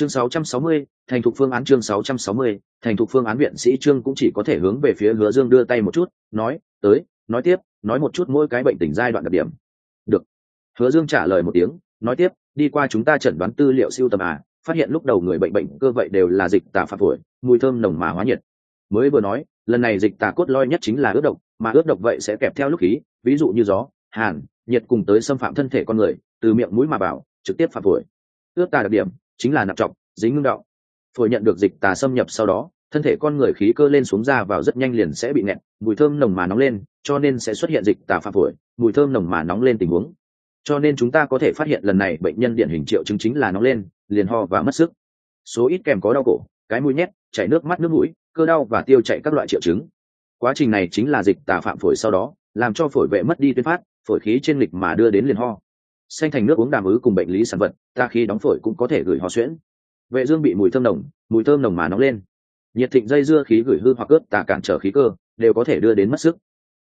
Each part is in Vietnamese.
chương 660, thành thục phương án chương 660, thành thục phương án viện sĩ trương cũng chỉ có thể hướng về phía hứa dương đưa tay một chút nói tới nói tiếp nói một chút mỗi cái bệnh tình giai đoạn đặc điểm. Được. Hứa dương trả lời một tiếng nói tiếp đi qua chúng ta chẩn đoán tư liệu siêu tầm à phát hiện lúc đầu người bệnh bệnh cơ vậy đều là dịch tả phạt phổi mùi thơm nồng mà hóa nhiệt. Mới vừa nói lần này dịch tả cốt loi nhất chính là ướt độc mà ướt độc vậy sẽ kẹp theo lúc khí ví dụ như gió hàn nhiệt cùng tới xâm phạm thân thể con người từ miệng mũi mà bảo trực tiếp phạt phổi. Ướt tà đặc điểm chính là nặng trọng, dính ngưng đạo. phổi nhận được dịch tà xâm nhập sau đó, thân thể con người khí cơ lên xuống ra vào rất nhanh liền sẽ bị nẹt. mùi thơm nồng mà nóng lên, cho nên sẽ xuất hiện dịch tà phạm phổi, mùi thơm nồng mà nóng lên tình huống cho nên chúng ta có thể phát hiện lần này bệnh nhân điển hình triệu chứng chính là nóng lên, liền ho và mất sức số ít kèm có đau cổ, cái mũi nhét, chảy nước mắt nước mũi, cơ đau và tiêu chảy các loại triệu chứng quá trình này chính là dịch tà phạm phổi sau đó, làm cho phổi vệ mất đi tuyến phát, phổi khí trên lịch mà đưa đến liền ho xanh thành nước uống đàm ứ cùng bệnh lý sản vật, ta khi đóng phổi cũng có thể gửi họ xuyễn. Vệ dương bị mùi thơm nồng, mùi thơm nồng mà nóng lên. Nhiệt thịnh dây dưa khí gửi hư hoặc ướt tà cản trở khí cơ, đều có thể đưa đến mất sức.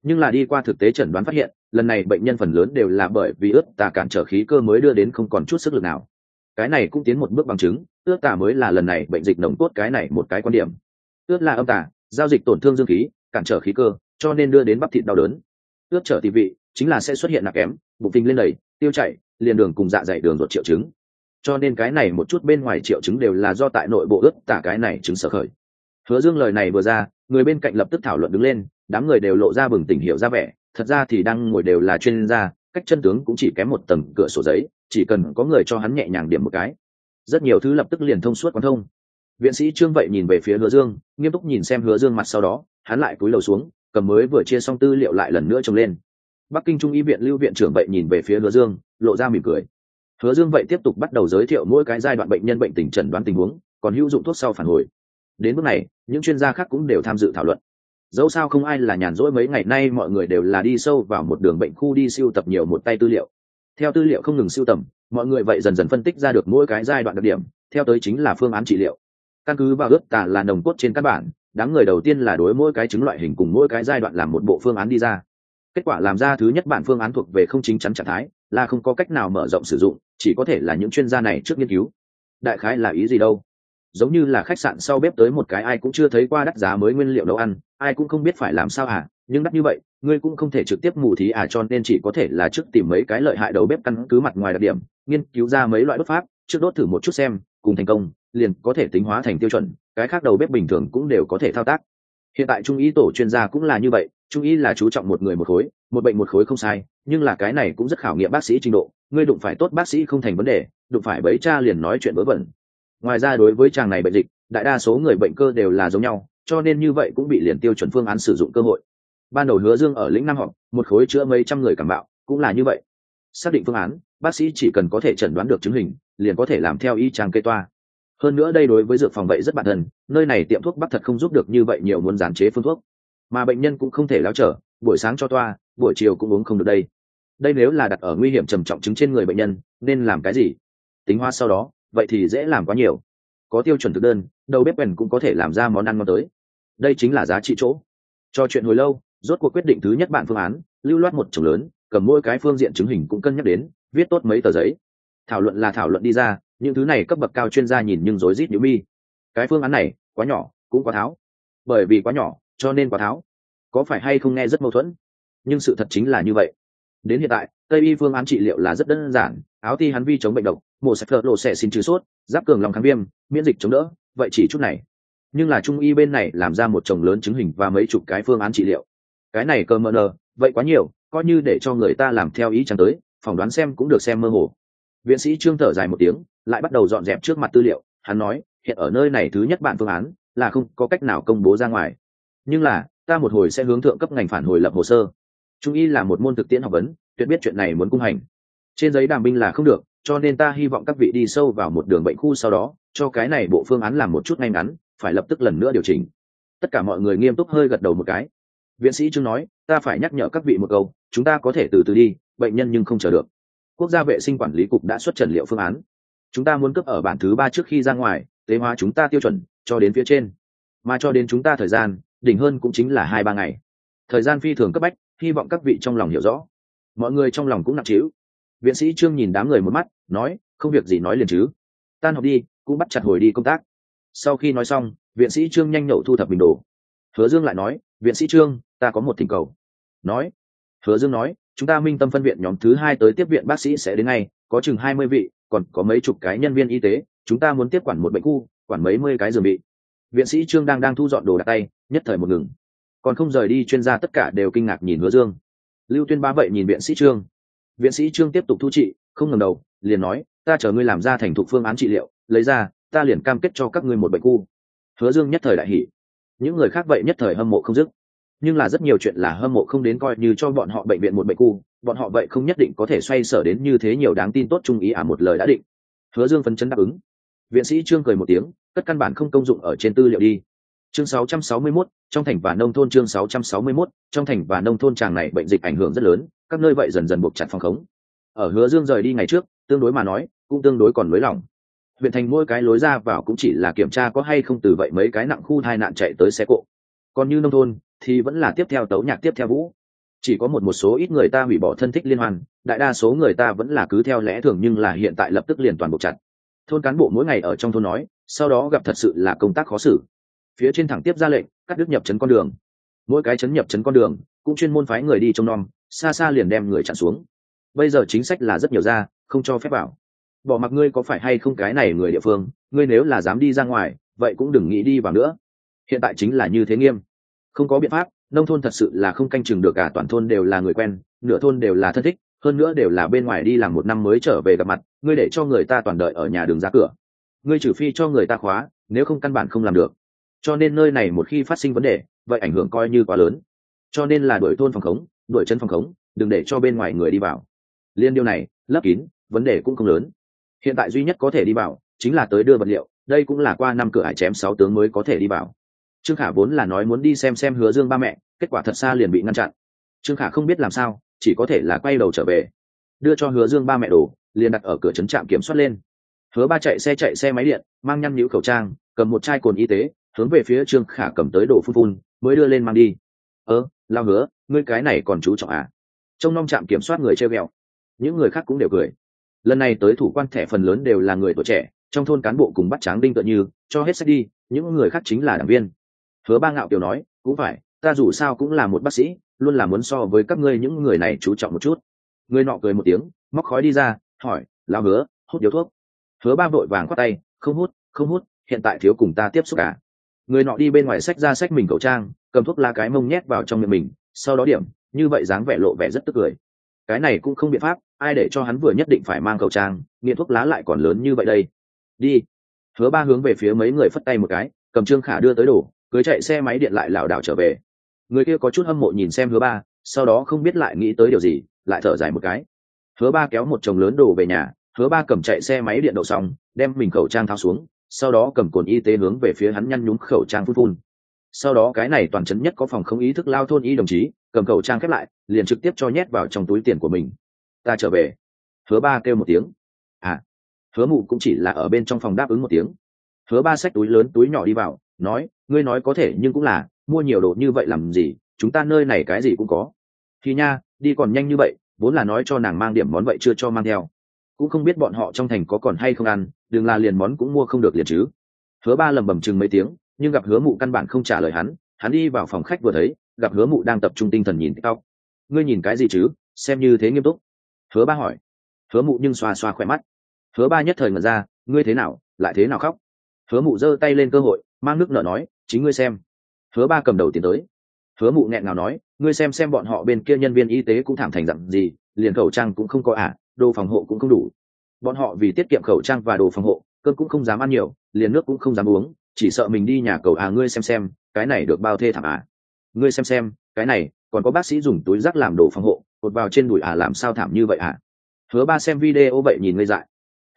Nhưng là đi qua thực tế chẩn đoán phát hiện, lần này bệnh nhân phần lớn đều là bởi vì ướt tà cản trở khí cơ mới đưa đến không còn chút sức lực nào. Cái này cũng tiến một bước bằng chứng, ướt tà mới là lần này bệnh dịch nồng cốt cái này một cái quan điểm. Ướt là âm tà, giao dịch tổn thương dương khí, cản trở khí cơ, cho nên đưa đến bắp thịt đau đớn. Ướt trở tị vị, chính là sẽ xuất hiện nạc kém, bụng tinh lên đầy tiêu chảy, liền đường cùng dạ dày đường ruột triệu chứng. Cho nên cái này một chút bên ngoài triệu chứng đều là do tại nội bộ ướt tả cái này chứng sở khởi. Hứa dương lời này vừa ra, người bên cạnh lập tức thảo luận đứng lên, đám người đều lộ ra bừng tỉnh hiểu ra vẻ, thật ra thì đang ngồi đều là chuyên gia, cách chân tướng cũng chỉ kém một tầng cửa sổ giấy, chỉ cần có người cho hắn nhẹ nhàng điểm một cái. Rất nhiều thứ lập tức liền thông suốt quán thông. Viện sĩ trương vậy nhìn về phía hứa dương, nghiêm túc nhìn xem hứa dương mặt sau đó, hắn lại cúi đầu xuống, cầm mới vừa chia xong tư liệu lại lần nữa trồng lên bắc kinh trung y viện lưu viện trưởng vậy nhìn về phía hứa dương, lộ ra mỉm cười. Hứa dương vậy tiếp tục bắt đầu giới thiệu mỗi cái giai đoạn bệnh nhân bệnh tình chẩn đoán tình huống, còn hữu dụng thuốc sau phản hồi. Đến bước này, những chuyên gia khác cũng đều tham dự thảo luận. Dẫu sao không ai là nhàn rỗi mấy ngày nay, mọi người đều là đi sâu vào một đường bệnh khu đi siêu tập nhiều một tay tư liệu. Theo tư liệu không ngừng siêu tầm, mọi người vậy dần dần phân tích ra được mỗi cái giai đoạn đặc điểm, theo tới chính là phương án trị liệu. Căn cứ vào ước tả là nồng cốt trên căn bản đáng người đầu tiên là đối mỗi cái chứng loại hình cùng mỗi cái giai đoạn làm một bộ phương án đi ra kết quả làm ra thứ nhất bản phương án thuộc về không chính chắn trạng thái, là không có cách nào mở rộng sử dụng, chỉ có thể là những chuyên gia này trước nghiên cứu. Đại khái là ý gì đâu? Giống như là khách sạn sau bếp tới một cái ai cũng chưa thấy qua đắt giá mới nguyên liệu nấu ăn, ai cũng không biết phải làm sao à nhưng đắt như vậy, ngươi cũng không thể trực tiếp mù thí à cho nên chỉ có thể là trước tìm mấy cái lợi hại đầu bếp căn cứ mặt ngoài đặc điểm, nghiên cứu ra mấy loại đốt pháp, trước đốt thử một chút xem, cùng thành công, liền có thể tính hóa thành tiêu chuẩn, cái khác đầu bếp bình thường cũng đều có thể thao tác hiện tại trung y tổ chuyên gia cũng là như vậy, trung y là chú trọng một người một khối, một bệnh một khối không sai, nhưng là cái này cũng rất khảo nghiệm bác sĩ trình độ, ngươi đụng phải tốt bác sĩ không thành vấn đề, đụng phải bấy cha liền nói chuyện vớ vẩn. Ngoài ra đối với chàng này bệnh dịch, đại đa số người bệnh cơ đều là giống nhau, cho nên như vậy cũng bị liền tiêu chuẩn phương án sử dụng cơ hội. Ban đầu hứa dương ở lĩnh nam họp, một khối chữa mấy trăm người cảm bạo, cũng là như vậy. Xác định phương án, bác sĩ chỉ cần có thể chẩn đoán được chứng hình, liền có thể làm theo y trang kê toa hơn nữa đây đối với dược phòng vậy rất bản thân, nơi này tiệm thuốc bắc thật không giúp được như vậy nhiều muốn gián chế phương thuốc. Mà bệnh nhân cũng không thể lao trở, buổi sáng cho toa, buổi chiều cũng uống không được đây. Đây nếu là đặt ở nguy hiểm trầm trọng chứng trên người bệnh nhân, nên làm cái gì? Tính hoa sau đó, vậy thì dễ làm quá nhiều. Có tiêu chuẩn thực đơn, đầu bếp bèn cũng có thể làm ra món ăn ngon tới. Đây chính là giá trị chỗ. Cho chuyện hồi lâu, rốt cuộc quyết định thứ nhất bạn phương án, lưu loát một chồng lớn, cầm mỗi cái phương diện chứng hình cũng cân nhắc đến, viết tốt mấy tờ giấy. Thảo luận là thảo luận đi ra những thứ này cấp bậc cao chuyên gia nhìn nhưng rối rít nhữ mi. Cái phương án này, quá nhỏ, cũng quá tháo. Bởi vì quá nhỏ, cho nên quá tháo. Có phải hay không nghe rất mâu thuẫn? Nhưng sự thật chính là như vậy. Đến hiện tại, tây y phương án trị liệu là rất đơn giản. Áo ti hắn vi chống bệnh độc, mổ sạch lộ sẽ xin trừ sốt, giáp cường lòng kháng viêm, miễn dịch chống đỡ, vậy chỉ chút này. Nhưng là trung y bên này làm ra một chồng lớn chứng hình và mấy chục cái phương án trị liệu. Cái này cơ mờ nờ, vậy quá nhiều, coi như để cho người ta làm theo ý chẳng tới, phỏng đoán xem cũng được xem mơ hồ. Viện sĩ trương thở dài một tiếng lại bắt đầu dọn dẹp trước mặt tư liệu, hắn nói, hiện ở nơi này thứ nhất bạn phương án là không có cách nào công bố ra ngoài. Nhưng là, ta một hồi sẽ hướng thượng cấp ngành phản hồi lập hồ sơ. Trung y là một môn thực tiễn học vấn, tuyệt biết chuyện này muốn cung hành. Trên giấy đàm binh là không được, cho nên ta hy vọng các vị đi sâu vào một đường bệnh khu sau đó, cho cái này bộ phương án làm một chút ngay ngắn, phải lập tức lần nữa điều chỉnh. Tất cả mọi người nghiêm túc hơi gật đầu một cái. Viện sĩ trương nói, ta phải nhắc nhở các vị một câu, chúng ta có thể từ từ đi, bệnh nhân nhưng không chờ được. Quốc gia vệ sinh quản lý cục đã xuất trần liệu phương án chúng ta muốn cấp ở bản thứ ba trước khi ra ngoài, tế hóa chúng ta tiêu chuẩn, cho đến phía trên. Mà cho đến chúng ta thời gian, đỉnh hơn cũng chính là hai ba ngày. Thời gian phi thường cấp bách, hy vọng các vị trong lòng hiểu rõ. Mọi người trong lòng cũng nặng trĩu. Viện sĩ trương nhìn đám người một mắt, nói, không việc gì nói liền chứ. Tan học đi, cũng bắt chặt hồi đi công tác. Sau khi nói xong, viện sĩ trương nhanh nhậu thu thập bình đồ. Hứa dương lại nói, viện sĩ trương, ta có một thỉnh cầu. Nói, hứa dương nói, chúng ta minh tâm phân viện nhóm thứ hai tới tiếp viện bác sĩ sẽ đến ngay, có chừng hai mươi vị còn có mấy chục cái nhân viên y tế, chúng ta muốn tiếp quản một bệnh khu, quản mấy mươi cái giường bị. Viện sĩ trương đang đang thu dọn đồ đặt tay, nhất thời một ngừng. Còn không rời đi, chuyên gia tất cả đều kinh ngạc nhìn hứa dương. Lưu tuyên ba vậy nhìn viện sĩ trương. Viện sĩ trương tiếp tục thu trị, không ngừng đầu, liền nói, ta chờ ngươi làm ra thành thục phương án trị liệu, lấy ra, ta liền cam kết cho các ngươi một bệnh khu. Hứa dương nhất thời đại hỷ những người khác vậy nhất thời hâm mộ không dứt nhưng là rất nhiều chuyện là hâm mộ không đến coi như cho bọn họ bệnh viện một bệnh khu bọn họ vậy không nhất định có thể xoay sở đến như thế nhiều đáng tin tốt trung ý à một lời đã định. Hứa dương phấn chấn đáp ứng. Viện sĩ trương cười một tiếng cất căn bản không công dụng ở trên tư liệu đi. Chương 661, trong thành và nông thôn chương 661, trong thành và nông thôn tràng này bệnh dịch ảnh hưởng rất lớn các nơi vậy dần dần buộc chặt phòng khống. Ở hứa dương rời đi ngày trước tương đối mà nói cũng tương đối còn lối lỏng. Huyện thành mỗi cái lối ra vào cũng chỉ là kiểm tra có hay không từ vậy mấy cái nặng khu thai nạn chạy tới xe cộ. Còn như nông thôn thì vẫn là tiếp theo tấu nhạc tiếp theo vũ. Chỉ có một một số ít người ta hủy bỏ thân thích liên hoàn, đại đa số người ta vẫn là cứ theo lẽ thường nhưng là hiện tại lập tức liền toàn bộ chặt. Thôn cán bộ mỗi ngày ở trong thôn nói sau đó gặp thật sự là công tác khó xử. Phía trên thẳng tiếp ra lệnh cắt đứt nhập chấn con đường. Mỗi cái chấn nhập chấn con đường cũng chuyên môn phái người đi trông nom xa xa liền đem người chặn xuống. Bây giờ chính sách là rất nhiều ra không cho phép bảo bỏ mặc ngươi có phải hay không cái này người địa phương ngươi nếu là dám đi ra ngoài vậy cũng đừng nghĩ đi vào nữa. Hiện tại chính là như thế nghiêm không có biện pháp, nông thôn thật sự là không canh chừng được cả toàn thôn đều là người quen, nửa thôn đều là thân thích, hơn nữa đều là bên ngoài đi làm một năm mới trở về gặp mặt, ngươi để cho người ta toàn đợi ở nhà đường ra cửa. Ngươi trừ phi cho người ta khóa, nếu không căn bản không làm được. Cho nên nơi này một khi phát sinh vấn đề, vậy ảnh hưởng coi như quá lớn. Cho nên là đuổi thôn phòng khống, đuổi chân phòng khống, đừng để cho bên ngoài người đi vào. Liên điều này, lấp kín, vấn đề cũng không lớn. Hiện tại duy nhất có thể đi vào, chính là tới đưa vật liệu, đây cũng là qua năm cửa hải chém sáu tướng mới có thể đi vào trương khả vốn là nói muốn đi xem xem hứa dương ba mẹ, kết quả thật xa liền bị ngăn chặn. Trương khả không biết làm sao, chỉ có thể là quay đầu trở về. Đưa cho hứa dương ba mẹ đồ, liền đặt ở cửa trấn trạm kiểm soát lên. Hứa ba chạy xe chạy xe máy điện, mang nhăn nhũ khẩu trang, cầm một chai cồn y tế, hướng về phía trương khả cầm tới đồ phun phun, mới đưa lên mang đi. Ơ, lao hứa, ngươi cái này còn chú trọng à? Trong năm trạm kiểm soát người chơi ghẹo. Những người khác cũng đều cười. Lần này tới thủ quan thẻ phần lớn đều là người tuổi trẻ, trong thôn cán bộ cùng bắt tráng đinh tựa như, cho hết sách đi, những người khác chính là đảng viên hứa ba ngạo kiều nói, cũng phải, ta dù sao cũng là một bác sĩ, luôn là muốn so với các ngươi những người này chú trọng một chút. Người nọ cười một tiếng, móc khói đi ra, hỏi lao hứa, hút điếu thuốc? Hứa ba vội vàng khoát tay, không hút không hút, hiện tại thiếu cùng ta tiếp xúc cả người nọ đi bên ngoài sách ra sách mình khẩu trang, cầm thuốc lá cái mông nhét vào trong miệng mình, sau đó điểm, như vậy dáng vẻ lộ vẻ rất tức cười. Cái này cũng không biện pháp, ai để cho hắn vừa nhất định phải mang khẩu trang, nghiện thuốc lá lại còn lớn như vậy đây. Đi. Hứa ba hướng về phía mấy người phất tay một cái, cầm trương khả đưa tới đồ cưới chạy xe máy điện lại lảo đảo trở về. Người kia có chút hâm mộ nhìn xem hứa ba, sau đó không biết lại nghĩ tới điều gì, lại thở dài một cái. Hứa ba kéo một chồng lớn đồ về nhà, hứa ba cầm chạy xe máy điện đậu xong, đem mình khẩu trang thao xuống, sau đó cầm cồn y tế hướng về phía hắn nhăn nhúm khẩu trang phun phun. Sau đó cái này toàn chấn nhất có phòng không ý thức lao thôn y đồng chí, cầm khẩu trang khép lại, liền trực tiếp cho nhét vào trong túi tiền của mình. Ta trở về. Hứa ba kêu một tiếng. À. Hứa mụ cũng chỉ là ở bên trong phòng đáp ứng một tiếng. Hứa ba xách túi lớn túi nhỏ đi vào nói, ngươi nói có thể nhưng cũng là, mua nhiều đồ như vậy làm gì, chúng ta nơi này cái gì cũng có. Thì nha, đi còn nhanh như vậy, vốn là nói cho nàng mang điểm món vậy chưa cho mang theo. Cũng không biết bọn họ trong thành có còn hay không ăn, đừng là liền món cũng mua không được liền chứ. Hứa ba lầm bầm chừng mấy tiếng, nhưng gặp hứa mụ căn bản không trả lời hắn hắn đi vào phòng khách vừa thấy, gặp hứa mụ đang tập trung tinh thần nhìn tóc ngươi nhìn cái gì chứ, xem như thế nghiêm túc. Hứa ba hỏi. Hứa mụ nhưng xoa xoa khỏe mắt. Hứa ba nhất thời ngẩn ra, ngươi thế nào, lại thế nào khóc? Hứa mụ giơ tay lên cơ hội mang nước nợ nói chính ngươi xem. Hứa ba cầm đầu tiến tới. Hứa mụ nghẹn ngào nói ngươi xem xem bọn họ bên kia nhân viên y tế cũng thảm thành dặn gì liền khẩu trang cũng không có ả à, đồ phòng hộ cũng không đủ. Bọn họ vì tiết kiệm khẩu trang và đồ phòng hộ cơm cũng không dám ăn nhiều liền nước cũng không dám uống chỉ sợ mình đi nhà cầu à ngươi xem xem cái này được bao thê thảm à. Ngươi xem xem cái này còn có bác sĩ dùng túi rác làm đồ phòng hộ cột vào trên đùi à làm sao thảm như vậy à? Hứa ba xem video vậy nhìn ngươi dại.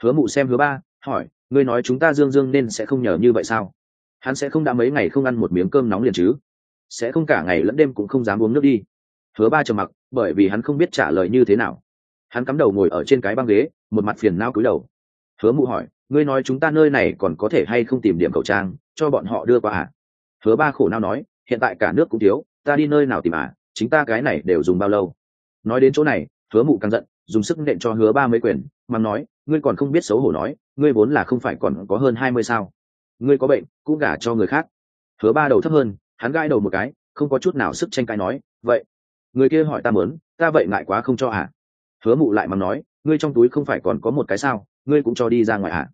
Hứa mụ xem hứa ba hỏi ngươi nói chúng ta dương dương nên sẽ không nhờ như vậy sao? Hắn sẽ không đã mấy ngày không ăn một miếng cơm nóng liền chứ. Sẽ không cả ngày lẫn đêm cũng không dám uống nước đi. Hứa ba trầm mặc, bởi vì hắn không biết trả lời như thế nào. Hắn cắm đầu ngồi ở trên cái băng ghế, một mặt phiền nao cúi đầu. Hứa mụ hỏi, ngươi nói chúng ta nơi này còn có thể hay không tìm điểm khẩu trang cho bọn họ đưa qua à? Hứa ba khổ nao nói, hiện tại cả nước cũng thiếu, ta đi nơi nào tìm à? Chính ta cái này đều dùng bao lâu? Nói đến chỗ này, hứa mụ càng giận, dùng sức nện cho hứa ba mấy quyền mà nói, ngươi còn không biết xấu hổ nói, ngươi vốn là không phải còn có hơn hai mươi sao ngươi có bệnh, cũng gả cho người khác. Hứa ba đầu thấp hơn, hắn gãi đầu một cái, không có chút nào sức tranh cãi nói, vậy, người kia hỏi ta mớn, ta vậy ngại quá không cho à? Hứa mụ lại mắng nói, ngươi trong túi không phải còn có một cái sao, ngươi cũng cho đi ra ngoài à?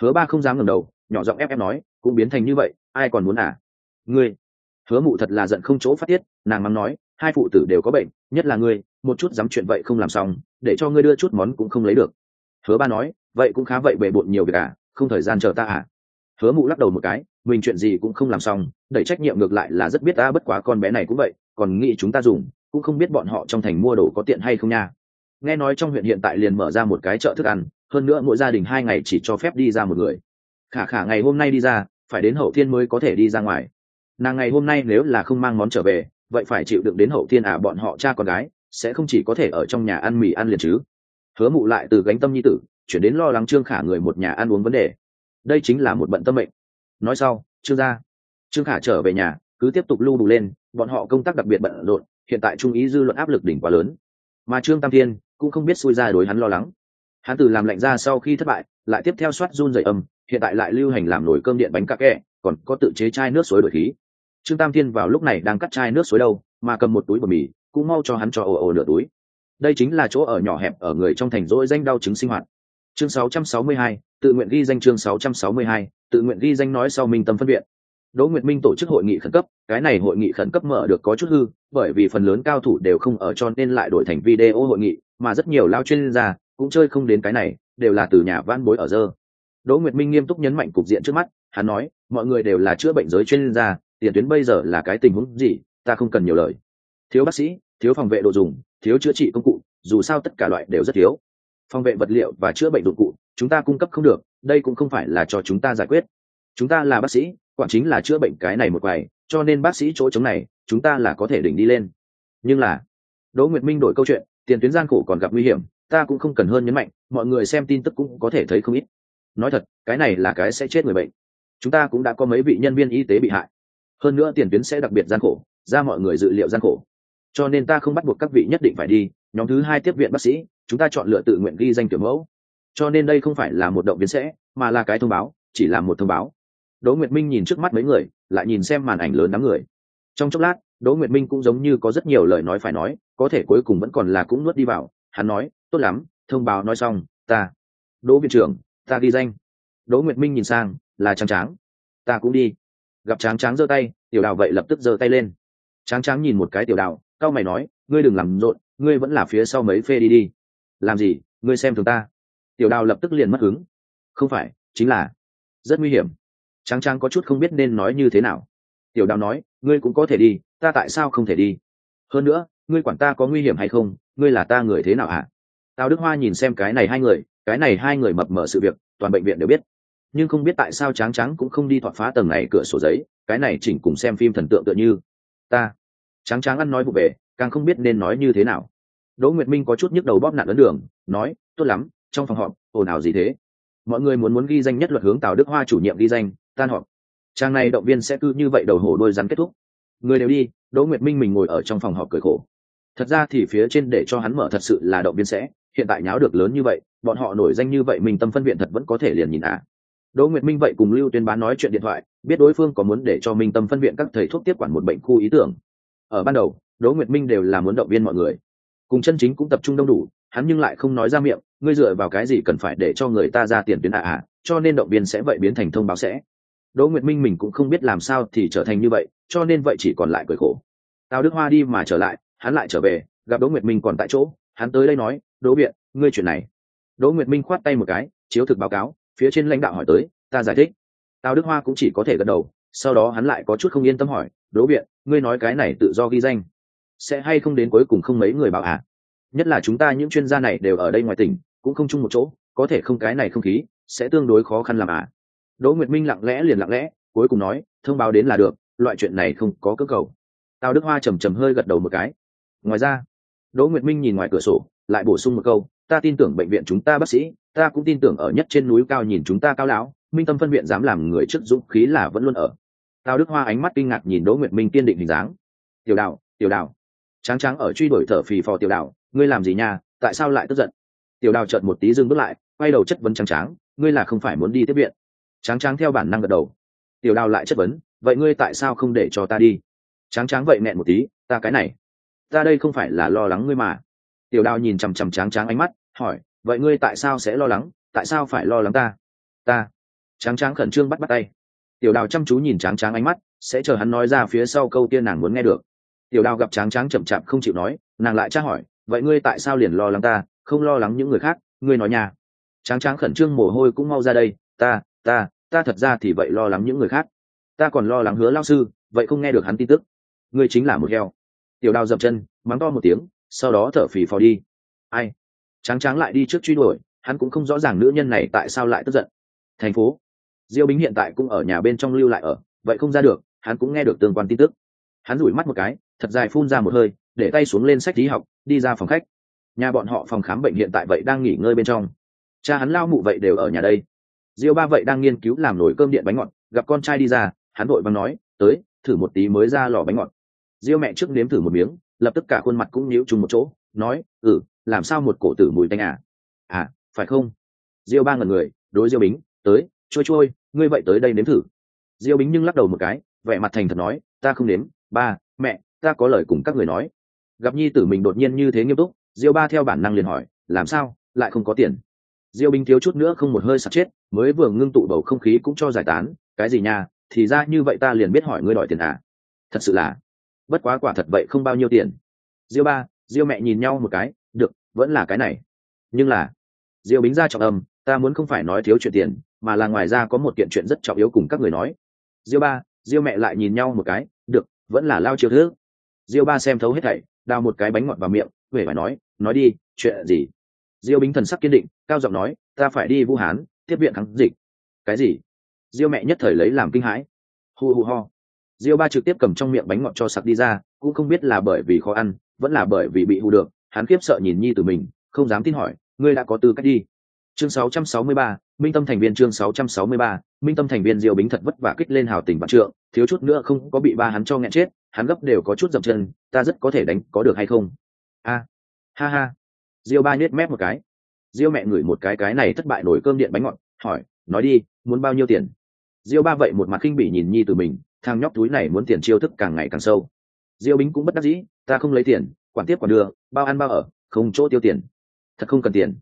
Hứa ba không dám ngẩng đầu, nhỏ giọng ép ép nói, cũng biến thành như vậy, ai còn muốn à? Ngươi. Hứa mụ thật là giận không chỗ phát tiết, nàng mắng nói, hai phụ tử đều có bệnh, nhất là ngươi, một chút dám chuyện vậy không làm xong, để cho ngươi đưa chút món cũng không lấy được. Hứa ba nói, vậy cũng khá vậy bề bộn nhiều việc à không thời gian chờ ta à? Hứa mụ lắc đầu một cái, mình chuyện gì cũng không làm xong, đẩy trách nhiệm ngược lại là rất biết ta bất quá con bé này cũng vậy, còn nghĩ chúng ta dùng, cũng không biết bọn họ trong thành mua đồ có tiện hay không nha. Nghe nói trong huyện hiện tại liền mở ra một cái chợ thức ăn, hơn nữa mỗi gia đình hai ngày chỉ cho phép đi ra một người. Khả khả ngày hôm nay đi ra, phải đến hậu thiên mới có thể đi ra ngoài. Nàng ngày hôm nay nếu là không mang món trở về, vậy phải chịu đựng đến hậu thiên à bọn họ cha con gái, sẽ không chỉ có thể ở trong nhà ăn mì ăn liền chứ. Hứa mụ lại từ gánh tâm nhi tử, chuyển đến lo lắng trương khả người một nhà ăn uống vấn đề đây chính là một bận tâm mệnh. Nói sau trương gia trương khả trở về nhà cứ tiếp tục lưu đủ lên bọn họ công tác đặc biệt bận rộn hiện tại trung ý dư luận áp lực đỉnh quá lớn. Mà trương tam thiên cũng không biết xui ra đối hắn lo lắng. Hắn từ làm lạnh ra sau khi thất bại lại tiếp theo soát run dày âm hiện tại lại lưu hành làm nổi cơm điện bánh cà kẹ còn có tự chế chai nước suối đổi khí. Trương tam thiên vào lúc này đang cắt chai nước suối đâu mà cầm một túi bột mì cũng mau cho hắn cho ồ ồ nửa túi. Đây chính là chỗ ở nhỏ hẹp ở người trong thành rỗi danh đau chứng sinh hoạt. Chương 662, tự nguyện ghi danh chương 662, tự nguyện ghi danh nói sau minh tâm phân viện. Đỗ nguyệt minh tổ chức hội nghị khẩn cấp cái này hội nghị khẩn cấp mở được có chút hư bởi vì phần lớn cao thủ đều không ở cho nên lại đổi thành video hội nghị mà rất nhiều lao chuyên gia cũng chơi không đến cái này đều là từ nhà van bối ở dơ. Đỗ nguyệt minh nghiêm túc nhấn mạnh cục diện trước mắt hắn nói mọi người đều là chữa bệnh giới chuyên gia tiền tuyến bây giờ là cái tình huống gì ta không cần nhiều lời. Thiếu bác sĩ thiếu phòng vệ đồ dùng thiếu chữa trị công cụ dù sao tất cả loại đều rất thiếu. Phòng vệ vật liệu và chữa bệnh dụng cụ chúng ta cung cấp không được, đây cũng không phải là cho chúng ta giải quyết. Chúng ta là bác sĩ, quản chính là chữa bệnh cái này một vài cho nên bác sĩ chỗ chống này, chúng ta là có thể đỉnh đi lên. Nhưng là, đỗ nguyệt minh đổi câu chuyện, tiền tuyến gian khổ còn gặp nguy hiểm, ta cũng không cần hơn nhấn mạnh, mọi người xem tin tức cũng có thể thấy không ít. Nói thật, cái này là cái sẽ chết người bệnh. Chúng ta cũng đã có mấy vị nhân viên y tế bị hại. Hơn nữa tiền tuyến sẽ đặc biệt gian khổ, ra mọi người dự liệu gian khổ. Cho nên ta không bắt buộc các vị nhất định phải đi, nhóm thứ hai tiếp viện bác sĩ, chúng ta chọn lựa tự nguyện ghi danh kiểu mẫu cho nên đây không phải là một động viên sẽ, mà là cái thông báo, chỉ là một thông báo. Đỗ nguyệt minh nhìn trước mắt mấy người, lại nhìn xem màn ảnh lớn đám người. Trong chốc lát, đỗ nguyệt minh cũng giống như có rất nhiều lời nói phải nói, có thể cuối cùng vẫn còn là cũng nuốt đi vào. Hắn nói, tốt lắm, thông báo nói xong, ta, đỗ viện trưởng, ta ghi danh. Đỗ nguyệt minh nhìn sang, là tráng tráng. Ta cũng đi. Gặp tráng tráng giơ tay, tiểu đào vậy lập tức giơ tay lên. Tráng tráng nhìn một cái tiểu đào, cao mày nói, ngươi đừng làm rộn, ngươi vẫn là phía sau mấy phê đi đi. Làm gì? Ngươi xem thường ta tiểu đào lập tức liền mất hứng. Không phải, chính là rất nguy hiểm. Tráng tráng có chút không biết nên nói như thế nào. Tiểu đào nói, ngươi cũng có thể đi, ta tại sao không thể đi? Hơn nữa, ngươi quản ta có nguy hiểm hay không, ngươi là ta người thế nào hả? Tào đức hoa nhìn xem cái này hai người, cái này hai người mập mở sự việc, toàn bệnh viện đều biết. Nhưng không biết tại sao tráng tráng cũng không đi thoạt phá tầng này cửa sổ giấy, cái này chỉnh cùng xem phim thần tượng tựa như. Ta. Tráng tráng ăn nói vụ về, càng không biết nên nói như thế nào. Đỗ nguyệt minh có chút nhức đầu bóp nạn ấn đường, nói, tốt lắm trong phòng họp, ồn ào gì thế? Mọi người muốn muốn ghi danh nhất luật hướng tào đức hoa chủ nhiệm ghi danh, tan họp. Trang này động viên sẽ cứ như vậy đầu hổ đôi rắn kết thúc. Người đều đi, đỗ nguyệt minh mình ngồi ở trong phòng họp cười khổ. Thật ra thì phía trên để cho hắn mở thật sự là động viên sẽ, hiện tại nháo được lớn như vậy, bọn họ nổi danh như vậy mình tâm phân viện thật vẫn có thể liền nhìn à. Đỗ nguyệt minh vậy cùng lưu tuyên bán nói chuyện điện thoại, biết đối phương có muốn để cho minh tâm phân viện các thầy thuốc tiếp quản một bệnh khu ý tưởng. Ở ban đầu, đỗ nguyệt minh đều là muốn động viên mọi người. Cùng chân chính cũng tập trung đông đủ, hắn nhưng lại không nói ra miệng ngươi dựa vào cái gì cần phải để cho người ta ra tiền tuyến à à cho nên động viên sẽ vậy biến thành thông báo sẽ. Đỗ nguyệt minh mình cũng không biết làm sao thì trở thành như vậy, cho nên vậy chỉ còn lại cười khổ. Tào đức hoa đi mà trở lại, hắn lại trở về, gặp đỗ nguyệt minh còn tại chỗ, hắn tới đây nói, đỗ biện ngươi chuyện này. Đỗ nguyệt minh khoát tay một cái, chiếu thực báo cáo, phía trên lãnh đạo hỏi tới, ta giải thích. Tào đức hoa cũng chỉ có thể gật đầu, sau đó hắn lại có chút không yên tâm hỏi, đỗ biện ngươi nói cái này tự do ghi danh, sẽ hay không đến cuối cùng không mấy người bảo ạ? À? nhất là chúng ta những chuyên gia này đều ở đây ngoài tỉnh cũng không chung một chỗ, có thể không cái này không khí, sẽ tương đối khó khăn làm à. Đỗ nguyệt minh lặng lẽ liền lặng lẽ, cuối cùng nói, thông báo đến là được, loại chuyện này không có cơ cầu. Tào đức hoa trầm trầm hơi gật đầu một cái. Ngoài ra, đỗ nguyệt minh nhìn ngoài cửa sổ, lại bổ sung một câu, ta tin tưởng bệnh viện chúng ta bác sĩ, ta cũng tin tưởng ở nhất trên núi cao nhìn chúng ta cao lão, minh tâm phân viện dám làm người trước dũng khí là vẫn luôn ở. Tào đức hoa ánh mắt kinh ngạc nhìn đỗ nguyệt minh kiên định hình dáng. Tiểu đạo tiểu đạo, tráng tráng ở truy đuổi thở phì phò tiểu đạo, ngươi làm gì nha, tại sao lại tức giận? Tiểu đào chợt một tí dừng bước lại, quay đầu chất vấn trắng tráng, ngươi là không phải muốn đi tiếp viện? Tráng tráng theo bản năng gật đầu. Tiểu đào lại chất vấn, vậy ngươi tại sao không để cho ta đi? Tráng tráng vậy nẹn một tí, ta cái này, ta đây không phải là lo lắng ngươi mà. Tiểu đào nhìn chằm chằm tráng tráng ánh mắt, hỏi, vậy ngươi tại sao sẽ lo lắng? Tại sao phải lo lắng ta? Ta? Tráng tráng khẩn trương bắt bắt tay. Tiểu đào chăm chú nhìn tráng tráng ánh mắt, sẽ chờ hắn nói ra phía sau câu tiên nàng muốn nghe được. Tiểu đào gặp tráng tráng chậm chạp không chịu nói, nàng lại tra hỏi, vậy ngươi tại sao liền lo lắng ta? Không lo lắng những người khác, ngươi nói nhà tráng tráng khẩn trương mồ hôi cũng mau ra đây, ta ta ta thật ra thì vậy lo lắng những người khác. Ta còn lo lắng hứa lao sư, vậy không nghe được hắn tin tức. Ngươi chính là một heo. Tiểu đào dập chân, mắng to một tiếng, sau đó thở phì phò đi. Ai? Tráng tráng lại đi trước truy đuổi, hắn cũng không rõ ràng nữ nhân này tại sao lại tức giận. Thành phố. Diêu bính hiện tại cũng ở nhà bên trong lưu lại ở, vậy không ra được, hắn cũng nghe được tương quan tin tức. Hắn rủi mắt một cái, thật dài phun ra một hơi, để tay xuống lên sách lý học, đi ra phòng khách nhà bọn họ phòng khám bệnh hiện tại vậy đang nghỉ ngơi bên trong. Cha hắn lao mụ vậy đều ở nhà đây. Diêu ba vậy đang nghiên cứu làm nồi cơm điện bánh ngọt, gặp con trai đi ra, hắn vội vàng nói, tới, thử một tí mới ra lò bánh ngọt. Diêu mẹ trước nếm thử một miếng, lập tức cả khuôn mặt cũng nhíu chung một chỗ, nói ừ làm sao một cổ tử mùi tanh à? À phải không? Diêu ba ngần người, đối diêu bính, tới trôi trôi ngươi vậy tới đây nếm thử. Diêu bính nhưng lắc đầu một cái, vẻ mặt thành thật nói, ta không nếm, ba, mẹ, ta có lời cùng các người nói. Gặp nhi tử mình đột nhiên như thế nghiêm túc diêu ba theo bản năng liền hỏi, làm sao? Lại không có tiền? Diêu bính thiếu chút nữa không một hơi sặc chết, mới vừa ngưng tụ bầu không khí cũng cho giải tán, cái gì nha? Thì ra như vậy ta liền biết hỏi ngươi đòi tiền à? Thật sự là, bất quá quả thật vậy không bao nhiêu tiền. Diêu ba, diêu mẹ nhìn nhau một cái, được, vẫn là cái này. Nhưng là diêu bính ra trọng âm, ta muốn không phải nói thiếu chuyện tiền, mà là ngoài ra có một kiện chuyện rất trọng yếu cùng các người nói. Diêu ba, diêu mẹ lại nhìn nhau một cái, được, vẫn là lao chiêu thứ. Diêu ba xem thấu hết thảy, đào một cái bánh ngọt vào miệng huệ phải nói nói đi chuyện gì? Diêu bính thần sắc kiên định cao giọng nói ta phải đi vũ hán tiếp viện kháng dịch. Cái gì? Diêu mẹ nhất thời lấy làm kinh hãi. Hu hu ho. Diêu ba trực tiếp cầm trong miệng bánh ngọt cho sặc đi ra cũng không biết là bởi vì khó ăn vẫn là bởi vì bị hù được hắn kiếp sợ nhìn nhi từ mình không dám tin hỏi ngươi đã có tư cách đi. Chương 663, minh tâm thành viên chương 663, minh tâm thành viên diêu bính thật vất vả kích lên hào tình bạn trượng thiếu chút nữa không có bị ba hắn cho nghẹn chết hắn gấp đều có chút dậm chân ta rất có thể đánh có được hay không? A. Ha ha. Diêu ba nhếch mép một cái. Diêu mẹ ngửi một cái cái này thất bại nổi cơm điện bánh ngọt, hỏi, nói đi, muốn bao nhiêu tiền? Diêu ba vậy một mặt kinh bỉ nhìn nhi từ mình, thằng nhóc túi này muốn tiền chiêu thức càng ngày càng sâu. Diêu bính cũng bất đắc dĩ, ta không lấy tiền, quản tiếp quản đưa, bao ăn bao ở, không chỗ tiêu tiền. Thật không cần tiền.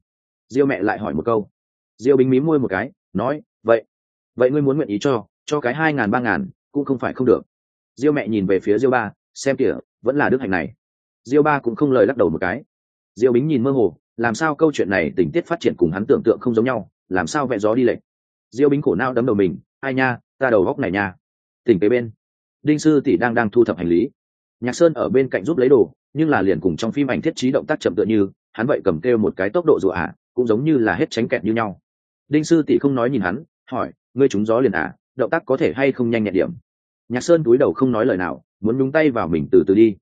Diêu mẹ lại hỏi một câu. Diêu bính mí môi một cái, nói, vậy vậy ngươi muốn nguyện ý cho cho cái hai ngàn, ba ngàn, cũng không phải không được. Diêu mẹ nhìn về phía diêu ba, xem kìa, vẫn là đức hạnh này diêu ba cũng không lời lắc đầu một cái. Diêu bính nhìn mơ hồ, làm sao câu chuyện này tình tiết phát triển cùng hắn tưởng tượng không giống nhau, làm sao vẽ gió đi lệch? Diêu bính khổ não đấm đầu mình, ai nha, ta đầu góc này nha. Tỉnh kế bên, đinh sư tỷ đang đang thu thập hành lý. Nhạc sơn ở bên cạnh giúp lấy đồ, nhưng là liền cùng trong phim ảnh thiết trí động tác chậm tựa như, hắn vậy cầm kêu một cái tốc độ rụa ả cũng giống như là hết tránh kẹt như nhau. Đinh sư tỷ không nói nhìn hắn, hỏi, ngươi trúng gió liền ả động tác có thể hay không nhanh nhẹn điểm? Nhạc sơn túi đầu không nói lời nào, muốn nhúng tay vào mình từ từ đi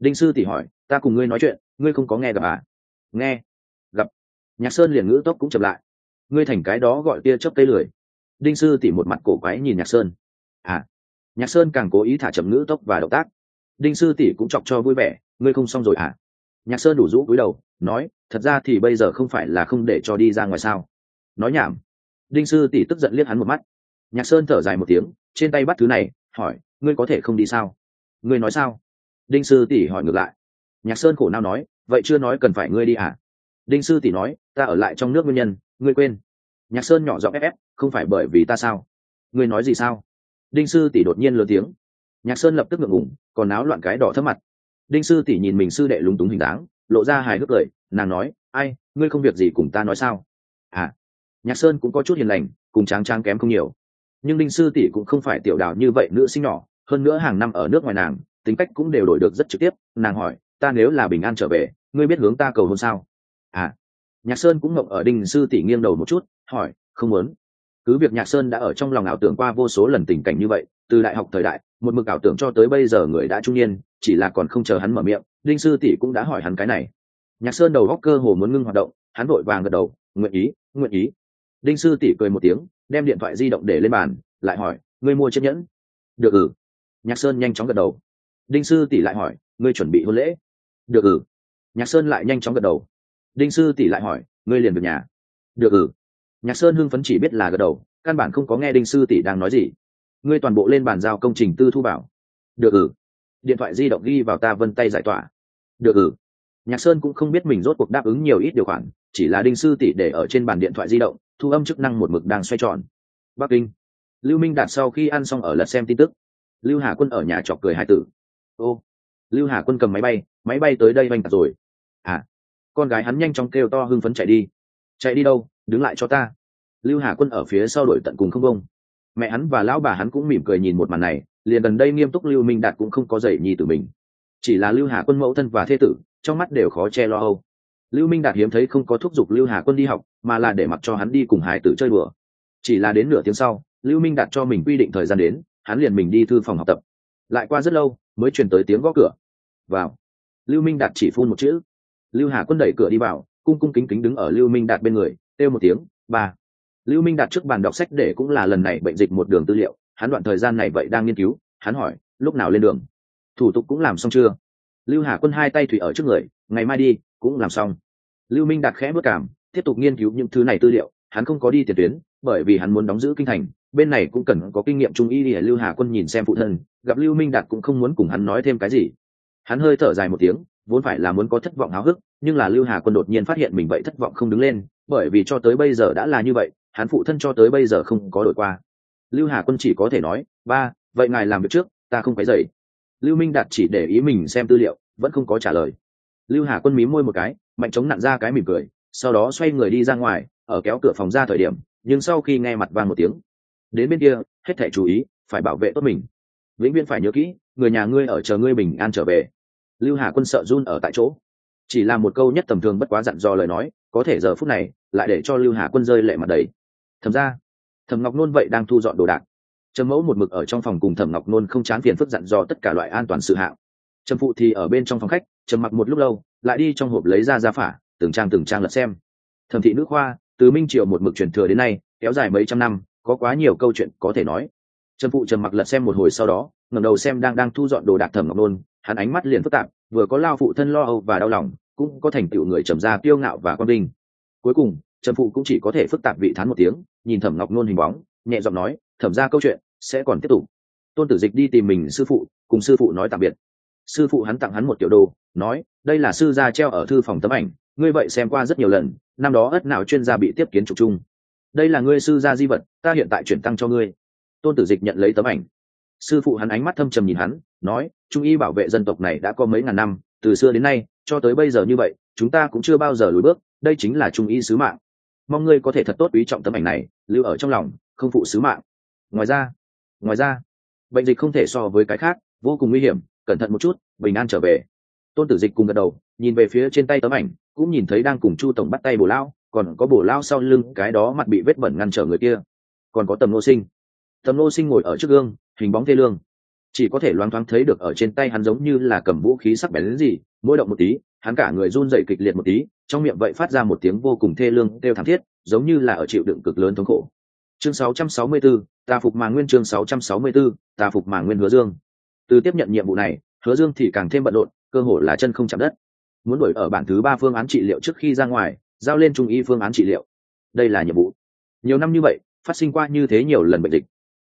đinh sư tỷ hỏi, ta cùng ngươi nói chuyện, ngươi không có nghe gặp à? Nghe. Gặp. Nhạc sơn liền ngữ tốc cũng chậm lại. Ngươi thành cái đó gọi tia chớp cây lười. Đinh sư tỉ một mặt cổ quái nhìn nhạc sơn. À. Nhạc sơn càng cố ý thả chậm ngữ tốc và động tác. Đinh sư tỷ cũng chọc cho vui vẻ, ngươi không xong rồi à? Nhạc sơn đủ rũ cúi đầu, nói, thật ra thì bây giờ không phải là không để cho đi ra ngoài sao. Nói nhảm. Đinh sư tỷ tức giận liếc hắn một mắt. Nhạc sơn thở dài một tiếng, trên tay bắt thứ này, hỏi, ngươi có thể không đi sao? Ngươi nói sao? Đinh sư tỷ hỏi ngược lại. Nhạc sơn khổ nao nói, vậy chưa nói cần phải ngươi đi à? Đinh sư tỷ nói, ta ở lại trong nước nguyên nhân, ngươi quên. Nhạc sơn nhỏ giọng ép ép, không phải bởi vì ta sao? Ngươi nói gì sao? Đinh sư tỷ đột nhiên lớn tiếng. Nhạc sơn lập tức ngượng ngủng còn áo loạn cái đỏ thấp mặt. Đinh sư tỷ nhìn mình sư đệ lúng túng hình dáng, lộ ra hài hước cười, nàng nói, ai, ngươi không việc gì cùng ta nói sao? À. Nhạc sơn cũng có chút hiền lành, cùng tráng tráng kém không nhiều. Nhưng đinh sư tỷ cũng không phải tiểu đào như vậy nữ sinh nhỏ hơn nữa hàng năm ở nước ngoài nàng, tính cách cũng đều đổi được rất trực tiếp. Nàng hỏi, ta nếu là bình an trở về, ngươi biết hướng ta cầu hôn sao? À. Nhạc sơn cũng ngộng ở đinh sư tỷ nghiêng đầu một chút, hỏi, không muốn. Cứ việc nhạc sơn đã ở trong lòng ảo tưởng qua vô số lần tình cảnh như vậy, từ đại học thời đại, một mực ảo tưởng cho tới bây giờ người đã trung niên, chỉ là còn không chờ hắn mở miệng đinh sư tỷ cũng đã hỏi hắn cái này. Nhạc sơn đầu góc cơ hồ muốn ngưng hoạt động, hắn vội vàng gật đầu, nguyện ý nguyện ý. Đinh sư tỷ cười một tiếng, đem điện thoại di động để lên bàn, lại hỏi, ngươi mua chiếc nhẫn? Được ừ nhạc sơn nhanh chóng gật đầu. Đinh sư tỷ lại hỏi, ngươi chuẩn bị hôn lễ? Được ừ. Nhạc sơn lại nhanh chóng gật đầu. Đinh sư tỷ lại hỏi, ngươi liền được nhà? Được ừ. Nhạc sơn hưng phấn chỉ biết là gật đầu, căn bản không có nghe đinh sư tỷ đang nói gì. Ngươi toàn bộ lên bàn giao công trình tư thu bảo. Được ừ. Điện thoại di động ghi vào ta vân tay giải tỏa. Được ừ. Nhạc sơn cũng không biết mình rốt cuộc đáp ứng nhiều ít điều khoản, chỉ là đinh sư tỷ để ở trên bàn điện thoại di động, thu âm chức năng một mực đang xoay tròn. Bắc kinh. Lưu minh đạt sau khi ăn xong ở lật xem tin tức lưu hà quân ở nhà chọc cười hai tử. Ô, lưu hà quân cầm máy bay máy bay tới đây oanh tạc rồi. À con gái hắn nhanh chóng kêu to hưng phấn chạy đi. Chạy đi đâu, đứng lại cho ta. Lưu hà quân ở phía sau đổi tận cùng không bông. Mẹ hắn và lão bà hắn cũng mỉm cười nhìn một màn này, liền gần đây nghiêm túc lưu minh đạt cũng không có dậy nhi từ mình. Chỉ là lưu hà quân mẫu thân và thê tử, trong mắt đều khó che lo âu. Lưu minh đạt hiếm thấy không có thúc giục lưu hà quân đi học, mà là để mặc cho hắn đi cùng hải tử chơi bừa chỉ là đến nửa tiếng sau, lưu minh đạt cho mình quy định thời gian đến hắn liền mình đi thư phòng học tập. Lại qua rất lâu, mới truyền tới tiếng gõ cửa. Vào. Lưu minh đạt chỉ phun một chữ. Lưu hà quân đẩy cửa đi vào, cung cung kính kính đứng ở lưu minh đạt bên người, kêu một tiếng, ba. Lưu minh đạt trước bàn đọc sách để cũng là lần này bệnh dịch một đường tư liệu, hắn đoạn thời gian này vậy đang nghiên cứu, hắn hỏi, lúc nào lên đường? Thủ tục cũng làm xong chưa? Lưu hà quân hai tay thủy ở trước người, ngày mai đi, cũng làm xong. Lưu minh đạt khẽ bước cảm, tiếp tục nghiên cứu những thứ này tư liệu, hắn không có đi tiền tuyến, bởi vì hắn muốn đóng giữ kinh thành bên này cũng cần có kinh nghiệm trung y để lưu hà quân nhìn xem phụ thân, gặp lưu minh đạt cũng không muốn cùng hắn nói thêm cái gì. Hắn hơi thở dài một tiếng, vốn phải là muốn có thất vọng háo hức, nhưng là lưu hà quân đột nhiên phát hiện mình vậy thất vọng không đứng lên, bởi vì cho tới bây giờ đã là như vậy, hắn phụ thân cho tới bây giờ không có đổi qua. Lưu hà quân chỉ có thể nói, ba, vậy ngài làm việc trước, ta không phải dậy lưu minh đạt chỉ để ý mình xem tư liệu, vẫn không có trả lời. Lưu hà quân mí môi một cái, mạnh chống nặn ra cái mỉm cười, sau đó xoay người đi ra ngoài, ở kéo cửa phòng ra thời điểm, nhưng sau khi nghe mặt vang một tiếng đến bên kia, hết thể chú ý, phải bảo vệ tốt mình. Vĩnh viễn phải nhớ kỹ, người nhà ngươi ở chờ ngươi bình an trở về. Lưu hà quân sợ run ở tại chỗ. Chỉ là một câu nhất tầm thường bất quá dặn dò lời nói, có thể giờ phút này, lại để cho lưu hà quân rơi lệ mặt đầy. Thầm ra, thầm ngọc nôn vậy đang thu dọn đồ đạc. Trầm mẫu một mực ở trong phòng cùng thẩm ngọc nôn không chán phiền phức dặn dò tất cả loại an toàn sự hạng. Trầm phụ thì ở bên trong phòng khách, trầm mặc một lúc lâu, lại đi trong hộp lấy ra ra phả, từng trang từng trang lật xem. Thẩm thị nữ khoa, từ minh triều một mực truyền thừa đến nay, kéo dài mấy trăm năm có quá nhiều câu chuyện có thể nói. Trần phụ Trần mặc lật xem một hồi sau đó, ngẩng đầu xem đang đang thu dọn đồ đạc thẩm ngọc nôn, hắn ánh mắt liền phức tạp, vừa có lao phụ thân lo âu và đau lòng, cũng có thành tựu người trầm ra kiêu ngạo và quan vinh. Cuối cùng, Trần phụ cũng chỉ có thể phức tạp vị thán một tiếng, nhìn thẩm ngọc nôn hình bóng, nhẹ giọng nói, thẩm ra câu chuyện sẽ còn tiếp tục. Tôn tử dịch đi tìm mình sư phụ, cùng sư phụ nói tạm biệt. Sư phụ hắn tặng hắn một tiểu đồ, nói, đây là sư gia treo ở thư phòng tấm ảnh, ngươi vậy xem qua rất nhiều lần, năm đó ất nào chuyên gia bị tiếp kiến trục chung đây là ngươi sư gia di vật, ta hiện tại chuyển tăng cho ngươi. Tôn tử dịch nhận lấy tấm ảnh. Sư phụ hắn ánh mắt thâm trầm nhìn hắn, nói, trung y bảo vệ dân tộc này đã có mấy ngàn năm, từ xưa đến nay, cho tới bây giờ như vậy, chúng ta cũng chưa bao giờ lùi bước, đây chính là trung y sứ mạng. Mong ngươi có thể thật tốt quý trọng tấm ảnh này, lưu ở trong lòng, không phụ sứ mạng. Ngoài ra ngoài ra, bệnh dịch không thể so với cái khác, vô cùng nguy hiểm, cẩn thận một chút, bình an trở về. Tôn tử dịch cùng gật đầu, nhìn về phía trên tay tấm ảnh, cũng nhìn thấy đang cùng chu tổng bắt tay bồ lao còn có bổ lao sau lưng cái đó mặt bị vết bẩn ngăn trở người kia. Còn có tầm nô sinh. Tầm nô sinh ngồi ở trước gương hình bóng thê lương. Chỉ có thể loáng thoáng thấy được ở trên tay hắn giống như là cầm vũ khí sắc bén đến gì mỗi động một tí hắn cả người run dậy kịch liệt một tí trong miệng vậy phát ra một tiếng vô cùng thê lương kêu thảm thiết giống như là ở chịu đựng cực lớn thống khổ. Chương 664, ta phục mà nguyên chương 664, ta phục mà nguyên hứa dương. Từ tiếp nhận nhiệm vụ này hứa dương thì càng thêm bận rộn cơ hội là chân không chạm đất. Muốn đổi ở bản thứ ba phương án trị liệu trước khi ra ngoài giao lên trung y phương án trị liệu. Đây là nhiệm vụ. Nhiều năm như vậy, phát sinh qua như thế nhiều lần bệnh dịch.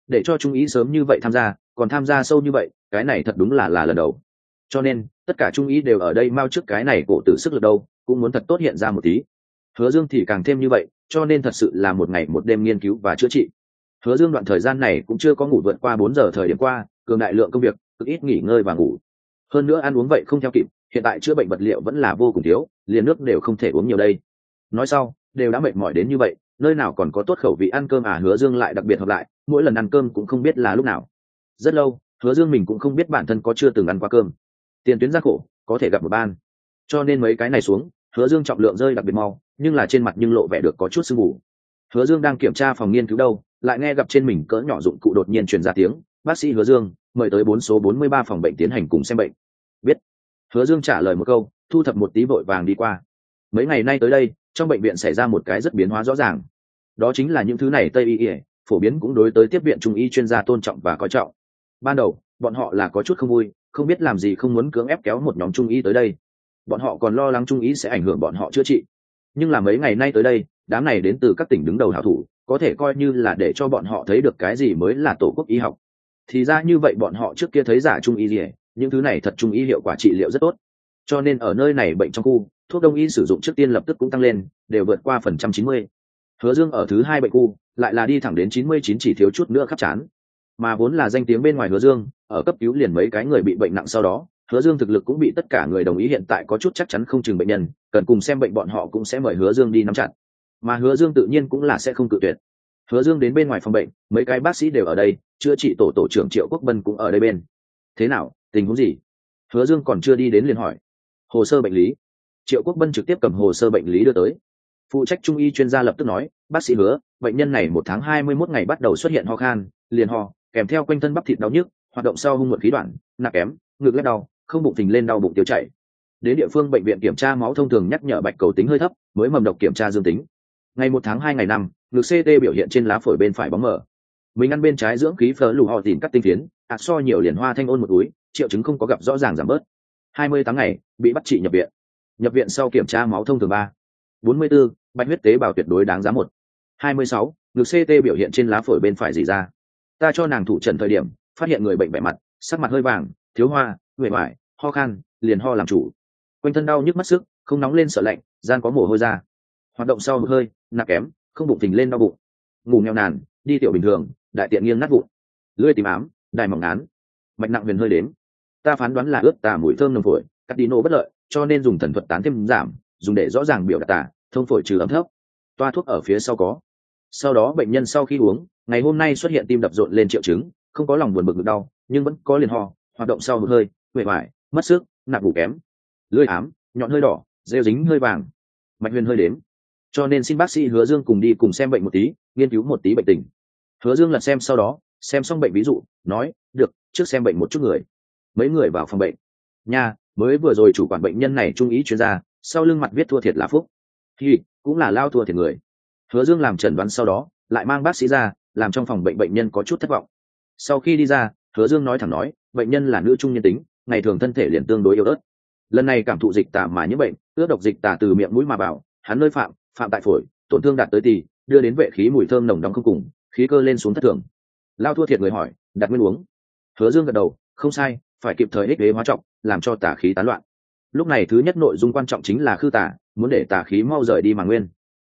Để cho trung y sớm như vậy tham gia, còn tham gia sâu như vậy, cái này thật đúng là là lần đầu. Cho nên, tất cả trung y đều ở đây mau trước cái này cổ tử sức lực đâu, cũng muốn thật tốt hiện ra một tí. Hứa dương thì càng thêm như vậy, cho nên thật sự là một ngày một đêm nghiên cứu và chữa trị. Hứa dương đoạn thời gian này cũng chưa có ngủ vượt qua bốn giờ thời điểm qua, cường đại lượng công việc, cực ít nghỉ ngơi và ngủ. Hơn nữa ăn uống vậy không theo kịp, hiện tại chữa bệnh vật liệu vẫn là vô cùng thiếu, liền nước đều không thể uống nhiều đây nói sau, đều đã mệt mỏi đến như vậy, nơi nào còn có tốt khẩu vị ăn cơm à hứa dương lại đặc biệt hợp lại, mỗi lần ăn cơm cũng không biết là lúc nào. Rất lâu, hứa dương mình cũng không biết bản thân có chưa từng ăn qua cơm. Tiền tuyến ra khổ, có thể gặp một ban. Cho nên mấy cái này xuống, hứa dương trọng lượng rơi đặc biệt mau, nhưng là trên mặt nhưng lộ vẻ được có chút sương mù. Hứa dương đang kiểm tra phòng nghiên cứu đâu, lại nghe gặp trên mình cỡ nhỏ dụng cụ đột nhiên truyền ra tiếng, bác sĩ hứa dương, mời tới bốn số bốn mươi ba phòng bệnh tiến hành cùng xem bệnh. Biết. Hứa dương trả lời một câu, thu thập một tí vội vàng đi qua mấy ngày nay tới đây, trong bệnh viện xảy ra một cái rất biến hóa rõ ràng. Đó chính là những thứ này tây y ỉa phổ biến cũng đối tới tiếp viện trung y chuyên gia tôn trọng và coi trọng. Ban đầu, bọn họ là có chút không vui, không biết làm gì không muốn cưỡng ép kéo một nhóm trung y tới đây. Bọn họ còn lo lắng trung y sẽ ảnh hưởng bọn họ chữa trị. Nhưng là mấy ngày nay tới đây, đám này đến từ các tỉnh đứng đầu hảo thủ, có thể coi như là để cho bọn họ thấy được cái gì mới là tổ quốc y học. Thì ra như vậy bọn họ trước kia thấy giả trung y gì những thứ này thật trung y hiệu quả trị liệu rất tốt. Cho nên ở nơi này bệnh trong khu thuốc đông y sử dụng trước tiên lập tức cũng tăng lên, đều vượt qua phần trăm chín mươi. Hứa dương ở thứ hai bệnh khu, lại là đi thẳng đến chín mươi chín chỉ thiếu chút nữa khắc chán. Mà vốn là danh tiếng bên ngoài hứa dương, ở cấp cứu liền mấy cái người bị bệnh nặng sau đó, hứa dương thực lực cũng bị tất cả người đồng ý hiện tại có chút chắc chắn không chừng bệnh nhân, cần cùng xem bệnh bọn họ cũng sẽ mời hứa dương đi nắm chặt. Mà hứa dương tự nhiên cũng là sẽ không cự tuyệt. Hứa dương đến bên ngoài phòng bệnh, mấy cái bác sĩ đều ở đây, chữa trị tổ tổ trưởng triệu quốc bân cũng ở đây bên. Thế nào, tình huống gì? Hứa dương còn chưa đi đến liền hỏi. Hồ sơ bệnh lý triệu quốc bân trực tiếp cầm hồ sơ bệnh lý đưa tới. Phụ trách trung y chuyên gia lập tức nói, bác sĩ hứa, bệnh nhân này một tháng hai mươi mốt ngày bắt đầu xuất hiện ho khan, liền ho, kèm theo quanh thân bắp thịt đau nhức, hoạt động sau hung muộn khí đoạn nạc kém, ngực lết đau, không bụng tình lên đau bụng tiêu chảy. Đến địa phương bệnh viện kiểm tra máu thông thường nhắc nhở bạch cầu tính hơi thấp, mới mầm độc kiểm tra dương tính. Ngày một tháng hai ngày năm, ngực ct biểu hiện trên lá phổi bên phải bóng mở mình ăn bên trái dưỡng khí phở lù họ tìm cắt tinh phiến ạt so nhiều liền hoa thanh ôn một túi, triệu chứng không có gặp rõ ràng giảm bớt. Hai mươi tháng ngày, bị bắt trị nhập viện nhập viện sau kiểm tra máu thông thường ba. Bốn mươi 44, bạch huyết tế bào tuyệt đối đáng giá một. Hai mươi sáu ngực ct biểu hiện trên lá phổi bên phải dì ra. Ta cho nàng thủ trần thời điểm phát hiện người bệnh bẻ mặt sắc mặt hơi vàng thiếu hoa huệ hoại ho khan liền ho làm chủ. Quanh thân đau nhức mất sức không nóng lên sợ lạnh gian có mồ hôi ra. Hoạt động sau hơi nặng kém không bụng phình lên đau bụng. Ngủ nghèo nàn đi tiểu bình thường đại tiện nghiêng nát bụng lưỡi tìm ám đài mỏng ngán. Mạch nặng huyền hơi đến. Ta phán đoán là ướt tà mũi thơm nồng phổi cắt đi nô bất lợi cho nên dùng thần thuật tán thêm giảm, dùng để rõ ràng biểu đạt tả thông phổi trừ ấm thấp. Toa thuốc ở phía sau có. Sau đó bệnh nhân sau khi uống, ngày hôm nay xuất hiện tim đập rộn lên triệu chứng, không có lòng buồn bực ngực đau, nhưng vẫn có liền ho, hoạt động sau hơi huệ vải mất sức, nạp ngủ kém. Lưỡi ám, nhọn hơi đỏ, rêu dính hơi vàng. Mạch huyền hơi đếm. Cho nên xin bác sĩ hứa dương cùng đi cùng xem bệnh một tí, nghiên cứu một tí bệnh tình. Hứa dương lật xem sau đó, xem xong bệnh ví dụ, nói, được, trước xem bệnh một chút người. Mấy người vào phòng bệnh. Nha mới vừa rồi chủ quản bệnh nhân này trung ý chuyên gia, sau lưng mặt viết thua thiệt là phúc. Thì cũng là lao thua thiệt người. Hứa dương làm trần đoán sau đó, lại mang bác sĩ ra, làm trong phòng bệnh bệnh nhân có chút thất vọng. Sau khi đi ra, hứa dương nói thẳng nói, bệnh nhân là nữ trung nhân tính, ngày thường thân thể liền tương đối yếu ớt. Lần này cảm thụ dịch tả mà những bệnh ướt độc dịch tả từ miệng mũi mà vào, hắn nơi phạm phạm tại phổi, tổn thương đạt tới tì đưa đến vệ khí mùi thơm nồng đóng không cùng, khí cơ lên xuống thất thường. Lao thua thiệt người hỏi, đặt nguyên uống. Hứa dương gật đầu, không sai, phải kịp thời ích đế hóa trọng làm cho tà khí tán loạn. Lúc này thứ nhất nội dung quan trọng chính là khư tà, muốn để tà khí mau rời đi mà nguyên.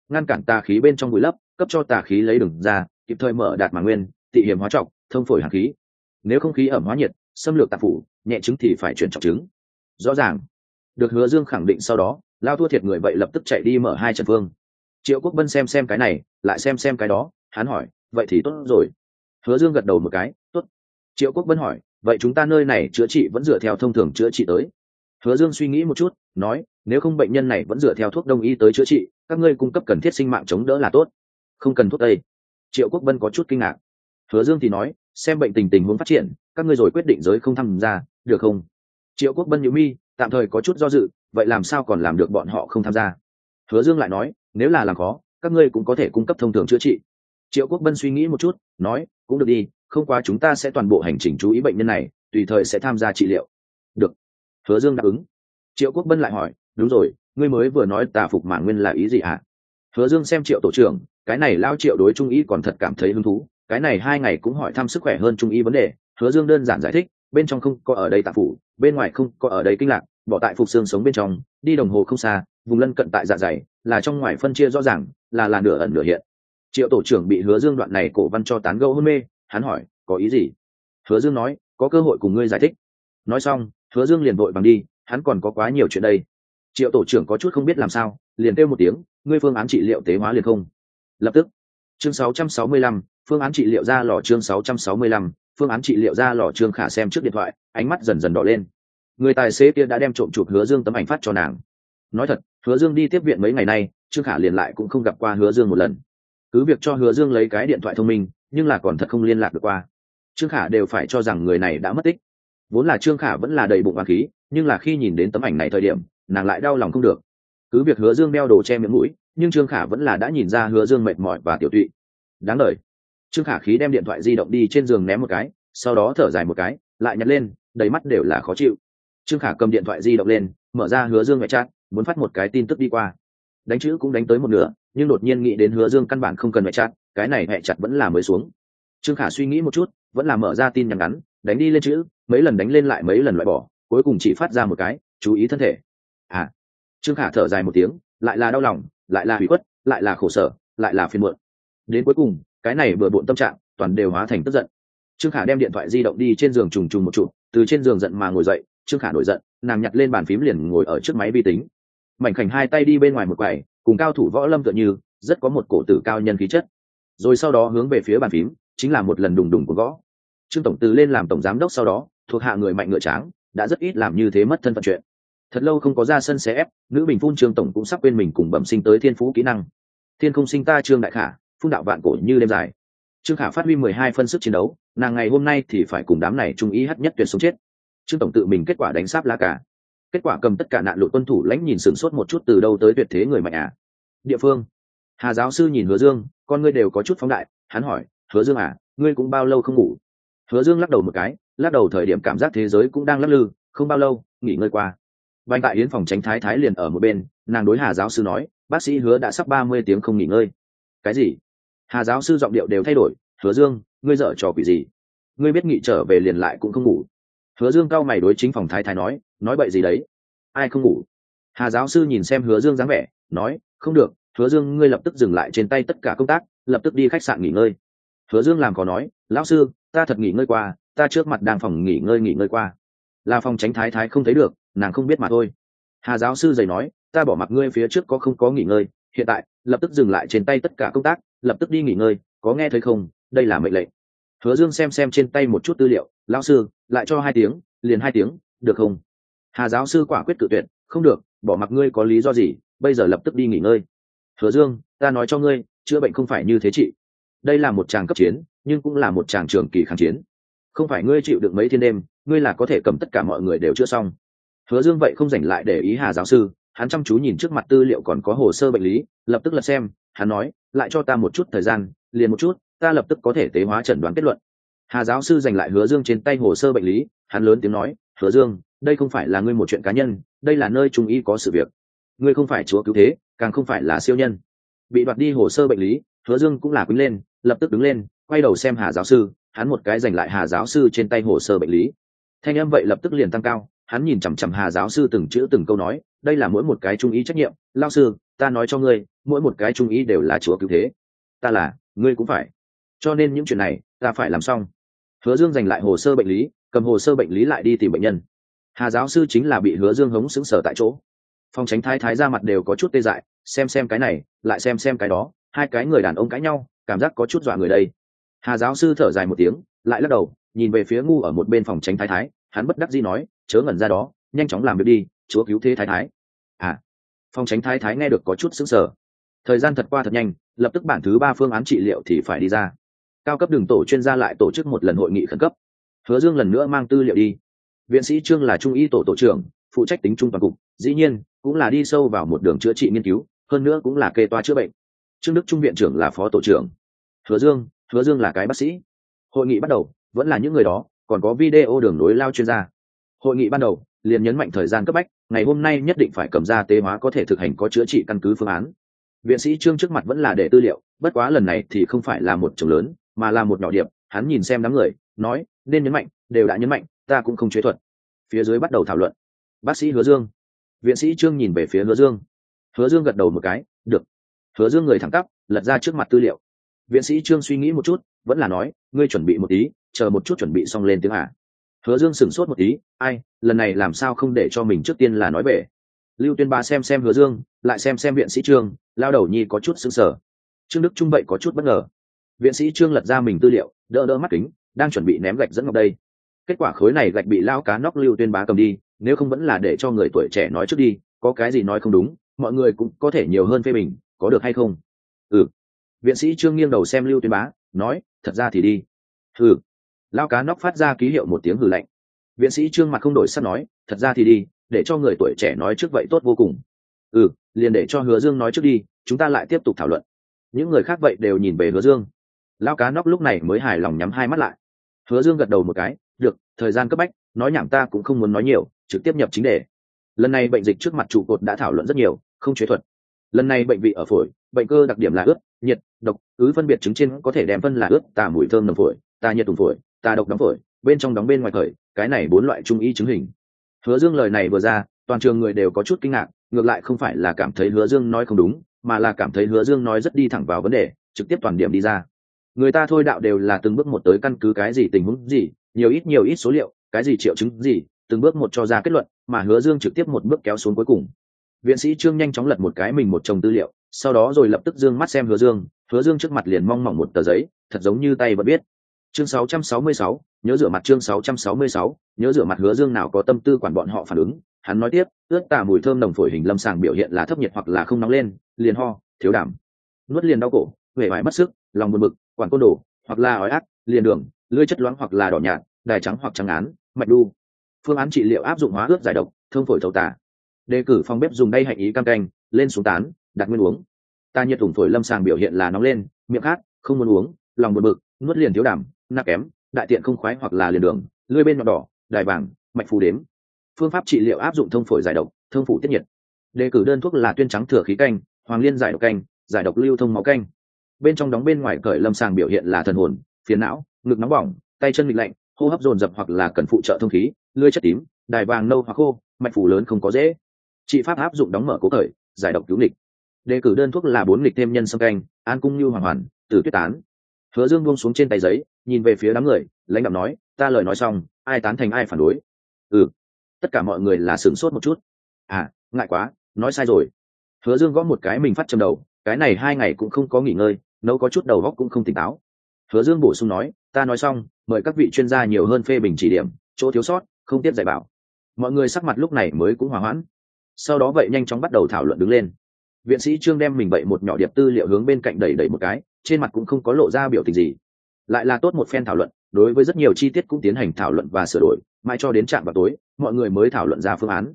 Ngăn cản tà khí bên trong bụi lấp, cấp cho tà khí lấy đường ra, kịp thời mở đạt mà nguyên, tị hiểm hóa trọng thông phổi hạt khí. Nếu không khí ẩm hóa nhiệt, xâm lược tạp phủ, nhẹ chứng thì phải chuyển trọng chứng. Rõ ràng. Được hứa dương khẳng định sau đó, lao thua thiệt người vậy lập tức chạy đi mở hai trận phương triệu quốc bân xem xem cái này, lại xem xem cái đó, hắn hỏi, vậy thì tốt rồi. Hứa dương gật đầu một cái, tốt. Triệu quốc bân hỏi vậy chúng ta nơi này chữa trị vẫn dựa theo thông thường chữa trị tới. Hứa dương suy nghĩ một chút, nói, nếu không bệnh nhân này vẫn dựa theo thuốc đông y tới chữa trị, các ngươi cung cấp cần thiết sinh mạng chống đỡ là tốt. Không cần thuốc tây. Triệu quốc vân có chút kinh ngạc. Hứa dương thì nói, xem bệnh tình tình huống phát triển, các ngươi rồi quyết định giới không tham gia, được không? Triệu quốc vân nhữ mi, tạm thời có chút do dự, vậy làm sao còn làm được bọn họ không tham gia? Hứa dương lại nói, nếu là làm khó, các ngươi cũng có thể cung cấp thông thường chữa trị. Triệu quốc vân suy nghĩ một chút, nói, cũng được đi không quá chúng ta sẽ toàn bộ hành trình chú ý bệnh nhân này, tùy thời sẽ tham gia trị liệu. Được. Hứa dương đáp ứng. Triệu quốc bân lại hỏi, đúng rồi, ngươi mới vừa nói tà phục mảng nguyên là ý gì ạ? À? hứa dương xem triệu tổ trưởng, cái này lao triệu đối trung ý còn thật cảm thấy hứng thú, cái này hai ngày cũng hỏi thăm sức khỏe hơn trung ý vấn đề. Hứa dương đơn giản giải thích, bên trong không có ở đây tạp phủ bên ngoài không có ở đây kinh lạc, bỏ tại phục xương sống bên trong, đi đồng hồ không xa, vùng lân cận tại dạ dày, là trong ngoài phân chia rõ ràng, là là nửa ẩn nửa hiện. Triệu tổ trưởng bị hứa dương đoạn này cổ văn cho tán gẫu hôn mê hắn hỏi có ý gì? Hứa dương nói có cơ hội cùng ngươi giải thích. Nói xong hứa dương liền vội bằng đi hắn còn có quá nhiều chuyện đây. Triệu tổ trưởng có chút không biết làm sao liền kêu một tiếng ngươi phương án trị liệu tế hóa liền không. Lập tức chương 665, phương án trị liệu ra lò chương 665, phương án trị liệu ra lò trương khả xem trước điện thoại ánh mắt dần dần đỏ lên. Người tài xế kia đã đem trộm chụp hứa dương tấm ảnh phát cho nàng. Nói thật hứa dương đi tiếp viện mấy ngày nay trương khả liền lại cũng không gặp qua hứa dương một lần cứ việc cho hứa dương lấy cái điện thoại thông minh, nhưng là còn thật không liên lạc được qua. Trương khả đều phải cho rằng người này đã mất tích. Vốn là trương khả vẫn là đầy bụng hoàng khí, nhưng là khi nhìn đến tấm ảnh này thời điểm, nàng lại đau lòng không được. Cứ việc hứa dương đeo đồ che miệng mũi, nhưng trương khả vẫn là đã nhìn ra hứa dương mệt mỏi và tiểu tụy. Đáng lời. Trương khả khí đem điện thoại di động đi trên giường ném một cái, sau đó thở dài một cái, lại nhặt lên, đầy mắt đều là khó chịu. Trương khả cầm điện thoại di động lên, mở ra hứa dương ngoại trát muốn phát một cái tin tức đi qua đánh chữ cũng đánh tới một nửa, nhưng đột nhiên nghĩ đến hứa dương căn bản không cần mẹ chặt, cái này mẹ chặt vẫn là mới xuống. Trương khả suy nghĩ một chút, vẫn là mở ra tin nhắn ngắn, đánh đi lên chữ, mấy lần đánh lên lại mấy lần loại bỏ, cuối cùng chỉ phát ra một cái, chú ý thân thể. À. Trương khả thở dài một tiếng, lại là đau lòng, lại là hủy khuất, lại là khổ sở, lại là phiền muộn. Đến cuối cùng, cái này vừa bộn tâm trạng, toàn đều hóa thành tức giận. Trương khả đem điện thoại di động đi trên giường trùng trùng một trụ, từ trên giường giận mà ngồi dậy, trương khả nổi giận, nàng nhặt lên bàn phím liền ngồi ở trước máy vi tính mảnh khảnh hai tay đi bên ngoài một quầy, cùng cao thủ võ lâm tựa như, rất có một cổ tử cao nhân khí chất. Rồi sau đó hướng về phía bàn phím, chính là một lần đùng đùng của gõ. Trương tổng từ lên làm tổng giám đốc sau đó, thuộc hạ người mạnh ngựa tráng, đã rất ít làm như thế mất thân phận chuyện. Thật lâu không có ra sân xe ép, nữ bình phun trương tổng cũng sắp quên mình cùng bẩm sinh tới thiên phú kỹ năng. Thiên không sinh ta trương đại khả, phun đạo vạn cổ như đêm dài. Trương khả phát huy mười hai phân sức chiến đấu, nàng ngày hôm nay thì phải cùng đám này trung ý hắt nhất tuyệt sống chết. Trương tổng tự mình kết quả đánh sáp lá cả kết quả cầm tất cả nạn lụt tuân thủ lãnh nhìn sửng sốt một chút từ đâu tới tuyệt thế người mạnh à? Địa phương. Hà giáo sư nhìn hứa dương, con ngươi đều có chút phóng đại, hắn hỏi, hứa dương à ngươi cũng bao lâu không ngủ? Hứa dương lắc đầu một cái, lắc đầu thời điểm cảm giác thế giới cũng đang lắc lư, không bao lâu, nghỉ ngơi qua. Banh tại yến phòng tránh thái thái liền ở một bên, nàng đối hà giáo sư nói, bác sĩ hứa đã sắp ba mươi tiếng không nghỉ ngơi. Cái gì? Hà giáo sư giọng điệu đều thay đổi, hứa dương, ngươi dở trò quỷ gì? Ngươi biết nghị trở về liền lại cũng không ngủ. Hứa dương cao mày đối chính phòng thái thái nói nói bậy gì đấy? Ai không ngủ? Hà giáo sư nhìn xem hứa dương dáng vẻ, nói, không được, hứa dương, ngươi lập tức dừng lại trên tay tất cả công tác, lập tức đi khách sạn nghỉ ngơi. Hứa dương làm có nói, lão sư, ta thật nghỉ ngơi qua, ta trước mặt đang phòng nghỉ ngơi nghỉ ngơi qua. Là phòng tránh thái thái không thấy được, nàng không biết mà thôi. Hà giáo sư dày nói, ta bỏ mặc ngươi phía trước có không có nghỉ ngơi, hiện tại, lập tức dừng lại trên tay tất cả công tác, lập tức đi nghỉ ngơi, có nghe thấy không? Đây là mệnh lệnh. Hứa dương xem xem trên tay một chút tư liệu, lão sư, lại cho hai tiếng, liền hai tiếng, được không? Hà giáo sư quả quyết cự tuyệt, không được, bỏ mặc ngươi có lý do gì, bây giờ lập tức đi nghỉ ngơi. Hứa dương, ta nói cho ngươi, chữa bệnh không phải như thế chị. Đây là một tràng cấp chiến, nhưng cũng là một tràng trường kỳ kháng chiến. Không phải ngươi chịu được mấy thiên đêm, ngươi là có thể cầm tất cả mọi người đều chữa xong. Hứa dương vậy không dành lại để ý hà giáo sư, hắn chăm chú nhìn trước mặt tư liệu còn có hồ sơ bệnh lý, lập tức lật xem, hắn nói, lại cho ta một chút thời gian, liền một chút, ta lập tức có thể tế hóa chẩn đoán kết luận hà giáo sư giành lại hứa dương trên tay hồ sơ bệnh lý, hắn lớn tiếng nói, hứa dương, đây không phải là ngươi một chuyện cá nhân, đây là nơi trung y có sự việc. Ngươi không phải chúa cứu thế, càng không phải là siêu nhân. Bị đoạt đi hồ sơ bệnh lý, hứa dương cũng là quýnh lên, lập tức đứng lên, quay đầu xem hà giáo sư, hắn một cái giành lại hà giáo sư trên tay hồ sơ bệnh lý. Thanh em vậy lập tức liền tăng cao, hắn nhìn chằm chằm hà giáo sư từng chữ từng câu nói, đây là mỗi một cái trung ý trách nhiệm, lao sư, ta nói cho ngươi, mỗi một cái trung ý đều là chúa cứu thế. Ta là, ngươi cũng phải. Cho nên những chuyện này, ta phải làm xong hứa dương giành lại hồ sơ bệnh lý, cầm hồ sơ bệnh lý lại đi tìm bệnh nhân. Hà giáo sư chính là bị hứa dương hống xứng sở tại chỗ. Phòng tránh thái thái ra mặt đều có chút tê dại, xem xem cái này, lại xem xem cái đó, hai cái người đàn ông cãi nhau, cảm giác có chút dọa người đây. Hà giáo sư thở dài một tiếng, lại lắc đầu, nhìn về phía ngu ở một bên phòng tránh thái thái, hắn bất đắc dĩ nói, chớ ngẩn ra đó, nhanh chóng làm việc đi, chúa cứu thế thái thái. À. Phòng tránh thái thái nghe được có chút sững sờ. Thời gian thật qua thật nhanh, lập tức bản thứ ba phương án trị liệu thì phải đi ra cao cấp đường tổ chuyên gia lại tổ chức một lần hội nghị khẩn cấp. Hứa dương lần nữa mang tư liệu đi. Viện sĩ trương là trung y tổ tổ trưởng, phụ trách tính trung toàn cục, dĩ nhiên, cũng là đi sâu vào một đường chữa trị nghiên cứu, hơn nữa cũng là kê toa chữa bệnh. Trương đức trung viện trưởng là phó tổ trưởng. Hứa dương hứa dương là cái bác sĩ. Hội nghị bắt đầu, vẫn là những người đó, còn có video đường nối lao chuyên gia. Hội nghị ban đầu, liền nhấn mạnh thời gian cấp bách, ngày hôm nay nhất định phải cầm ra tế hóa có thể thực hành có chữa trị căn cứ phương án. Viện sĩ trương trước mặt vẫn là để tư liệu, bất quá lần này thì không phải là một chồng lớn mà là một nhỏ điệp hắn nhìn xem đám người, nói, nên nhấn mạnh, đều đã nhấn mạnh, ta cũng không chế thuật. Phía dưới bắt đầu thảo luận. Bác sĩ hứa dương. Viện sĩ trương nhìn về phía hứa dương. Hứa dương gật đầu một cái, được. Hứa dương người thẳng tắp, lật ra trước mặt tư liệu. Viện sĩ trương suy nghĩ một chút, vẫn là nói, ngươi chuẩn bị một tí, chờ một chút chuẩn bị xong lên tiếng à. hứa dương sửng sốt một tí, ai, lần này làm sao không để cho mình trước tiên là nói về lưu tuyên ba xem xem hứa dương, lại xem xem viện sĩ trương, lao đầu nhi có chút sững sờ. Trương đức trung vậy có chút bất ngờ viện sĩ trương lật ra mình tư liệu, đỡ đỡ mắt kính, đang chuẩn bị ném gạch dẫn ngọc đây. Kết quả khối này gạch bị lao cá nóc lưu tuyên bá cầm đi, nếu không vẫn là để cho người tuổi trẻ nói trước đi, có cái gì nói không đúng, mọi người cũng có thể nhiều hơn phê bình, có được hay không? Ừ. Viện sĩ trương nghiêng đầu xem lưu tuyên bá, nói, thật ra thì đi. Ừ lao cá nóc phát ra ký hiệu một tiếng hử lạnh. Viện sĩ trương mặt không đổi sắt nói, thật ra thì đi, để cho người tuổi trẻ nói trước vậy tốt vô cùng. Ừ liền để cho hứa dương nói trước đi, chúng ta lại tiếp tục thảo luận. Những người khác vậy đều nhìn về hứa dương lao cá nóc lúc này mới hài lòng nhắm hai mắt lại. Hứa dương gật đầu một cái, được, thời gian cấp bách, nói nhảm ta cũng không muốn nói nhiều, trực tiếp nhập chính đề. Lần này bệnh dịch trước mặt trụ cột đã thảo luận rất nhiều, không chế thuật. Lần này bệnh vị ở phổi, bệnh cơ đặc điểm là ướt, nhiệt, độc ứ phân biệt chứng trên có thể đem phân là ướt, tà mùi thơm nồng phổi, tà nhiệt tùng phổi, tà độc đóng phổi, bên trong đóng bên ngoài khởi cái này bốn loại trung y chứng hình. Hứa dương lời này vừa ra, toàn trường người đều có chút kinh ngạc, ngược lại không phải là cảm thấy hứa dương nói không đúng, mà là cảm thấy hứa dương nói rất đi thẳng vào vấn đề, trực tiếp toàn điểm đi ra người ta thôi đạo đều là từng bước một tới căn cứ cái gì tình huống gì nhiều ít nhiều ít số liệu cái gì triệu chứng gì từng bước một cho ra kết luận mà hứa dương trực tiếp một bước kéo xuống cuối cùng. Viện sĩ trương nhanh chóng lật một cái mình một chồng tư liệu sau đó rồi lập tức dương mắt xem hứa dương hứa dương trước mặt liền mong mỏng một tờ giấy thật giống như tay vẫn biết. Chương 666, nhớ rửa mặt chương 666, nhớ rửa mặt hứa dương nào có tâm tư quản bọn họ phản ứng. Hắn nói tiếp ướt tà mùi thơm nồng phổi hình lâm sàng biểu hiện là thấp nhiệt hoặc là không nóng lên liền ho thiếu đảm. Nuốt liền đau cổ huệ vải mất sức lòng buồn bực quản côn đồ, hoặc là ói ác, liền đường lưỡi chất loãng hoặc là đỏ nhạt, đài trắng hoặc trắng án, mạch đu. Phương án trị liệu áp dụng hóa ướt giải độc thương phổi thấu tả. Đề cử phòng bếp dùng đay hạnh ý cam canh, lên xuống tán, đặt nguyên uống. Ta nhiệt thủng phổi lâm sàng biểu hiện là nóng lên, miệng khát, không muốn uống, lòng buồn bực, nuốt liền thiếu đảm nạc kém, đại tiện không khoái hoặc là liền đường, lưỡi bên nhọn đỏ, đài vàng, mạch phù đếm. Phương pháp trị liệu áp dụng thông phổi giải độc, thông phủ tiết nhiệt. Đề cử đơn thuốc là tuyên trắng thừa khí canh, hoàng liên giải độc canh, giải độc lưu thông máu canh bên trong đóng bên ngoài cởi lâm sàng biểu hiện là thần hồn, phiền não, ngực nóng bỏng, tay chân nghịch lạnh, hô hấp dồn dập hoặc là cần phụ trợ thông khí, lưỡi chất tím, đài vàng nâu hoặc khô, mạch phủ lớn không có dễ. Trị pháp áp dụng đóng mở cố cởi giải độc cứu nghịch. Đề cử đơn thuốc là bốn nghịch thêm nhân sâm canh, an cung như hoàng hoàn, tử tuyết tán. Hứa dương buông xuống trên tay giấy, nhìn về phía đám người, lãnh đạo nói, ta lời nói xong, ai tán thành ai phản đối? Ừ. Tất cả mọi người là sửng sốt một chút. À ngại quá, nói sai rồi. Hứa dương gõ một cái mình phát trầm đầu, cái này hai ngày cũng không có nghỉ ngơi nấu có chút đầu góc cũng không tỉnh táo. Hứa dương bổ sung nói, ta nói xong, mời các vị chuyên gia nhiều hơn phê bình chỉ điểm, chỗ thiếu sót, không tiếp dạy bảo. Mọi người sắc mặt lúc này mới cũng hòa hoãn. Sau đó vậy nhanh chóng bắt đầu thảo luận đứng lên. Viện sĩ trương đem mình bậy một nhỏ điệp tư liệu hướng bên cạnh đẩy đẩy một cái, trên mặt cũng không có lộ ra biểu tình gì. Lại là tốt một phen thảo luận, đối với rất nhiều chi tiết cũng tiến hành thảo luận và sửa đổi mai cho đến trạm vào tối, mọi người mới thảo luận ra phương án.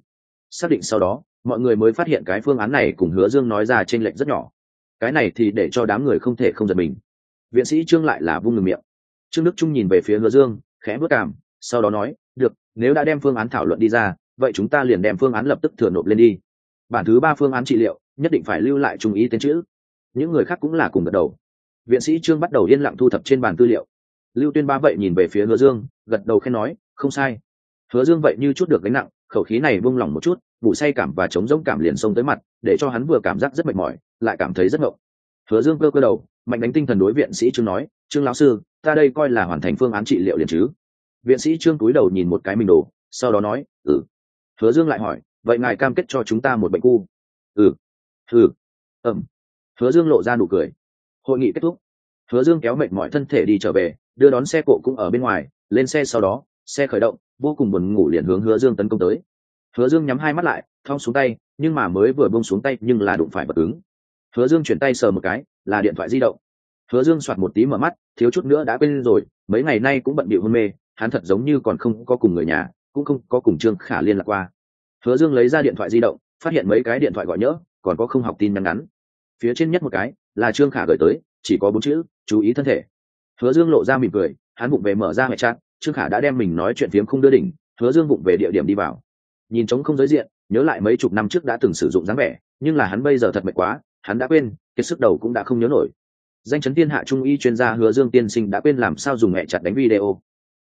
Xác định sau đó, mọi người mới phát hiện cái phương án này cùng hứa dương nói ra t r ê n lệch rất nhỏ cái này thì để cho đám người không thể không giật mình. Viện sĩ trương lại là vung ngừng miệng. Trương đức trung nhìn về phía hứa dương, khẽ bước cảm sau đó nói, được, nếu đã đem phương án thảo luận đi ra, vậy chúng ta liền đem phương án lập tức thừa nộp lên đi. Bản thứ ba phương án trị liệu, nhất định phải lưu lại trung ý tên chữ. Những người khác cũng là cùng gật đầu. Viện sĩ trương bắt đầu yên lặng thu thập trên bàn tư liệu. Lưu tuyên ba vậy nhìn về phía hứa dương, gật đầu khen nói, không sai. Hứa dương vậy như chút được gánh nặng, khẩu khí này buông lỏng một chút vụ say cảm và chống rỗng cảm liền xông tới mặt, để cho hắn vừa cảm giác rất mệt mỏi, lại cảm thấy rất ngộng. Hứa dương cơ cơ đầu, mạnh đánh tinh thần đối viện sĩ trương nói, trương lão sư, ta đây coi là hoàn thành phương án trị liệu liền chứ? Viện sĩ trương cúi đầu nhìn một cái mình đồ, sau đó nói ừ. Hứa dương lại hỏi, vậy ngài cam kết cho chúng ta một bệnh cu? Ừ. Ừ. Ẩm hứa dương lộ ra nụ cười. Hội nghị kết thúc. Hứa dương kéo mệt mọi thân thể đi trở về, đưa đón xe cộ cũng ở bên ngoài, lên xe sau đó, xe khởi động, vô cùng buồn ngủ liền hướng hứa dương tấn công tới hứa dương nhắm hai mắt lại, thong xuống tay, nhưng mà mới vừa bông xuống tay nhưng là đụng phải bật ứng hứa dương chuyển tay sờ một cái, là điện thoại di động. Hứa dương soạt một tí mở mắt, thiếu chút nữa đã quên rồi, mấy ngày nay cũng bận bịu hôn mê, hắn thật giống như còn không có cùng người nhà, cũng không có cùng trương khả liên lạc qua. Hứa dương lấy ra điện thoại di động, phát hiện mấy cái điện thoại gọi nhỡ, còn có không học tin nhắn ngắn. Phía trên nhất một cái, là trương khả gửi tới, chỉ có bốn chữ, chú ý thân thể. Hứa dương lộ ra mỉm cười, hắn bụng về mở ra hệ chat trương khả đã đem mình nói chuyện phiếm không đưa đỉnh, hứa dương bụng về địa điểm đi vào nhìn trống không giới diện, nhớ lại mấy chục năm trước đã từng sử dụng dáng vẻ, nhưng là hắn bây giờ thật mệt quá, hắn đã quên, kiệt sức đầu cũng đã không nhớ nổi. Danh chấn thiên hạ trung y chuyên gia hứa dương tiên sinh đã quên làm sao dùng mẹ chặt đánh video.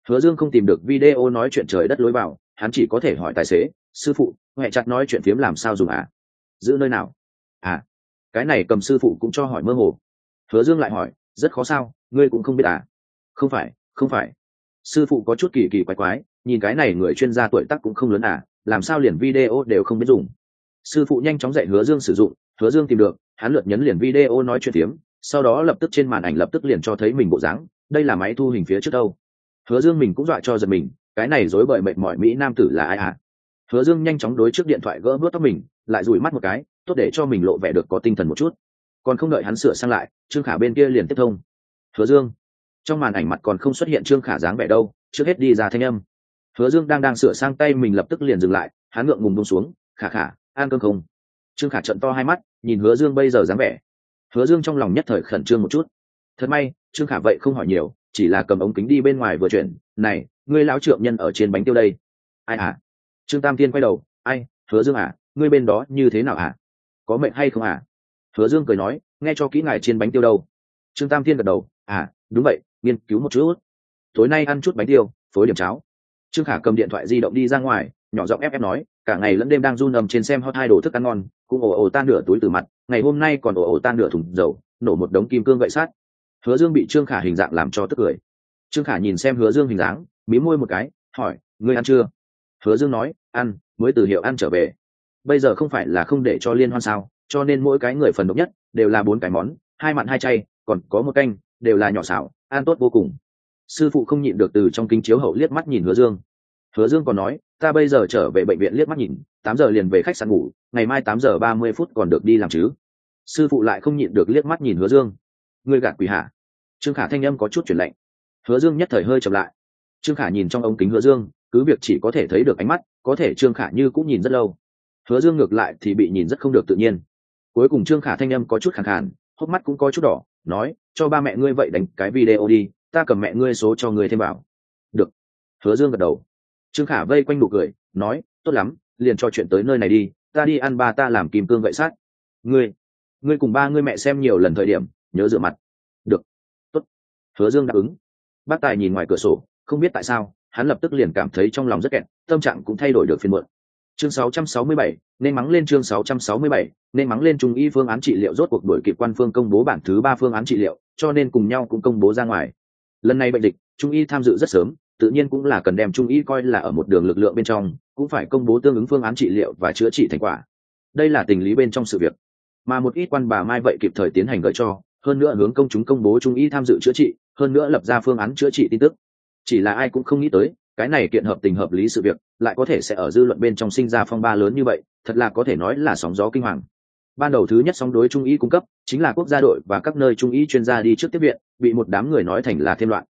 Hứa dương không tìm được video nói chuyện trời đất lối vào, hắn chỉ có thể hỏi tài xế, sư phụ, mẹ chặt nói chuyện phiếm làm sao dùng à? Giữ nơi nào? À cái này cầm sư phụ cũng cho hỏi mơ hồ. Hứa dương lại hỏi, rất khó sao, ngươi cũng không biết à? Không phải không phải. Sư phụ có chút kỳ kỳ quái quái, nhìn cái này người chuyên gia tuổi tác cũng không lớn à? Làm sao liền video đều không biết dùng. Sư phụ nhanh chóng dạy hứa dương sử dụng, hứa dương tìm được, hắn lượt nhấn liền video nói chuyện tiếm sau đó lập tức trên màn ảnh lập tức liền cho thấy mình bộ dáng, đây là máy thu hình phía trước đâu. Hứa dương mình cũng dọa cho giật mình, cái này dối bời mệt mỏi mỹ nam tử là ai à hứa dương nhanh chóng đối trước điện thoại gỡ vớt tóc mình, lại rủi mắt một cái, tốt để cho mình lộ vẻ được có tinh thần một chút. Còn không đợi hắn sửa sang lại, trương khả bên kia liền tiếp thông. Hứa dương. Trong màn ảnh mặt còn không xuất hiện trương khả dáng vẻ đâu, trước hết đi ra thanh âm hứa dương đang đang sửa sang tay mình lập tức liền dừng lại, hắn ngượng ngùng bông xuống, khả khả, an cơm không? Trương khả trận to hai mắt, nhìn hứa dương bây giờ dáng vẻ. Hứa dương trong lòng nhất thời khẩn trương một chút. Thật may, trương khả vậy không hỏi nhiều, chỉ là cầm ống kính đi bên ngoài vừa chuyển, này, ngươi lão trượng nhân ở trên bánh tiêu đây. Ai à? Trương tam tiên quay đầu, ai, hứa dương à ngươi bên đó như thế nào à? Có mệnh hay không à? Hứa dương cười nói, nghe cho kỹ ngài trên bánh tiêu đâu. Trương tam thiên gật đầu à đúng vậy, nghiên cứu một chút. Tối nay ăn chút bánh tiêu, phối điểm cháo trương khả cầm điện thoại di động đi ra ngoài, nhỏ giọng ép ép nói, cả ngày lẫn đêm đang run ầm trên xem hot hai đồ thức ăn ngon, cũng ồ ồ tan nửa túi từ mặt, ngày hôm nay còn ồ ồ tan nửa thùng dầu, nổ một đống kim cương gậy sát hứa dương bị trương khả hình dạng làm cho tức cười. Trương khả nhìn xem hứa dương hình dáng, mí môi một cái, hỏi, ngươi ăn chưa? Hứa dương nói, ăn, mới từ hiệu ăn trở về. Bây giờ không phải là không để cho liên hoan sao, cho nên mỗi cái người phần độc nhất đều là bốn cái món, hai mặn hai chay, còn có một canh, đều là nhỏ xảo ăn tốt vô cùng sư phụ không nhịn được từ trong kính chiếu hậu liếc mắt nhìn hứa dương. Hứa dương còn nói, ta bây giờ trở về bệnh viện liếc mắt nhìn, tám giờ liền về khách sạn ngủ, ngày mai tám giờ ba mươi phút còn được đi làm chứ. Sư phụ lại không nhịn được liếc mắt nhìn hứa dương. Ngươi gạt quỷ hạ trương khả thanh âm có chút chuyển lạnh. Hứa dương nhất thời hơi chậm lại. Trương khả nhìn trong ống kính hứa dương, cứ việc chỉ có thể thấy được ánh mắt, có thể trương khả như cũng nhìn rất lâu. Hứa dương ngược lại thì bị nhìn rất không được tự nhiên. Cuối cùng trương khả thanh âm có chút khẳng khản hốc mắt cũng có chút đỏ, nói, cho ba mẹ ngươi vậy đánh cái video đi ta cầm mẹ ngươi số cho ngươi thêm vào. Được. Hứa dương gật đầu. Trương khả vây quanh nụ cười nói tốt lắm liền cho chuyện tới nơi này đi ta đi ăn ba ta làm kim cương vậy sát. Ngươi ngươi cùng ba ngươi mẹ xem nhiều lần thời điểm nhớ rửa mặt. Được. Tốt. Hứa dương đáp ứng. Bác tài nhìn ngoài cửa sổ không biết tại sao hắn lập tức liền cảm thấy trong lòng rất kẹt tâm trạng cũng thay đổi được phiên muộn. Chương 667, nên mắng lên chương 667, nên mắng lên trung y phương án trị liệu rốt cuộc đổi kịp quan phương công bố bản thứ ba phương án trị liệu cho nên cùng nhau cũng công bố ra ngoài lần này bệnh dịch, trung y tham dự rất sớm, tự nhiên cũng là cần đem trung y coi là ở một đường lực lượng bên trong, cũng phải công bố tương ứng phương án trị liệu và chữa trị thành quả. Đây là tình lý bên trong sự việc. Mà một ít quan bà mai vậy kịp thời tiến hành gợi cho, hơn nữa hướng công chúng công bố trung y tham dự chữa trị, hơn nữa lập ra phương án chữa trị tin tức. Chỉ là ai cũng không nghĩ tới, cái này kiện hợp tình hợp lý sự việc, lại có thể sẽ ở dư luận bên trong sinh ra phong ba lớn như vậy, thật là có thể nói là sóng gió kinh hoàng ban đầu thứ nhất sóng đối trung y cung cấp, chính là quốc gia đội và các nơi trung y chuyên gia đi trước tiếp viện, bị một đám người nói thành là thêm loạn.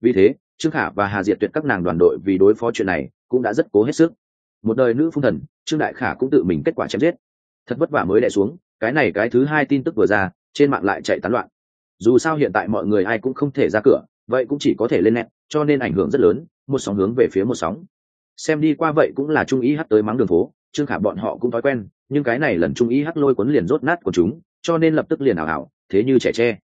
Vì thế, trương khả và hà diệt tuyệt các nàng đoàn đội vì đối phó chuyện này cũng đã rất cố hết sức. Một đời nữ phong thần, trương đại khả cũng tự mình kết quả chém giết. Thật vất vả mới đẻ xuống, cái này cái thứ hai tin tức vừa ra, trên mạng lại chạy tán loạn. Dù sao hiện tại mọi người ai cũng không thể ra cửa, vậy cũng chỉ có thể lên nẹt cho nên ảnh hưởng rất lớn, một sóng hướng về phía một sóng. Xem đi qua vậy cũng là trung ý hắt tới mắng đường phố, trương khả bọn họ cũng thói quen nhưng cái này lần trung ý hắc lôi cuốn liền rốt nát của chúng, cho nên lập tức liền ảo ảo, thế như trẻ tre.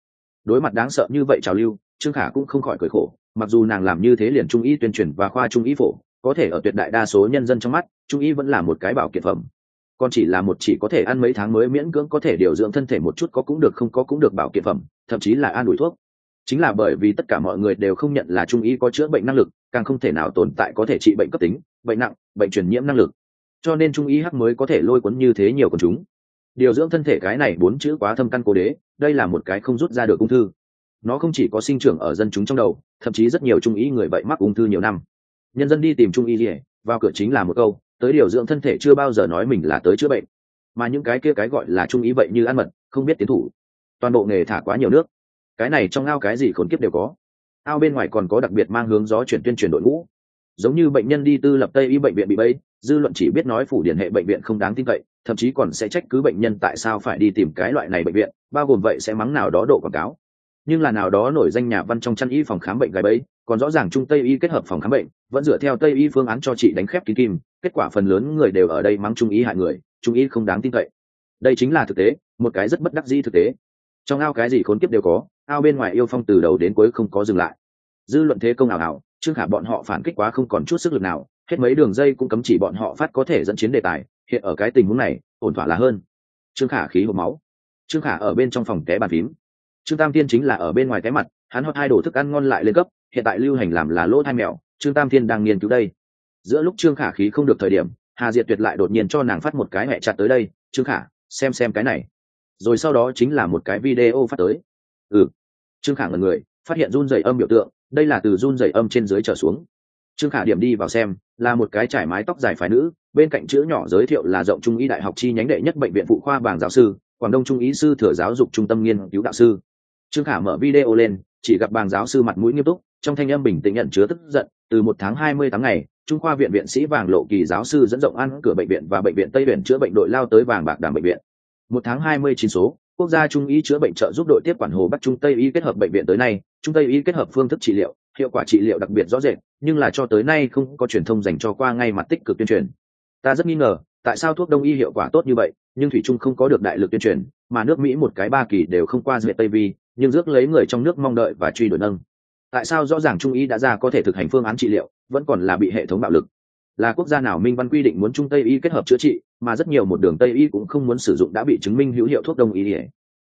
Đối mặt đáng sợ như vậy trào lưu, trương khả cũng không khỏi cười khổ, mặc dù nàng làm như thế liền trung ý tuyên truyền và khoa trung ý phổ, có thể ở tuyệt đại đa số nhân dân trong mắt, trung ý vẫn là một cái bảo kiệt phẩm. Còn chỉ là một chỉ có thể ăn mấy tháng mới miễn cưỡng có thể điều dưỡng thân thể một chút có cũng được không có cũng được bảo kiệt phẩm, thậm chí là an ủi thuốc. Chính là bởi vì tất cả mọi người đều không nhận là trung ý có chữa bệnh năng lực, càng không thể nào tồn tại có thể trị bệnh cấp tính, bệnh nặng, bệnh truyền nhiễm năng lực cho nên trung ý hắc mới có thể lôi cuốn như thế nhiều con chúng. Điều dưỡng thân thể cái này bốn chữ quá thâm căn cố đế, đây là một cái không rút ra được ung thư. Nó không chỉ có sinh trưởng ở dân chúng trong đầu, thậm chí rất nhiều trung ý người vậy mắc ung thư nhiều năm. Nhân dân đi tìm trung y gì vào cửa chính là một câu, tới điều dưỡng thân thể chưa bao giờ nói mình là tới chữa bệnh. Mà những cái kia cái gọi là trung ý vậy như ăn mật, không biết tiến thủ. Toàn bộ nghề thả quá nhiều nước. Cái này trong ao cái gì khốn kiếp đều có. Ao bên ngoài còn có đặc biệt mang hướng gió chuyển tuyên truyền đội ngũ giống như bệnh nhân đi tư lập tây y bệnh viện bị bẫy, dư luận chỉ biết nói phủ điển hệ bệnh viện không đáng tin cậy, thậm chí còn sẽ trách cứ bệnh nhân tại sao phải đi tìm cái loại này bệnh viện, bao gồm vậy sẽ mắng nào đó độ quảng cáo. Nhưng là nào đó nổi danh nhà văn trong chăn y phòng khám bệnh gái bẫy, còn rõ ràng trung tây y kết hợp phòng khám bệnh, vẫn dựa theo tây y phương án cho chị đánh khép kín kim, kết quả phần lớn người đều ở đây mắng trung y hại người, trung y không đáng tin cậy. Đây chính là thực tế, một cái rất bất đắc dĩ thực tế. Trong ao cái gì khốn kiếp đều có, ao bên ngoài yêu phong từ đầu đến cuối không có dừng lại. Dư luận thế công ảo ảo trương khả bọn họ phản kích quá không còn chút sức lực nào, hết mấy đường dây cũng cấm chỉ bọn họ phát có thể dẫn chiến đề tài, hiện ở cái tình huống này, ổn thỏa là hơn. Trương khả khí hộp máu. Trương khả ở bên trong phòng té bàn phím. Trương tam tiên chính là ở bên ngoài cái mặt, hắn hót hai đồ thức ăn ngon lại lên cấp, hiện tại lưu hành làm là lỗ thai mèo, trương tam thiên đang nghiên cứu đây. Giữa lúc trương khả khí không được thời điểm, hà diệt tuyệt lại đột nhiên cho nàng phát một cái mẹ chặt tới đây, trương khả, xem xem cái này. Rồi sau đó chính là một cái video phát tới. Ừ. Trương khả ngần người phát hiện run dày âm biểu tượng, đây là từ run dày âm trên dưới trở xuống. Trương khả điểm đi vào xem, là một cái trải mái tóc dài phái nữ, bên cạnh chữ nhỏ giới thiệu là rộng trung y đại học chi nhánh đệ nhất bệnh viện phụ khoa bảng giáo sư, quảng đông trung ý sư thừa giáo dục trung tâm nghiên cứu đạo sư. Trương khả mở video lên, chỉ gặp bàng giáo sư mặt mũi nghiêm túc, trong thanh âm bình tĩnh nhận chứa tức giận, từ một tháng hai mươi tháng ngày, trung khoa viện viện sĩ vàng lộ kỳ giáo sư dẫn rộng ăn cửa bệnh viện và bệnh viện tây viện chữa bệnh đội lao tới vàng bạc đàm bệnh viện. Một tháng hai mươi chín số, quốc gia trung y chữa bệnh trợ giúp đội tiếp quản hồ bắc trung tây y kết hợp bệnh viện tới nay trung tây y kết hợp phương thức trị liệu, hiệu quả trị liệu đặc biệt rõ rệt, nhưng là cho tới nay không có truyền thông dành cho qua ngay mặt tích cực tuyên truyền. Ta rất nghi ngờ, tại sao thuốc đông y hiệu quả tốt như vậy, nhưng thủy trung không có được đại lực tuyên truyền, mà nước mỹ một cái ba kỳ đều không qua duyệt tây vi, nhưng rước lấy người trong nước mong đợi và truy đuổi nâng. Tại sao rõ ràng trung y đã ra có thể thực hành phương án trị liệu, vẫn còn là bị hệ thống bạo lực? Là quốc gia nào minh văn quy định muốn trung tây y kết hợp chữa trị, mà rất nhiều một đường tây y cũng không muốn sử dụng đã bị chứng minh hữu hiệu thuốc đông y ỉa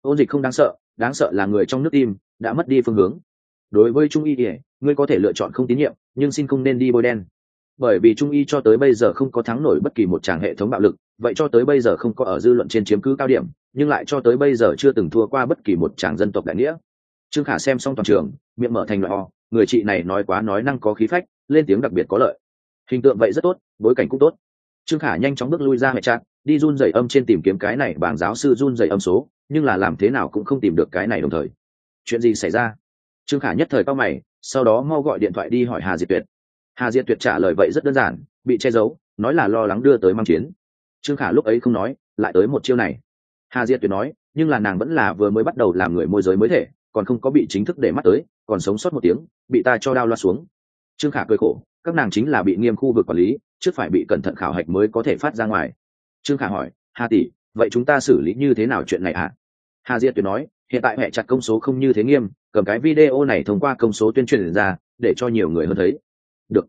ôn dịch không đáng sợ đáng sợ là người trong nước tim đã mất đi phương hướng. Đối với trung y ỉa ngươi có thể lựa chọn không tín nhiệm, nhưng xin không nên đi bôi đen. Bởi vì trung y cho tới bây giờ không có thắng nổi bất kỳ một tràng hệ thống bạo lực, vậy cho tới bây giờ không có ở dư luận trên chiếm cứ cao điểm, nhưng lại cho tới bây giờ chưa từng thua qua bất kỳ một tràng dân tộc đại nghĩa. Trương khả xem xong toàn trường, miệng mở thành loại ho người chị này nói quá nói năng có khí phách, lên tiếng đặc biệt có lợi. Hình tượng vậy rất tốt, bối cảnh cũng tốt. Trương khả nhanh chóng bước lui ra hệ trạng đi run dày âm trên tìm kiếm cái này bảng giáo sư run dày âm số, nhưng là làm thế nào cũng không tìm được cái này đồng thời. Chuyện gì xảy ra? Trương khả nhất thời cao mày, sau đó mau gọi điện thoại đi hỏi hà diệt tuyệt. Hà diệt tuyệt trả lời vậy rất đơn giản, bị che giấu, nói là lo lắng đưa tới mang chiến. Trương khả lúc ấy không nói, lại tới một chiêu này. Hà diệt tuyệt nói, nhưng là nàng vẫn là vừa mới bắt đầu làm người môi giới mới thể, còn không có bị chính thức để mắt tới, còn sống sót một tiếng, bị ta cho đao loa xuống. Trương khả cười khổ, các nàng chính là bị nghiêm khu vực quản lý, trước phải bị cẩn thận khảo hạch mới có thể phát ra ngoài trương khả hỏi, hà tỷ, vậy chúng ta xử lý như thế nào chuyện này ạ à? hà diệt tuyệt nói, hiện tại hệ chặt công số không như thế nghiêm, cầm cái video này thông qua công số tuyên truyền ra, để cho nhiều người hơn thấy. Được.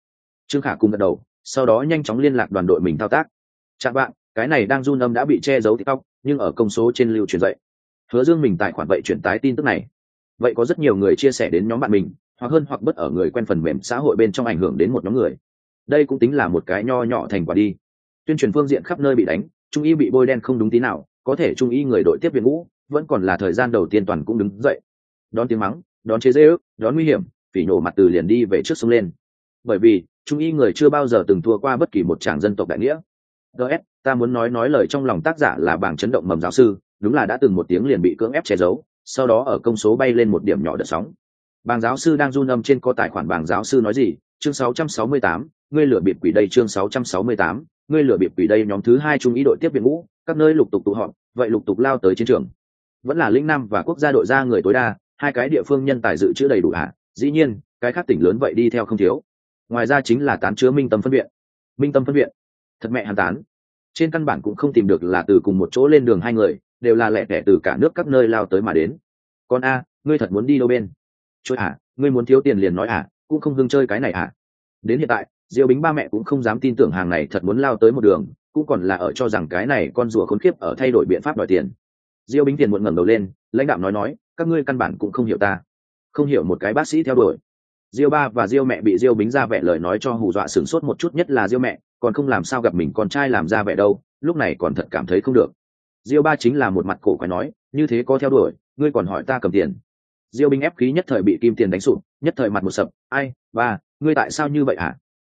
Trương khả cùng gật đầu, sau đó nhanh chóng liên lạc đoàn đội mình thao tác. Chạm bạn, cái này đang run âm đã bị che giấu tiktok, nhưng ở công số trên lưu truyền dậy hứa dương mình tài khoản vậy chuyển tái tin tức này. Vậy có rất nhiều người chia sẻ đến nhóm bạn mình, hoặc hơn hoặc bất ở người quen phần mềm xã hội bên trong ảnh hưởng đến một nhóm người. Đây cũng tính là một cái nho nhỏ thành quả đi tuyên truyền phương diện khắp nơi bị đánh trung y bị bôi đen không đúng tí nào có thể trung y người đội tiếp viện ngũ vẫn còn là thời gian đầu tiên toàn cũng đứng dậy. Đón tiếng mắng đón chế dễ ước đón nguy hiểm phỉ nổ mặt từ liền đi về trước sông lên. Bởi vì trung y người chưa bao giờ từng thua qua bất kỳ một tràng dân tộc đại nghĩa. Gs ta muốn nói nói lời trong lòng tác giả là bảng chấn động mầm giáo sư đúng là đã từng một tiếng liền bị cưỡng ép che giấu sau đó ở công số bay lên một điểm nhỏ đợt sóng. Bảng giáo sư đang run âm trên có tài khoản bảng giáo sư nói gì? Chương 668, ngươi lửa bịp quỷ đây chương 668, ngươi lửa bịp quỷ đây nhóm thứ hai trung ý đội tiếp viện ngũ, các nơi lục tục tụ họp, vậy lục tục lao tới chiến trường. Vẫn là linh nam và quốc gia đội ra người tối đa, hai cái địa phương nhân tài dự trữ đầy đủ hạ dĩ nhiên, cái khác tỉnh lớn vậy đi theo không thiếu. Ngoài ra chính là tán chứa minh tâm phân viện. Minh tâm phân viện. Thật mẹ hàn tán. Trên căn bản cũng không tìm được là từ cùng một chỗ lên đường hai người, đều là lẻ tẻ từ cả nước các nơi lao tới mà đến. Con a, ngươi thật muốn đi đâu bên? Chối à ngươi muốn thiếu tiền liền nói à cũng không hưng chơi cái này à đến hiện tại diêu bính ba mẹ cũng không dám tin tưởng hàng này thật muốn lao tới một đường, cũng còn là ở cho rằng cái này con rùa khốn kiếp ở thay đổi biện pháp đòi tiền. Diêu bính tiền muộn ngẩng đầu lên, lãnh đạo nói nói, các ngươi căn bản cũng không hiểu ta. Không hiểu một cái bác sĩ theo đuổi. Diêu ba và diêu mẹ bị diêu bính ra vẻ lời nói cho hù dọa sửng sốt một chút nhất là diêu mẹ, còn không làm sao gặp mình con trai làm ra vẻ đâu, lúc này còn thật cảm thấy không được. Diêu ba chính là một mặt cổ quái nói, như thế có theo đuổi, ngươi còn hỏi ta cầm tiền. Diêu binh ép khí nhất thời bị kim tiền đánh sụp, nhất thời mặt một sập, ai, ba, ngươi tại sao như vậy hả?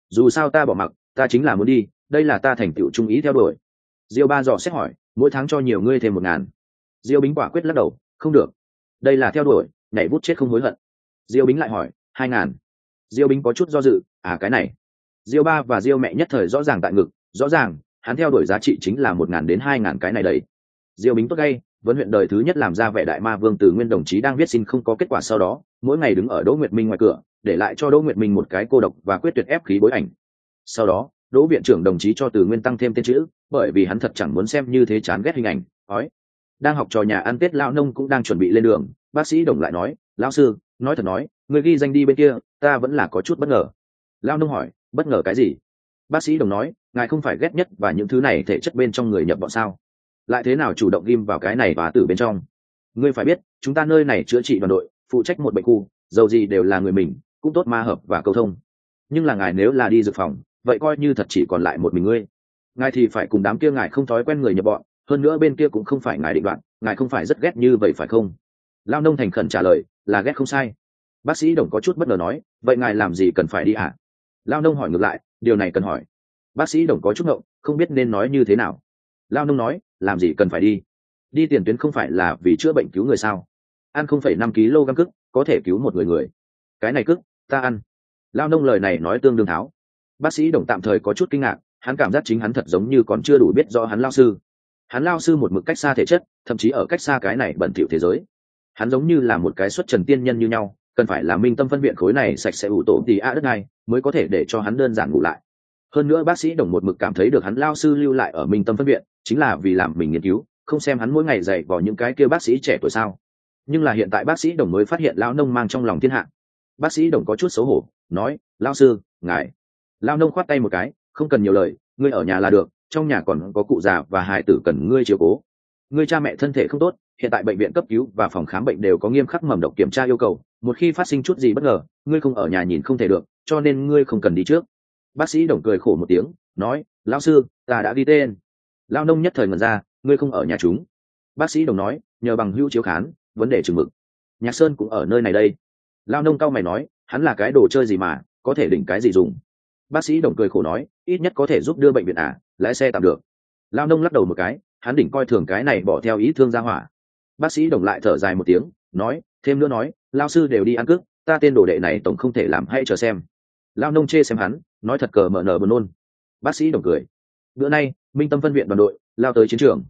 Dù sao ta bỏ mặc, ta chính là muốn đi, đây là ta thành tựu trung ý theo đuổi. Diêu ba dò xét hỏi, mỗi tháng cho nhiều ngươi thêm một ngàn. Diêu bính quả quyết lắc đầu, không được. Đây là theo đuổi, nhảy bút chết không hối hận. Diêu bính lại hỏi, hai ngàn. Diêu bính có chút do dự à cái này. Diêu ba và diêu mẹ nhất thời rõ ràng tại ngực, rõ ràng, hắn theo đuổi giá trị chính là một ngàn đến hai ngàn cái này đấy. Diêu bính tốt gay, vẫn huyện đời thứ nhất làm ra vẻ đại ma vương từ nguyên đồng chí đang viết xin không có kết quả sau đó mỗi ngày đứng ở đỗ nguyệt minh ngoài cửa, để lại cho đỗ nguyệt minh một cái cô độc và quyết tuyệt ép khí bối ảnh. Sau đó, đỗ viện trưởng đồng chí cho từ nguyên tăng thêm tên chữ, bởi vì hắn thật chẳng muốn xem như thế chán ghét hình ảnh ói đang học trò nhà ăn tết lão nông cũng đang chuẩn bị lên đường, bác sĩ đồng lại nói, lão sư, nói thật nói, người ghi danh đi bên kia, ta vẫn là có chút bất ngờ. Lão nông hỏi, bất ngờ cái gì? Bác sĩ đồng nói, ngài không phải ghét nhất và những thứ này thể chất bên trong người nhập bọn sao? Lại thế nào chủ động ghim vào cái này và tử bên trong? Ngươi phải biết, chúng ta nơi này chữa trị đoàn đội phụ trách một bệnh khu, dầu gì đều là người mình, cũng tốt ma hợp và câu thông. Nhưng là ngài nếu là đi dự phòng, vậy coi như thật chỉ còn lại một mình ngươi. Ngài thì phải cùng đám kia ngài không thói quen người nhập bọn, hơn nữa bên kia cũng không phải ngài định đoạn, ngài không phải rất ghét như vậy phải không? Lao nông thành khẩn trả lời, là ghét không sai. Bác sĩ đồng có chút bất ngờ nói, vậy ngài làm gì cần phải đi ạ? À? lao nông hỏi ngược lại, điều này cần hỏi. Bác sĩ đồng có chút ngộng, không biết nên nói như thế nào. Lao nông nói, làm gì cần phải đi? Đi tiền tuyến không phải là vì chữa bệnh cứu người sao? Ăn không phải năm kg cức, có thể cứu một người người. Cái này cức, ta ăn. Lao nông lời này nói tương đương tháo. Bác sĩ đồng tạm thời có chút kinh ngạc, hắn cảm giác chính hắn thật giống như còn chưa đủ biết do hắn lao sư. Hắn lao sư một mực cách xa thể chất, thậm chí ở cách xa cái này bẩn thỉu thế giới. Hắn giống như là một cái xuất trần tiên nhân như nhau, cần phải là minh tâm phân viện khối này sạch sẽ ủ tổ thì a đất này, mới có thể để cho hắn đơn giản ngủ lại. Hơn nữa bác sĩ đồng một mực cảm thấy được hắn lao sư lưu lại ở minh tâm phân viện, chính là vì làm mình nghiên cứu, không xem hắn mỗi ngày dạy vào những cái kia bác sĩ trẻ tuổi sao nhưng là hiện tại bác sĩ đồng mới phát hiện lão nông mang trong lòng thiên hạ. Bác sĩ đồng có chút xấu hổ, nói lao sư, ngài. Lao nông khoát tay một cái, không cần nhiều lời, ngươi ở nhà là được, trong nhà còn có cụ già và hải tử cần ngươi chiều cố. Ngươi cha mẹ thân thể không tốt, hiện tại bệnh viện cấp cứu và phòng khám bệnh đều có nghiêm khắc mầm độc kiểm tra yêu cầu, một khi phát sinh chút gì bất ngờ, ngươi không ở nhà nhìn không thể được, cho nên ngươi không cần đi trước. Bác sĩ đồng cười khổ một tiếng, nói, lão sư, ta đã ghi tên. Lao nông nhất thời ngần ra, ngươi không ở nhà chúng. Bác sĩ đồng nói, nhờ bằng hữu chiếu khán vấn đề chừng mực. Nhạc sơn cũng ở nơi này đây. Lao nông cao mày nói, hắn là cái đồ chơi gì mà, có thể đỉnh cái gì dùng? Bác sĩ đồng cười khổ nói, ít nhất có thể giúp đưa bệnh viện à lái xe tạm được. Lao nông lắc đầu một cái, hắn đỉnh coi thường cái này bỏ theo ý thương ra hỏa. Bác sĩ đồng lại thở dài một tiếng, nói, thêm nữa nói, lao sư đều đi ăn cước, ta tên đồ đệ này tổng không thể làm hay chờ xem. Lao nông chê xem hắn, nói thật cờ mở nở buồn nôn. Bác sĩ đồng cười. Bữa nay, minh tâm phân viện đoàn đội, lao tới chiến trường.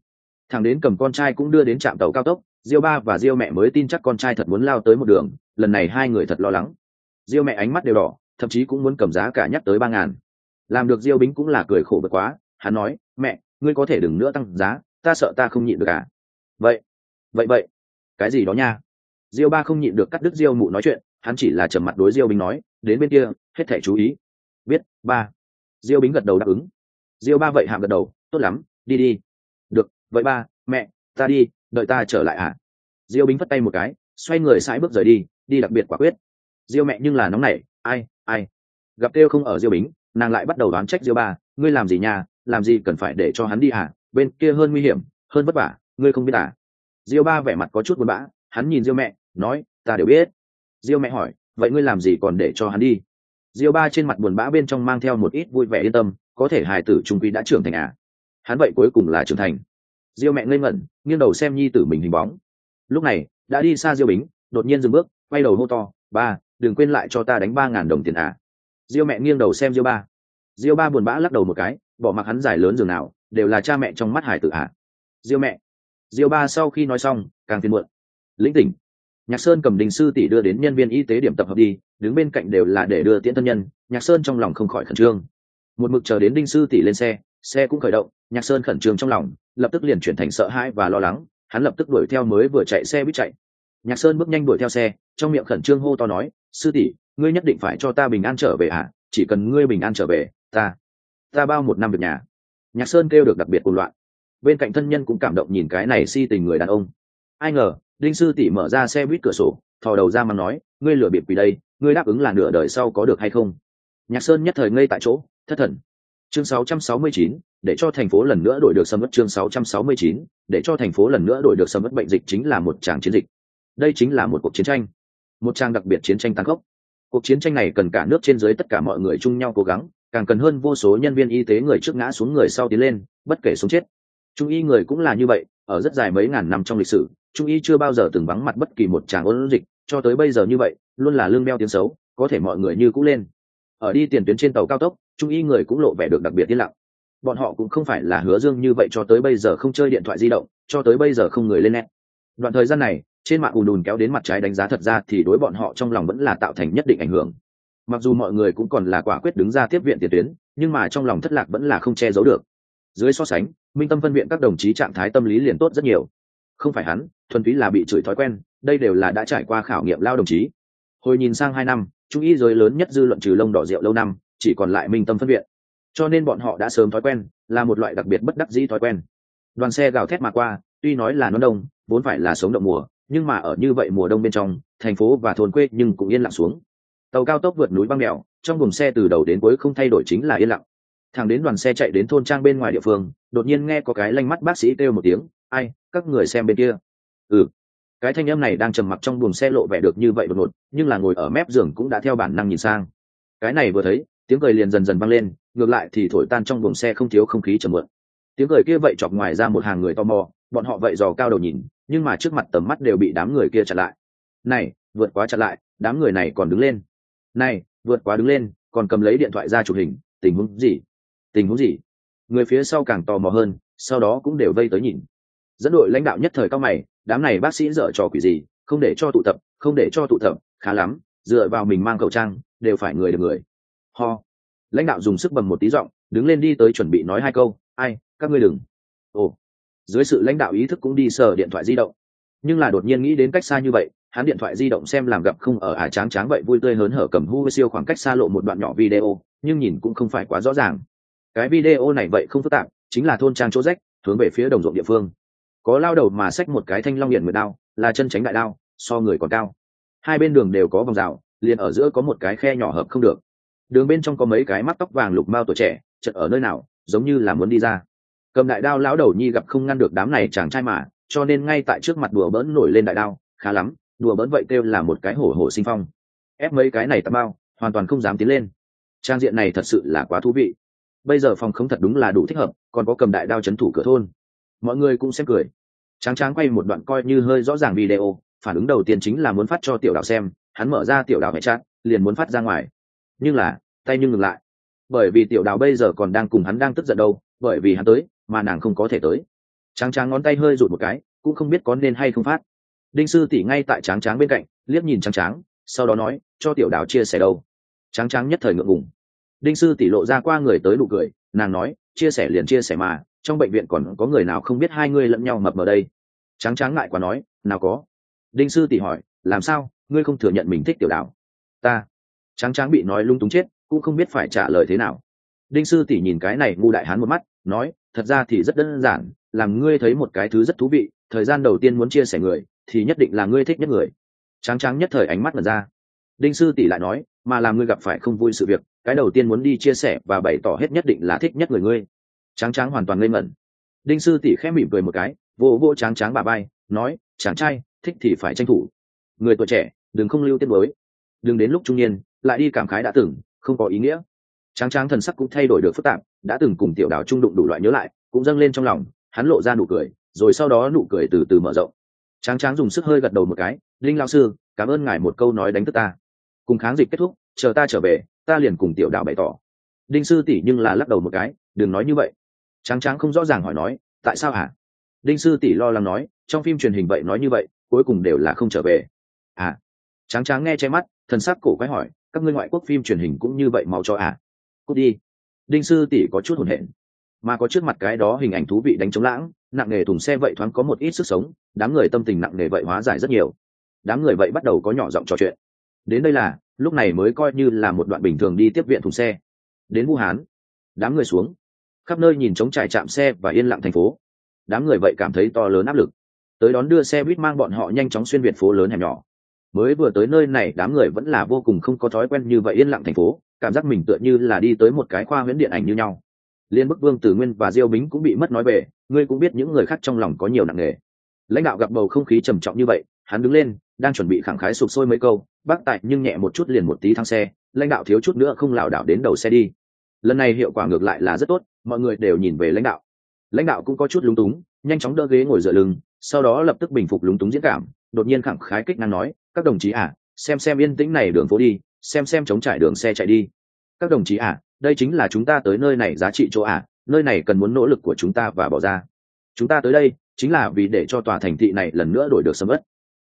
Thằng đến cầm con trai cũng đưa đến trạm tàu cao tốc diêu ba và diêu mẹ mới tin chắc con trai thật muốn lao tới một đường, lần này hai người thật lo lắng. Diêu mẹ ánh mắt đều đỏ, thậm chí cũng muốn cầm giá cả nhắc tới ba ngàn. Làm được diêu bính cũng là cười khổ bật quá, hắn nói, mẹ, ngươi có thể đừng nữa tăng giá, ta sợ ta không nhịn được à? Vậy vậy vậy, cái gì đó nha? Diêu ba không nhịn được cắt đứt diêu mụ nói chuyện, hắn chỉ là trầm mặt đối diêu bính nói, đến bên kia, hết thể chú ý. Biết, ba. Diêu bính gật đầu đáp ứng. Diêu ba vậy hạm gật đầu, tốt lắm, đi đi. Được, vậy ba, mẹ, ta đi đợi ta trở lại à? Diêu bính phất tay một cái, xoay người sãi bước rời đi đi đặc biệt quả quyết. Diêu mẹ nhưng là nóng nảy, ai ai? Gặp kêu không ở diêu bính, nàng lại bắt đầu đoán trách diêu ba, ngươi làm gì nhà, làm gì cần phải để cho hắn đi à? Bên kia hơn nguy hiểm, hơn vất vả, ngươi không biết à? Diêu ba vẻ mặt có chút buồn bã, hắn nhìn diêu mẹ, nói, ta đều biết. Diêu mẹ hỏi, vậy ngươi làm gì còn để cho hắn đi? Diêu ba trên mặt buồn bã bên trong mang theo một ít vui vẻ yên tâm, có thể hài tử trung quy đã trưởng thành à? Hắn vậy cuối cùng là trưởng thành diêu mẹ ngây ngẩn, nghiêng đầu xem nhi tử mình hình bóng. Lúc này, đã đi xa diêu bính, đột nhiên dừng bước, quay đầu hô to, ba, đừng quên lại cho ta đánh ba ngàn đồng tiền à. Diêu mẹ nghiêng đầu xem diêu ba. Diêu ba buồn bã lắc đầu một cái, bỏ mặc hắn dài lớn dường nào, đều là cha mẹ trong mắt hải tử à. Diêu mẹ. Diêu ba sau khi nói xong, càng phiền muộn. Lĩnh tỉnh. Nhạc sơn cầm đình sư tỷ đưa đến nhân viên y tế điểm tập hợp đi, đứng bên cạnh đều là để đưa tiễn thân nhân, nhạc sơn trong lòng không khỏi khẩn trương. Một mực chờ đến đinh sư tỷ lên xe xe cũng khởi động nhạc sơn khẩn trương trong lòng, lập tức liền chuyển thành sợ hãi và lo lắng, hắn lập tức đuổi theo mới vừa chạy xe buýt chạy. Nhạc sơn bước nhanh đuổi theo xe, trong miệng khẩn trương hô to nói, sư tỷ, ngươi nhất định phải cho ta bình an trở về à? Chỉ cần ngươi bình an trở về, ta ta bao một năm việc nhà. Nhạc sơn kêu được đặc biệt cuồng loạn. Bên cạnh thân nhân cũng cảm động nhìn cái này si tình người đàn ông. Ai ngờ, đinh sư tỷ mở ra xe buýt cửa sổ, thò đầu ra mà nói, ngươi lừa bịp vì đây, ngươi đáp ứng là nửa đời sau có được hay không? Nhạc sơn nhất thời ngây tại chỗ, thất thần chương 669, để cho thành phố lần nữa đổi được sầm mất chương 669, để cho thành phố lần nữa đổi được sầm mất bệnh dịch chính là một tràng chiến dịch. Đây chính là một cuộc chiến tranh. Một trang đặc biệt chiến tranh tăng gốc. cuộc chiến tranh này cần cả nước trên dưới tất cả mọi người chung nhau cố gắng càng cần hơn vô số nhân viên y tế người trước ngã xuống người sau tiến lên bất kể sống chết. Trung y người cũng là như vậy ở rất dài mấy ngàn năm trong lịch sử trung y chưa bao giờ từng vắng mặt bất kỳ một tràng ôn dịch cho tới bây giờ như vậy luôn là lương đeo tiếng xấu có thể mọi người như cũ lên. Ở đi tiền tuyến trên tàu cao tốc trung y người cũng lộ vẻ được đặc biệt yên lặng. Bọn họ cũng không phải là hứa dương như vậy cho tới bây giờ không chơi điện thoại di động, cho tới bây giờ không người lên nét đoạn thời gian này, trên mạng ùn ùn kéo đến mặt trái đánh giá thật ra thì đối bọn họ trong lòng vẫn là tạo thành nhất định ảnh hưởng. Mặc dù mọi người cũng còn là quả quyết đứng ra tiếp viện tiền tuyến, nhưng mà trong lòng thất lạc vẫn là không che giấu được. Dưới so sánh, minh tâm phân viện các đồng chí trạng thái tâm lý liền tốt rất nhiều. Không phải hắn, thuần túy là bị chửi thói quen, đây đều là đã trải qua khảo nghiệm lao đồng chí. Hồi nhìn sang hai năm, trung y giới lớn nhất dư luận trừ lông đỏ rượu lâu năm chỉ còn lại minh tâm phân viện. Cho nên bọn họ đã sớm thói quen, là một loại đặc biệt bất đắc dĩ thói quen. Đoàn xe gào thét mà qua, tuy nói là nó đông, vốn phải là sống động mùa, nhưng mà ở như vậy mùa đông bên trong, thành phố và thôn quê nhưng cũng yên lặng xuống. Tàu cao tốc vượt núi băng mèo, trong buồng xe từ đầu đến cuối không thay đổi chính là yên lặng. Thằng đến đoàn xe chạy đến thôn trang bên ngoài địa phương, đột nhiên nghe có cái lanh mắt bác sĩ kêu một tiếng, ai, các người xem bên kia. Ừ. Cái thanh âm này đang trầm mặc trong buồng xe lộ vẻ được như vậy đột ngột, nhưng là ngồi ở mép giường cũng đã theo bản năng nhìn sang. Cái này vừa thấy tiếng cười liền dần dần vang lên, ngược lại thì thổi tan trong buồng xe không thiếu không khí trầm mượn. Tiếng cười kia vậy chọc ngoài ra một hàng người tò mò, bọn họ vậy dò cao đầu nhìn, nhưng mà trước mặt tầm mắt đều bị đám người kia chặn lại. Này, vượt quá chặn lại, đám người này còn đứng lên. Này, vượt quá đứng lên, còn cầm lấy điện thoại ra chụp hình, tình huống gì? Tình huống gì? Người phía sau càng tò mò hơn, sau đó cũng đều vây tới nhìn. Dẫn đội lãnh đạo nhất thời cao mày, đám này bác sĩ dở trò quỷ gì, không để cho tụ tập, không để cho tụ tập, khá lắm, dựa vào mình mang khẩu trang, đều phải người được người ho. Lãnh đạo dùng sức bầm một tí giọng, đứng lên đi tới chuẩn bị nói hai câu. Ai, các ngươi đừng. Ồ. Dưới sự lãnh đạo ý thức cũng đi sờ điện thoại di động. Nhưng là đột nhiên nghĩ đến cách xa như vậy, hắn điện thoại di động xem làm gặp không ở ả tráng tráng vậy vui tươi hớn hở cầm hu siêu khoảng cách xa lộ một đoạn nhỏ video, nhưng nhìn cũng không phải quá rõ ràng. Cái video này vậy không phức tạp, chính là thôn trang chỗ rách, hướng về phía đồng ruộng địa phương. Có lao đầu mà xách một cái thanh long hiện mười đao, là chân tránh đại đao, so người còn cao. Hai bên đường đều có vòng rào, liền ở giữa có một cái khe nhỏ hợp không được đường bên trong có mấy cái mắt tóc vàng lục mao tuổi trẻ chật ở nơi nào, giống như là muốn đi ra. Cầm đại đao lão đầu nhi gặp không ngăn được đám này chàng trai mà, cho nên ngay tại trước mặt đùa bỡn nổi lên đại đao, khá lắm, đùa bỡn vậy kêu là một cái hổ hổ sinh phong. Ép mấy cái này tà bao hoàn toàn không dám tiến lên. Trang diện này thật sự là quá thú vị. Bây giờ phòng không thật đúng là đủ thích hợp, còn có cầm đại đao c h ấ n thủ cửa thôn. Mọi người cũng xem cười. Tráng tráng quay một đoạn coi như hơi rõ ràng video, phản ứng đầu tiên chính là muốn phát cho tiểu đạo xem, hắn mở ra tiểu đạo hệ chat liền muốn phát ra ngoài nhưng là, tay nhưng ngừng lại. Bởi vì tiểu đào bây giờ còn đang cùng hắn đang tức giận đâu, bởi vì hắn tới, mà nàng không có thể tới. Tráng tráng ngón tay hơi rụt một cái, cũng không biết có nên hay không phát. Đinh sư tỷ ngay tại tráng tráng bên cạnh, liếc nhìn tráng tráng, sau đó nói, cho tiểu đào chia sẻ đâu. Tráng tráng nhất thời ngượng ngùng. Đinh sư tỷ lộ ra qua người tới nụ cười, nàng nói, chia sẻ liền chia sẻ mà, trong bệnh viện còn có người nào không biết hai ngươi lẫn nhau mập mờ đây? Tráng tráng ngại quá nói, nào có. Đinh sư tỷ hỏi, làm sao, ngươi không thừa nhận mình thích tiểu đào? Ta tráng tráng bị nói lung túng chết, cũng không biết phải trả lời thế nào. Đinh sư tỷ nhìn cái này ngu đại hán một mắt, nói, thật ra thì rất đơn giản, làm ngươi thấy một cái thứ rất thú vị, thời gian đầu tiên muốn chia sẻ người, thì nhất định là ngươi thích nhất người. Tráng tráng nhất thời ánh mắt mật ra. Đinh sư tỷ lại nói, mà làm ngươi gặp phải không vui sự việc, cái đầu tiên muốn đi chia sẻ và bày tỏ hết nhất định là thích nhất người ngươi. Tráng tráng hoàn toàn ngây ngẩn. Đinh sư tỷ khẽ mỉm cười một cái vô vô tráng tráng bà bay nói, chàng trai, thích thì phải tranh thủ. Người tuổi trẻ, đừng không lưu tiết mới đừng đến lúc trung niên lại đi cảm khái đã từng, không có ý nghĩa. Tráng tráng thần sắc cũng thay đổi được phức tạp, đã từng cùng tiểu đảo trung đụng đủ loại nhớ lại, cũng dâng lên trong lòng, hắn lộ ra nụ cười, rồi sau đó nụ cười từ từ mở rộng. Tráng tráng dùng sức hơi gật đầu một cái, linh lao sư, cảm ơn ngài một câu nói đánh thức ta. Cùng kháng dịch kết thúc, chờ ta trở về, ta liền cùng tiểu đạo bày tỏ. Đinh sư tỷ nhưng là lắc đầu một cái, đừng nói như vậy. Tráng tráng không rõ ràng hỏi nói, tại sao hả? Đinh sư tỷ lo lắng nói, trong phim truyền hình vậy nói như vậy, cuối cùng đều là không trở về. À. Tráng tráng nghe che mắt, thần sắc cổ quái hỏi các ngươi ngoại quốc phim truyền hình cũng như vậy mau cho à? Cút đi. Đinh sư tỷ có chút hồn hện mà có trước mặt cái đó hình ảnh thú vị đánh trống lãng, nặng nề thùng xe vậy thoáng có một ít sức sống, đám người tâm tình nặng nề vậy hóa giải rất nhiều. Đám người vậy bắt đầu có nhỏ giọng trò chuyện. Đến đây là, lúc này mới coi như là một đoạn bình thường đi tiếp viện thùng xe. Đến vũ hán, đám người xuống. Khắp nơi nhìn trống trải chạm xe và yên lặng thành phố. Đám người vậy cảm thấy to lớn áp lực. Tới đón đưa xe buýt mang bọn họ nhanh chóng xuyên việt phố lớn hẻm nhỏ mới vừa tới nơi này, đám người vẫn là vô cùng không có thói quen như vậy yên lặng thành phố, cảm giác mình tựa như là đi tới một cái khoa huyễn điện ảnh như nhau. Liên bức vương tử nguyên và diêu bính cũng bị mất nói về ngươi cũng biết những người khác trong lòng có nhiều nặng nề. Lãnh đạo gặp bầu không khí trầm trọng như vậy, hắn đứng lên, đang chuẩn bị khẳng khái sụp sôi mấy câu, bác tại nhưng nhẹ một chút liền một tí thang xe, lãnh đạo thiếu chút nữa không lảo đảo đến đầu xe đi. Lần này hiệu quả ngược lại là rất tốt, mọi người đều nhìn về lãnh đạo. Lãnh đạo cũng có chút lúng túng, nhanh chóng đỡ ghế ngồi dựa lưng, sau đó lập tức bình phục lúng túng diễn cảm, đột nhiên khẳng khái kích năng nói các đồng chí à xem xem yên tĩnh này đường phố đi xem xem chống trải đường xe chạy đi. Các đồng chí à đây chính là chúng ta tới nơi này giá trị chỗ à nơi này cần muốn nỗ lực của chúng ta và bỏ ra. Chúng ta tới đây chính là vì để cho tòa thành thị này lần nữa đổi được sầm ất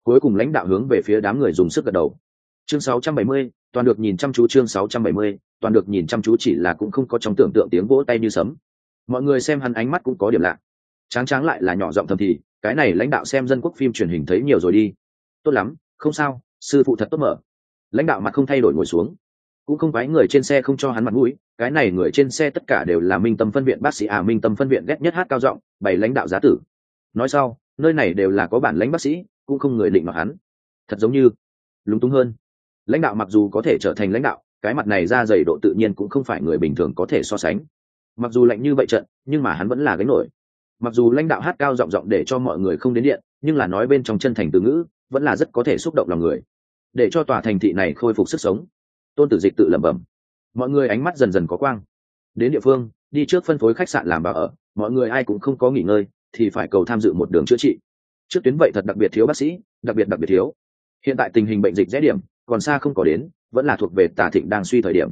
cuối cùng lãnh đạo hướng về phía đám người dùng sức gật đầu. Chương 670, toàn được nhìn chăm chú chương 670, toàn được nhìn chăm chú chỉ là cũng không có trong tưởng tượng tiếng vỗ tay như sấm. Mọi người xem hắn ánh mắt cũng có điểm lạ. Tráng tráng lại là nhỏ giọng thầm thì cái này lãnh đạo xem dân quốc phim truyền hình thấy nhiều rồi đi. Tốt lắm không sao, sư phụ thật tốt mở. Lãnh đạo mặt không thay đổi ngồi xuống. Cũng không phải người trên xe không cho hắn mặt mũi, cái này người trên xe tất cả đều là minh tâm phân viện bác sĩ à minh tâm phân viện ghét nhất hát cao giọng, bày lãnh đạo giá tử. Nói sau, nơi này đều là có bản lãnh bác sĩ, cũng không người định mặc hắn. Thật giống như, lúng túng hơn. Lãnh đạo mặc dù có thể trở thành lãnh đạo, cái mặt này ra dày độ tự nhiên cũng không phải người bình thường có thể so sánh. Mặc dù lạnh như vậy trận, nhưng mà hắn vẫn là gánh nổi. Mặc dù lãnh đạo hát cao giọng giọng để cho mọi người không đến điện, nhưng là nói bên trong chân thành từ ngữ vẫn là rất có thể xúc động lòng người, để cho tòa thành thị này khôi phục sức sống. Tôn tử dịch tự lẩm bẩm. Mọi người ánh mắt dần dần có quang. Đến địa phương, đi trước phân phối khách sạn làm bà ở, mọi người ai cũng không có nghỉ ngơi, thì phải cầu tham dự một đường chữa trị. Trước tuyến vậy thật đặc biệt thiếu bác sĩ, đặc biệt đặc biệt thiếu. Hiện tại tình hình bệnh dịch rẽ điểm, còn xa không có đến, vẫn là thuộc về tà thịnh đang suy thời điểm.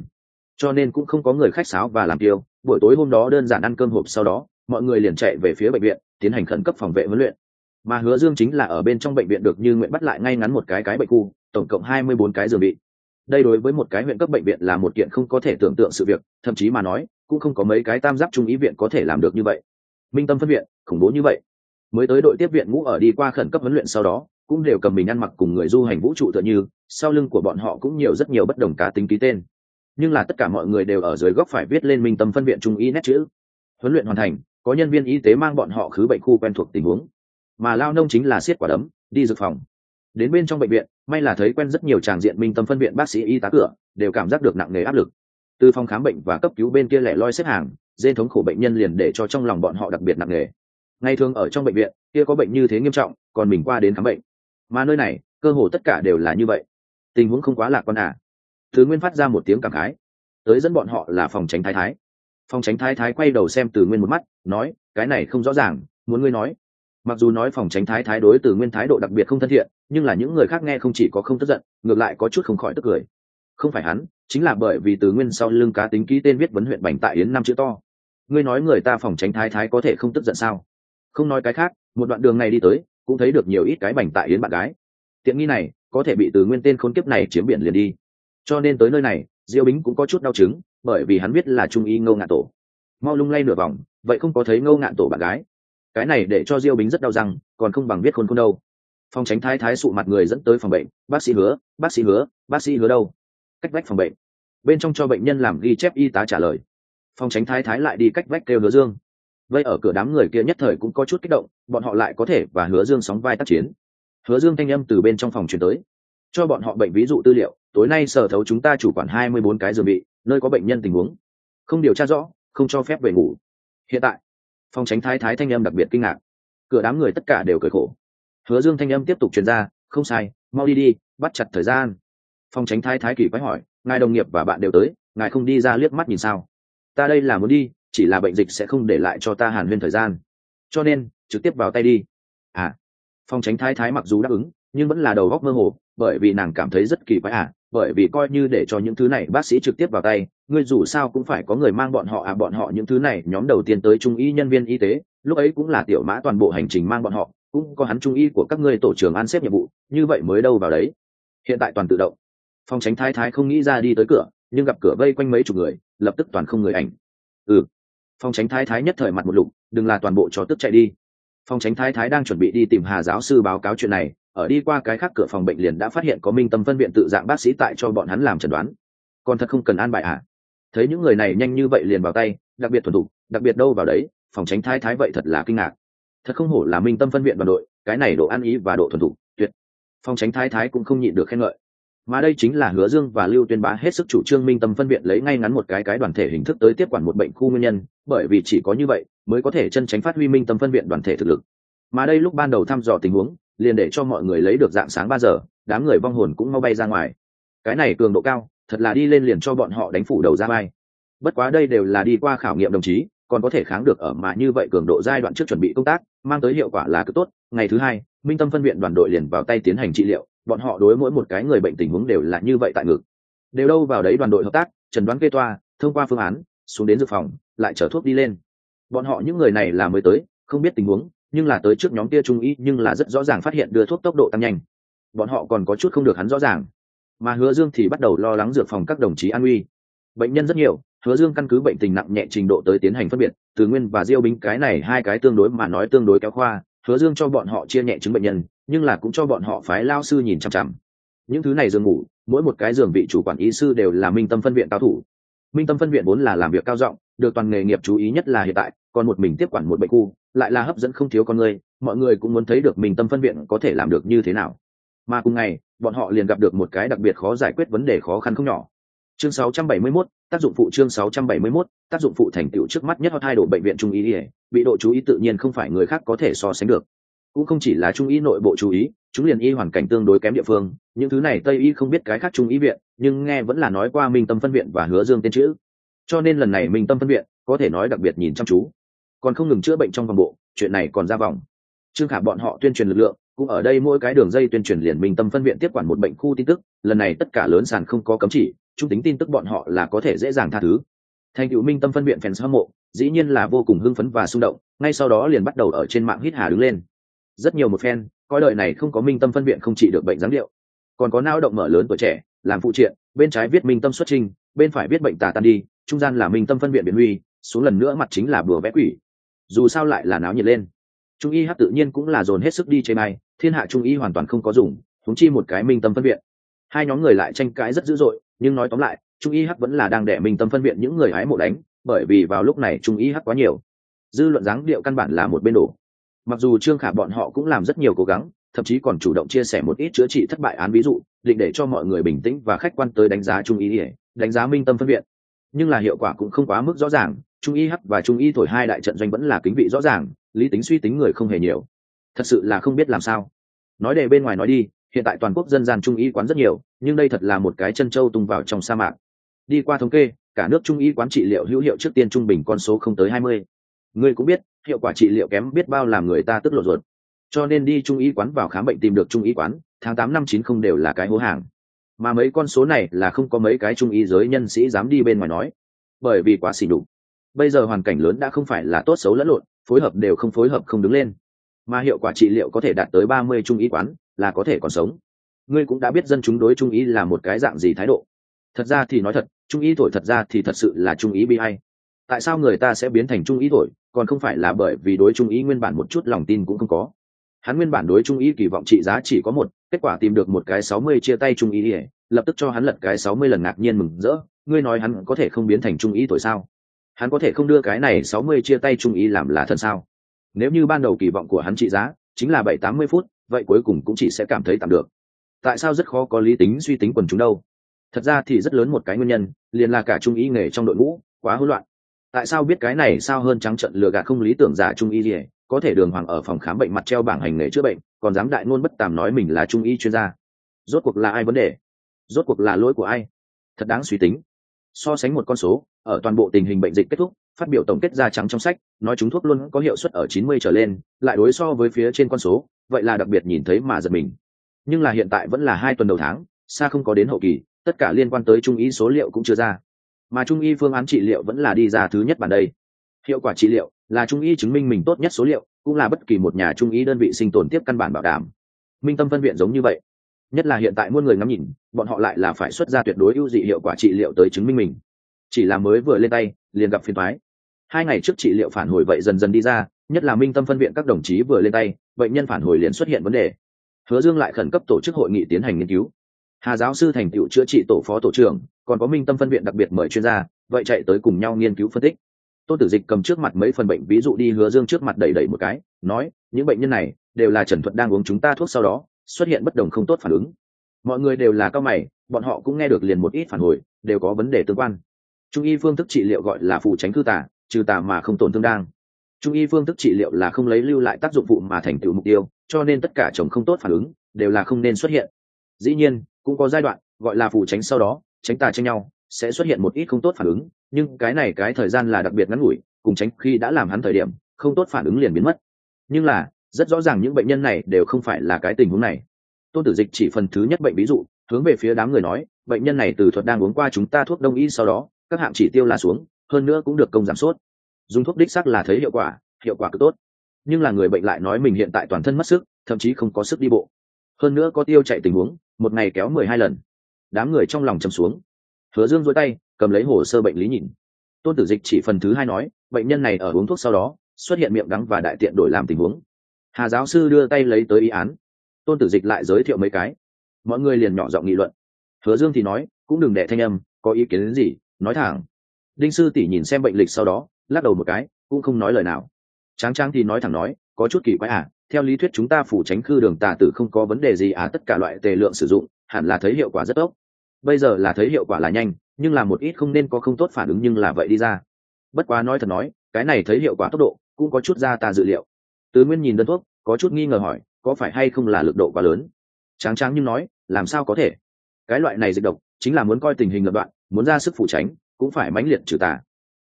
Cho nên cũng không có người khách sáo và làm tiêu, buổi tối hôm đó đơn giản ăn cơm hộp sau đó, mọi người liền chạy về phía bệnh viện, tiến hành khẩn cấp phòng vệ huấn luyện mà hứa dương chính là ở bên trong bệnh viện được như nguyện bắt lại ngay ngắn một cái cái bệnh khu, tổng cộng hai mươi bốn cái giường bị. Đây đối với một cái huyện cấp bệnh viện là một kiện không có thể tưởng tượng sự việc, thậm chí mà nói, cũng không có mấy cái tam giác trung ý viện có thể làm được như vậy. Minh tâm phân viện, khủng bố như vậy. Mới tới đội tiếp viện ngũ ở đi qua khẩn cấp huấn luyện sau đó, cũng đều cầm mình ăn mặc cùng người du hành vũ trụ tựa như, sau lưng của bọn họ cũng nhiều rất nhiều bất đồng cá tính ký tên. Nhưng là tất cả mọi người đều ở dưới góc phải viết lên minh tâm phân viện trung y nét chữ. Huấn luyện hoàn thành, có nhân viên y tế mang bọn họ khứ bệnh khu quen thuộc tình huống mà lao nông chính là siết quả đấm, đi dược phòng. Đến bên trong bệnh viện, may là thấy quen rất nhiều tràng diện minh tâm phân viện bác sĩ y tá cửa, đều cảm giác được nặng nề áp lực. Từ phòng khám bệnh và cấp cứu bên kia lẻ loi xếp hàng, dê thống khổ bệnh nhân liền để cho trong lòng bọn họ đặc biệt nặng nề. Ngày thường ở trong bệnh viện, kia có bệnh như thế nghiêm trọng, còn mình qua đến khám bệnh. Mà nơi này, cơ hồ tất cả đều là như vậy. Tình huống không quá lạc quan à. Thứ nguyên phát ra một tiếng cảm khái. Tới dẫn bọn họ là phòng tránh thái thái. Phòng tránh thái thái quay đầu xem từ nguyên một mắt, nói, cái này không rõ ràng, muốn ngươi nói mặc dù nói phòng tránh thái thái đối từ nguyên thái độ đặc biệt không thân thiện, nhưng là những người khác nghe không chỉ có không tức giận, ngược lại có chút không khỏi tức cười. Không phải hắn, chính là bởi vì từ nguyên sau lưng cá tính ký tên viết vấn huyện bành tại yến năm chữ to. Ngươi nói người ta phòng tránh thái thái có thể không tức giận sao? Không nói cái khác, một đoạn đường này đi tới, cũng thấy được nhiều ít cái bành tại yến bạn gái. Tiện nghi này, có thể bị từ nguyên tên khốn kiếp này chiếm biển liền đi. Cho nên tới nơi này, diêu bính cũng có chút đau chứng, bởi vì hắn biết là trung y ngô ngạn tổ. Mau lung lay nửa vòng, vậy không có thấy ngô ngạn tổ bạn gái cái này để cho diêu bính rất đau răng, còn không bằng biết khôn khôn đâu. Phòng tránh thái thái sụ mặt người dẫn tới phòng bệnh, bác sĩ hứa, bác sĩ hứa, bác sĩ hứa đâu? Cách vách phòng bệnh. Bên trong cho bệnh nhân làm ghi chép y tá trả lời. Phòng tránh thái thái lại đi cách vách kêu hứa dương. Vậy ở cửa đám người kia nhất thời cũng có chút kích động, bọn họ lại có thể và hứa dương sóng vai tác chiến. Hứa dương thanh âm từ bên trong phòng chuyển tới. Cho bọn họ bệnh ví dụ tư liệu, tối nay sở thấu chúng ta chủ quản hai mươi bốn cái giường bị, nơi có bệnh nhân tình huống. Không điều tra rõ, không cho phép về ngủ. Hiện tại phòng tránh thái thái thanh âm đặc biệt kinh ngạc. Cửa đám người tất cả đều cười khổ. Hứa dương thanh âm tiếp tục truyền ra, không sai, mau đi đi, bắt chặt thời gian. Phòng tránh thái thái kỳ quái hỏi, ngài đồng nghiệp và bạn đều tới, ngài không đi ra liếc mắt nhìn sao? Ta đây là muốn đi, chỉ là bệnh dịch sẽ không để lại cho ta hàn huyên thời gian. Cho nên, trực tiếp vào tay đi. À. Phòng tránh thái thái mặc dù đáp ứng, nhưng vẫn là đầu góc mơ hồ, bởi vì nàng cảm thấy rất kỳ quái à bởi vì coi như để cho những thứ này bác sĩ trực tiếp vào tay, ngươi dù sao cũng phải có người mang bọn họ à bọn họ những thứ này, nhóm đầu tiên tới trung y nhân viên y tế, lúc ấy cũng là tiểu mã toàn bộ hành trình mang bọn họ, cũng có hắn trung y của các ngươi tổ trưởng an xếp nhiệm vụ, như vậy mới đâu vào đấy. Hiện tại toàn tự động. Phòng tránh thái thái không nghĩ ra đi tới cửa, nhưng gặp cửa vây quanh mấy chục người, lập tức toàn không người ảnh. Ừ. Phòng tránh thái thái nhất thời mặt một lục, đừng là toàn bộ cho tức chạy đi. Phòng tránh thái thái đang chuẩn bị đi tìm hà giáo sư báo cáo chuyện này ở đi qua cái khác cửa phòng bệnh liền đã phát hiện có minh tâm phân viện tự dạng bác sĩ tại cho bọn hắn làm chẩn đoán. Còn thật không cần an bài à? Thấy những người này nhanh như vậy liền vào tay, đặc biệt thuần thục, đặc biệt đâu vào đấy, phòng tránh thái thái vậy thật là kinh ngạc. Thật không hổ là minh tâm phân viện đoàn đội, cái này độ ăn ý và độ thuần thục, tuyệt. Phòng tránh thái thái cũng không nhịn được khen ngợi. Mà đây chính là hứa dương và lưu tuyên bá hết sức chủ trương minh tâm phân viện lấy ngay ngắn một cái cái đoàn thể hình thức tới tiếp quản một bệnh khu nguyên nhân, bởi vì chỉ có như vậy mới có thể chân tránh phát huy minh tâm phân viện đoàn thể thực lực. Mà đây lúc ban đầu thăm dò tình huống liền để cho mọi người lấy được dạng sáng ba giờ, đám người vong hồn cũng mau bay ra ngoài. Cái này cường độ cao, thật là đi lên liền cho bọn họ đánh phủ đầu ra bay. Bất quá đây đều là đi qua khảo nghiệm đồng chí, còn có thể kháng được ở mà như vậy cường độ giai đoạn trước chuẩn bị công tác, mang tới hiệu quả là cực tốt. Ngày thứ hai, minh tâm phân viện đoàn đội liền vào tay tiến hành trị liệu, bọn họ đối mỗi một cái người bệnh tình huống đều là như vậy tại ngực. Đều đâu vào đấy đoàn đội hợp tác trần đoán kê toa, thông qua phương án, xuống đến dự phòng, lại chở thuốc đi lên. Bọn họ những người này là mới tới, không biết tình huống nhưng là tới trước nhóm kia trung ý nhưng là rất rõ ràng phát hiện đưa thuốc tốc độ tăng nhanh. Bọn họ còn có chút không được hắn rõ ràng. Mà hứa dương thì bắt đầu lo lắng dược phòng các đồng chí an uy. Bệnh nhân rất nhiều, hứa dương căn cứ bệnh tình nặng nhẹ trình độ tới tiến hành phân biệt, từ nguyên và diêu binh cái này hai cái tương đối mà nói tương đối kéo khoa, hứa dương cho bọn họ chia nhẹ chứng bệnh nhân, nhưng là cũng cho bọn họ phái lao sư nhìn chằm chằm. Những thứ này giường ngủ, mỗi một cái giường vị chủ quản y sư đều là minh tâm phân viện cao thủ. Minh tâm phân viện vốn là làm việc cao rộng, được toàn nghề nghiệp chú ý nhất là hiện tại còn một mình tiếp quản một bệnh khu lại là hấp dẫn không thiếu con người mọi người cũng muốn thấy được mình tâm phân viện có thể làm được như thế nào. Mà cùng ngày bọn họ liền gặp được một cái đặc biệt khó giải quyết vấn đề khó khăn không nhỏ. Chương 671, tác dụng phụ chương 671, tác dụng phụ thành tựu trước mắt nhất hai độ bệnh viện trung y bị độ chú ý tự nhiên không phải người khác có thể so sánh được. Cũng không chỉ là trung y nội bộ chú ý chúng liền y hoàn cảnh tương đối kém địa phương. Những thứ này tây y không biết cái khác trung y viện nhưng nghe vẫn là nói qua minh tâm phân viện và hứa dương tên chữ. Cho nên lần này minh tâm phân viện có thể nói đặc biệt nhìn chăm chú còn không ngừng chữa bệnh trong vòng bộ, chuyện này còn ra vòng. Trương khả bọn họ tuyên truyền lực lượng, cũng ở đây mỗi cái đường dây tuyên truyền liền minh tâm phân viện tiếp quản một bệnh khu tin tức, lần này tất cả lớn sàn không có cấm chỉ trung tính tin tức bọn họ là có thể dễ dàng tha thứ. Thành cựu minh tâm phân viện fans hâm mộ, dĩ nhiên là vô cùng hưng phấn và xung động, ngay sau đó liền bắt đầu ở trên mạng hít hà đứng lên. Rất nhiều một fan, coi đời này không có minh tâm phân viện không trị được bệnh giáng điệu, còn có nao động mở lớn tuổi trẻ, làm phụ triện, bên trái viết minh tâm xuất trình, bên phải viết bệnh tà tan đi, trung gian là minh tâm phân viện biển huy, xuống lần nữa mặt chính là bừa vẽ quỷ dù sao lại là náo nhiệt lên. Trung y hát tự nhiên cũng là dồn hết sức đi chế mai thiên hạ trung y hoàn toàn không có dùng thúng chi một cái minh tâm phân viện. Hai nhóm người lại tranh cãi rất dữ dội, nhưng nói tóm lại, trung y hát vẫn là đang đẻ minh tâm phân viện những người hái mộ đánh, bởi vì vào lúc này trung y hát quá nhiều. Dư luận dáng điệu căn bản là một bên đổ. Mặc dù trương khả bọn họ cũng làm rất nhiều cố gắng, thậm chí còn chủ động chia sẻ một ít chữa trị thất bại án ví dụ, định để cho mọi người bình tĩnh và khách quan tới đánh giá trung y đánh giá minh tâm phân viện. Nhưng là hiệu quả cũng không quá mức rõ ràng trung y hắc và trung y thổi hai đại trận doanh vẫn là kính vị rõ ràng, lý tính suy tính người không hề nhiều. Thật sự là không biết làm sao. Nói đề bên ngoài nói đi, hiện tại toàn quốc dân gian trung y quán rất nhiều, nhưng đây thật là một cái chân trâu tung vào trong sa mạc. Đi qua thống kê, cả nước trung y quán trị liệu hữu hiệu trước tiên trung bình con số không tới hai mươi. Ngươi cũng biết, hiệu quả trị liệu kém biết bao làm người ta tức lộ ruột. Cho nên đi trung y quán vào khám bệnh tìm được trung y quán, tháng tám năm chín không đều là cái hố hàng. Mà mấy con số này là không có mấy cái trung y giới nhân sĩ dám đi bên ngoài nói. Bởi vì quá xỉ đục bây giờ hoàn cảnh lớn đã không phải là tốt xấu lẫn lộn, phối hợp đều không phối hợp không đứng lên. Mà hiệu quả trị liệu có thể đạt tới ba mươi trung y quán là có thể còn sống. Ngươi cũng đã biết dân chúng đối trung y là một cái dạng gì thái độ. Thật ra thì nói thật, trung y thổi thật ra thì thật sự là trung ý bi hay tại sao người ta sẽ biến thành trung ý thổi, còn không phải là bởi vì đối trung ý nguyên bản một chút lòng tin cũng không có. Hắn nguyên bản đối trung ý kỳ vọng trị giá chỉ có một, kết quả tìm được một cái sáu mươi chia tay trung ý ỉa lập tức cho hắn lật cái sáu mươi lần ngạc nhiên mừng rỡ. Ngươi nói hắn có thể không biến thành trung ý thổi sao? Hắn có thể không đưa cái này sáu mươi chia tay trung ý làm là thân sao? Nếu như ban đầu kỳ vọng của hắn trị giá chính là bảy tám mươi phút, vậy cuối cùng cũng chỉ sẽ cảm thấy tạm được. Tại sao rất khó có lý tính suy tính quần chúng đâu? Thật ra thì rất lớn một cái nguyên nhân, liền là cả trung y nghề trong đội ngũ quá hỗn loạn. Tại sao biết cái này sao hơn trắng trận lừa gạt không lý tưởng giả trung y gì có thể đường hoàng ở phòng khám bệnh mặt treo bảng hành nghề chữa bệnh, còn dám đại ngôn bất tàm nói mình là trung y chuyên gia. Rốt cuộc là ai vấn đề? Rốt cuộc là lỗi của ai? Thật đáng suy tính. So sánh một con số ở toàn bộ tình hình bệnh dịch kết thúc, phát biểu tổng kết da trắng trong sách, nói chúng thuốc luôn có hiệu suất ở 90 trở lên, lại đối so với phía trên con số, vậy là đặc biệt nhìn thấy mà giật mình. Nhưng là hiện tại vẫn là hai tuần đầu tháng, xa không có đến hậu kỳ, tất cả liên quan tới trung y số liệu cũng chưa ra. Mà trung y phương án trị liệu vẫn là đi ra thứ nhất bản đây. Hiệu quả trị liệu là trung y chứng minh mình tốt nhất số liệu, cũng là bất kỳ một nhà trung y đơn vị sinh tồn tiếp căn bản bảo đảm. Minh tâm phân viện giống như vậy. Nhất là hiện tại muôn người ngắm nhìn, bọn họ lại là phải xuất ra tuyệt đối ưu dị hiệu quả trị liệu tới chứng minh mình chỉ là mới vừa lên tay, liền gặp phiền thoái hai ngày trước trị liệu phản hồi vậy dần dần đi ra, nhất là minh tâm phân viện các đồng chí vừa lên tay, bệnh nhân phản hồi liền xuất hiện vấn đề. Hứa dương lại khẩn cấp tổ chức hội nghị tiến hành nghiên cứu. Hà giáo sư thành tựu chữa trị tổ phó tổ trưởng, còn có minh tâm phân viện đặc biệt mời chuyên gia, vậy chạy tới cùng nhau nghiên cứu phân tích. Tôn tử dịch cầm trước mặt mấy phần bệnh, ví dụ đi hứa dương trước mặt đẩy đẩy một cái, nói, những bệnh nhân này đều là trần Thuận đang uống chúng ta thuốc sau đó, xuất hiện bất đồng không tốt phản ứng. Mọi người đều là cao mày, bọn họ cũng nghe được liền một ít phản hồi, đều có vấn đề tương quan trung y phương thức trị liệu gọi là phụ tránh cư tả trừ tà mà không tổn thương đang. Trung y phương thức trị liệu là không lấy lưu lại tác dụng phụ mà thành tựu mục tiêu, cho nên tất cả chồng không tốt phản ứng đều là không nên xuất hiện. Dĩ nhiên, cũng có giai đoạn gọi là phủ tránh sau đó, tránh tà tranh nhau, sẽ xuất hiện một ít không tốt phản ứng, nhưng cái này cái thời gian là đặc biệt ngắn ngủi, cùng tránh khi đã làm hắn thời điểm, không tốt phản ứng liền biến mất. Nhưng là, rất rõ ràng những bệnh nhân này đều không phải là cái tình huống này. Tôn tử dịch chỉ phần thứ nhất bệnh ví dụ, hướng về phía đám người nói, bệnh nhân này từ thuật đang uống qua chúng ta thuốc đông y sau đó các hạng chỉ tiêu là xuống, hơn nữa cũng được công giảm sốt dùng thuốc đích sắc là thấy hiệu quả hiệu quả cứ tốt. Nhưng là người bệnh lại nói mình hiện tại toàn thân mất sức, thậm chí không có sức đi bộ. Hơn nữa có tiêu chạy tình huống, một ngày kéo mười hai lần. Đám người trong lòng chầm xuống. Hứa dương dối tay, cầm lấy hồ sơ bệnh lý nhìn. Tôn tử dịch chỉ phần thứ hai nói, bệnh nhân này ở uống thuốc sau đó, xuất hiện miệng đắng và đại tiện đổi làm tình huống. Hà giáo sư đưa tay lấy tới ý án. Tôn tử dịch lại giới thiệu mấy cái. Mọi người liền nhỏ giọng nghị luận. Hứa dương thì nói, cũng đừng để thanh âm, có ý kiến đến gì nói thẳng. Đinh sư tỷ nhìn xem bệnh lịch sau đó, lắc đầu một cái, cũng không nói lời nào. Tráng tráng thì nói thẳng nói, có chút kỳ quái à theo lý thuyết chúng ta phủ tránh khư đường tà tử không có vấn đề gì à tất cả loại tề lượng sử dụng, hẳn là thấy hiệu quả rất tốt. Bây giờ là thấy hiệu quả là nhanh, nhưng là một ít không nên có không tốt phản ứng nhưng là vậy đi ra. Bất quá nói thật nói, cái này thấy hiệu quả tốc độ, cũng có chút ra tà dự liệu. Tứ nguyên nhìn đơn thuốc, có chút nghi ngờ hỏi, có phải hay không là lực độ quá lớn? Tráng tráng nhưng nói, làm sao có thể? Cái loại này dịch độc, chính là muốn coi tình hình lập đoạn muốn ra sức phủ tránh cũng phải mãnh liệt trừ tà.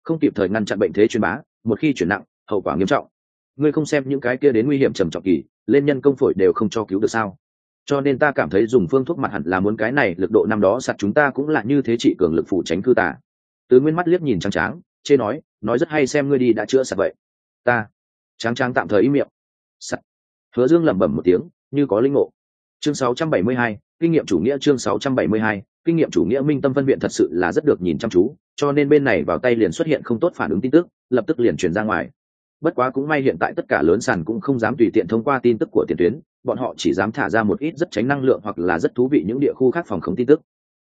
Không kịp thời ngăn chặn bệnh thế truyền bá một khi chuyển nặng hậu quả nghiêm trọng. Ngươi không xem những cái kia đến nguy hiểm trầm trọng kỳ lên nhân công phổi đều không cho cứu được sao? Cho nên ta cảm thấy dùng phương thuốc mặt hẳn là muốn cái này lực độ năm đó sạt chúng ta cũng là như thế trị cường lực phủ tránh cư tả tứ nguyên mắt liếc nhìn trắng tráng chê nói nói rất hay xem ngươi đi đã chữa sạt vậy. Ta. Tráng tráng tạm thời im miệng. Sạt hứa dương lẩm bẩm một tiếng như có linh ngộ. Chương 672, kinh nghiệm chủ nghĩa chương 672, kinh nghiệm chủ nghĩa minh tâm phân viện thật sự là rất được nhìn chăm chú cho nên bên này vào tay liền xuất hiện không tốt phản ứng tin tức lập tức liền truyền ra ngoài. Bất quá cũng may hiện tại tất cả lớn sàn cũng không dám tùy tiện thông qua tin tức của tiền tuyến bọn họ chỉ dám thả ra một ít rất tránh năng lượng hoặc là rất thú vị những địa khu khác phòng không tin tức.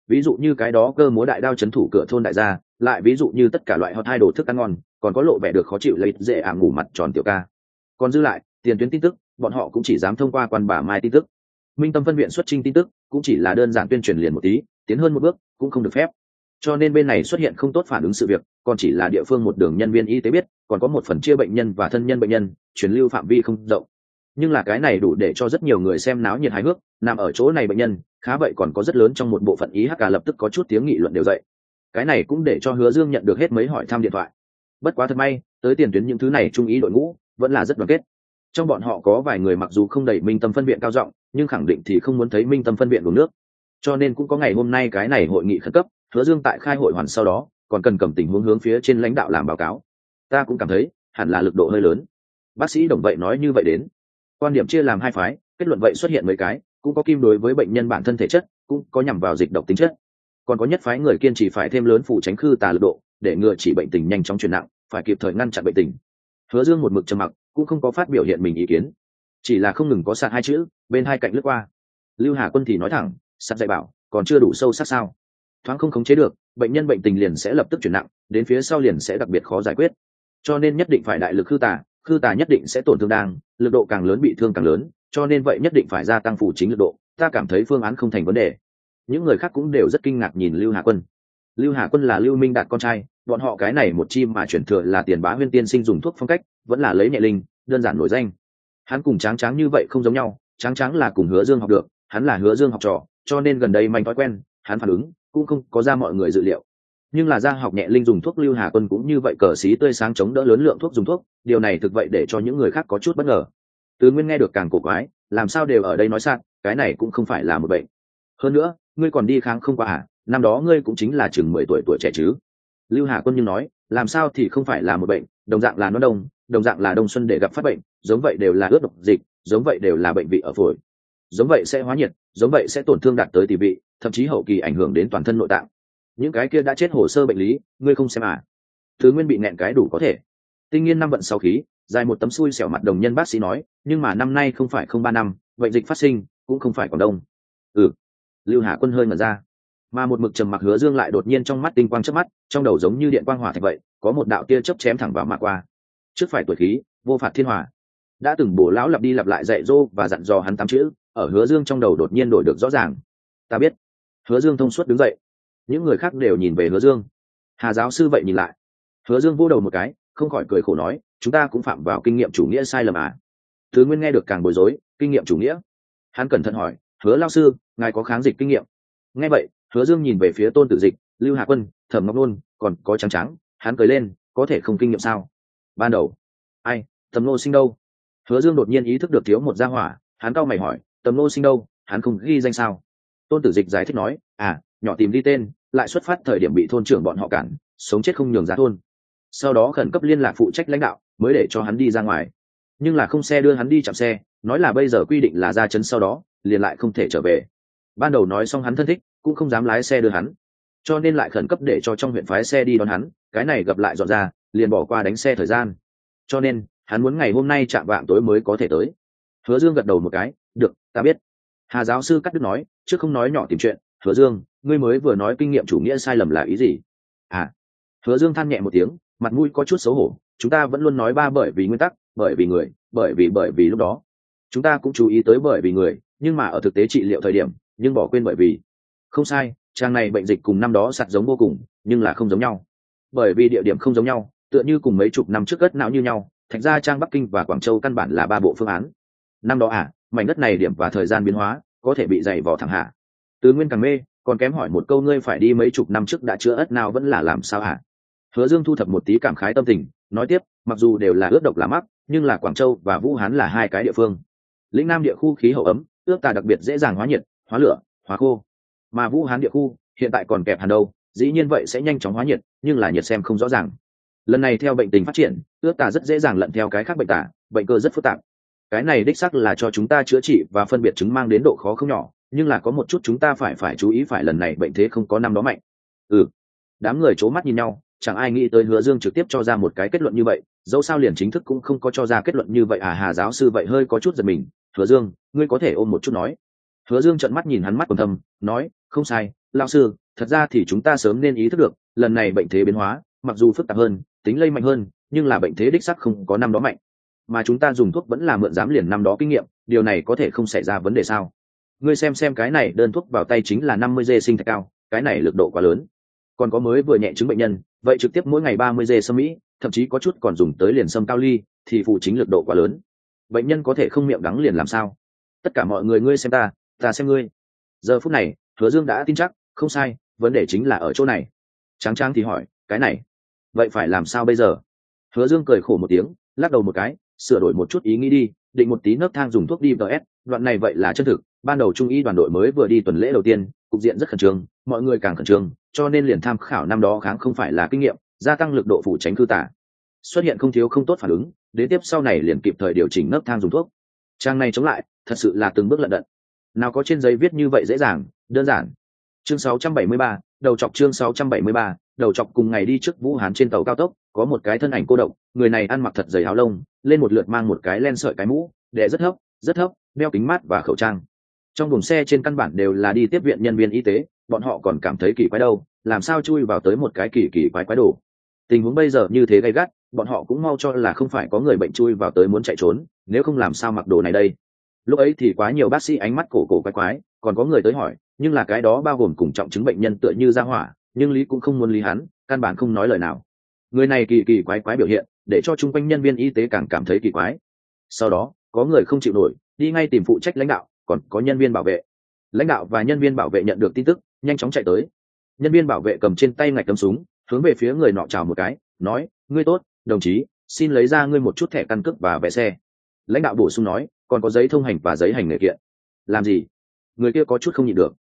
Ví dụ như cái đó cơ múa đại đao chấn thủ cửa thôn đại gia lại ví dụ như tất cả loại hot hai đồ thức ăn ngon còn có lộ vẻ được khó chịu lấy dễ à ngủ mặt tròn tiểu ca. Còn dư lại tiền tuyến tin tức bọn họ cũng chỉ dám thông qua quan bà mai tin tức minh tâm phân viện xuất trình tin tức, cũng chỉ là đơn giản tuyên truyền liền một tí, tiến hơn một bước, cũng không được phép. Cho nên bên này xuất hiện không tốt phản ứng sự việc, còn chỉ là địa phương một đường nhân viên y tế biết, còn có một phần chia bệnh nhân và thân nhân bệnh nhân chuyển lưu phạm vi không rộng. Nhưng là cái này đủ để cho rất nhiều người xem náo nhiệt hài hước, nằm ở chỗ này bệnh nhân, khá vậy còn có rất lớn trong một bộ phận ý hk lập tức có chút tiếng nghị luận đều dậy. Cái này cũng để cho hứa dương nhận được hết mấy hỏi thăm điện thoại. Bất quá thật may, tới tiền tuyến những thứ này trung ý đội ngũ, vẫn là rất đoàn kết. Trong bọn họ có vài người mặc dù không đẩy minh tâm phân viện cao giọng nhưng khẳng định thì không muốn thấy minh tâm phân viện uống nước. Cho nên cũng có ngày hôm nay cái này hội nghị khẩn cấp, hứa dương tại khai hội hoàn sau đó, còn cần cầm tình huống hướng phía trên lãnh đạo làm báo cáo. Ta cũng cảm thấy, hẳn là lực độ hơi lớn. Bác sĩ đồng vậy nói như vậy đến. Quan điểm chia làm hai phái, kết luận vậy xuất hiện mấy cái, cũng có kim đối với bệnh nhân bản thân thể chất, cũng có nhằm vào dịch độc tính chất. Còn có nhất phái người kiên trì phải thêm lớn phụ tránh khư tà lực độ, để ngừa chỉ bệnh tình nhanh chóng chuyển nặng, phải kịp thời ngăn chặn bệnh tình. Hứa dương một mực trầm mặc, cũng không có phát biểu hiện mình ý kiến. Chỉ là không ngừng có sạc hai chữ bên hai cạnh lướt qua. Lưu hà quân thì nói thẳng sắp dạy bảo còn chưa đủ sâu sắc sao? Thoáng không khống chế được bệnh nhân bệnh tình liền sẽ lập tức chuyển nặng đến phía sau liền sẽ đặc biệt khó giải quyết. Cho nên nhất định phải đại lực khư tả, khư tả nhất định sẽ tổn thương đang lực độ càng lớn bị thương càng lớn cho nên vậy nhất định phải gia tăng phủ chính lực độ ta cảm thấy phương án không thành vấn đề. Những người khác cũng đều rất kinh ngạc nhìn lưu hà quân. Lưu hà quân là lưu minh đạt con trai bọn họ cái này một chim mà chuyển thừa là tiền bá huyên tiên sinh dùng thuốc phong cách vẫn là lấy nhẹ linh đơn giản nổi danh. Hắn cùng tráng tráng như vậy không giống nhau tráng tráng là cùng hứa dương học được, hắn là hứa dương học trò, cho nên gần đây manh thói quen, hắn phản ứng cũng không có ra mọi người dự liệu. Nhưng là ra học nhẹ linh dùng thuốc lưu hà quân cũng như vậy cờ xí tươi sáng chống đỡ lớn lượng thuốc dùng thuốc, điều này thực vậy để cho những người khác có chút bất ngờ. Tứ nguyên nghe được càng cổ quái, làm sao đều ở đây nói sạc, cái này cũng không phải là một bệnh. Hơn nữa, ngươi còn đi kháng không qua à năm đó ngươi cũng chính là chừng mười tuổi tuổi trẻ chứ. Lưu hà quân nhưng nói, làm sao thì không phải là một bệnh, đồng dạng là nó đông đồng dạng là đông xuân để gặp phát bệnh, giống vậy đều là ướt độc dịch, giống vậy đều là bệnh vị ở phổi. Giống vậy sẽ hóa nhiệt, giống vậy sẽ tổn thương đạt tới tỷ vị, thậm chí hậu kỳ ảnh hưởng đến toàn thân nội tạng. Những cái kia đã chết hồ sơ bệnh lý, ngươi không xem à? Thứ nguyên bị nẹn cái đủ có thể. Tinh nhiên năm vận sau khí, dài một tấm xui xẻo mặt đồng nhân bác sĩ nói, nhưng mà năm nay không phải không ba năm, bệnh dịch phát sinh, cũng không phải còn đông. Ừ. Lưu hà quân hơi ngẩn ra. Mà một mực trầm mặc hứa dương lại đột nhiên trong mắt tinh quang chớp mắt, trong đầu giống như điện quang hỏa thạch vậy, có một đạo tia chớp chém thẳng vào mặt qua trước phải tuổi khí, vô phạt thiên hòa. Đã từng bổ lão lặp đi lặp lại dạy dô và dặn dò hắn tám chữ, ở hứa dương trong đầu đột nhiên đổi được rõ ràng. Ta biết. Hứa dương thông suốt đứng dậy. Những người khác đều nhìn về hứa dương. Hà giáo sư vậy nhìn lại. Hứa dương vô đầu một cái, không khỏi cười khổ nói, chúng ta cũng phạm vào kinh nghiệm chủ nghĩa sai lầm à? Thứ nguyên nghe được càng bối rối, kinh nghiệm chủ nghĩa? Hắn cẩn thận hỏi, hứa lao sư, ngài có kháng dịch kinh nghiệm? Nghe vậy, hứa dương nhìn về phía tôn tử dịch, lưu hạ quân, thẩm ngọc nôn, còn có trắng trắng. Hắn cười lên, có thể không kinh nghiệm sao? Ban đầu. Ai, tầm nô sinh đâu? Hứa dương đột nhiên ý thức được thiếu một gia hỏa, hắn cau mày hỏi, tầm nô sinh đâu? Hắn không ghi danh sao? Tôn tử dịch giải thích nói à nhỏ tìm đi tên, lại xuất phát thời điểm bị thôn trưởng bọn họ cản, sống chết không nhường ra thôn. Sau đó khẩn cấp liên lạc phụ trách lãnh đạo, mới để cho hắn đi ra ngoài. Nhưng là không xe đưa hắn đi chạm xe, nói là bây giờ quy định là ra chấn sau đó, liền lại không thể trở về. Ban đầu nói xong hắn thân thích, cũng không dám lái xe đưa hắn. Cho nên lại khẩn cấp để cho trong huyện phái xe đi đón hắn, cái này gặp lại dọn ra liền bỏ qua đánh xe thời gian. Cho nên, hắn muốn ngày hôm nay chạm vạng tối mới có thể tới. Hứa dương gật đầu một cái, được, ta biết. Hà giáo sư cắt đứt nói, trước không nói nhỏ tìm chuyện, hứa dương, ngươi mới vừa nói kinh nghiệm chủ nghĩa sai lầm là ý gì? À. Hứa dương than nhẹ một tiếng, mặt mũi có chút xấu hổ, chúng ta vẫn luôn nói ba bởi vì nguyên tắc, bởi vì người, bởi vì bởi vì lúc đó. Chúng ta cũng chú ý tới bởi vì người, nhưng mà ở thực tế trị liệu thời điểm, nhưng bỏ quên bởi vì. Không sai, trang này bệnh dịch cùng năm đó sạt giống vô cùng, nhưng là không giống nhau. Bởi vì địa điểm không giống nhau tựa như cùng mấy chục năm trước cất não như nhau, thành ra trang bắc kinh và quảng châu căn bản là ba bộ phương án. Năm đó à mảnh đất này điểm và thời gian biến hóa, có thể bị dày vò thẳng hạ. Tứ nguyên càng mê, còn kém hỏi một câu ngươi phải đi mấy chục năm trước đã chữa ất nào vẫn là làm sao hả? Hứa dương thu thập một tí cảm khái tâm tình, nói tiếp, mặc dù đều là ướt độc là mắc, nhưng là quảng châu và vũ hán là hai cái địa phương. Lĩnh nam địa khu khí hậu ấm ước tà đặc biệt dễ dàng hóa nhiệt, hóa lửa, hóa khô. Mà vũ hán địa khu, hiện tại còn kẹp hàn đâu, dĩ nhiên vậy sẽ nhanh chóng hóa nhiệt, nhưng là nhiệt xem không rõ ràng lần này theo bệnh tình phát triển, ước tả rất dễ dàng lận theo cái khác bệnh tả, bệnh cơ rất phức tạp. Cái này đích sắc là cho chúng ta chữa trị và phân biệt chứng mang đến độ khó không nhỏ, nhưng là có một chút chúng ta phải phải chú ý phải lần này bệnh thế không có năm đó mạnh. Ừ. Đám người c h ố mắt nhìn nhau, chẳng ai nghĩ tới hứa dương trực tiếp cho ra một cái kết luận như vậy, dẫu sao liền chính thức cũng không có cho ra kết luận như vậy à hà giáo sư vậy hơi có chút giật mình. Hứa dương, ngươi có thể ôm một chút nói. Hứa dương trợn mắt nhìn hắn mắt còn thâm, nói, không sai lao sư, thật ra thì chúng ta sớm nên ý thức được, lần này bệnh thế biến hóa, mặc dù phức tạp hơn tính lây mạnh hơn, nhưng là bệnh thế đích sắc không có năm đó mạnh. Mà chúng ta dùng thuốc vẫn là mượn dám liền năm đó kinh nghiệm, điều này có thể không xảy ra vấn đề sao? Ngươi xem xem cái này, đơn thuốc vào tay chính là năm mươi dê sinh thạch cao, cái này lực độ quá lớn. Còn có mới vừa nhẹ chứng bệnh nhân, vậy trực tiếp mỗi ngày ba mươi dê sâm mỹ, thậm chí có chút còn dùng tới liền sâm cao ly, thì phụ chính lực độ quá lớn. Bệnh nhân có thể không miệng đắng liền làm sao? Tất cả mọi người ngươi xem ta ta xem ngươi. Giờ phút này, hứa dương đã tin chắc, không sai, vấn đề chính là ở chỗ này. Tráng tráng thì hỏi, cái này vậy phải làm sao bây giờ? Hứa dương cười khổ một tiếng lắc đầu một cái sửa đổi một chút ý nghĩ đi định một tí nấc thang dùng thuốc đi ts đoạn này vậy là chân thực ban đầu trung y đoàn đội mới vừa đi tuần lễ đầu tiên cục diện rất khẩn trương mọi người càng khẩn trương cho nên liền tham khảo năm đó kháng không phải là kinh nghiệm gia tăng lực độ phủ tránh cư tả. Xuất hiện không thiếu không tốt phản ứng đến tiếp sau này liền kịp thời điều chỉnh nấc thang dùng thuốc. Trang này chống lại thật sự là từng bước lận đận. Nào có trên giấy viết như vậy dễ dàng đơn giản. Chương 673, đầu chọc chương 673, đầu chọc cùng ngày đi trước vũ hán trên tàu cao tốc, có một cái thân ảnh cô độc, người này ăn mặc thật dày áo lông, lên một lượt mang một cái len sợi cái mũ, đẻ rất thấp rất thấp, đeo kính mát và khẩu trang. Trong buồng xe trên căn bản đều là đi tiếp viện nhân viên y tế, bọn họ còn cảm thấy kỳ quái đâu, làm sao chui vào tới một cái kỳ kỳ quái quái đồ. Tình huống bây giờ như thế gay gắt, bọn họ cũng mau cho là không phải có người bệnh chui vào tới muốn chạy trốn, nếu không làm sao mặc đồ này đây. Lúc ấy thì quá nhiều bác sĩ ánh mắt cổ cổ quái quái, còn có người tới hỏi, nhưng là cái đó bao gồm cùng trọng chứng bệnh nhân tựa như ra hỏa nhưng lý cũng không muốn lý hắn, căn bản không nói lời nào. Người này kỳ kỳ quái quái biểu hiện, để cho chung quanh nhân viên y tế càng cảm thấy kỳ quái. Sau đó, có người không chịu nổi, đi ngay tìm phụ trách lãnh đạo, còn có nhân viên bảo vệ. Lãnh đạo và nhân viên bảo vệ nhận được tin tức, nhanh chóng chạy tới. Nhân viên bảo vệ cầm trên tay ngạch cấm súng, hướng về phía người nọ chào một cái, nói, ngươi tốt, đồng chí, xin lấy ra ngươi một chút thẻ căn cước và vé xe. Lãnh đạo bổ sung nói, còn có giấy thông hành và giấy hành nghề kiện. Làm gì? Người kia có chút không nhịn được.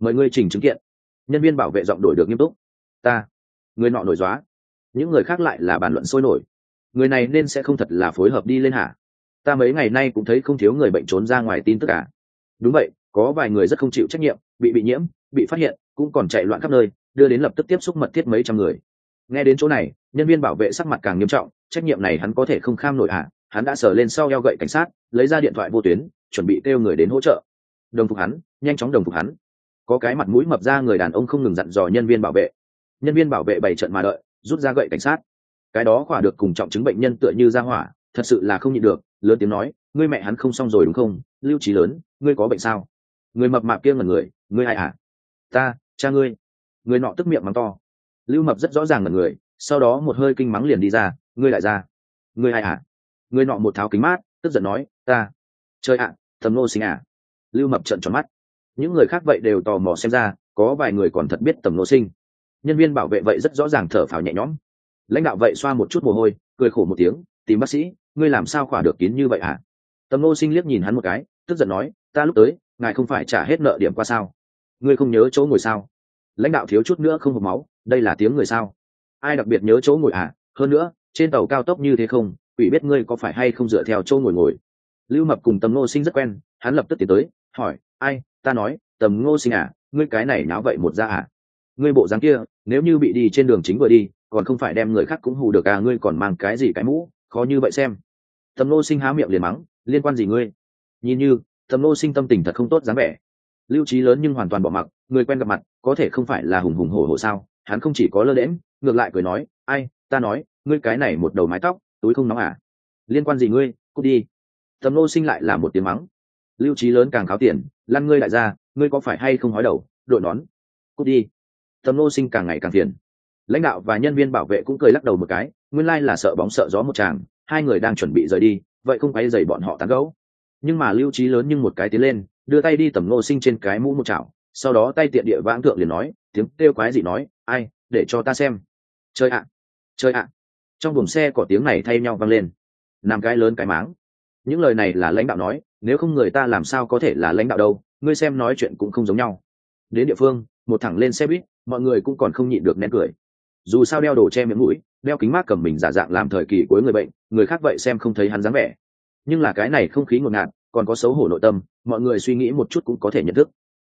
Mời ngươi trình chứng kiện nhân viên bảo vệ giọng đổi được nghiêm túc. Ta, người nọ nổi dóa những người khác lại là bàn luận sôi nổi. Người này nên sẽ không thật là phối hợp đi lên hả? Ta mấy ngày nay cũng thấy không thiếu người bệnh trốn ra ngoài tin tức cả. Đúng vậy, có vài người rất không chịu trách nhiệm, bị bị nhiễm, bị phát hiện, cũng còn chạy loạn khắp nơi, đưa đến lập tức tiếp xúc mật thiết mấy trăm người. Nghe đến chỗ này, nhân viên bảo vệ sắc mặt càng nghiêm trọng, trách nhiệm này hắn có thể không kham nổi hả? Hắn đã sờ lên sau eo gậy cảnh sát, lấy ra điện thoại vô tuyến, chuẩn bị kêu người đến hỗ trợ. Đồng phục hắn, nhanh chóng đồng phục hắn có cái mặt mũi mập ra người đàn ông không ngừng dặn dò nhân viên bảo vệ. Nhân viên bảo vệ bảy trận mà đợi rút ra gậy cảnh sát. Cái đó khỏa được cùng trọng chứng bệnh nhân tựa như ra hỏa thật sự là không nhịn được lớn tiếng nói ngươi mẹ hắn không xong rồi đúng không? Lưu trí lớn ngươi có bệnh sao? Người mập mạp kia ngẩn người ngươi ai à? Ta cha ngươi. Người nọ tức miệng mắng to. Lưu mập rất rõ ràng ngẩn người sau đó một hơi kinh mắng liền đi ra ngươi lại ra. Ngươi ai à? Người nọ một tháo kính mát tức giận nói ta. Chơi ạ à, thầm nô sinh à. Lưu mập trận tròn mắt những người khác vậy đều tò mò xem ra, có vài người còn thật biết tầm nô sinh. Nhân viên bảo vệ vậy rất rõ ràng thở phào nhẹ nhõm. Lãnh đạo vậy xoa một chút mồ hôi, cười khổ một tiếng, tìm bác sĩ, ngươi làm sao khỏa được kín như vậy hả? Tầm nô sinh liếc nhìn hắn một cái, tức giận nói, ta lúc tới, ngài không phải trả hết nợ điểm qua sao? Ngươi không nhớ chỗ ngồi sao? Lãnh đạo thiếu chút nữa không hộp máu, đây là tiếng người sao? Ai đặc biệt nhớ chỗ ngồi à hơn nữa, trên tàu cao tốc như thế không, quỷ biết ngươi có phải hay không dựa theo chỗ ngồi ngồi? Lưu mập cùng tầm nô sinh rất quen, hắn lập tức tiến tới, hỏi, ai ta nói, tầm ngô sinh à ngươi cái này náo vậy một ra à. Ngươi bộ dáng kia, nếu như bị đi trên đường chính vừa đi, còn không phải đem người khác cũng hù được à ngươi còn mang cái gì cái mũ, khó như vậy xem. Tầm ngô sinh há miệng liền mắng, liên quan gì ngươi? Nhìn như, tầm ngô sinh tâm tình thật không tốt dáng vẻ. Lưu trí lớn nhưng hoàn toàn bỏ mặc, người quen gặp mặt, có thể không phải là hùng hùng hổ hổ sao, hắn không chỉ có lơ lẽm ngược lại cười nói, ai, ta nói, ngươi cái này một đầu mái tóc, túi không nóng à? Liên quan gì ngươi? Cút đi. Tầm nô sinh lại là một tiếng mắng lưu trí lớn càng kháo tiền, lăn ngươi lại ra, ngươi có phải hay không hói đầu, đội nón? Cút đi. Tầm nô sinh càng ngày càng phiền. Lãnh đạo và nhân viên bảo vệ cũng cười lắc đầu một cái, nguyên lai là sợ bóng sợ gió một chàng hai người đang chuẩn bị rời đi, vậy không quay dày bọn họ tán gấu nhưng mà lưu trí lớn nhưng một cái tiến lên, đưa tay đi tầm nô sinh trên cái mũ một chảo, sau đó tay tiện địa vãng thượng liền nói, tiếng kêu quái gì nói, ai, để cho ta xem. Chơi ạ chơi ạ. Trong buồng xe có tiếng này thay nhau vang lên. Làm cái lớn cái máng những lời này là lãnh đạo nói, nếu không người ta làm sao có thể là lãnh đạo đâu, ngươi xem nói chuyện cũng không giống nhau. Đến địa phương, một thẳng lên xe buýt, mọi người cũng còn không nhịn được nén cười. Dù sao đeo đồ che miệng mũi, đeo kính mát cầm mình giả dạng làm thời kỳ cuối người bệnh, người khác vậy xem không thấy hắn dáng vẻ. Nhưng là cái này không khí ngột ngạt, còn có xấu hổ nội tâm, mọi người suy nghĩ một chút cũng có thể nhận thức.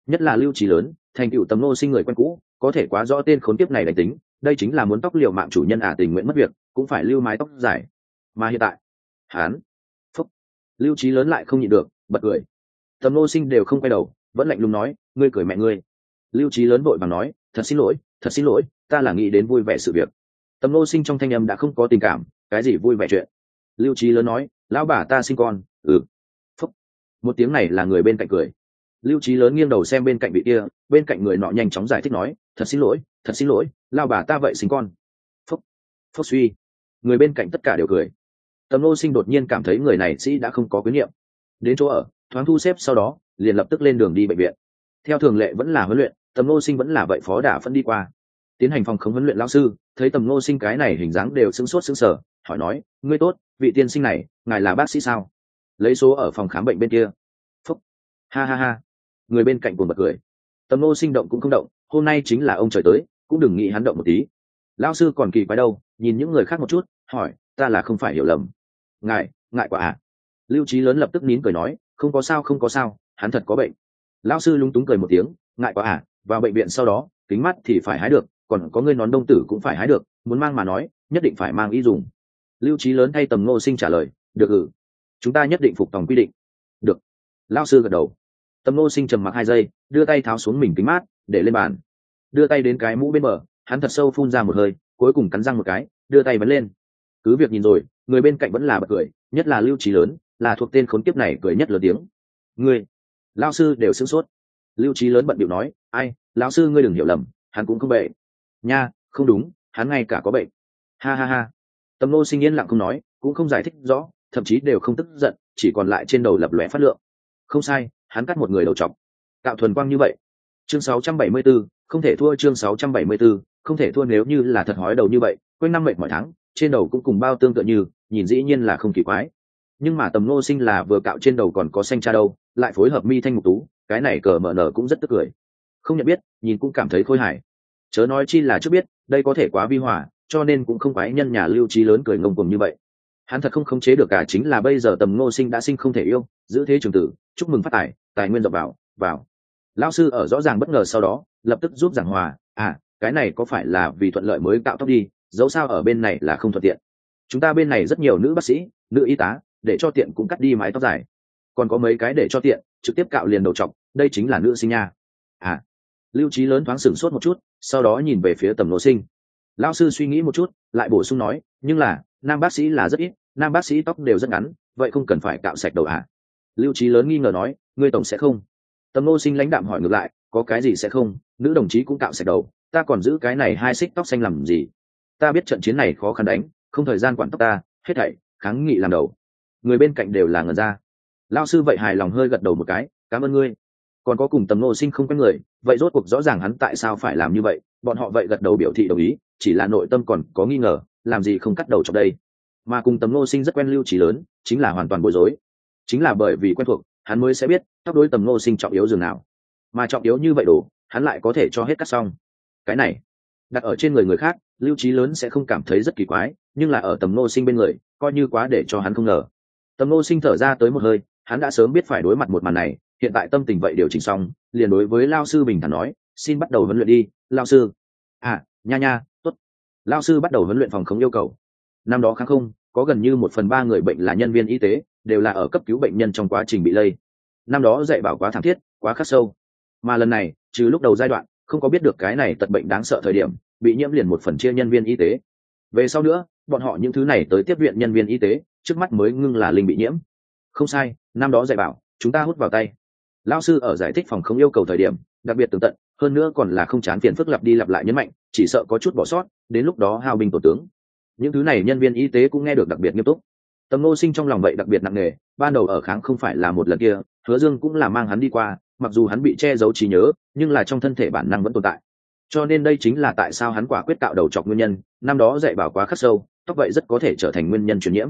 Nhất là lưu trí lớn, thành cựu tầm nô sinh người quen cũ, có thể quá rõ tên khốn kiếp này đánh tính, đây chính là muốn tóc liều mạng chủ nhân ả tình nguyện mất việc, cũng phải lưu mái tóc dài. Mà hiện tại hán lưu trí lớn lại không nhịn được, bật cười. Tầm nô sinh đều không quay đầu, vẫn lạnh lùng nói, ngươi cười mẹ ngươi. Lưu trí lớn vội bằng nói, thật xin lỗi, thật xin lỗi, ta là nghĩ đến vui vẻ sự việc. Tầm nô sinh trong thanh âm đã không có tình cảm, cái gì vui vẻ chuyện? Lưu trí lớn nói, lão bà ta sinh con ừ. Phúc. Một tiếng này là người bên cạnh cười. Lưu trí lớn nghiêng đầu xem bên cạnh vị kia, bên cạnh người nọ nhanh chóng giải thích nói, thật xin lỗi, thật xin lỗi lao bà ta vậy sinh con. Phúc. Phúc suy. Người bên cạnh tất cả đều cười tầm nô sinh đột nhiên cảm thấy người này sĩ đã không có quyến niệm đến chỗ ở, thoáng thu xếp sau đó, liền lập tức lên đường đi bệnh viện. Theo thường lệ vẫn là huấn luyện, tầm nô sinh vẫn là vậy phó đả phân đi qua. Tiến hành phòng khống huấn luyện lao sư, thấy tầm nô sinh cái này hình dáng đều sững sốt sững sờ, hỏi nói, ngươi tốt, vị tiên sinh này, ngài là bác sĩ sao? Lấy số ở phòng khám bệnh bên kia. Phúc. Ha ha ha. Người bên cạnh buồn bật cười. Tầm nô sinh động cũng không động, hôm nay chính là ông trời tới, cũng đừng nghĩ hắn động một tí. Lao sư còn kỳ quái đâu, nhìn những người khác một chút, hỏi, ta là không phải hiểu lầm ngại ngại quả à. Lưu trí lớn lập tức nín cười nói, không có sao, không có sao, hắn thật có bệnh. Lão sư lúng túng cười một tiếng, ngại quá à vào bệnh viện sau đó, kính mắt thì phải hái được, còn có người nón đông tử cũng phải hái được, muốn mang mà nói, nhất định phải mang y dùng. Lưu trí lớn thay tầm ngô sinh trả lời, được ừ. Chúng ta nhất định phục tòng quy định. Được. Lão sư gật đầu. Tầm ngô sinh trầm mặc hai giây, đưa tay tháo xuống mình kính mát, để lên bàn. Đưa tay đến cái mũ bên bờ, hắn thật sâu phun ra một hơi, cuối cùng cắn răng một cái, đưa tay vấn lên. Cứ việc nhìn rồi người bên cạnh vẫn là bật cười nhất là lưu trí lớn là thuộc tên khốn kiếp này cười nhất lớn tiếng. Ngươi lao sư đều sửng sốt. Lưu trí lớn bận điệu nói ai lão sư ngươi đừng hiểu lầm hắn cũng không bệnh. Nha không đúng hắn ngay cả có bệnh. Ha ha ha. Tầm nô sinh yên lặng không nói cũng không giải thích rõ thậm chí đều không tức giận chỉ còn lại trên đầu lập lòe phát lượng. Không sai hắn cắt một người đầu chọc. Tạo thuần quang như vậy. Chương 674, không thể thua chương 674, không thể thua nếu như là thật hói đầu như vậy quanh năm mệt mọi tháng trên đầu cũng cùng bao tương tự như, nhìn dĩ nhiên là không kỳ quái. Nhưng mà tầm nô sinh là vừa cạo trên đầu còn có xanh cha đâu, lại phối hợp mi thanh ngọc tú, cái này cờ mở nở cũng rất tức cười. Không nhận biết, nhìn cũng cảm thấy khôi hài. Chớ nói chi là trước biết, đây có thể quá vi hỏa cho nên cũng không quái nhân nhà lưu trí lớn cười ngông cùng như vậy. Hắn thật không khống chế được cả chính là bây giờ tầm ngô sinh đã sinh không thể yêu, giữ thế trường tử, chúc mừng phát tài tài nguyên dọc vào vào. Lao sư ở rõ ràng bất ngờ sau đó, lập tức giúp giảng hòa à cái này có phải là vì thuận lợi mới cạo tóc đi dẫu sao ở bên này là không thuận tiện. Chúng ta bên này rất nhiều nữ bác sĩ, nữ y tá, để cho tiện cũng cắt đi mái tóc dài. Còn có mấy cái để cho tiện, trực tiếp cạo liền đầu t đây chính là nữ sinh nha. À. Lưu trí lớn thoáng sửng sốt một chút, sau đó nhìn về phía tầm nô sinh. Lao sư suy nghĩ một chút, lại bổ sung nói, nhưng là, nam bác sĩ là rất ít, nam bác sĩ tóc đều rất ngắn, vậy không cần phải cạo sạch đầu à? Lưu trí lớn nghi ngờ nói, ngươi tổng sẽ không. Tầm nô sinh lãnh đạm hỏi ngược lại, có cái gì sẽ không? Nữ đồng chí cũng cạo sạch đầu, ta còn giữ cái này hai xích tóc xanh làm gì? Ta biết trận chiến này khó khăn đánh, không thời gian quản tóc ta, hết thảy, kháng nghị làm đầu. Người bên cạnh đều là ngần ra. Lao sư vậy hài lòng hơi gật đầu một cái, cảm ơn ngươi. Còn có cùng tầm nô sinh không quen người, vậy rốt cuộc rõ ràng hắn tại sao phải làm như vậy. Bọn họ vậy gật đầu biểu thị đồng ý, chỉ là nội tâm còn có nghi ngờ, làm gì không cắt đầu trong đây. Mà cùng tầm nô sinh rất quen lưu trí lớn, chính là hoàn toàn bối rối. Chính là bởi vì quen thuộc, hắn mới sẽ biết tóc đối tầm nô sinh trọng yếu dường nào. Mà trọng yếu như vậy đủ, hắn lại có thể cho hết cắt xong. Cái này đặt ở trên người người khác, lưu trí lớn sẽ không cảm thấy rất kỳ quái, nhưng là ở tầm nô sinh bên người, coi như quá để cho hắn không ngờ. Tầm nô sinh thở ra tới một hơi, hắn đã sớm biết phải đối mặt một màn này, hiện tại tâm tình vậy điều chỉnh xong, liền đối với lao sư bình thản nói, xin bắt đầu huấn luyện đi, lao sư. À nha nha t ố t lao sư bắt đầu huấn luyện phòng không yêu cầu. Năm đó kháng không, có gần như một phần ba người bệnh là nhân viên y tế, đều là ở cấp cứu bệnh nhân trong quá trình bị lây. Năm đó dạy bảo quá thảm thiết, quá khắc sâu. Mà lần này, trừ lúc đầu giai đoạn không có biết được cái này tật bệnh đáng sợ thời điểm, bị nhiễm liền một phần chia nhân viên y tế. Về sau nữa, bọn họ những thứ này tới tiếp viện nhân viên y tế, trước mắt mới ngưng là linh bị nhiễm. Không sai, năm đó dạy bảo, chúng ta hút vào tay. Lao sư ở giải thích phòng không yêu cầu thời điểm, đặc biệt tường tận, hơn nữa còn là không chán phiền phức lặp đi lặp lại nhấn mạnh, chỉ sợ có chút bỏ sót, đến lúc đó hao binh tổ tướng. Những thứ này nhân viên y tế cũng nghe được đặc biệt nghiêm túc. Tầm ngô sinh trong lòng vậy đặc biệt nặng nề, ban đầu ở kháng không phải là một lần kia, hứa dương cũng là mang hắn đi qua mặc dù hắn bị che giấu trí nhớ, nhưng là trong thân thể bản năng vẫn tồn tại. Cho nên đây chính là tại sao hắn quả quyết tạo đầu chọc nguyên nhân, năm đó dạy bảo quá khắc sâu, tóc vậy rất có thể trở thành nguyên nhân truyền nhiễm.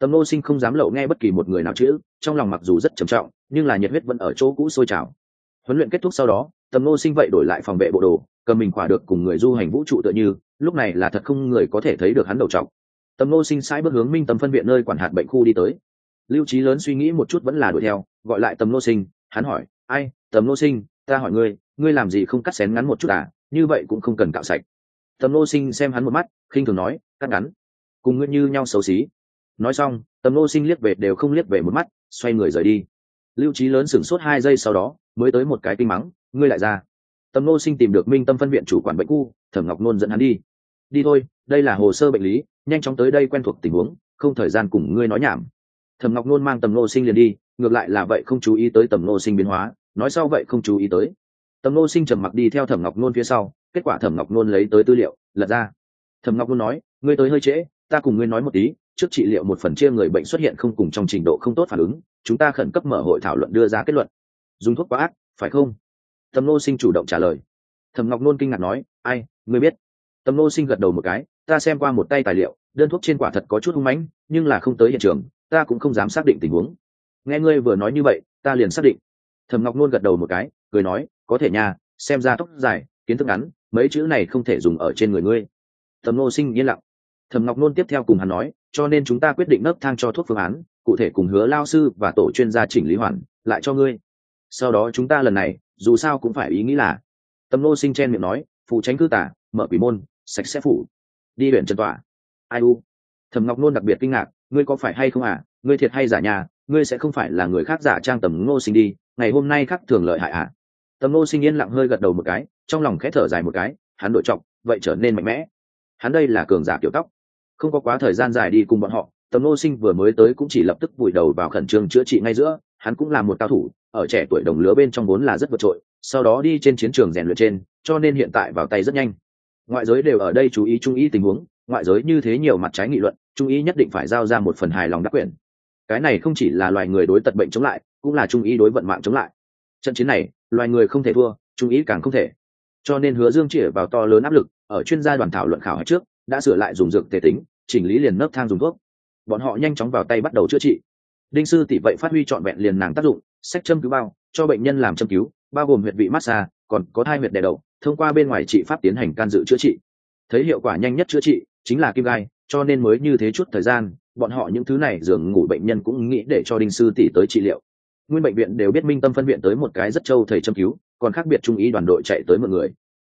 Tầm nô sinh không dám lậu nghe bất kỳ một người nào chữ, trong lòng mặc dù rất trầm trọng, nhưng là nhiệt huyết vẫn ở chỗ cũ sôi trào. Huấn luyện kết thúc sau đó, tầm nô sinh vậy đổi lại phòng vệ bộ đồ, cầm mình khỏa được cùng người du hành vũ trụ tựa như, lúc này là thật không người có thể thấy được hắn đầu trọc tầm nô sinh sai bước hướng minh tầm phân viện nơi quản hạt bệnh khu đi tới. Lưu trí lớn suy nghĩ một chút vẫn là đuổi theo, gọi lại tầm nô sinh, hắn hỏi ai, tầm nô sinh, ta hỏi ngươi ngươi làm gì không cắt xén ngắn một chút à? Như vậy cũng không cần cạo sạch. Tầm nô sinh xem hắn một mắt, khinh thường nói, cắt ngắn. Cùng ngươi như nhau xấu xí. Nói xong, tầm nô sinh liếc về đều không liếc về một mắt, xoay người rời đi. Lưu trí lớn sửng sốt hai giây sau đó, mới tới một cái kinh mắng, ngươi lại ra. Tầm nô sinh tìm được minh tâm phân viện chủ quản bệnh khu, thẩm ngọc nôn dẫn hắn đi. Đi thôi, đây là hồ sơ bệnh lý, nhanh chóng tới đây quen thuộc tình huống, không thời gian cùng ngươi nói nhảm. Thẩm ngọc nôn mang tầm nô sinh liền đi, ngược lại là vậy không chú ý tới tầm nô sinh biến hóa nói sau vậy không chú ý tới. Tầm nô sinh trầm mặc đi theo thẩm ngọc nôn phía sau, kết quả thẩm ngọc nôn lấy tới tư liệu, lật ra. Thẩm ngọc nôn nói, ngươi tới hơi trễ, ta cùng ngươi nói một tí, trước trị liệu một phần chia người bệnh xuất hiện không cùng trong trình độ không tốt phản ứng, chúng ta khẩn cấp mở hội thảo luận đưa ra kết luận. Dùng thuốc quá ác, phải không? Tầm nô sinh chủ động trả lời. Thẩm ngọc nôn kinh ngạc nói, ai, ngươi biết? Tầm nô sinh gật đầu một cái, ta xem qua một tay tài liệu, đơn thuốc trên quả thật có chút hung mãnh, nhưng là không tới hiện trường, ta cũng không dám xác định tình huống. Nghe ngươi vừa nói như vậy, ta liền xác định thầm ngọc nôn gật đầu một cái, cười nói, có thể nha, xem ra tóc dài, kiến thức ngắn, mấy chữ này không thể dùng ở trên người ngươi. Thầm nô sinh yên lặng. Thầm ngọc nôn tiếp theo cùng hắn nói, cho nên chúng ta quyết định nấc thang cho thuốc phương án, cụ thể cùng hứa lao sư và tổ chuyên gia chỉnh lý hoàn, lại cho ngươi. Sau đó chúng ta lần này, dù sao cũng phải ý nghĩ là tầm nô sinh chen miệng nói, phụ tránh cư tả, mở quỷ môn, sạch sẽ phủ. Đi huyện trần tỏa ai u? Thầm ngọc nôn đặc biệt kinh ngạc, ngươi có phải hay không à? Ngươi thiệt hay giả nhà, ngươi sẽ không phải là người khác giả trang tầm ngô sinh đi ngày hôm nay khắc thường lợi hại à? Tầm nô sinh yên lặng hơi gật đầu một cái, trong lòng khẽ thở dài một cái, hắn đội trọng, vậy trở nên mạnh mẽ. Hắn đây là cường giả kiểu tóc. Không có quá thời gian dài đi cùng bọn họ, tầm nô sinh vừa mới tới cũng chỉ lập tức vùi đầu vào khẩn trương chữa trị ngay giữa, hắn cũng là một cao thủ, ở trẻ tuổi đồng lứa bên trong vốn là rất vượt trội, sau đó đi trên chiến trường rèn luyện trên, cho nên hiện tại vào tay rất nhanh. Ngoại giới đều ở đây chú ý trung ý tình huống, ngoại giới như thế nhiều mặt trái nghị luận, trung ý nhất định phải giao ra một phần hài lòng đắc quyền. Cái này không chỉ là loài người đối tật bệnh chống lại cũng là trung ý đối vận mạng chống lại. Trận chiến này, loài người không thể thua, trung ý càng không thể. Cho nên hứa dương chĩa vào to lớn áp lực, ở chuyên gia đoàn thảo luận khảo hỏi trước, đã sửa lại dùng dược tề tính, chỉnh lý liền nấp thang dùng thuốc. Bọn họ nhanh chóng vào tay bắt đầu chữa trị. Đinh sư tỷ vậy phát huy trọn vẹn liền nàng tác dụng, sách châm cứu bao, cho bệnh nhân làm châm cứu, bao gồm huyệt vị massage, còn có thai huyệt đè đầu, thông qua bên ngoài trị pháp tiến hành can dự chữa trị. Thấy hiệu quả nhanh nhất chữa trị, chính là kim gai, cho nên mới như thế chút thời gian, bọn họ những thứ này giường ngủ bệnh nhân cũng nghĩ để cho đinh sư tỷ tới trị liệu nguyên bệnh viện đều biết minh tâm phân viện tới một cái rất trâu thầy châm cứu còn khác biệt trung y đoàn đội chạy tới mọi người.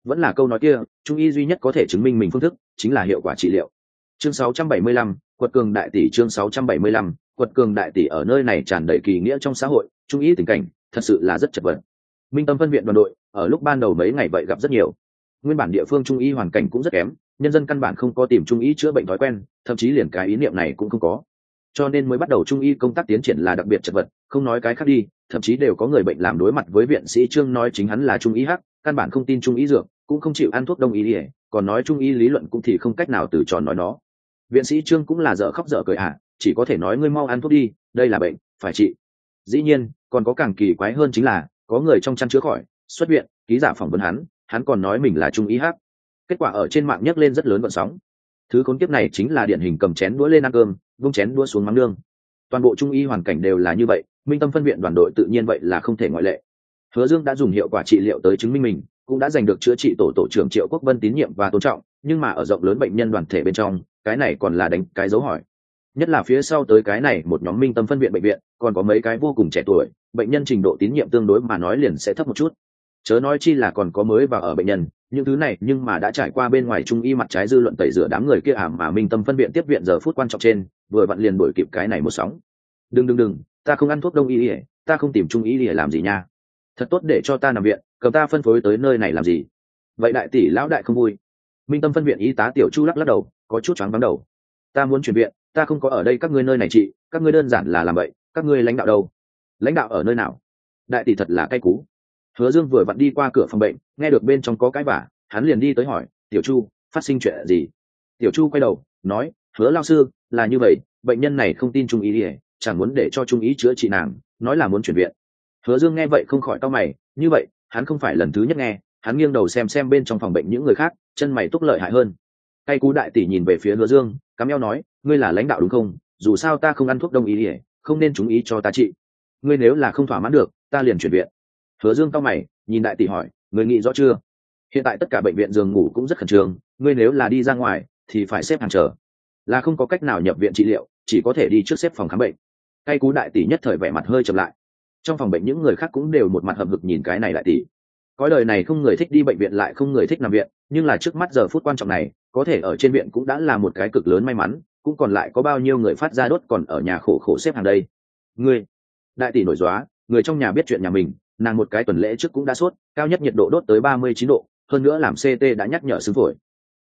Vẫn là câu nói kia trung y duy nhất có thể chứng minh mình phương thức chính là hiệu quả trị liệu. Chương 675, quật cường đại tỷ chương 675, quật cường đại tỷ ở nơi này tràn đầy kỳ nghĩa trong xã hội trung y tình cảnh thật sự là rất chật vật. Minh tâm phân viện đoàn đội ở lúc ban đầu mấy ngày vậy gặp rất nhiều. Nguyên bản địa phương trung y hoàn cảnh cũng rất kém nhân dân căn bản không có tìm trung y chữa bệnh thói quen thậm chí liền cái ý niệm này cũng không có cho nên mới bắt đầu trung y công tác tiến triển là đặc biệt chật vật không nói cái khác đi thậm chí đều có người bệnh làm đối mặt với viện sĩ trương nói chính hắn là trung y hắc căn bản không tin trung y dược cũng không chịu ăn thuốc đông y ỉa còn nói trung y lý luận cũng thì không cách nào từ tròn nói nó. Viện sĩ trương cũng là dở khóc dở cười ạ à, chỉ có thể nói ngươi mau ăn thuốc đi đây là bệnh phải trị. Dĩ nhiên còn có càng kỳ quái hơn chính là có người trong chăn chữa khỏi xuất viện ký giả phỏng vấn hắn hắn còn nói mình là trung y hắc. Kết quả ở trên mạng nhấc lên rất lớn vận sóng. Thứ khốn kiếp này chính là điển hình cầm chén đũa lên ăn cơm vung chén đua xuống mắng nương. Toàn bộ trung y hoàn cảnh đều là như vậy, minh tâm phân viện đoàn đội tự nhiên vậy là không thể ngoại lệ. Hứa dương đã dùng hiệu quả trị liệu tới chứng minh mình, cũng đã giành được chữa trị tổ tổ trưởng triệu quốc vân tín nhiệm và tôn trọng, nhưng mà ở rộng lớn bệnh nhân đoàn thể bên trong, cái này còn là đánh cái dấu hỏi. Nhất là phía sau tới cái này một nhóm minh tâm phân viện bệnh viện, còn có mấy cái vô cùng trẻ tuổi, bệnh nhân trình độ tín nhiệm tương đối mà nói liền sẽ thấp một chút. Chớ nói chi là còn có mới vào ở bệnh nhân, những thứ này nhưng mà đã trải qua bên ngoài trung y mặt trái dư luận tẩy rửa đám người kia ảm mà minh tâm phân viện tiếp viện giờ phút quan trọng trên vừa vặn liền đổi kịp cái này một sóng. Đừng đừng đừng, ta không ăn thuốc đông y ỉa ta không tìm trung y ỉa làm gì nha. Thật tốt để cho ta nằm viện, cầm ta phân phối tới nơi này làm gì? Vậy đại tỷ lão đại không vui. Minh tâm phân viện y tá tiểu chu lắc lắc đầu, có chút choáng vắng đầu. Ta muốn chuyển viện, ta không có ở đây các ngươi nơi này chị, các ngươi đơn giản là làm vậy, các ngươi lãnh đạo đâu? Lãnh đạo ở nơi nào? Đại tỷ thật là cay cú. Hứa dương vừa vặn đi qua cửa phòng bệnh, nghe được bên trong có cái vả hắn liền đi tới hỏi, tiểu chu, phát sinh chuyện gì? Tiểu chu quay đầu, nói, hứa lao sư là như vậy, bệnh nhân này không tin trung ý ỉa chẳng muốn để cho trung ý chữa trị nàng, nói là muốn chuyển viện. Hứa dương nghe vậy không khỏi tao mày, như vậy, hắn không phải lần thứ nhất nghe, hắn nghiêng đầu xem xem bên trong phòng bệnh những người khác, chân mày túc lợi hại hơn. Cay cú đại tỷ nhìn về phía hứa dương, cắm eo nói, ngươi là lãnh đạo đúng không? Dù sao ta không ăn thuốc đông ý ỉa không nên chúng ý cho ta trị. Ngươi nếu là không thỏa mãn được, ta liền chuyển viện. Hứa dương cao mày, nhìn đại tỷ hỏi người nghĩ rõ chưa? Hiện tại tất cả bệnh viện giường ngủ cũng rất khẩn trương, ngươi nếu là đi ra ngoài, thì phải xếp hàng chờ là không có cách nào nhập viện trị liệu chỉ có thể đi trước xếp phòng khám bệnh. Cay cú đại tỷ nhất thời vẻ mặt hơi chậm lại. Trong phòng bệnh những người khác cũng đều một mặt hậm hực nhìn cái này đại tỷ. Có đời này không người thích đi bệnh viện lại không người thích nằm viện nhưng là trước mắt giờ phút quan trọng này có thể ở trên viện cũng đã là một cái cực lớn may mắn cũng còn lại có bao nhiêu người phát ra đốt còn ở nhà khổ khổ xếp hàng đây. Người, đại tỷ nổi dóa người trong nhà biết chuyện nhà mình nàng một cái tuần lễ trước cũng đã sốt cao nhất nhiệt độ đốt tới ba mươi chín độ hơn nữa làm ct đã nhắc nhở xứng phổi.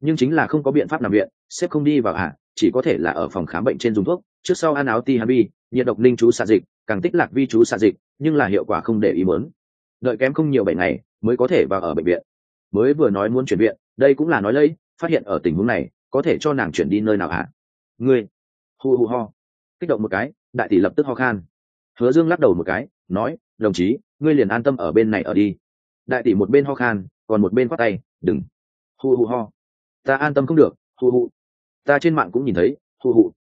Nhưng chính là không có biện pháp nằm viện xếp không đi vào ạ chỉ có thể là ở phòng khám bệnh trên dùng thuốc, trước sau ăn áo ti habi nhiệt độc linh chú xạ dịch, càng tích lạc vi chú xạ dịch, nhưng là hiệu quả không để ý mớn đợi kém không nhiều bảy ngày, mới có thể vào ở bệnh viện. Mới vừa nói muốn chuyển viện, đây cũng là nói lấy, phát hiện ở tình huống này, có thể cho nàng chuyển đi nơi nào hả? Ngươi, hu hu ho. Kích động một cái, đại tỷ lập tức ho khan. Hứa dương lắc đầu một cái, nói, đồng chí, ngươi liền an tâm ở bên này ở đi. Đại tỷ một bên ho khan, còn một bên khoác tay, đừng. Hu hu ho. Ta an tâm không được, hu hu ta trên mạng cũng nhìn thấy hu hụ.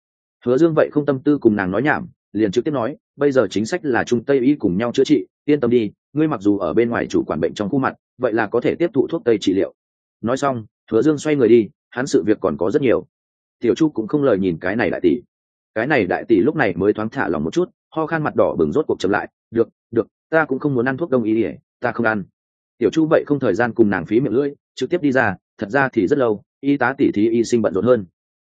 hứa dương vậy không tâm tư cùng nàng nói nhảm, liền trực tiếp nói, bây giờ chính sách là trung tây y cùng nhau chữa trị, yên tâm đi, ngươi mặc dù ở bên ngoài chủ quản bệnh trong khu mặt, vậy là có thể tiếp thụ thuốc tây trị liệu. Nói xong, hứa dương xoay người đi, hắn sự việc còn có rất nhiều. Tiểu chu cũng không lời nhìn cái này đại tỷ. Cái này đại tỷ lúc này mới thoáng thả lòng một chút, ho khan mặt đỏ bừng rốt cuộc chậm lại, được được, ta cũng không muốn ăn thuốc đông y ỉa ta không ăn. Tiểu chu vậy không thời gian cùng nàng phí miệng lưỡi, trực tiếp đi ra, thật ra thì rất lâu, y tá tỷ thí y sinh bận rộn hơn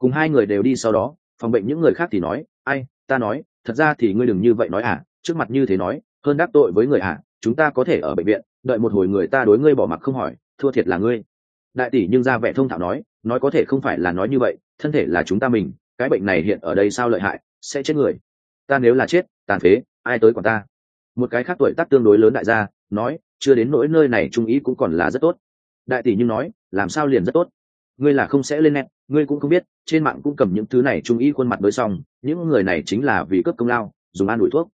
cùng hai người đều đi sau đó, phòng bệnh những người khác thì nói, ai, ta nói, thật ra thì ngươi đừng như vậy nói à trước mặt như thế nói, hơn đắc tội với người à chúng ta có thể ở bệnh viện, đợi một hồi người ta đối ngươi bỏ mặc không hỏi, thua thiệt là ngươi. Đại tỷ nhưng ra vẻ thông thạo nói nói có thể không phải là nói như vậy, thân thể là chúng ta mình, cái bệnh này hiện ở đây sao lợi hại, sẽ chết người. Ta nếu là chết, tàn phế, ai tới còn ta? Một cái khác tuổi tác tương đối lớn đại gia, nói, chưa đến nỗi nơi này trung ý cũng còn là rất tốt. Đại tỷ nhưng nói, làm sao liền rất tốt? Ngươi là không sẽ lên nét ngươi cũng không biết, trên mạng cũng cầm những thứ này trung y khuôn mặt đối xong, những người này chính là vì cướp công lao, dùng an ủi thuốc.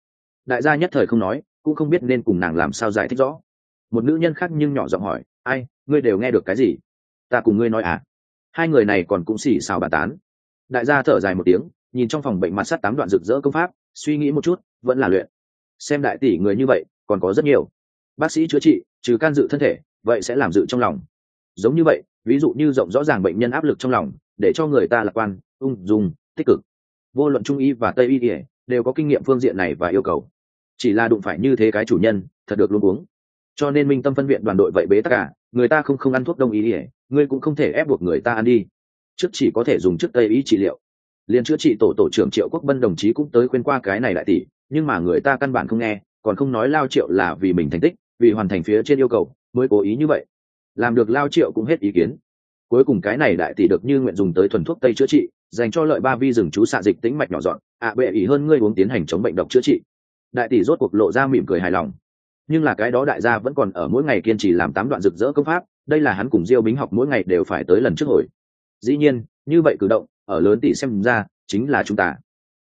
Đại gia nhất thời không nói, cũng không biết nên cùng nàng làm sao giải thích rõ. Một nữ nhân khác nhưng nhỏ giọng hỏi, ai, ngươi đều nghe được cái gì? Ta cùng ngươi nói à. Hai người này còn cũng xì xào bà tán. Đại gia thở dài một tiếng, nhìn trong phòng bệnh mặt sắt tám đoạn rực rỡ công pháp, suy nghĩ một chút, vẫn là luyện. Xem đại tỷ người như vậy, còn có rất nhiều. Bác sĩ chữa trị, trừ can dự thân thể, vậy sẽ làm dự trong lòng. Giống như vậy, ví dụ như rộng rõ ràng bệnh nhân áp lực trong lòng để cho người ta lạc quan, ung dung, tích cực. Vô luận trung y và tây y đều có kinh nghiệm phương diện này và yêu cầu. Chỉ là đụng phải như thế cái chủ nhân, thật được luôn uống. Cho nên minh tâm phân viện đoàn đội vậy bế tất cả, người ta không không ăn thuốc đông y ngươi cũng không thể ép buộc người ta ăn đi. Trước chỉ có thể dùng trước tây y trị liệu. Liền chữa trị tổ tổ trưởng triệu quốc bân đồng chí cũng tới khuyên qua cái này đại tỷ, nhưng mà người ta căn bản không nghe, còn không nói lao triệu là vì mình thành tích, vì hoàn thành phía trên yêu cầu, mới cố ý như vậy. Làm được lao triệu cũng hết ý kiến cuối cùng cái này đại tỷ được như nguyện dùng tới thuần thuốc tây chữa trị dành cho lợi ba vi rừng chú xạ dịch tính mạch nhỏ dọn ạ bệ ý hơn ngươi uống tiến hành chống bệnh độc chữa trị. Đại tỷ rốt cuộc lộ ra mỉm cười hài lòng. Nhưng là cái đó đại gia vẫn còn ở mỗi ngày kiên trì làm tám đoạn rực rỡ công pháp đây là hắn cùng diêu bính học mỗi ngày đều phải tới lần trước hồi. Dĩ nhiên như vậy cử động ở lớn tỷ xem ra chính là chúng ta.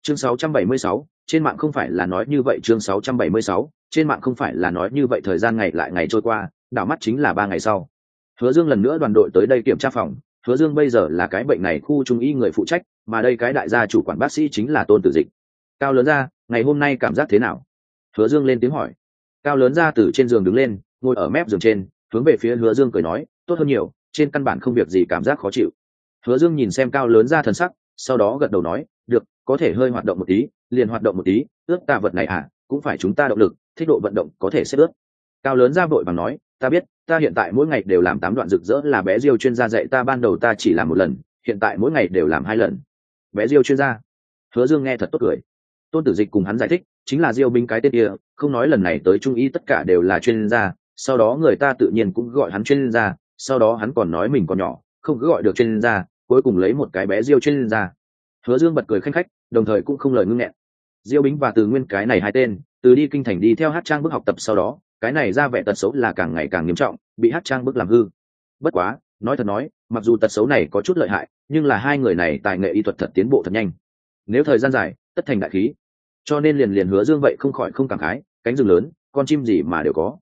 Chương 676, trên mạng không phải là nói như vậy chương 676, trên mạng không phải là nói như vậy thời gian ngày lại ngày trôi qua đảo mắt chính là ba ngày sau hứa dương lần nữa đoàn đội tới đây kiểm tra phòng. Hứa dương bây giờ là cái bệnh này khu trung y người phụ trách, mà đây cái đại gia chủ quản bác sĩ chính là tôn tử dịch. Cao lớn ra, ngày hôm nay cảm giác thế nào? Hứa dương lên tiếng hỏi. Cao lớn ra từ trên giường đứng lên, ngồi ở mép giường trên, hướng về phía hứa dương cười nói, tốt hơn nhiều, trên căn bản không việc gì cảm giác khó chịu. Hứa dương nhìn xem cao lớn ra thần sắc, sau đó gật đầu nói, được, có thể hơi hoạt động một tí, liền hoạt động một tí ướt tạ vật này à cũng phải chúng ta động lực, thích độ vận động có thể xếp ướt cao lớn ra vội bằng nói, ta biết ta hiện tại mỗi ngày đều làm tám đoạn rực rỡ là bé diêu chuyên gia dạy ta, ban đầu ta chỉ làm một lần, hiện tại mỗi ngày đều làm hai lần. Bé diêu chuyên gia. Hứa dương nghe thật tốt cười. Tôn tử dịch cùng hắn giải thích, chính là diêu binh cái tên kia, không nói lần này tới trung y tất cả đều là chuyên gia, sau đó người ta tự nhiên cũng gọi hắn chuyên gia, sau đó hắn còn nói mình còn nhỏ, không cứ gọi được chuyên gia, cuối cùng lấy một cái bé diêu chuyên gia. Hứa dương bật cười khanh khách, đồng thời cũng không lời ngưng nghẹn. Diêu bính và từ nguyên cái này hai tên, từ đi kinh thành đi theo hát trang bước học tập sau đó cái này ra vẻ tật xấu là càng ngày càng nghiêm trọng, bị hát trang bức làm hư. Bất quá, nói thật nói, mặc dù tật xấu này có chút lợi hại, nhưng là hai người này tài nghệ y thuật thật tiến bộ thật nhanh. Nếu thời gian dài, tất thành đại khí. Cho nên liền liền hứa dương vậy không khỏi không cảm khái, cánh rừng lớn, con chim gì mà đều có.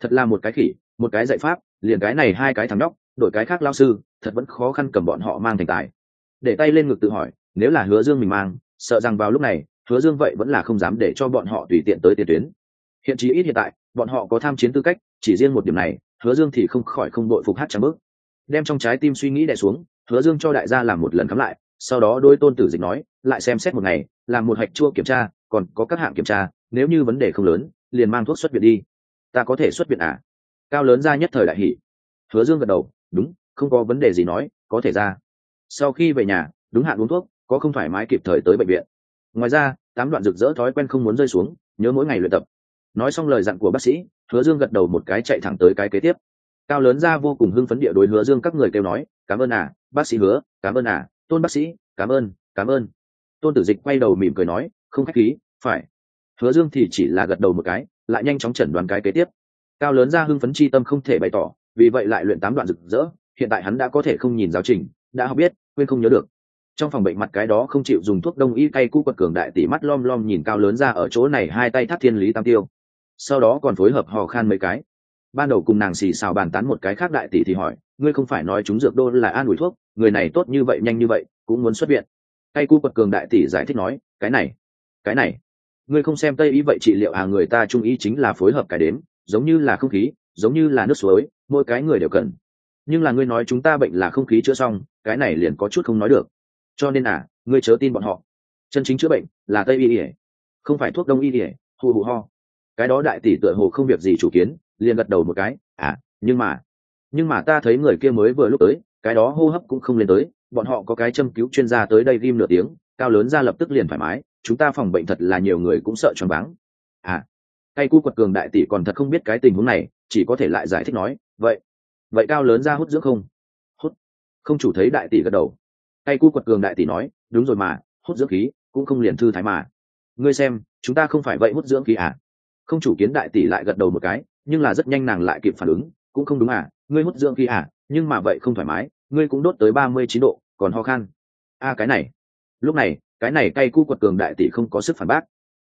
Thật là một cái khỉ, một cái dạy pháp, liền cái này hai cái thằng nhóc, đổi cái khác lao sư, thật vẫn khó khăn cầm bọn họ mang thành tài. Để tay lên ngực tự hỏi, nếu là hứa dương mình mang, sợ rằng vào lúc này, hứa dương vậy vẫn là không dám để cho bọn họ tùy tiện tới tiền tuyến. Hiện chí ít hiện tại bọn họ có tham chiến tư cách, chỉ riêng một điểm này, hứa dương thì không khỏi không đội phục hát trắng bước. Đem trong trái tim suy nghĩ đẻ xuống, hứa dương cho đại gia làm một lần khám lại, sau đó đôi tôn tử dịch nói, lại xem xét một ngày, làm một hạch chua kiểm tra, còn có các hạng kiểm tra, nếu như vấn đề không lớn, liền mang thuốc xuất viện đi. Ta có thể xuất viện à? Cao lớn ra nhất thời đại hỷ hứa dương gật đầu, đúng, không có vấn đề gì nói, có thể ra. Sau khi về nhà, đúng hạn uống thuốc, có không thoải mái kịp thời tới bệnh viện. Ngoài ra, tám đoạn rực rỡ thói quen không muốn rơi xuống, nhớ mỗi ngày luyện tập nói xong lời dặn của bác sĩ, hứa dương gật đầu một cái chạy thẳng tới cái kế tiếp. Cao lớn ra vô cùng hưng phấn địa đối hứa dương các người kêu nói, cảm ơn à bác sĩ hứa, cảm ơn à tôn bác sĩ, cảm ơn cảm ơn. Tôn tử dịch quay đầu mỉm cười nói, không khách khí, phải. Hứa dương thì chỉ là gật đầu một cái, lại nhanh chóng chẩn đoán cái kế tiếp. Cao lớn ra hưng phấn chi tâm không thể bày tỏ, vì vậy lại luyện tám đoạn rực rỡ, hiện tại hắn đã có thể không nhìn giáo trình, đã học biết, quên không nhớ được. Trong phòng bệnh mặt cái đó không chịu dùng thuốc đông y cay cu quật cường đại tỷ mắt lom lom nhìn cao lớn ra ở chỗ này hai tay thắt thiên lý tam tiêu sau đó còn phối hợp hò khan mấy cái. Ban đầu cùng nàng xì xào bàn tán một cái khác đại tỷ thì hỏi, ngươi không phải nói chúng dược đô là an ủi thuốc, người này tốt như vậy, nhanh như vậy, cũng muốn xuất viện. Tay cu quật cường đại tỷ giải thích nói, cái này cái này, ngươi không xem tây y vậy trị liệu à người ta trung y chính là phối hợp cái đếm, giống như là không khí, giống như là nước suối, mỗi cái người đều cần. Nhưng là ngươi nói chúng ta bệnh là không khí chữa xong, cái này liền có chút không nói được. Cho nên à ngươi chớ tin bọn họ. Chân chính chữa bệnh là tây y ỉa không phải thuốc đông y ỉa hù hù ho cái đó đại tỷ tựa hồ không việc gì chủ kiến, liền gật đầu một cái à nhưng mà nhưng mà ta thấy người kia mới vừa lúc tới, cái đó hô hấp cũng không lên tới, bọn họ có cái châm cứu chuyên gia tới đây ghim nửa tiếng, cao lớn ra lập tức liền thoải mái, chúng ta phòng bệnh thật là nhiều người cũng sợ choáng váng. À tay cu quật cường đại tỷ còn thật không biết cái tình huống này, chỉ có thể lại giải thích nói, vậy vậy cao lớn ra hút dưỡng không? Hút. Không chủ thấy đại tỷ gật đầu. Tay cu quật cường đại tỷ nói, đúng rồi mà, hút dưỡng khí cũng không liền thư thái mà. Ngươi xem, chúng ta không phải vậy hút dưỡng khí à? Không chủ kiến đại tỷ lại gật đầu một cái, nhưng là rất nhanh nàng lại kịp phản ứng, cũng không đúng à ngươi hút dưỡng khí à nhưng mà vậy không thoải mái, ngươi cũng đốt tới ba mươi chín độ, còn ho khan. A cái này. Lúc này, cái này cay cu quật cường đại tỷ không có sức phản bác.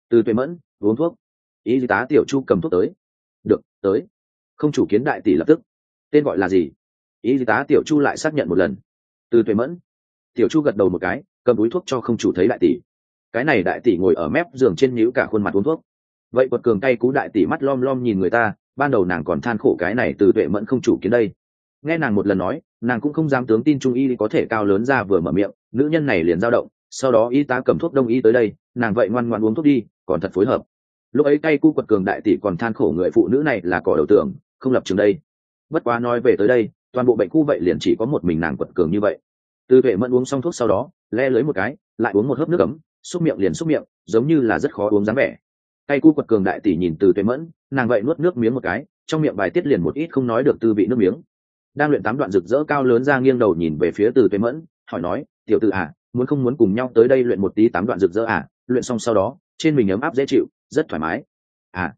Từ tuệ mẫn, uống thuốc. Y tá tiểu chu cầm thuốc tới. Được, tới. Không chủ kiến đại tỷ lập tức. Tên gọi là gì? Y tá tiểu chu lại xác nhận một lần. Từ tuệ mẫn. Tiểu chu gật đầu một cái, cầm túi thuốc cho không chủ thấy đại tỷ. Cái này đại tỷ ngồi ở mép giường trên nhíu cả khuôn mặt uống thuốc vậy quật cường cay cú đại tỷ mắt lom lom nhìn người ta, ban đầu nàng còn than khổ cái này từ tuệ mẫn không chủ kiến đây. Nghe nàng một lần nói, nàng cũng không dám tướng tin trung y có thể cao lớn ra vừa mở miệng, nữ nhân này liền dao động, sau đó y tá cầm thuốc đông y tới đây, nàng vậy ngoan ngoan uống thuốc đi, còn thật phối hợp. Lúc ấy cay cu quật cường đại tỷ còn than khổ người phụ nữ này là cỏ đầu tưởng không lập trường đây. Bất quá nói về tới đây, toàn bộ bệnh khu vậy liền chỉ có một mình nàng quật cường như vậy. Từ tuệ mẫn uống xong thuốc sau đó, le lưới một cái, lại uống một hớp nước ấm, xúc miệng liền xúc miệng, giống như là rất khó uống dáng vẻ tay cu quật cường đại tỷ nhìn từ tuệ mẫn, nàng vậy nuốt nước miếng một cái, trong miệng bài tiết liền một ít không nói được tư vị nước miếng. Đang luyện tám đoạn rực rỡ cao lớn ra nghiêng đầu nhìn về phía từ tuệ mẫn, hỏi nói, tiểu tử à muốn không muốn cùng nhau tới đây luyện một tí tám đoạn rực rỡ à? Luyện xong sau đó, trên mình ấm áp dễ chịu, rất thoải mái. À.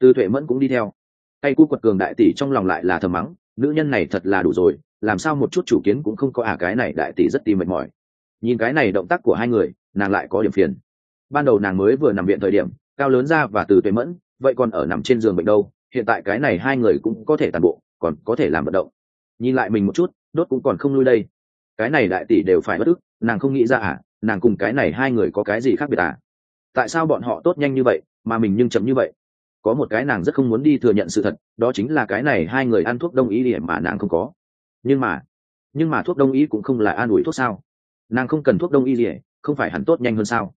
Từ tuệ mẫn cũng đi theo. Tay cu quật cường đại tỷ trong lòng lại là thầm mắng, nữ nhân này thật là đủ rồi, làm sao một chút chủ kiến cũng không có à? Cái này đại tỷ rất tìm mệt mỏi. Nhìn cái này động tác của hai người, nàng lại có điểm phiền. Ban đầu nàng mới vừa nằm viện thời điểm cao lớn ra và từ tuệ mẫn, vậy còn ở nằm trên giường bệnh đâu? Hiện tại cái này hai người cũng có thể tàn bộ, còn có thể làm vận động. Nhìn lại mình một chút, đốt cũng còn không lui đây. Cái này đại tỷ đều phải bất ức, nàng không nghĩ ra à? Nàng cùng cái này hai người có cái gì khác biệt à? Tại sao bọn họ tốt nhanh như vậy, mà mình nhưng chậm như vậy? Có một cái nàng rất không muốn đi thừa nhận sự thật, đó chính là cái này hai người ăn thuốc đông y điểm mà nàng không có. Nhưng mà nhưng mà thuốc đông y cũng không là an ủi thuốc sao? Nàng không cần thuốc đông y gì không phải hẳn tốt nhanh hơn sao?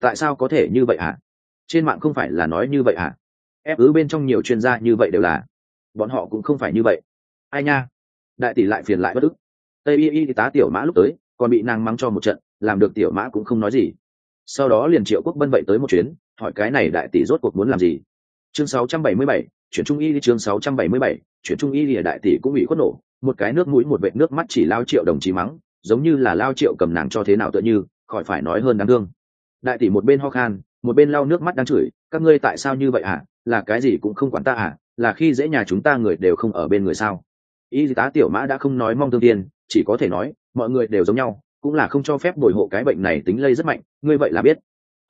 Tại sao có thể như vậy hả trên mạng không phải là nói như vậy hả? Ép ứ bên trong nhiều chuyên gia như vậy đều là. Bọn họ cũng không phải như vậy. Ai nha? Đại tỷ lại phiền lại bất ức. Tây y y tá tiểu mã lúc tới còn bị nàng mắng cho một trận làm được tiểu mã cũng không nói gì. Sau đó liền triệu quốc bân vậy tới một chuyến hỏi cái này đại tỷ rốt cuộc muốn làm gì? Chương 677, chuyển trung y chương 677, chuyển trung y lìa đại tỷ cũng bị khuất nổ. Một cái nước mũi một vệ nước mắt chỉ lao triệu đồng chí mắng giống như là lao triệu cầm nàng cho thế nào tựa như khỏi phải nói hơn đáng thương. Đại tỷ một bên ho khan một bên lau nước mắt đang chửi, các ngươi tại sao như vậy à là cái gì cũng không quản ta à là khi dễ nhà chúng ta người đều không ở bên người sao? Y tá tiểu mã đã không nói mong thương tiên, chỉ có thể nói, mọi người đều giống nhau, cũng là không cho phép bồi hộ cái bệnh này tính lây rất mạnh, ngươi vậy là biết.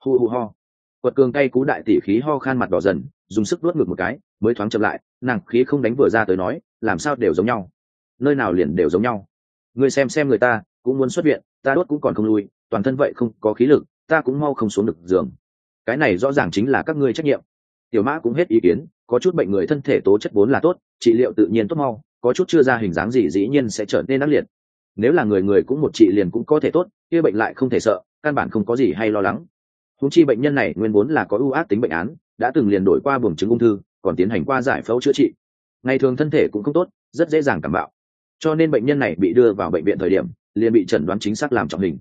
Hu hu ho. Quật cường tay cú đại tỷ khí ho khan mặt đỏ dần, dùng sức đuốt ngược một cái, mới thoáng chậm lại, nàng khí không đánh vừa ra tới nói, làm sao đều giống nhau? Nơi nào liền đều giống nhau? Ngươi xem xem người ta, cũng muốn xuất viện, ta đốt cũng còn không lui, toàn thân vậy không có khí lực, ta cũng mau không xuống được giường cái này rõ ràng chính là các ngươi trách nhiệm. Tiểu mã cũng hết ý kiến, có chút bệnh người thân thể tố chất vốn là tốt, trị liệu tự nhiên tốt mau, có chút chưa ra hình dáng gì dĩ nhiên sẽ trở nên ác liệt. Nếu là người người cũng một trị liền cũng có thể tốt, kia bệnh lại không thể sợ, căn bản không có gì hay lo lắng. Húng chi bệnh nhân này nguyên vốn là có ưu ác tính bệnh án, đã từng liền đổi qua buồng chứng ung thư, còn tiến hành qua giải phẫu chữa trị. Ngày thường thân thể cũng không tốt, rất dễ dàng cảm bạo. Cho nên bệnh nhân này bị đưa vào bệnh viện thời điểm, liền bị chẩn đoán chính xác làm trọng hình.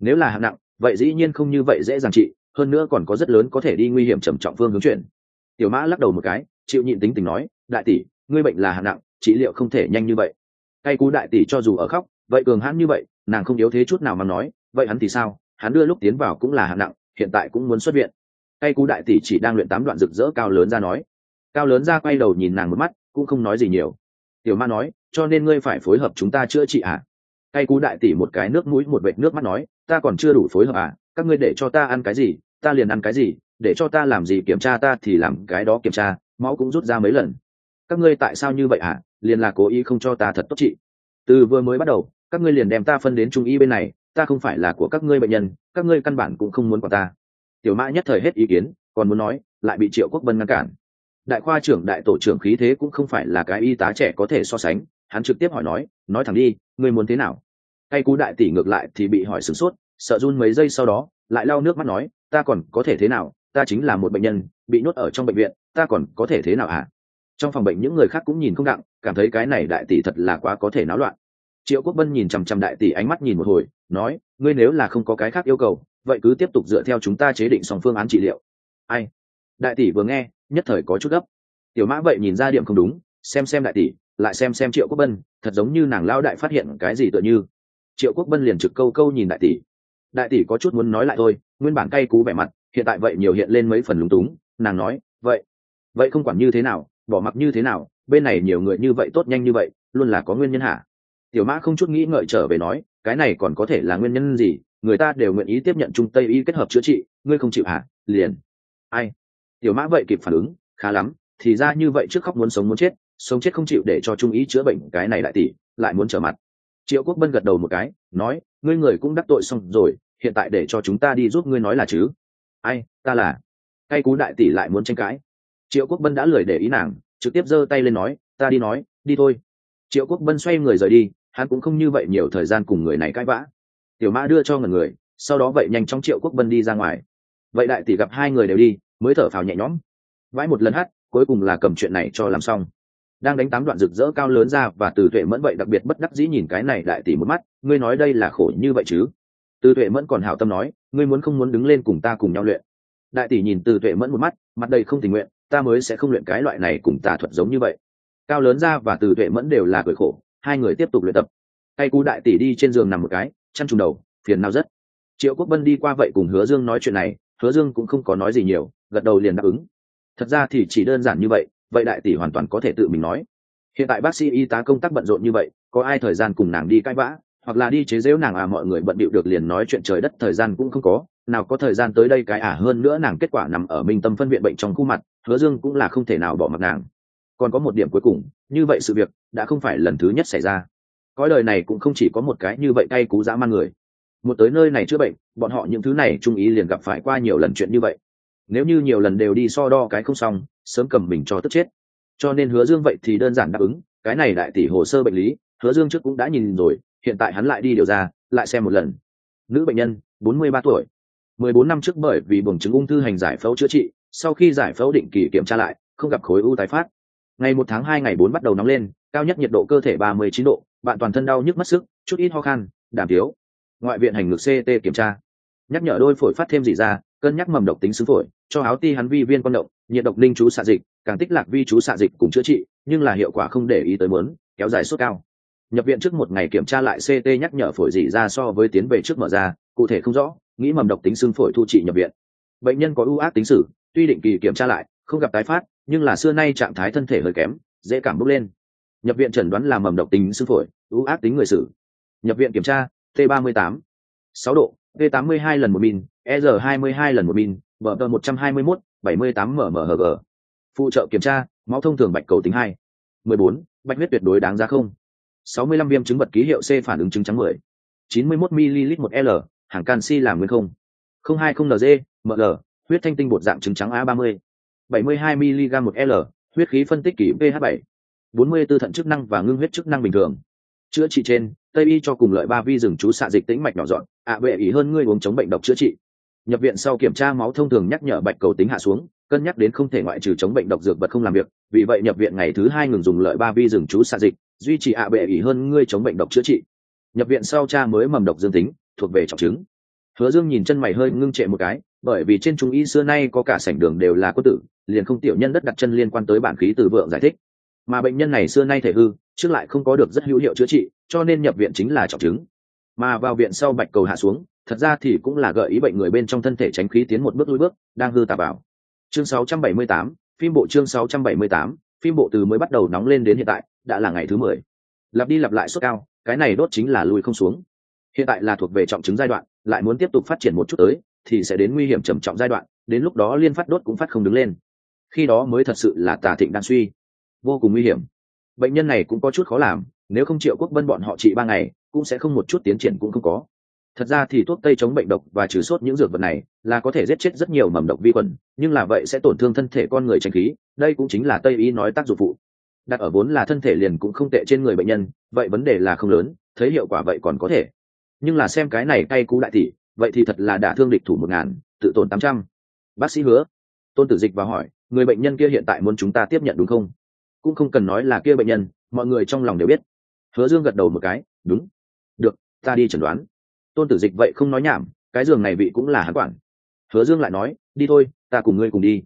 Nếu là hạng nặng, vậy dĩ nhiên không như vậy dễ dàng trị hơn nữa còn có rất lớn có thể đi nguy hiểm trầm trọng phương hướng chuyển. Tiểu mã lắc đầu một cái, chịu nhịn tính tình nói, đại tỷ, ngươi bệnh là hạng nặng, trị liệu không thể nhanh như vậy. Cay cú đại tỷ cho dù ở khóc, vậy cường hãn như vậy, nàng không yếu thế chút nào mà nói, vậy hắn thì sao? Hắn đưa lúc tiến vào cũng là hạng nặng, hiện tại cũng muốn xuất viện. Cay cú đại tỷ chỉ đang luyện tám đoạn rực rỡ cao lớn ra nói. Cao lớn ra quay đầu nhìn nàng một mắt, cũng không nói gì nhiều. Tiểu ma nói, cho nên ngươi phải phối hợp chúng ta chữa trị à? Cay cú đại tỷ một cái nước mũi, một vệt nước mắt nói, ta còn chưa đủ phối hợp à? Các ngươi để cho ta ăn cái gì, ta liền ăn cái gì, để cho ta làm gì kiểm tra ta thì làm cái đó kiểm tra, máu cũng rút ra mấy lần. Các ngươi tại sao như vậy à liền là cố ý không cho ta thật tốt trị từ vừa mới bắt đầu, các ngươi liền đem ta phân đến trung y bên này, ta không phải là của các ngươi bệnh nhân, các ngươi căn bản cũng không muốn của ta. Tiểu mã nhất thời hết ý kiến, còn muốn nói, lại bị triệu quốc vân ngăn cản. Đại khoa trưởng, đại tổ trưởng khí thế cũng không phải là cái y tá trẻ có thể so sánh. Hắn trực tiếp hỏi nói nói thẳng đi, ngươi muốn thế nào? Cay cú đại tỷ ngược lại thì bị hỏi sửng sốt sợ run mấy giây sau đó, lại lau nước mắt nói, ta còn có thể thế nào? Ta chính là một bệnh nhân, bị nhốt ở trong bệnh viện, ta còn có thể thế nào ạ à? trong phòng bệnh những người khác cũng nhìn không đặng, cảm thấy cái này đại tỷ thật là quá có thể náo loạn. Triệu quốc vân nhìn chằm chằm đại tỷ ánh mắt nhìn một hồi, nói, ngươi nếu là không có cái khác yêu cầu, vậy cứ tiếp tục dựa theo chúng ta chế định xong phương án trị liệu. Ai? Đại tỷ vừa nghe, nhất thời có chút gấp. Tiểu mã vậy nhìn ra điểm không đúng, xem xem đại tỷ, lại xem xem triệu quốc bân thật giống như nàng lao đại phát hiện cái gì tựa như. Triệu quốc bân liền trực câu câu nhìn đại tỷ đại tỷ có chút muốn nói lại thôi, nguyên bản cay cú vẻ mặt, hiện tại vậy nhiều hiện lên mấy phần lúng túng, nàng nói, vậy vậy không quản như thế nào, bỏ mặc như thế nào, bên này nhiều người như vậy tốt nhanh như vậy, luôn là có nguyên nhân hả? Tiểu mã không chút nghĩ ngợi trở về nói, cái này còn có thể là nguyên nhân gì? Người ta đều nguyện ý tiếp nhận trung tây y kết hợp chữa trị, ngươi không chịu hả? Liền. Ai? Tiểu mã vậy kịp phản ứng, khá lắm, thì ra như vậy trước khóc muốn sống muốn chết, sống chết không chịu để cho trung ý chữa bệnh cái này lại tỷ, lại muốn trở mặt triệu quốc bân gật đầu một cái, nói, ngươi người cũng đắc tội xong rồi, hiện tại để cho chúng ta đi giúp ngươi nói là chứ. Ai, ta là. Cay cú đại tỷ lại muốn tranh cãi. Triệu quốc bân đã lười để ý nàng, trực tiếp giơ tay lên nói, ta đi nói, đi thôi. Triệu quốc bân xoay người rời đi, hắn cũng không như vậy nhiều thời gian cùng người này cãi vã. Tiểu mã đưa cho ngần người, sau đó vậy nhanh chóng triệu quốc bân đi ra ngoài. Vậy đại tỷ gặp hai người đều đi, mới thở phào nhẹ nhõm. Vãi một lần hát cuối cùng là cầm chuyện này cho làm xong đang đánh tám đoạn rực rỡ cao lớn ra và từ tuệ mẫn vậy đặc biệt bất đắc dĩ nhìn cái này đại tỷ một mắt, ngươi nói đây là khổ như vậy chứ? Từ tuệ mẫn còn hảo tâm nói, ngươi muốn không muốn đứng lên cùng ta cùng nhau luyện? Đại tỷ nhìn từ tuệ mẫn một mắt, mặt đây không tình nguyện, ta mới sẽ không luyện cái loại này cùng tà thuật giống như vậy. Cao lớn ra và từ tuệ mẫn đều là cười khổ, hai người tiếp tục luyện tập. Tay cú đại tỷ đi trên giường nằm một cái, chăn trùng đầu, phiền nào rất. Triệu quốc vân đi qua vậy cùng hứa dương nói chuyện này, hứa dương cũng không có nói gì nhiều, gật đầu liền đáp ứng. Thật ra thì chỉ đơn giản như vậy vậy đại tỷ hoàn toàn có thể tự mình nói. Hiện tại bác sĩ y tá công tác bận rộn như vậy, có ai thời gian cùng nàng đi cãi vã, hoặc là đi chế giễu nàng à mọi người bận bịu được liền nói chuyện trời đất, thời gian cũng không có. Nào có thời gian tới đây cái à hơn nữa nàng kết quả nằm ở minh tâm phân viện bệnh trong khu mặt, hứa dương cũng là không thể nào bỏ mặc nàng. Còn có một điểm cuối cùng, như vậy sự việc đã không phải lần thứ nhất xảy ra. Cõi đời này cũng không chỉ có một cái như vậy cay cú dã man người. Một tới nơi này chữa bệnh, bọn họ những thứ này trung ý liền gặp phải qua nhiều lần chuyện như vậy nếu như nhiều lần đều đi so đo cái không xong, sớm cầm mình cho tức chết. Cho nên hứa dương vậy thì đơn giản đáp ứng, cái này đại tỷ hồ sơ bệnh lý, hứa dương trước cũng đã nhìn rồi, hiện tại hắn lại đi điều ra lại xem một lần. Nữ bệnh nhân, bốn mươi ba tuổi. mười bốn năm trước bởi vì buồng chứng ung thư hành giải phẫu chữa trị, sau khi giải phẫu định kỳ kiểm tra lại, không gặp khối u tái phát. Ngày một tháng hai, ngày bốn bắt đầu nóng lên, cao nhất nhiệt độ cơ thể ba mươi chín độ, bạn toàn thân đau nhức mất sức, chút ít ho khan đảm thiếu. Ngoại viện hành ngực ct kiểm tra. Nhắc nhở đôi phổi phát thêm gì ra cân nhắc mầm độc tính xứ phổi, cho áo ti hắn vi viên quan động, nhiệt độc linh chú xạ dịch, càng tích lạc vi chú xạ dịch cùng chữa trị, nhưng là hiệu quả không để ý tới mớn kéo dài sốt cao. Nhập viện trước một ngày kiểm tra lại ct nhắc nhở phổi dị ra so với tiến về trước mở ra, cụ thể không rõ, nghĩ mầm độc tính xương phổi thu trị nhập viện. Bệnh nhân có ưu ác tính sử tuy định kỳ kiểm tra lại, không gặp tái phát, nhưng là xưa nay trạng thái thân thể hơi kém, dễ cảm bốc lên. Nhập viện chẩn đoán là mầm độc tính xương phổi, ưu ác tính người sử nhập viện kiểm tra, t 38 6 độ, t 82 lần một min e r 22 lần một min bờ 121 78 mmhg phụ trợ kiểm tra máu thông thường bạch cầu tính hai 14 bạch huyết tuyệt đối đáng giá không 65 viêm chứng vật ký hiệu C phản ứng chứng trắng 10. 91 ml một L, hàng canxi làm nguyên không. 020 NG, ML, huyết thanh tinh bột dạng trứng trắng A30. 72 mg một L, huyết khí phân tích kỷ pH7. 44 thận chức năng và ngưng huyết chức năng bình thường. Chữa trị trên, Tây y cho cùng lợi ba vi rừng chú xạ dịch tĩnh mạch nhỏ dọn, ạ à, bệ ý hơn ngươi uống chống bệnh độc chữa trị. Nhập viện sau kiểm tra máu thông thường nhắc nhở bạch cầu tính hạ xuống, cân nhắc đến không thể ngoại trừ chống bệnh độc dược vật không làm việc, vì vậy nhập viện ngày thứ hai ngừng dùng lợi ba vi rừng chú xạ dịch, duy trì ạ bệ ỉ hơn ngươi chống bệnh độc chữa trị. Nhập viện sau cha mới mầm độc dương tính thuộc về trọng chứng. Hứa dương nhìn chân mày hơi ngưng trệ một cái bởi vì trên trung y xưa nay có cả sảnh đường đều là quân tử liền không tiểu nhân đất đặt chân liên quan tới bản khí từ vượng giải thích. Mà bệnh nhân này xưa nay thể hư trước lại không có được rất hữu hiệu chữa trị cho nên nhập viện chính là trọng chứng. Mà vào viện sau bạch cầu hạ xuống thật ra thì cũng là gợi ý bệnh người bên trong thân thể tránh khí tiến một bước lui bước đang hư tà bảo chương 678, phim bộ chương 678, phim bộ từ mới bắt đầu nóng lên đến hiện tại đã là ngày thứ mười. Lặp đi lặp lại sốt cao cái này đốt chính là lùi không xuống. Hiện tại là thuộc về trọng chứng giai đoạn lại muốn tiếp tục phát triển một chút tới thì sẽ đến nguy hiểm trầm trọng giai đoạn đến lúc đó liên phát đốt cũng phát không đứng lên. Khi đó mới thật sự là tà thịnh đang suy. Vô cùng nguy hiểm. Bệnh nhân này cũng có chút khó làm nếu không triệu quốc bân bọn họ trị ba ngày cũng sẽ không một chút tiến triển cũng không có thật ra thì thuốc tây chống bệnh độc và trừ sốt những dược vật này là có thể giết chết rất nhiều mầm độc vi khuẩn, nhưng là vậy sẽ tổn thương thân thể con người tranh khí, đây cũng chính là tây y nói tác dụng phụ. Đặt ở vốn là thân thể liền cũng không tệ trên người bệnh nhân, vậy vấn đề là không lớn, thấy hiệu quả vậy còn có thể. Nhưng là xem cái này cay cú đại tỷ, vậy thì thật là đả thương địch thủ một ngàn, tự tổn tám trăm. Bác sĩ hứa. Tôn tử dịch và hỏi, người bệnh nhân kia hiện tại muốn chúng ta tiếp nhận đúng không? Cũng không cần nói là kia bệnh nhân, mọi người trong lòng đều biết. Hứa dương gật đầu một cái, đúng. Được, ta đi chẩn đoán tôn tử dịch vậy không nói nhảm, cái giường này vị cũng là hắn quản. Hứa dương lại nói, đi thôi, ta cùng ngươi cùng đi.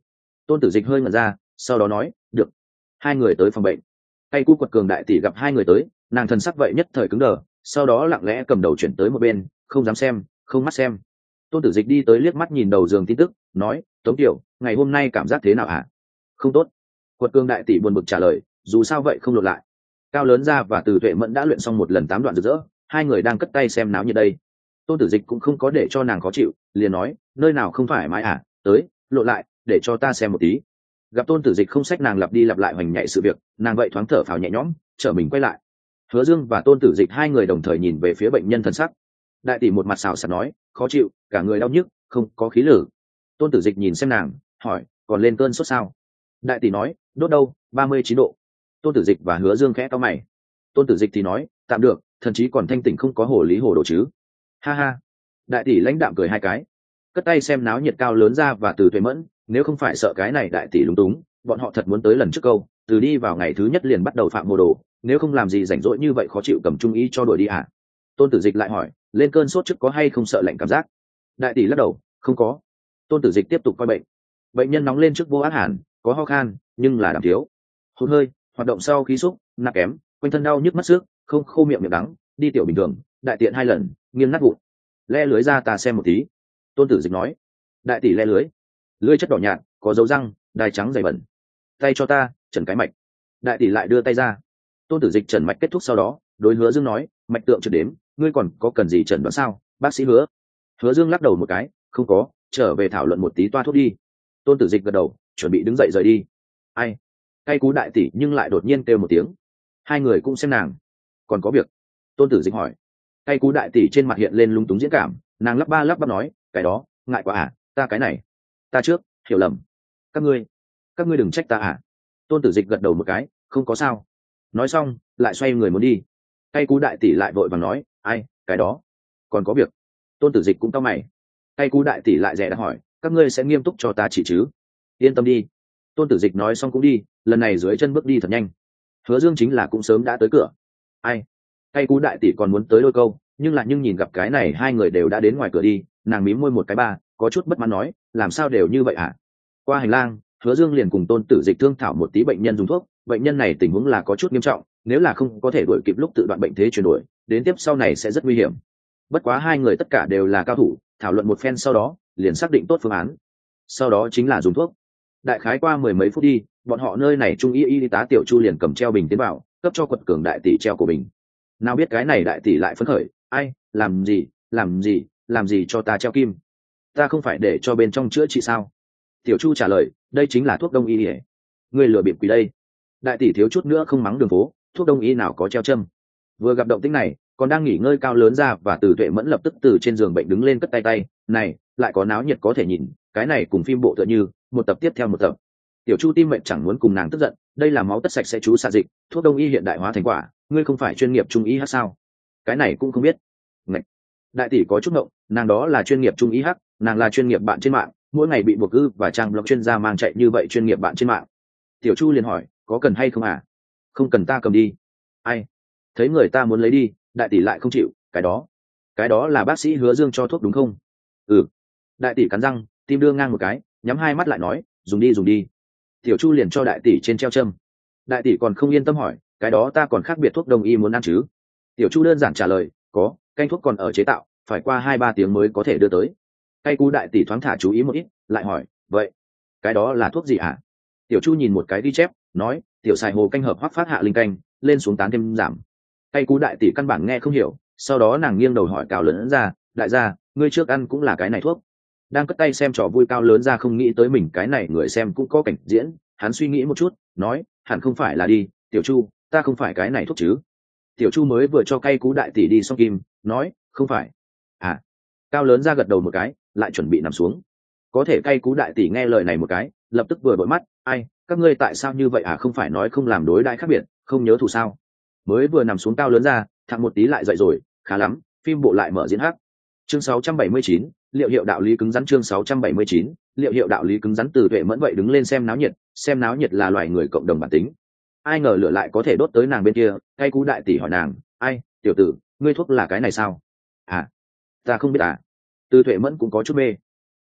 Tôn tử dịch hơi ngẩn ra, sau đó nói, được. Hai người tới phòng bệnh. Hay cu quật cường đại tỷ gặp hai người tới, nàng thần sắc vậy nhất thời cứng đờ, sau đó lặng lẽ cầm đầu chuyển tới một bên, không dám xem, không mắt xem. Tôn tử dịch đi tới liếc mắt nhìn đầu giường tin tức, nói, tống tiểu, ngày hôm nay cảm giác thế nào hả không tốt. Quật cường đại tỷ buồn bực trả lời, dù sao vậy không lột lại. Cao lớn ra và từ tuệ mẫn đã luyện xong một lần tám đoạn rực rỡ, hai người đang cất tay xem náo như đây tôn tử dịch cũng không có để cho nàng khó chịu, liền nói, nơi nào không phải mãi à? Tới, lộ lại, để cho ta xem một tí. Gặp tôn tử dịch không sách nàng lặp đi lặp lại hoành nhạy sự việc, nàng vậy thoáng thở phào nhẹ nhõm, chở mình quay lại. Hứa dương và tôn tử dịch hai người đồng thời nhìn về phía bệnh nhân thân sắc đại tỷ một mặt xào sạt nói, khó chịu, cả người đau nhức, không có khí lử tôn tử dịch nhìn xem nàng, hỏi, còn lên cơn sốt sao? Đại tỷ nói, đốt đâu, ba mươi chín độ. Tôn tử dịch và hứa dương khẽ to mày. Tôn tử dịch thì nói, tạm được thậm chí còn thanh tỉnh không có hồ lý hồ đồ chứ ha ha. Đại tỷ lãnh đạm cười hai cái. Cất tay xem náo nhiệt cao lớn ra và từ thuế mẫn, nếu không phải sợ cái này đại tỷ lúng túng, bọn họ thật muốn tới lần trước câu, từ đi vào ngày thứ nhất liền bắt đầu phạm mô đồ, nếu không làm gì rảnh rỗi như vậy khó chịu cầm trung ý cho đuổi đi ạ. À? tôn tử dịch lại hỏi, lên cơn sốt trước có hay không sợ lạnh cảm giác? Đại tỷ lắc đầu, không có. Tôn tử dịch tiếp tục coi bệnh. Bệnh nhân nóng lên trước vô ác hẳn, có ho khan, nhưng là đảm thiếu. Hụt hơi, hoạt động sau khí xúc, nặng kém, quanh thân đau nhức mất sức, không khô miệng miệng đắng, đi tiểu bình thường, đại tiện hai lần nghiêng nát vụn. Le lưới ra ta xem một tí. Tôn tử dịch nói. Đại tỷ le lưới. Lưới chất đỏ nhạt, có dấu răng, đai trắng dày bẩn. Tay cho ta, trần cái mạch. Đại tỷ lại đưa tay ra. Tôn tử dịch trần mạch kết thúc sau đó, đối hứa dương nói, mạch tượng trượt đếm, ngươi còn có cần gì trần đoán sao? Bác sĩ hứa. Hứa dương lắc đầu một cái, không có, trở về thảo luận một tí toa thuốc đi. Tôn tử dịch gật đầu, chuẩn bị đứng dậy rời đi. Ai? Cay cú đại tỷ nhưng lại đột nhiên kêu một tiếng. Hai người cũng xem nàng. Còn có việc? Tôn tử dịch hỏi. Cây cú đại tỷ trên mặt hiện lên lúng túng diễn cảm, nàng lắp ba lắp bắp nói, cái đó, ngại quá à ta cái này, ta trước, hiểu lầm. Các ngươi các ngươi đừng trách ta à. Tôn tử dịch gật đầu một cái, không có sao. Nói xong, lại xoay người muốn đi. Cây cú đại tỷ lại vội vàng nói, ai, cái đó, còn có việc. Tôn tử dịch cũng tao mày. Cây cú đại tỷ lại rẻ đã hỏi, các ngươi sẽ nghiêm túc cho ta chỉ chứ? Yên tâm đi. Tôn tử dịch nói xong cũng đi, lần này dưới chân bước đi thật nhanh. Hứa dương chính là cũng sớm đã tới cửa. Ai cay cú đại tỷ còn muốn tới đôi câu, nhưng là nhưng nhìn gặp cái này hai người đều đã đến ngoài cửa đi, nàng mím môi một cái ba, có chút bất mãn nói, làm sao đều như vậy à? qua hành lang, hứa dương liền cùng tôn tử dịch thương thảo một tí bệnh nhân dùng thuốc, bệnh nhân này tình huống là có chút nghiêm trọng, nếu là không có thể đuổi kịp lúc tự đoạn bệnh thế chuyển đổi, đến tiếp sau này sẽ rất nguy hiểm. Bất quá hai người tất cả đều là cao thủ, thảo luận một phen sau đó, liền xác định tốt phương án. Sau đó chính là dùng thuốc. Đại khái qua mười mấy phút đi, bọn họ nơi này trung y y tá tiểu chu liền cầm treo bình tiến vào, cấp cho quật cường đại tỷ treo của mình nào biết cái này đại tỷ lại phấn khởi, ai, làm gì làm gì làm gì cho ta treo kim? Ta không phải để cho bên trong chữa trị sao? Tiểu chu trả lời, đây chính là thuốc đông y ỉa người lừa bịp quỷ đây. Đại tỷ thiếu chút nữa không mắng đường phố, thuốc đông y nào có treo châm? Vừa gặp động tĩnh này, còn đang nghỉ ngơi cao lớn ra và từ tuệ mẫn lập tức từ trên giường bệnh đứng lên cất tay tay, này, lại có náo nhiệt có thể nhìn, cái này cùng phim bộ tựa như, một tập tiếp theo một tập. Tiểu chu tim mệnh chẳng muốn cùng nàng tức giận, đây là máu tất sạch sẽ chú xạ dịch, thuốc đông y hiện đại hóa thành quả ngươi không phải chuyên nghiệp trung y hát sao? Cái này cũng không biết. Ngậy. đại tỷ có chút ngộng, nàng đó là chuyên nghiệp trung y hát, nàng là chuyên nghiệp bạn trên mạng, mỗi ngày bị buộc ư và trang blog chuyên gia mang chạy như vậy chuyên nghiệp bạn trên mạng. Tiểu chu liền hỏi, có cần hay không à? Không cần ta cầm đi. Ai? Thấy người ta muốn lấy đi, đại tỷ lại không chịu, cái đó. Cái đó là bác sĩ hứa dương cho thuốc đúng không? Ừ. Đại tỷ cắn răng, tim đưa ngang một cái, nhắm hai mắt lại nói, dùng đi dùng đi. Tiểu chu liền cho đại tỷ trên treo châm. Đại tỷ còn không yên tâm hỏi cái đó ta còn khác biệt thuốc đông y muốn ăn chứ. Tiểu chu đơn giản trả lời, có, canh thuốc còn ở chế tạo, phải qua hai ba tiếng mới có thể đưa tới. Cay cú đại tỷ thoáng thả chú ý một ít, lại hỏi, vậy, cái đó là thuốc gì ạ à? tiểu chu nhìn một cái ghi chép, nói, tiểu xài hồ canh hợp hoắc phát hạ linh canh, lên xuống tán thêm giảm. Cay cú đại tỷ căn bản nghe không hiểu, sau đó nàng nghiêng đầu hỏi cao lớn ra, đại gia, ngươi trước ăn cũng là cái này thuốc. Đang cất tay xem trò vui cao lớn ra không nghĩ tới mình cái này người xem cũng có cảnh diễn, hắn suy nghĩ một chút, nói, hẳn không phải là đi, tiểu chu ta không phải cái này thuốc chứ. Tiểu chu mới vừa cho cay cú đại tỷ đi xong kim nói không phải. À cao lớn ra gật đầu một cái lại chuẩn bị nằm xuống. Có thể cay cú đại tỷ nghe lời này một cái lập tức vừa bội mắt ai các ngươi tại sao như vậy à không phải nói không làm đối đại khác biệt không nhớ thù sao. Mới vừa nằm xuống cao lớn ra thặng một tí lại dậy rồi khá lắm phim bộ lại mở diễn hát. Chương 679, liệu hiệu đạo lý cứng rắn chương 679, liệu hiệu đạo lý cứng rắn từ tuệ mẫn vậy đứng lên xem náo nhiệt xem náo nhiệt là loài người cộng đồng bản tính ai ngờ lửa lại có thể đốt tới nàng bên kia cay cú đại tỷ hỏi nàng, ai, tiểu tử, ngươi thuốc là cái này sao? À ta không biết à. Tư tuệ mẫn cũng có chút mê.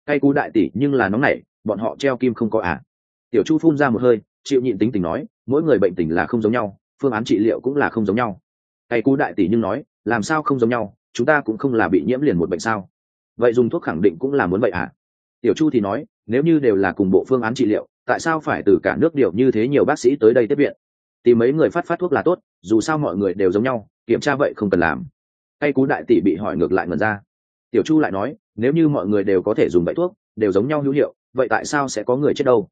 Cay cú đại tỷ nhưng là nóng nảy, bọn họ treo kim không có à. Tiểu chu phun ra một hơi, chịu nhịn tính tình nói, mỗi người bệnh tình là không giống nhau, phương án trị liệu cũng là không giống nhau. Cay cú đại tỷ nhưng nói, làm sao không giống nhau, chúng ta cũng không là bị nhiễm liền một bệnh sao? Vậy dùng thuốc khẳng định cũng là muốn vậy à? Tiểu chu thì nói, nếu như đều là cùng bộ phương án trị liệu, tại sao phải từ cả nước điều như thế nhiều bác sĩ tới đây tiếp viện? Tìm mấy người phát phát thuốc là tốt, dù sao mọi người đều giống nhau, kiểm tra vậy không cần làm. Hay cú đại tỷ bị hỏi ngược lại ngần ra. Tiểu chu lại nói, nếu như mọi người đều có thể dùng vậy thuốc, đều giống nhau hữu hiệu, vậy tại sao sẽ có người chết đâu?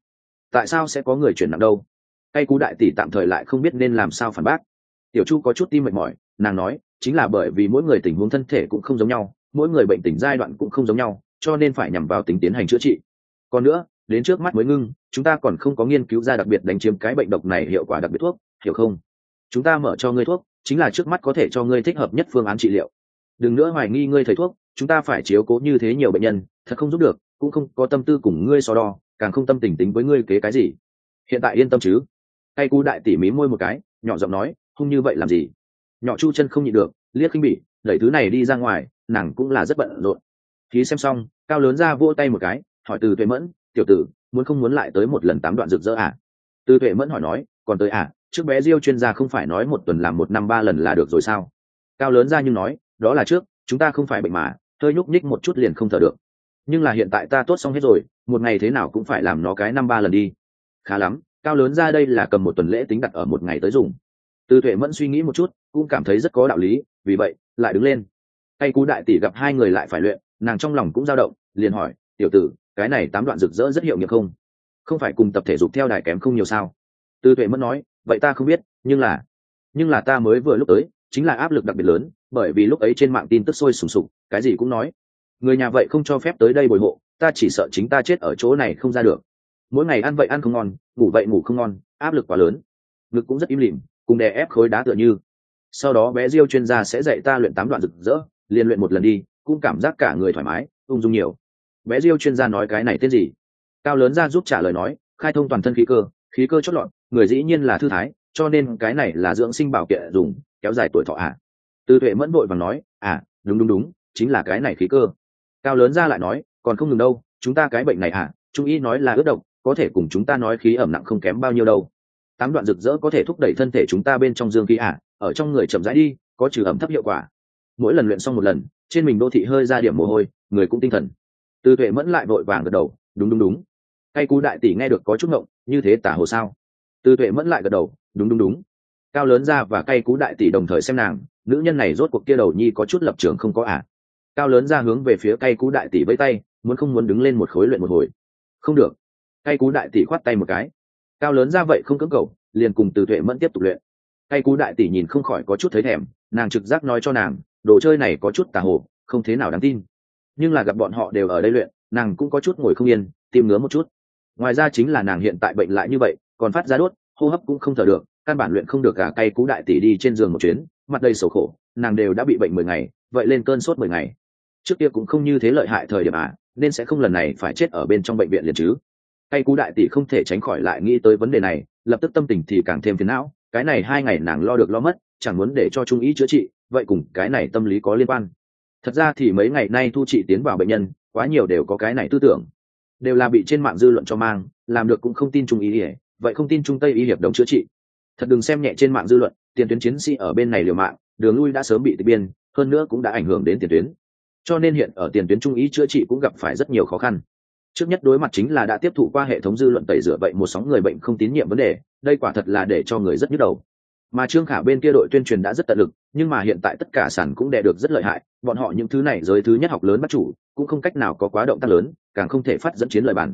Tại sao sẽ có người chuyển nặng đâu? Hay cú đại tỷ tạm thời lại không biết nên làm sao phản bác. Tiểu chu có chút tim mệt mỏi, nàng nói, chính là bởi vì mỗi người tình huống thân thể cũng không giống nhau, mỗi người bệnh tình giai đoạn cũng không giống nhau, cho nên phải nhằm vào tính tiến hành chữa trị. Còn nữa đến trước mắt mới ngưng, chúng ta còn không có nghiên cứu ra đặc biệt đánh chiếm cái bệnh độc này hiệu quả đặc biệt thuốc, hiểu không? Chúng ta mở cho ngươi thuốc, chính là trước mắt có thể cho ngươi thích hợp nhất phương án trị liệu. Đừng nữa hoài nghi ngươi thầy thuốc, chúng ta phải chiếu cố như thế nhiều bệnh nhân, thật không giúp được, cũng không có tâm tư cùng ngươi so đo, càng không tâm tình tính với ngươi kế cái gì. Hiện tại yên tâm chứ. Tay cu đại tỉ mí môi một cái, nhỏ giọng nói không như vậy làm gì? Nhỏ chu chân không nhịn được, liếc khinh bỉ, đẩy thứ này đi ra ngoài, nàng cũng là rất bận rộn. Khí xem xong, cao lớn ra vỗ tay một cái, hỏi từ tuệ mẫn tiểu tử, muốn không muốn lại tới một lần tám đoạn rực rỡ à? Tư tuệ mẫn hỏi nói, còn tới à? Trước bé diêu chuyên gia không phải nói một tuần làm một năm ba lần là được rồi sao? Cao lớn ra nhưng nói, đó là trước, chúng ta không phải bệnh mà, hơi nhúc nhích một chút liền không thở được. Nhưng là hiện tại ta tốt xong hết rồi, một ngày thế nào cũng phải làm nó cái năm ba lần đi. Khá lắm, cao lớn ra đây là cầm một tuần lễ tính đặt ở một ngày tới dùng. Tư tuệ mẫn suy nghĩ một chút, cũng cảm thấy rất có đạo lý, vì vậy, lại đứng lên. Hay cú đại tỷ gặp hai người lại phải luyện, nàng trong lòng cũng dao động, liền hỏi, tiểu tử cái này tám đoạn rực rỡ rất hiệu nghiệm không? Không phải cùng tập thể dục theo đài kém không nhiều sao? Tư tuệ mất nói, vậy ta không biết, nhưng là nhưng là ta mới vừa lúc tới, chính là áp lực đặc biệt lớn, bởi vì lúc ấy trên mạng tin tức sôi sùng sục, cái gì cũng nói. Người nhà vậy không cho phép tới đây bồi hộ, ta chỉ sợ chính ta chết ở chỗ này không ra được. Mỗi ngày ăn vậy ăn không ngon, ngủ vậy ngủ không ngon, áp lực quá lớn. Ngực cũng rất im lìm, cùng đè ép khối đá tựa như. Sau đó bé diêu chuyên gia sẽ dạy ta luyện tám đoạn rực rỡ, liền luyện một lần đi, cũng cảm giác cả người thoải mái, ung dung nhiều bé diêu chuyên gia nói cái này tên gì? Cao lớn ra giúp trả lời nói, khai thông toàn thân khí cơ khí cơ chót lọt, người dĩ nhiên là thư thái, cho nên cái này là dưỡng sinh bảo kệ dùng, kéo dài tuổi thọ ạ à. tư tuệ mẫn vội và nói à đúng đúng đúng, chính là cái này khí cơ. Cao lớn ra lại nói, còn không ngừng đâu, chúng ta cái bệnh này à trung y nói là ướt độc, có thể cùng chúng ta nói khí ẩm nặng không kém bao nhiêu đâu. Tám đoạn rực rỡ có thể thúc đẩy thân thể chúng ta bên trong dương khí à ở trong người chậm rãi đi, có trừ ẩm thấp hiệu quả. Mỗi lần luyện xong một lần, trên mình đô thị hơi ra điểm mồ hôi, người cũng tinh thần tư tuệ mẫn lại vội vàng gật đầu, đúng đúng đúng. Cây cú đại tỷ nghe được có chút ngộng, như thế tả hồ sao? Tư tuệ mẫn lại gật đầu, đúng đúng đúng. Cao lớn ra và cay cú đại tỷ đồng thời xem nàng, nữ nhân này rốt cuộc kia đầu nhi có chút lập trường không có ả à. cao lớn ra hướng về phía cay cú đại tỷ với tay, muốn không muốn đứng lên một khối luyện một hồi. Không được. Cay cú đại tỷ khoát tay một cái. Cao lớn ra vậy không cưỡng cầu, liền cùng từ tuệ mẫn tiếp tục luyện. Cay cú đại tỷ nhìn không khỏi có chút thấy thèm, nàng trực giác nói cho nàng, đồ chơi này có chút tà hồ, không thế nào đáng tin nhưng là gặp bọn họ đều ở đây luyện, nàng cũng có chút ngồi không yên, tìm ngứa một chút. Ngoài ra chính là nàng hiện tại bệnh lại như vậy, còn phát ra đốt, hô hấp cũng không thở được, căn bản luyện không được cả cay cú đại tỷ đi trên giường một chuyến, mặt đầy sầu khổ, nàng đều đã bị bệnh mười ngày, vậy lên cơn sốt mười ngày. Trước kia cũng không như thế lợi hại thời điểm à nên sẽ không lần này phải chết ở bên trong bệnh viện liền chứ. Cay cú đại tỷ không thể tránh khỏi lại nghĩ tới vấn đề này, lập tức tâm tình thì càng thêm phiền não, cái này hai ngày nàng lo được lo mất, chẳng muốn để cho trung ý chữa trị, vậy cùng cái này tâm lý có liên quan thật ra thì mấy ngày nay thu trị tiến vào bệnh nhân, quá nhiều đều có cái này tư tưởng. Đều là bị trên mạng dư luận cho mang, làm được cũng không tin trung ý ỉa vậy không tin trung tây y hiệp đồng chữa trị. Thật đừng xem nhẹ trên mạng dư luận, tiền tuyến chiến sĩ ở bên này liều mạng, đường lui đã sớm bị tịch biên, hơn nữa cũng đã ảnh hưởng đến tiền tuyến. Cho nên hiện ở tiền tuyến trung ý chữa trị cũng gặp phải rất nhiều khó khăn. Trước nhất đối mặt chính là đã tiếp thụ qua hệ thống dư luận tẩy rửa vậy một sóng người bệnh không tín nhiệm vấn đề, đây quả thật là để cho người rất nhức đầu mà trương khả bên kia đội tuyên truyền đã rất tận lực, nhưng mà hiện tại tất cả sản cũng đè được rất lợi hại, bọn họ những thứ này giới thứ nhất học lớn bắt chủ, cũng không cách nào có quá động tác lớn, càng không thể phát dẫn chiến lời bản.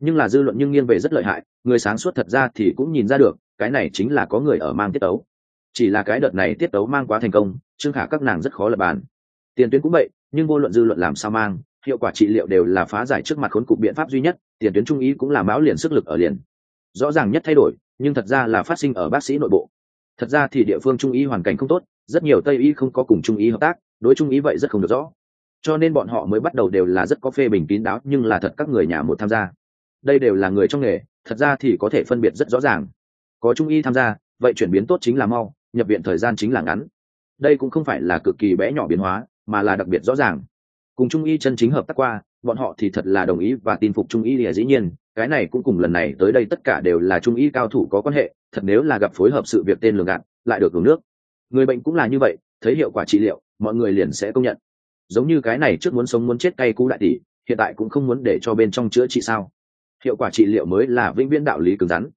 Nhưng là dư luận nhưng nghiêng về rất lợi hại, người sáng suốt thật ra thì cũng nhìn ra được, cái này chính là có người ở mang tiết tấu. Chỉ là cái đợt này tiết tấu mang quá thành công, trương khả các nàng rất khó lập bàn. Tiền tuyến cũng vậy, nhưng vô luận dư luận làm sao mang, hiệu quả trị liệu đều là phá giải trước mặt khốn cục biện pháp duy nhất, tiền tuyến trung ý cũng là máu liền sức lực ở liền. Rõ ràng nhất thay đổi, nhưng thật ra là phát sinh ở bác sĩ nội bộ thật ra thì địa phương trung ý hoàn cảnh không tốt, rất nhiều tây y không có cùng trung ý hợp tác, đối trung ý vậy rất không được rõ. Cho nên bọn họ mới bắt đầu đều là rất có phê bình kín đáo, nhưng là thật các người nhà một tham gia. Đây đều là người trong nghề, thật ra thì có thể phân biệt rất rõ ràng. Có trung y tham gia, vậy chuyển biến tốt chính là mau, nhập viện thời gian chính là ngắn. Đây cũng không phải là cực kỳ bé nhỏ biến hóa, mà là đặc biệt rõ ràng. Cùng trung y chân chính hợp tác qua, bọn họ thì thật là đồng ý và tin phục trung y lìa dĩ nhiên cái này cũng cùng lần này tới đây tất cả đều là trung y cao thủ có quan hệ thật nếu là gặp phối hợp sự việc tên lường gạt lại được hưởng nước. Người bệnh cũng là như vậy thấy hiệu quả trị liệu mọi người liền sẽ công nhận. Giống như cái này trước muốn sống muốn chết cay cú đại tỷ hiện tại cũng không muốn để cho bên trong chữa trị sao. Hiệu quả trị liệu mới là vĩnh viễn đạo lý cứng rắn.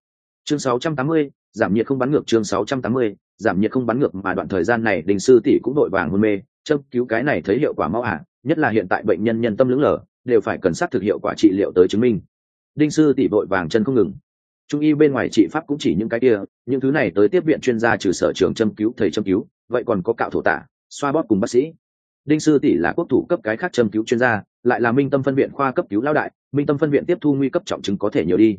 Chương 680, giảm nhiệt không bắn ngược chương 680, giảm nhiệt không bắn ngược mà đoạn thời gian này đình sư tỷ cũng đội vàng hôn mê châm cứu cái này thấy hiệu quả mau ả nhất là hiện tại bệnh nhân nhân tâm lưỡng lở đều phải cần xác thực hiệu quả trị liệu tới chứng minh đinh sư tỷ vội vàng chân không ngừng. Trung y bên ngoài trị pháp cũng chỉ những cái kia, những thứ này tới tiếp viện chuyên gia trừ sở trường châm cứu, thầy châm cứu, vậy còn có cạo thổ tả, xoa bóp cùng bác sĩ. Đinh sư tỷ là quốc thủ cấp cái khác châm cứu chuyên gia, lại là minh tâm phân viện khoa cấp cứu lao đại, minh tâm phân viện tiếp thu nguy cấp trọng chứng có thể nhiều đi.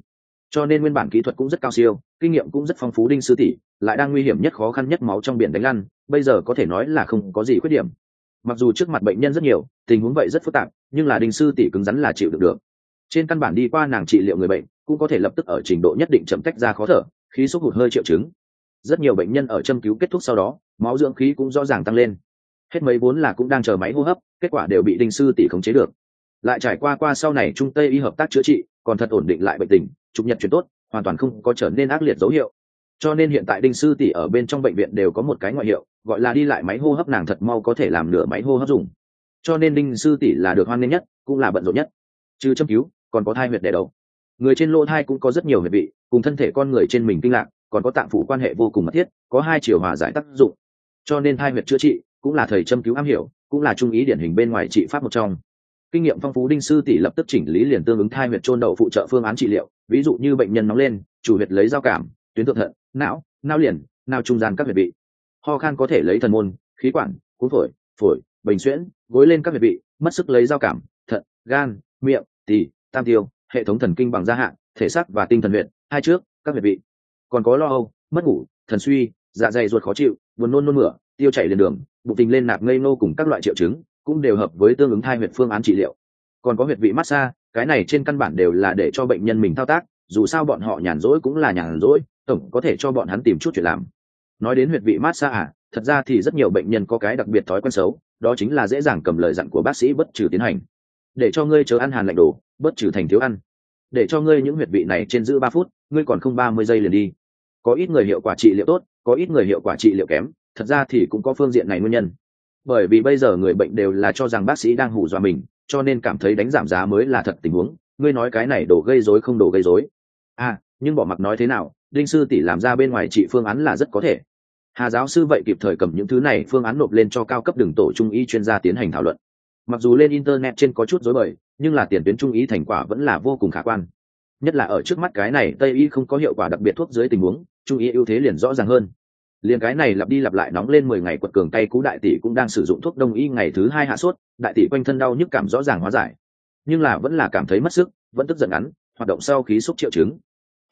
Cho nên nguyên bản kỹ thuật cũng rất cao siêu, kinh nghiệm cũng rất phong phú đinh sư tỷ, lại đang nguy hiểm nhất khó khăn nhất máu trong biển đánh lăn, bây giờ có thể nói là không có gì khuyết điểm. Mặc dù trước mặt bệnh nhân rất nhiều, tình huống vậy rất phức tạp, nhưng là đinh sư tỷ cứng rắn là chịu được được trên căn bản đi qua nàng trị liệu người bệnh, cũng có thể lập tức ở trình độ nhất định chậm tách ra khó thở, khí xúc hụt hơi triệu chứng. Rất nhiều bệnh nhân ở châm cứu kết thúc sau đó, máu dưỡng khí cũng rõ ràng tăng lên. Hết mấy vốn là cũng đang chờ máy hô hấp, kết quả đều bị đinh sư tỷ khống chế được. Lại trải qua qua sau này trung tây y hợp tác chữa trị, còn thật ổn định lại bệnh tình trục nhật chuyển tốt, hoàn toàn không có trở nên ác liệt dấu hiệu. Cho nên hiện tại đinh sư tỷ ở bên trong bệnh viện đều có một cái ngoại hiệu, gọi là đi lại máy hô hấp nàng thật mau có thể làm nửa máy hô hấp dùng. Cho nên đinh sư tỷ là được hoan nghênh nhất, cũng là bận rộn nhất. Trừ châm cứu còn có thai huyệt đẻ đầu. Người trên lỗ thai cũng có rất nhiều huyệt vị, cùng thân thể con người trên mình kinh lạc, còn có tạng phủ quan hệ vô cùng mật thiết, có hai chiều hòa giải tác dụng. Cho nên thai huyệt chữa trị cũng là thầy châm cứu am hiểu, cũng là trung ý điển hình bên ngoài trị pháp một trong. Kinh nghiệm phong phú đinh sư tỷ lập tức chỉnh lý liền tương ứng thai huyệt trôn đậu phụ trợ phương án trị liệu, ví dụ như bệnh nhân nóng lên, chủ huyệt lấy dao cảm, tuyến thượng thận, não nao liền nao trung gian các huyệt vị. Ho khan có thể lấy thần môn, khí quản, cuốn phổi phổi, bình xuyễn, gối lên các huyệt vị, mất sức lấy dao cảm, thận, gan, miệng, tỳ tam tiêu, hệ thống thần kinh bằng gia hạn, thể xác và tinh thần huyện hai trước, các huyệt vị. Còn có lo âu, mất ngủ, thần suy dạ dày ruột khó chịu, buồn nôn nôn mửa, tiêu chảy liền đường, bụng tình lên nạp ngây nô cùng các loại triệu chứng, cũng đều hợp với tương ứng thai huyệt phương án trị liệu. Còn có huyệt vị massage, cái này trên căn bản đều là để cho bệnh nhân mình thao tác, dù sao bọn họ nhàn rỗi cũng là nhàn rỗi, tổng có thể cho bọn hắn tìm chút chuyện làm. Nói đến huyệt vị massage à thật ra thì rất nhiều bệnh nhân có cái đặc biệt thói quen xấu, đó chính là dễ dàng cầm lời dặn của bác sĩ bất trừ tiến hành để cho ngươi chớ ăn hàn lạnh đồ bất trừ thành thiếu ăn. Để cho ngươi những huyệt vị này trên giữ ba phút, ngươi còn không ba mươi giây liền đi. Có ít người hiệu quả trị liệu tốt, có ít người hiệu quả trị liệu kém, thật ra thì cũng có phương diện này nguyên nhân. Bởi vì bây giờ người bệnh đều là cho rằng bác sĩ đang hù dọa mình, cho nên cảm thấy đánh giảm giá mới là thật tình huống. Ngươi nói cái này đổ gây rối không đổ gây rối. À nhưng bỏ mặc nói thế nào, đinh sư tỷ làm ra bên ngoài trị phương án là rất có thể. Hà giáo sư vậy kịp thời cầm những thứ này phương án nộp lên cho cao cấp đường tổ trung y chuyên gia tiến hành thảo luận mặc dù lên internet trên có chút dối bời, nhưng là tiền tuyến trung y thành quả vẫn là vô cùng khả quan. Nhất là ở trước mắt cái này, tây y không có hiệu quả đặc biệt thuốc dưới tình huống, trung y ưu thế liền rõ ràng hơn. Liền cái này lặp đi lặp lại nóng lên mười ngày quật cường tay cú đại tỷ cũng đang sử dụng thuốc đông y ngày thứ hai hạ sốt, đại tỷ quanh thân đau nhức cảm rõ ràng hóa giải. Nhưng là vẫn là cảm thấy mất sức, vẫn tức giận ngắn, hoạt động sau khí xúc triệu chứng.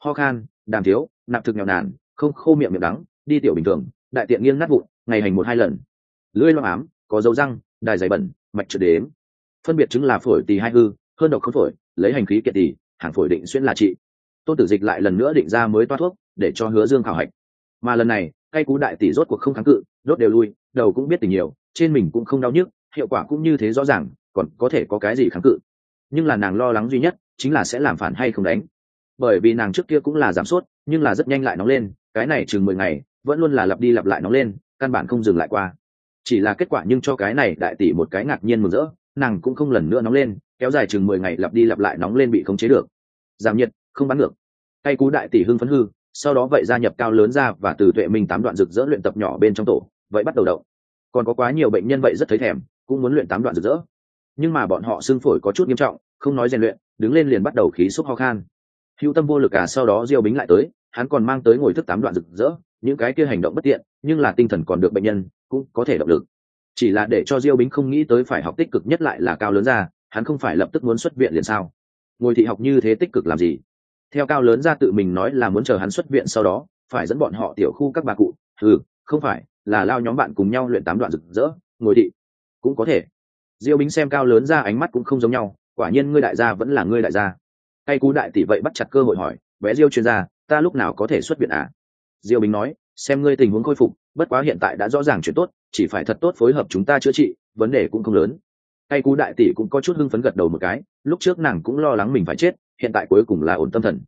Ho khan, đàm thiếu, nạp thực nghèo nàn, không khô miệng miệng đắng, đi tiểu bình thường, đại tiện nghiêng nát vụn, ngày hành một hai lần. Lưỡi loang ám, có dấu răng, đài dày bẩn mạch trượt đếm. Phân biệt chứng là phổi tỳ hai hư, hơn độc không phổi, lấy hành khí kiệt tỳ, hàng phổi định xuyên là trị. Tôn tử dịch lại lần nữa định ra mới toa thuốc để cho hứa dương khảo hạch. Mà lần này Cây cú đại tỷ rốt cuộc không kháng cự, đốt đều lui, đầu cũng biết tình nhiều, trên mình cũng không đau nhức, hiệu quả cũng như thế rõ ràng, còn có thể có cái gì kháng cự. Nhưng là nàng lo lắng duy nhất chính là sẽ làm phản hay không đánh. Bởi vì nàng trước kia cũng là giảm sốt nhưng là rất nhanh lại nóng lên, cái này chừng mười ngày, vẫn luôn là lặp đi lặp lại nóng lên, căn bản không dừng lại qua chỉ là kết quả nhưng cho cái này đại tỷ một cái ngạc nhiên mừng rỡ, nàng cũng không lần nữa nóng lên, kéo dài chừng mười ngày lặp đi lặp lại nóng lên bị khống chế được. Giảm nhiệt, không bắn ngược. Tay cú đại tỷ hưng phấn hư, sau đó vậy gia nhập cao lớn ra và từ tuệ minh tám đoạn rực rỡ luyện tập nhỏ bên trong tổ, vậy bắt đầu động. Còn có quá nhiều bệnh nhân vậy rất thấy thèm, cũng muốn luyện tám đoạn rực rỡ. Nhưng mà bọn họ xương phổi có chút nghiêm trọng, không nói rèn luyện, đứng lên liền bắt đầu khí xúc ho khan. Hữu tâm vô lực cả sau đó diêu bính lại tới, hắn còn mang tới ngồi thức tám đoạn rực rỡ những cái kia hành động bất tiện, nhưng là tinh thần còn được bệnh nhân, cũng có thể động lực. Chỉ là để cho diêu bính không nghĩ tới phải học tích cực nhất lại là cao lớn ra, hắn không phải lập tức muốn xuất viện liền sao? Ngồi thị học như thế tích cực làm gì? Theo cao lớn ra tự mình nói là muốn chờ hắn xuất viện sau đó, phải dẫn bọn họ tiểu khu các bà cụ. Ừ không phải, là lao nhóm bạn cùng nhau luyện tám đoạn rực rỡ, ngồi thị. Cũng có thể. Diêu bính xem cao lớn ra ánh mắt cũng không giống nhau, quả nhiên ngươi đại gia vẫn là ngươi đại gia. Hay cú đại tỷ vậy bắt chặt cơ hội hỏi, bé diêu chuyên gia, ta lúc nào có thể xuất viện à? Diêu bính nói, xem ngươi tình huống khôi phục, bất quá hiện tại đã rõ ràng chuyện tốt, chỉ phải thật tốt phối hợp chúng ta chữa trị, vấn đề cũng không lớn. Cây cú đại tỷ cũng có chút hưng phấn gật đầu một cái, lúc trước nàng cũng lo lắng mình phải chết, hiện tại cuối cùng là ổn tâm thần.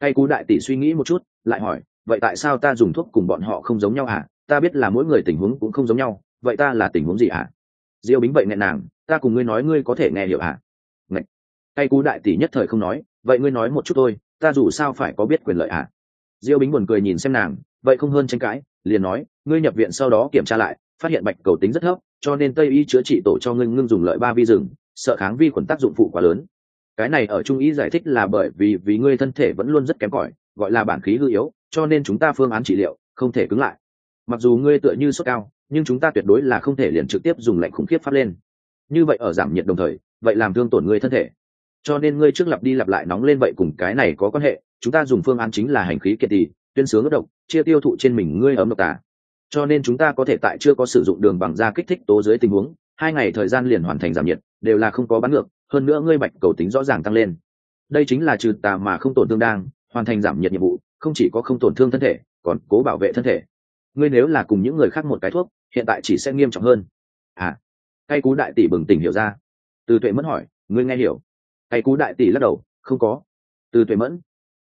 Cây cú đại tỷ suy nghĩ một chút, lại hỏi, vậy tại sao ta dùng thuốc cùng bọn họ không giống nhau hả? Ta biết là mỗi người tình huống cũng không giống nhau, vậy ta là tình huống gì hả? Diêu bính vậy nghẹn nàng, ta cùng ngươi nói ngươi có thể nghe hiểu hả? Ngạch. Cây cú đại tỷ nhất thời không nói, vậy ngươi nói một chút thôi, ta dù sao phải có biết quyền lợi hả? Diêu bính buồn cười nhìn xem nàng, vậy không hơn tranh cãi, liền nói, ngươi nhập viện sau đó kiểm tra lại, phát hiện bạch cầu tính rất thấp, cho nên tây y chữa trị tổ cho ngươi ngưng dùng lợi ba vi rừng, sợ kháng vi khuẩn tác dụng phụ quá lớn. Cái này ở trung ý giải thích là bởi vì vì ngươi thân thể vẫn luôn rất kém cỏi, gọi là bản khí hư yếu, cho nên chúng ta phương án trị liệu không thể cứng lại. Mặc dù ngươi tựa như sốt cao, nhưng chúng ta tuyệt đối là không thể liền trực tiếp dùng lạnh khủng khiếp phát lên. Như vậy ở giảm nhiệt đồng thời, vậy làm thương tổn ngươi thân thể. Cho nên ngươi trước lặp đi lặp lại nóng lên vậy cùng cái này có quan hệ chúng ta dùng phương án chính là hành khí kiệt tỳ, tuyên sướng độc, chia tiêu thụ trên mình ngươi ấm độc tả cho nên chúng ta có thể tại chưa có sử dụng đường bằng da kích thích tố dưới tình huống, hai ngày thời gian liền hoàn thành giảm nhiệt, đều là không có bán ngược, hơn nữa ngươi bạch cầu tính rõ ràng tăng lên. Đây chính là trừ tà mà không tổn thương đang, hoàn thành giảm nhiệt nhiệm vụ, không chỉ có không tổn thương thân thể, còn cố bảo vệ thân thể. Ngươi nếu là cùng những người khác một cái thuốc, hiện tại chỉ sẽ nghiêm trọng hơn. À cây cú đại tỷ bừng tỉnh hiểu ra. Từ tuệ mẫn hỏi, ngươi nghe hiểu. Cây cú đại tỷ lắc đầu, không có. Từ tuệ mẫn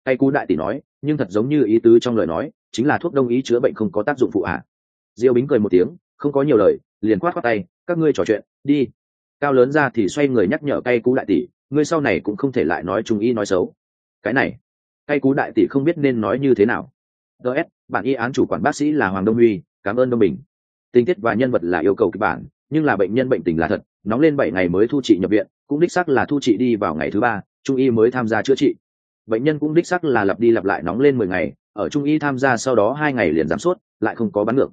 cây cú đại tỷ nói, nhưng thật giống như ý tứ trong lời nói, chính là thuốc đông y chữa bệnh không có tác dụng phụ à. diêu bính cười một tiếng, không có nhiều lời, liền quát khoát tay, các ngươi trò chuyện, đi. Cao lớn ra thì xoay người nhắc nhở cay cú đại tỷ, ngươi sau này cũng không thể lại nói trung y nói xấu. Cái này cay cú đại tỷ không biết nên nói như thế nào. Ts bản y án chủ quản bác sĩ là hoàng đông huy, cảm ơn đông bình. Tình tiết và nhân vật là yêu cầu kịch bản, nhưng là bệnh nhân bệnh tình là thật, nóng lên bảy ngày mới thu trị nhập viện, cũng đích xác là thu trị đi vào ngày thứ ba, trung y mới tham gia chữa trị bệnh nhân cũng đích xác là lặp đi lặp lại nóng lên mười ngày ở trung y tham gia sau đó hai ngày liền giảm sốt lại không có bắn ngược.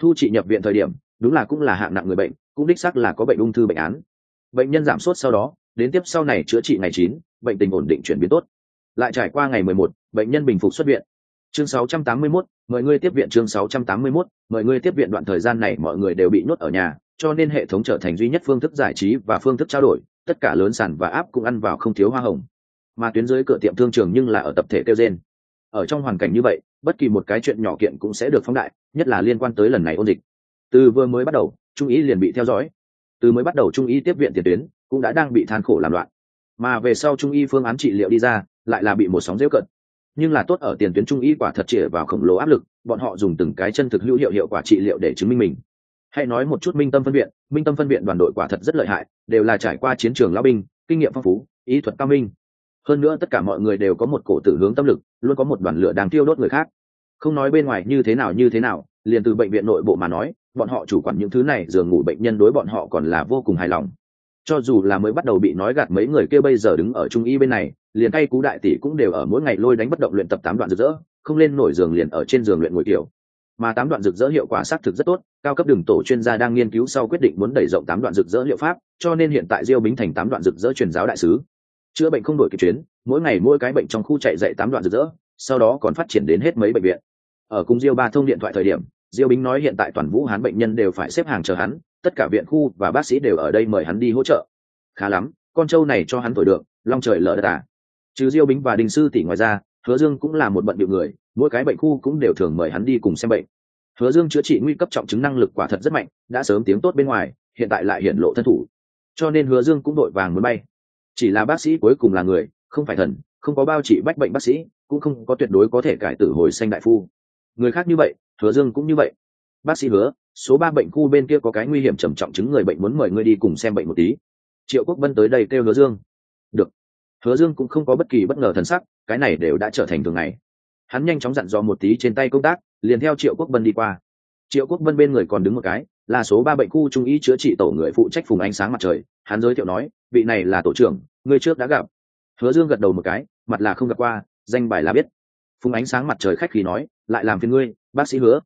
Thu trị nhập viện thời điểm đúng là cũng là hạng nặng người bệnh cũng đích xác là có bệnh ung thư bệnh án. Bệnh nhân giảm sốt sau đó đến tiếp sau này chữa trị ngày chín bệnh tình ổn định chuyển biến tốt. Lại trải qua ngày mười một bệnh nhân bình phục xuất viện. Chương sáu trăm tám mươi 681, mời người tiếp viện chương sáu trăm tám mươi 681, mời người tiếp viện đoạn thời gian này mọi người đều bị nhốt ở nhà cho nên hệ thống trở thành duy nhất phương thức giải trí và phương thức trao đổi. Tất cả lớn sản và áp cũng ăn vào không thiếu hoa hồng mà tuyến dưới cửa tiệm thương trường nhưng là ở tập thể kêu gen ở trong hoàn cảnh như vậy, bất kỳ một cái chuyện nhỏ kiện cũng sẽ được phóng đại, nhất là liên quan tới lần này ôn dịch. Từ vừa mới bắt đầu, trung ý liền bị theo dõi. Từ mới bắt đầu trung y tiếp viện tiền tuyến, cũng đã đang bị than khổ làm loạn. Mà về sau trung y phương án trị liệu đi ra, lại là bị một sóng dễu cận. Nhưng là tốt ở tiền tuyến trung y quả thật chĩa vào khổng lồ áp lực, bọn họ dùng từng cái chân thực hữu hiệu hiệu quả trị liệu để chứng minh mình. Hãy nói một chút minh tâm phân viện, minh tâm phân viện đoàn đội quả thật rất lợi hại, đều là trải qua chiến trường lao binh, kinh nghiệm phong phú, ý thuật cao minh hơn nữa tất cả mọi người đều có một cổ tử hướng tâm lực, luôn có một đoàn lửa đang tiêu đốt người khác. Không nói bên ngoài như thế nào như thế nào, liền từ bệnh viện nội bộ mà nói, bọn họ chủ quản những thứ này giường ngủ bệnh nhân đối bọn họ còn là vô cùng hài lòng. Cho dù là mới bắt đầu bị nói gạt mấy người kia bây giờ đứng ở trung y bên này, liền tay cú đại tỷ cũng đều ở mỗi ngày lôi đánh bất động luyện tập tám đoạn rực rỡ, không lên nổi giường liền ở trên giường luyện ngồi kiểu. Mà tám đoạn rực rỡ hiệu quả xác thực rất tốt, cao cấp đường tổ chuyên gia đang nghiên cứu sau quyết định muốn đẩy rộng tám đoạn rực rỡ liệu pháp, cho nên hiện tại diêu bính thành tám đoạn rực rỡ truyền giáo đại sứ chữa bệnh không đổi kịp chuyến, mỗi ngày mỗi cái bệnh trong khu chạy dậy tám đoạn rực rỡ, sau đó còn phát triển đến hết mấy bệnh viện. Ở cung diêu ba thông điện thoại thời điểm, diêu bính nói hiện tại toàn vũ hán bệnh nhân đều phải xếp hàng chờ hắn, tất cả viện khu và bác sĩ đều ở đây mời hắn đi hỗ trợ. Khá lắm, con trâu này cho hắn thổi được, long trời lở đất à. trừ diêu bính và đình sư tỷ ngoài ra, hứa dương cũng là một bận điệu người, mỗi cái bệnh khu cũng đều thường mời hắn đi cùng xem bệnh. Hứa dương chữa trị nguy cấp trọng chứng năng lực quả thật rất mạnh, đã sớm tiếng tốt bên ngoài, hiện tại lại hiện lộ thân thủ. Cho nên hứa dương cũng đội vàng muốn bay chỉ là bác sĩ cuối cùng là người, không phải thần, không có bao trị bách bệnh bác sĩ, cũng không có tuyệt đối có thể cải tử hồi sanh đại phu. Người khác như vậy, hứa dương cũng như vậy. Bác sĩ hứa, số ba bệnh khu bên kia có cái nguy hiểm trầm trọng chứng người bệnh muốn mời ngươi đi cùng xem bệnh một tí. Triệu quốc vân tới đây kêu hứa dương. Được. Hứa dương cũng không có bất kỳ bất ngờ thần sắc, cái này đều đã trở thành thường ngày. Hắn nhanh chóng dặn dò một tí trên tay công tác, liền theo triệu quốc vân đi qua. Triệu quốc vân bên người còn đứng một cái là số ba bệnh khu trung ý chữa trị tổ người phụ trách phùng ánh sáng mặt trời. Hắn giới thiệu nói, vị này là tổ trưởng, người trước đã gặp. Hứa dương gật đầu một cái, mặt là không gặp qua, danh bài là biết. Phùng ánh sáng mặt trời khách khí nói, lại làm phiền ngươi, bác sĩ hứa.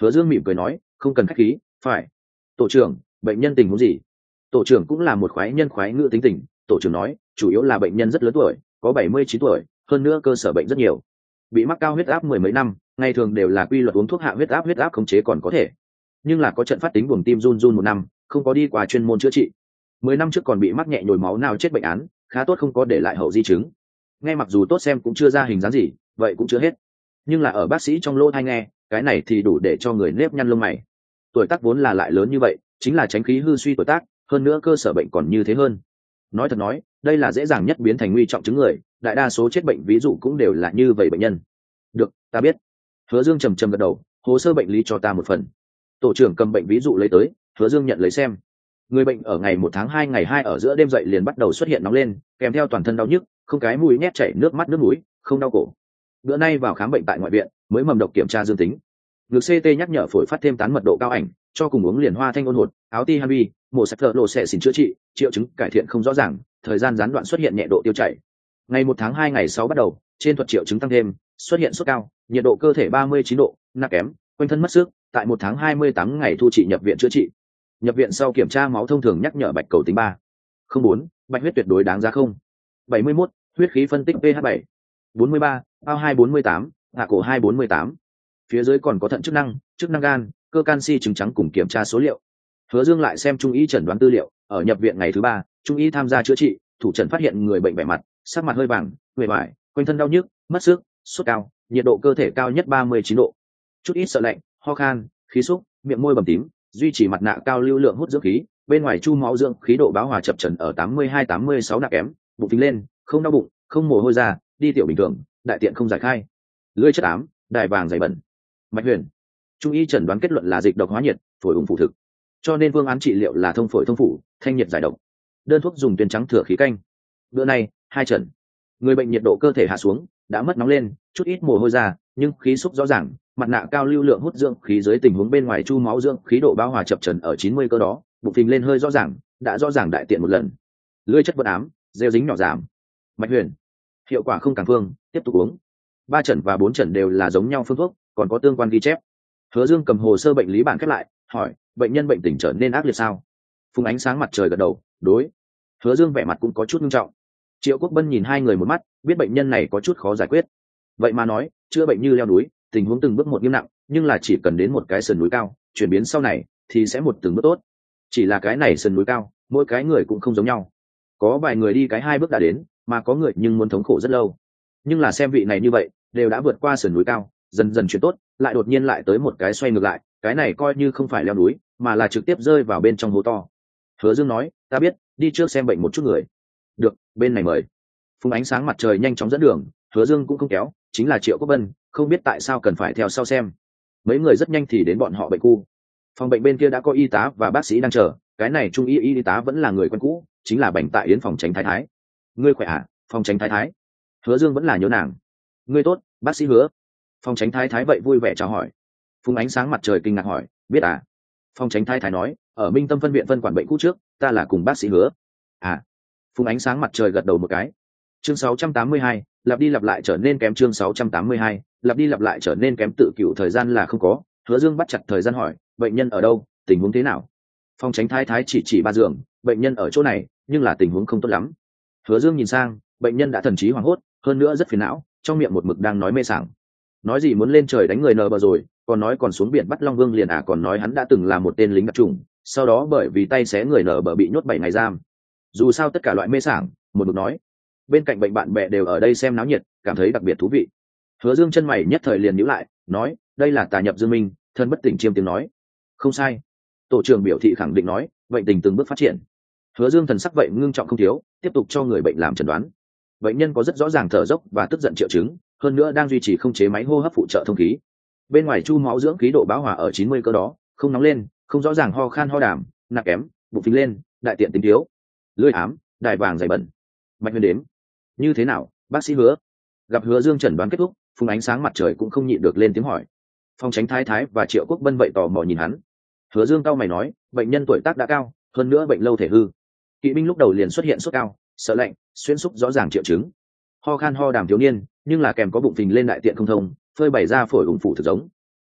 Hứa dương mỉm cười nói, không cần khách khí, phải. Tổ trưởng, bệnh nhân tình huống gì? Tổ trưởng cũng là một khoái nhân khoái ngữ tính tình. Tổ trưởng nói, chủ yếu là bệnh nhân rất lớn tuổi, có bảy mươi chín tuổi, hơn nữa cơ sở bệnh rất nhiều. Bị mắc cao huyết áp mười mấy năm, ngày thường đều là quy luật uống thuốc hạ huyết áp huyết áp khống chế còn có thể nhưng là có trận phát tính buồng tim run run một năm, không có đi qua chuyên môn chữa trị. Mười năm trước còn bị mắc nhẹ nhồi máu nào chết bệnh án, khá tốt không có để lại hậu di chứng. Nghe mặc dù tốt xem cũng chưa ra hình dáng gì, vậy cũng chưa hết. Nhưng là ở bác sĩ trong lỗ thai nghe, cái này thì đủ để cho người nếp nhăn lông mày. Tuổi tác vốn là lại lớn như vậy, chính là tránh khí hư suy tuổi tác, hơn nữa cơ sở bệnh còn như thế hơn. Nói thật nói, đây là dễ dàng nhất biến thành nguy trọng chứng người, đại đa số chết bệnh ví dụ cũng đều là như vậy bệnh nhân. Được, ta biết. Hứa dương trầm trầm gật đầu, hồ sơ bệnh lý cho ta một phần tổ trưởng cầm bệnh ví dụ lấy tới, hứa dương nhận lấy xem. Người bệnh ở ngày một tháng hai, ngày hai ở giữa đêm dậy liền bắt đầu xuất hiện nóng lên, kèm theo toàn thân đau nhức, không cái mũi nhét chảy nước mắt nước mũi, không đau cổ. Bữa nay vào khám bệnh tại ngoại viện, mới mầm độc kiểm tra dương tính. Ngược ct nhắc nhở phổi phát thêm tán mật độ cao ảnh, cho cùng uống liền hoa thanh ôn hột, áo ti han vi mổ sạch thợ lộ xẻ xỉn chữa trị, triệu chứng cải thiện không rõ ràng, thời gian gián đoạn xuất hiện nhẹ độ tiêu chảy. Ngày một tháng hai, ngày sáu bắt đầu, trên thuật triệu chứng tăng thêm, xuất hiện sốt cao, nhiệt độ cơ thể ba mươi chín độ, nặng kém quanh thân mất sức tại một tháng hai mươi tám ngày thu trị nhập viện chữa trị. Nhập viện sau kiểm tra máu thông thường nhắc nhở bạch cầu tính ba. Không bốn, bạch huyết tuyệt đối đáng giá không. Bảy mươi mốt, huyết khí phân tích ph bảy. Bốn mươi ba, ao hai bốn mươi tám, hạ cổ hai bốn mươi tám. Phía dưới còn có thận chức năng chức năng gan, cơ canxi trứng trắng cùng kiểm tra số liệu. Hứa dương lại xem trung y chẩn đoán tư liệu, ở nhập viện ngày thứ ba, trung y tham gia chữa trị, thủ trần phát hiện người bệnh vẻ mặt, sắc mặt hơi vàng huệ vải quanh thân đau nhức, mất sức sốt cao, nhiệt độ cơ thể cao nhất ba mươi chín độ chút ít sợ lạnh, ho khan, khí xúc, miệng môi bầm tím, duy trì mặt nạ cao lưu lượng hút dưỡng khí, bên ngoài chu máu dưỡng khí độ báo hòa chập trần ở tám mươi hai, tám mươi sáu nạ kém, bụng phình lên, không đau bụng, không mồ hôi ra đi tiểu bình thường, đại tiện không giải khai. Lưỡi chất ám, đài vàng dày bẩn. Mạch huyền. Trung y chẩn đoán kết luận là dịch độc hóa nhiệt, phổi ủng phụ thực. Cho nên phương án trị liệu là thông phổi thông phủ, thanh nhiệt giải độc. Đơn thuốc dùng tuyến trắng thừa khí canh. Bữa nay, hai trận. Người bệnh nhiệt độ cơ thể hạ xuống, đã mất nóng lên, chút ít mồ hôi ra nhưng khí xúc rõ ràng mặt nạ cao lưu lượng hút dưỡng khí dưới tình huống bên ngoài chu máu dưỡng khí độ bao hòa chập trần ở chín mươi cơ đó, bụng phình lên hơi rõ ràng, đã rõ ràng đại tiện một lần. Lưỡi chất vật ám, rêu dính nhỏ giảm. Mạch huyền. Hiệu quả không càng phương tiếp tục uống. Ba trận và bốn trận đều là giống nhau phương thuốc, còn có tương quan ghi chép. Hứa dương cầm hồ sơ bệnh lý bản khép lại, hỏi, bệnh nhân bệnh tình trở nên ác liệt sao? Phùng ánh sáng mặt trời gật đầu, đối. Hứa dương vẻ mặt cũng có chút nghiêm trọng. Triệu quốc bân nhìn hai người một mắt, biết bệnh nhân này có chút khó giải quyết. Vậy mà nói, chữa bệnh như leo núi tình huống từng bước một nghiêm nặng, nhưng là chỉ cần đến một cái sườn núi cao, chuyển biến sau này thì sẽ một từng bước tốt. Chỉ là cái này sườn núi cao, mỗi cái người cũng không giống nhau. Có vài người đi cái hai bước đã đến, mà có người nhưng muốn thống khổ rất lâu. Nhưng là xem vị này như vậy, đều đã vượt qua sườn núi cao, dần dần chuyển tốt, lại đột nhiên lại tới một cái xoay ngược lại, cái này coi như không phải leo núi, mà là trực tiếp rơi vào bên trong hố to. Hứa dương nói, ta biết, đi trước xem bệnh một chút người. Được, bên này mời. Phùng ánh sáng mặt trời nhanh chóng dẫn đường, hứa dương cũng không kéo, chính là triệu quốc vân không biết tại sao cần phải theo sau xem. Mấy người rất nhanh thì đến bọn họ bệnh khu. Phòng bệnh bên kia đã có y tá và bác sĩ đang chờ. Cái này trung y y tá vẫn là người quen cũ chính là bệnh tại yến phòng tránh thái thái. Ngươi khỏe à? Phòng tránh thái thái. Hứa dương vẫn là nhớ nàng. Ngươi tốt bác sĩ hứa. Phòng tránh thái thái vậy vui vẻ chào hỏi. Phùng ánh sáng mặt trời kinh ngạc hỏi biết à? Phòng tránh thái thái nói ở minh tâm phân viện phân quản bệnh cũ trước ta là cùng bác sĩ hứa. À. Phùng ánh sáng mặt trời gật đầu một cái. Chương 682, lặp đi lặp lại trở nên kém chương 682, lặp đi lặp lại trở nên kém tự cựu thời gian là không có, hứa dương bắt chặt thời gian hỏi, bệnh nhân ở đâu? Tình huống thế nào? Phòng tránh thái thái chỉ chỉ ba giường, bệnh nhân ở chỗ này, nhưng là tình huống không tốt lắm. Hứa dương nhìn sang, bệnh nhân đã thần trí hoảng hốt, hơn nữa rất phiền não, trong miệng một mực đang nói mê sảng. Nói gì muốn lên trời đánh người nờ bờ rồi, còn nói còn xuống biển bắt long vương liền à còn nói hắn đã từng là một tên lính đặc trùng, sau đó bởi vì tay xé người nở bờ bị nhốt bảy ngày giam. Dù sao tất cả loại mê sảng, một mực nói. Bên cạnh bệnh bạn bè đều ở đây xem náo nhiệt, cảm thấy đặc biệt thú vị hứa dương chân mày nhất thời liền nhữ lại, nói, đây là tà nhập dương minh, thân bất tỉnh chiêm tiếng nói. Không sai. Tổ trưởng biểu thị khẳng định nói, bệnh tình từng bước phát triển. Hứa dương thần sắc vậy ngưng trọng không thiếu, tiếp tục cho người bệnh làm chẩn đoán. Bệnh nhân có rất rõ ràng thở dốc và tức giận triệu chứng, hơn nữa đang duy trì không chế máy hô hấp phụ trợ thông khí. Bên ngoài chu máu dưỡng khí độ bão hòa ở chín mươi cơ đó, không nóng lên, không rõ ràng ho khan ho đàm, nặng kém, bụng phình lên, đại tiện tính thiếu. Lưỡi ám, đài vàng dày bẩn. Mạch huyền đếm. Như thế nào, bác sĩ hứa? Gặp hứa dương chẩn đoán kết thúc phùng ánh sáng mặt trời cũng không nhịn được lên tiếng hỏi. Phòng tránh thái thái và triệu quốc bân vậy tò mò nhìn hắn. Hứa dương cao mày nói, bệnh nhân tuổi tác đã cao, hơn nữa bệnh lâu thể hư. Kỵ binh lúc đầu liền xuất hiện sốt cao, sợ lạnh, xuyên xúc rõ ràng triệu chứng. Ho khan ho đàm thiếu niên, nhưng là kèm có bụng phình lên đại tiện không thông, phơi bày ra phổi ủng phủ thực giống.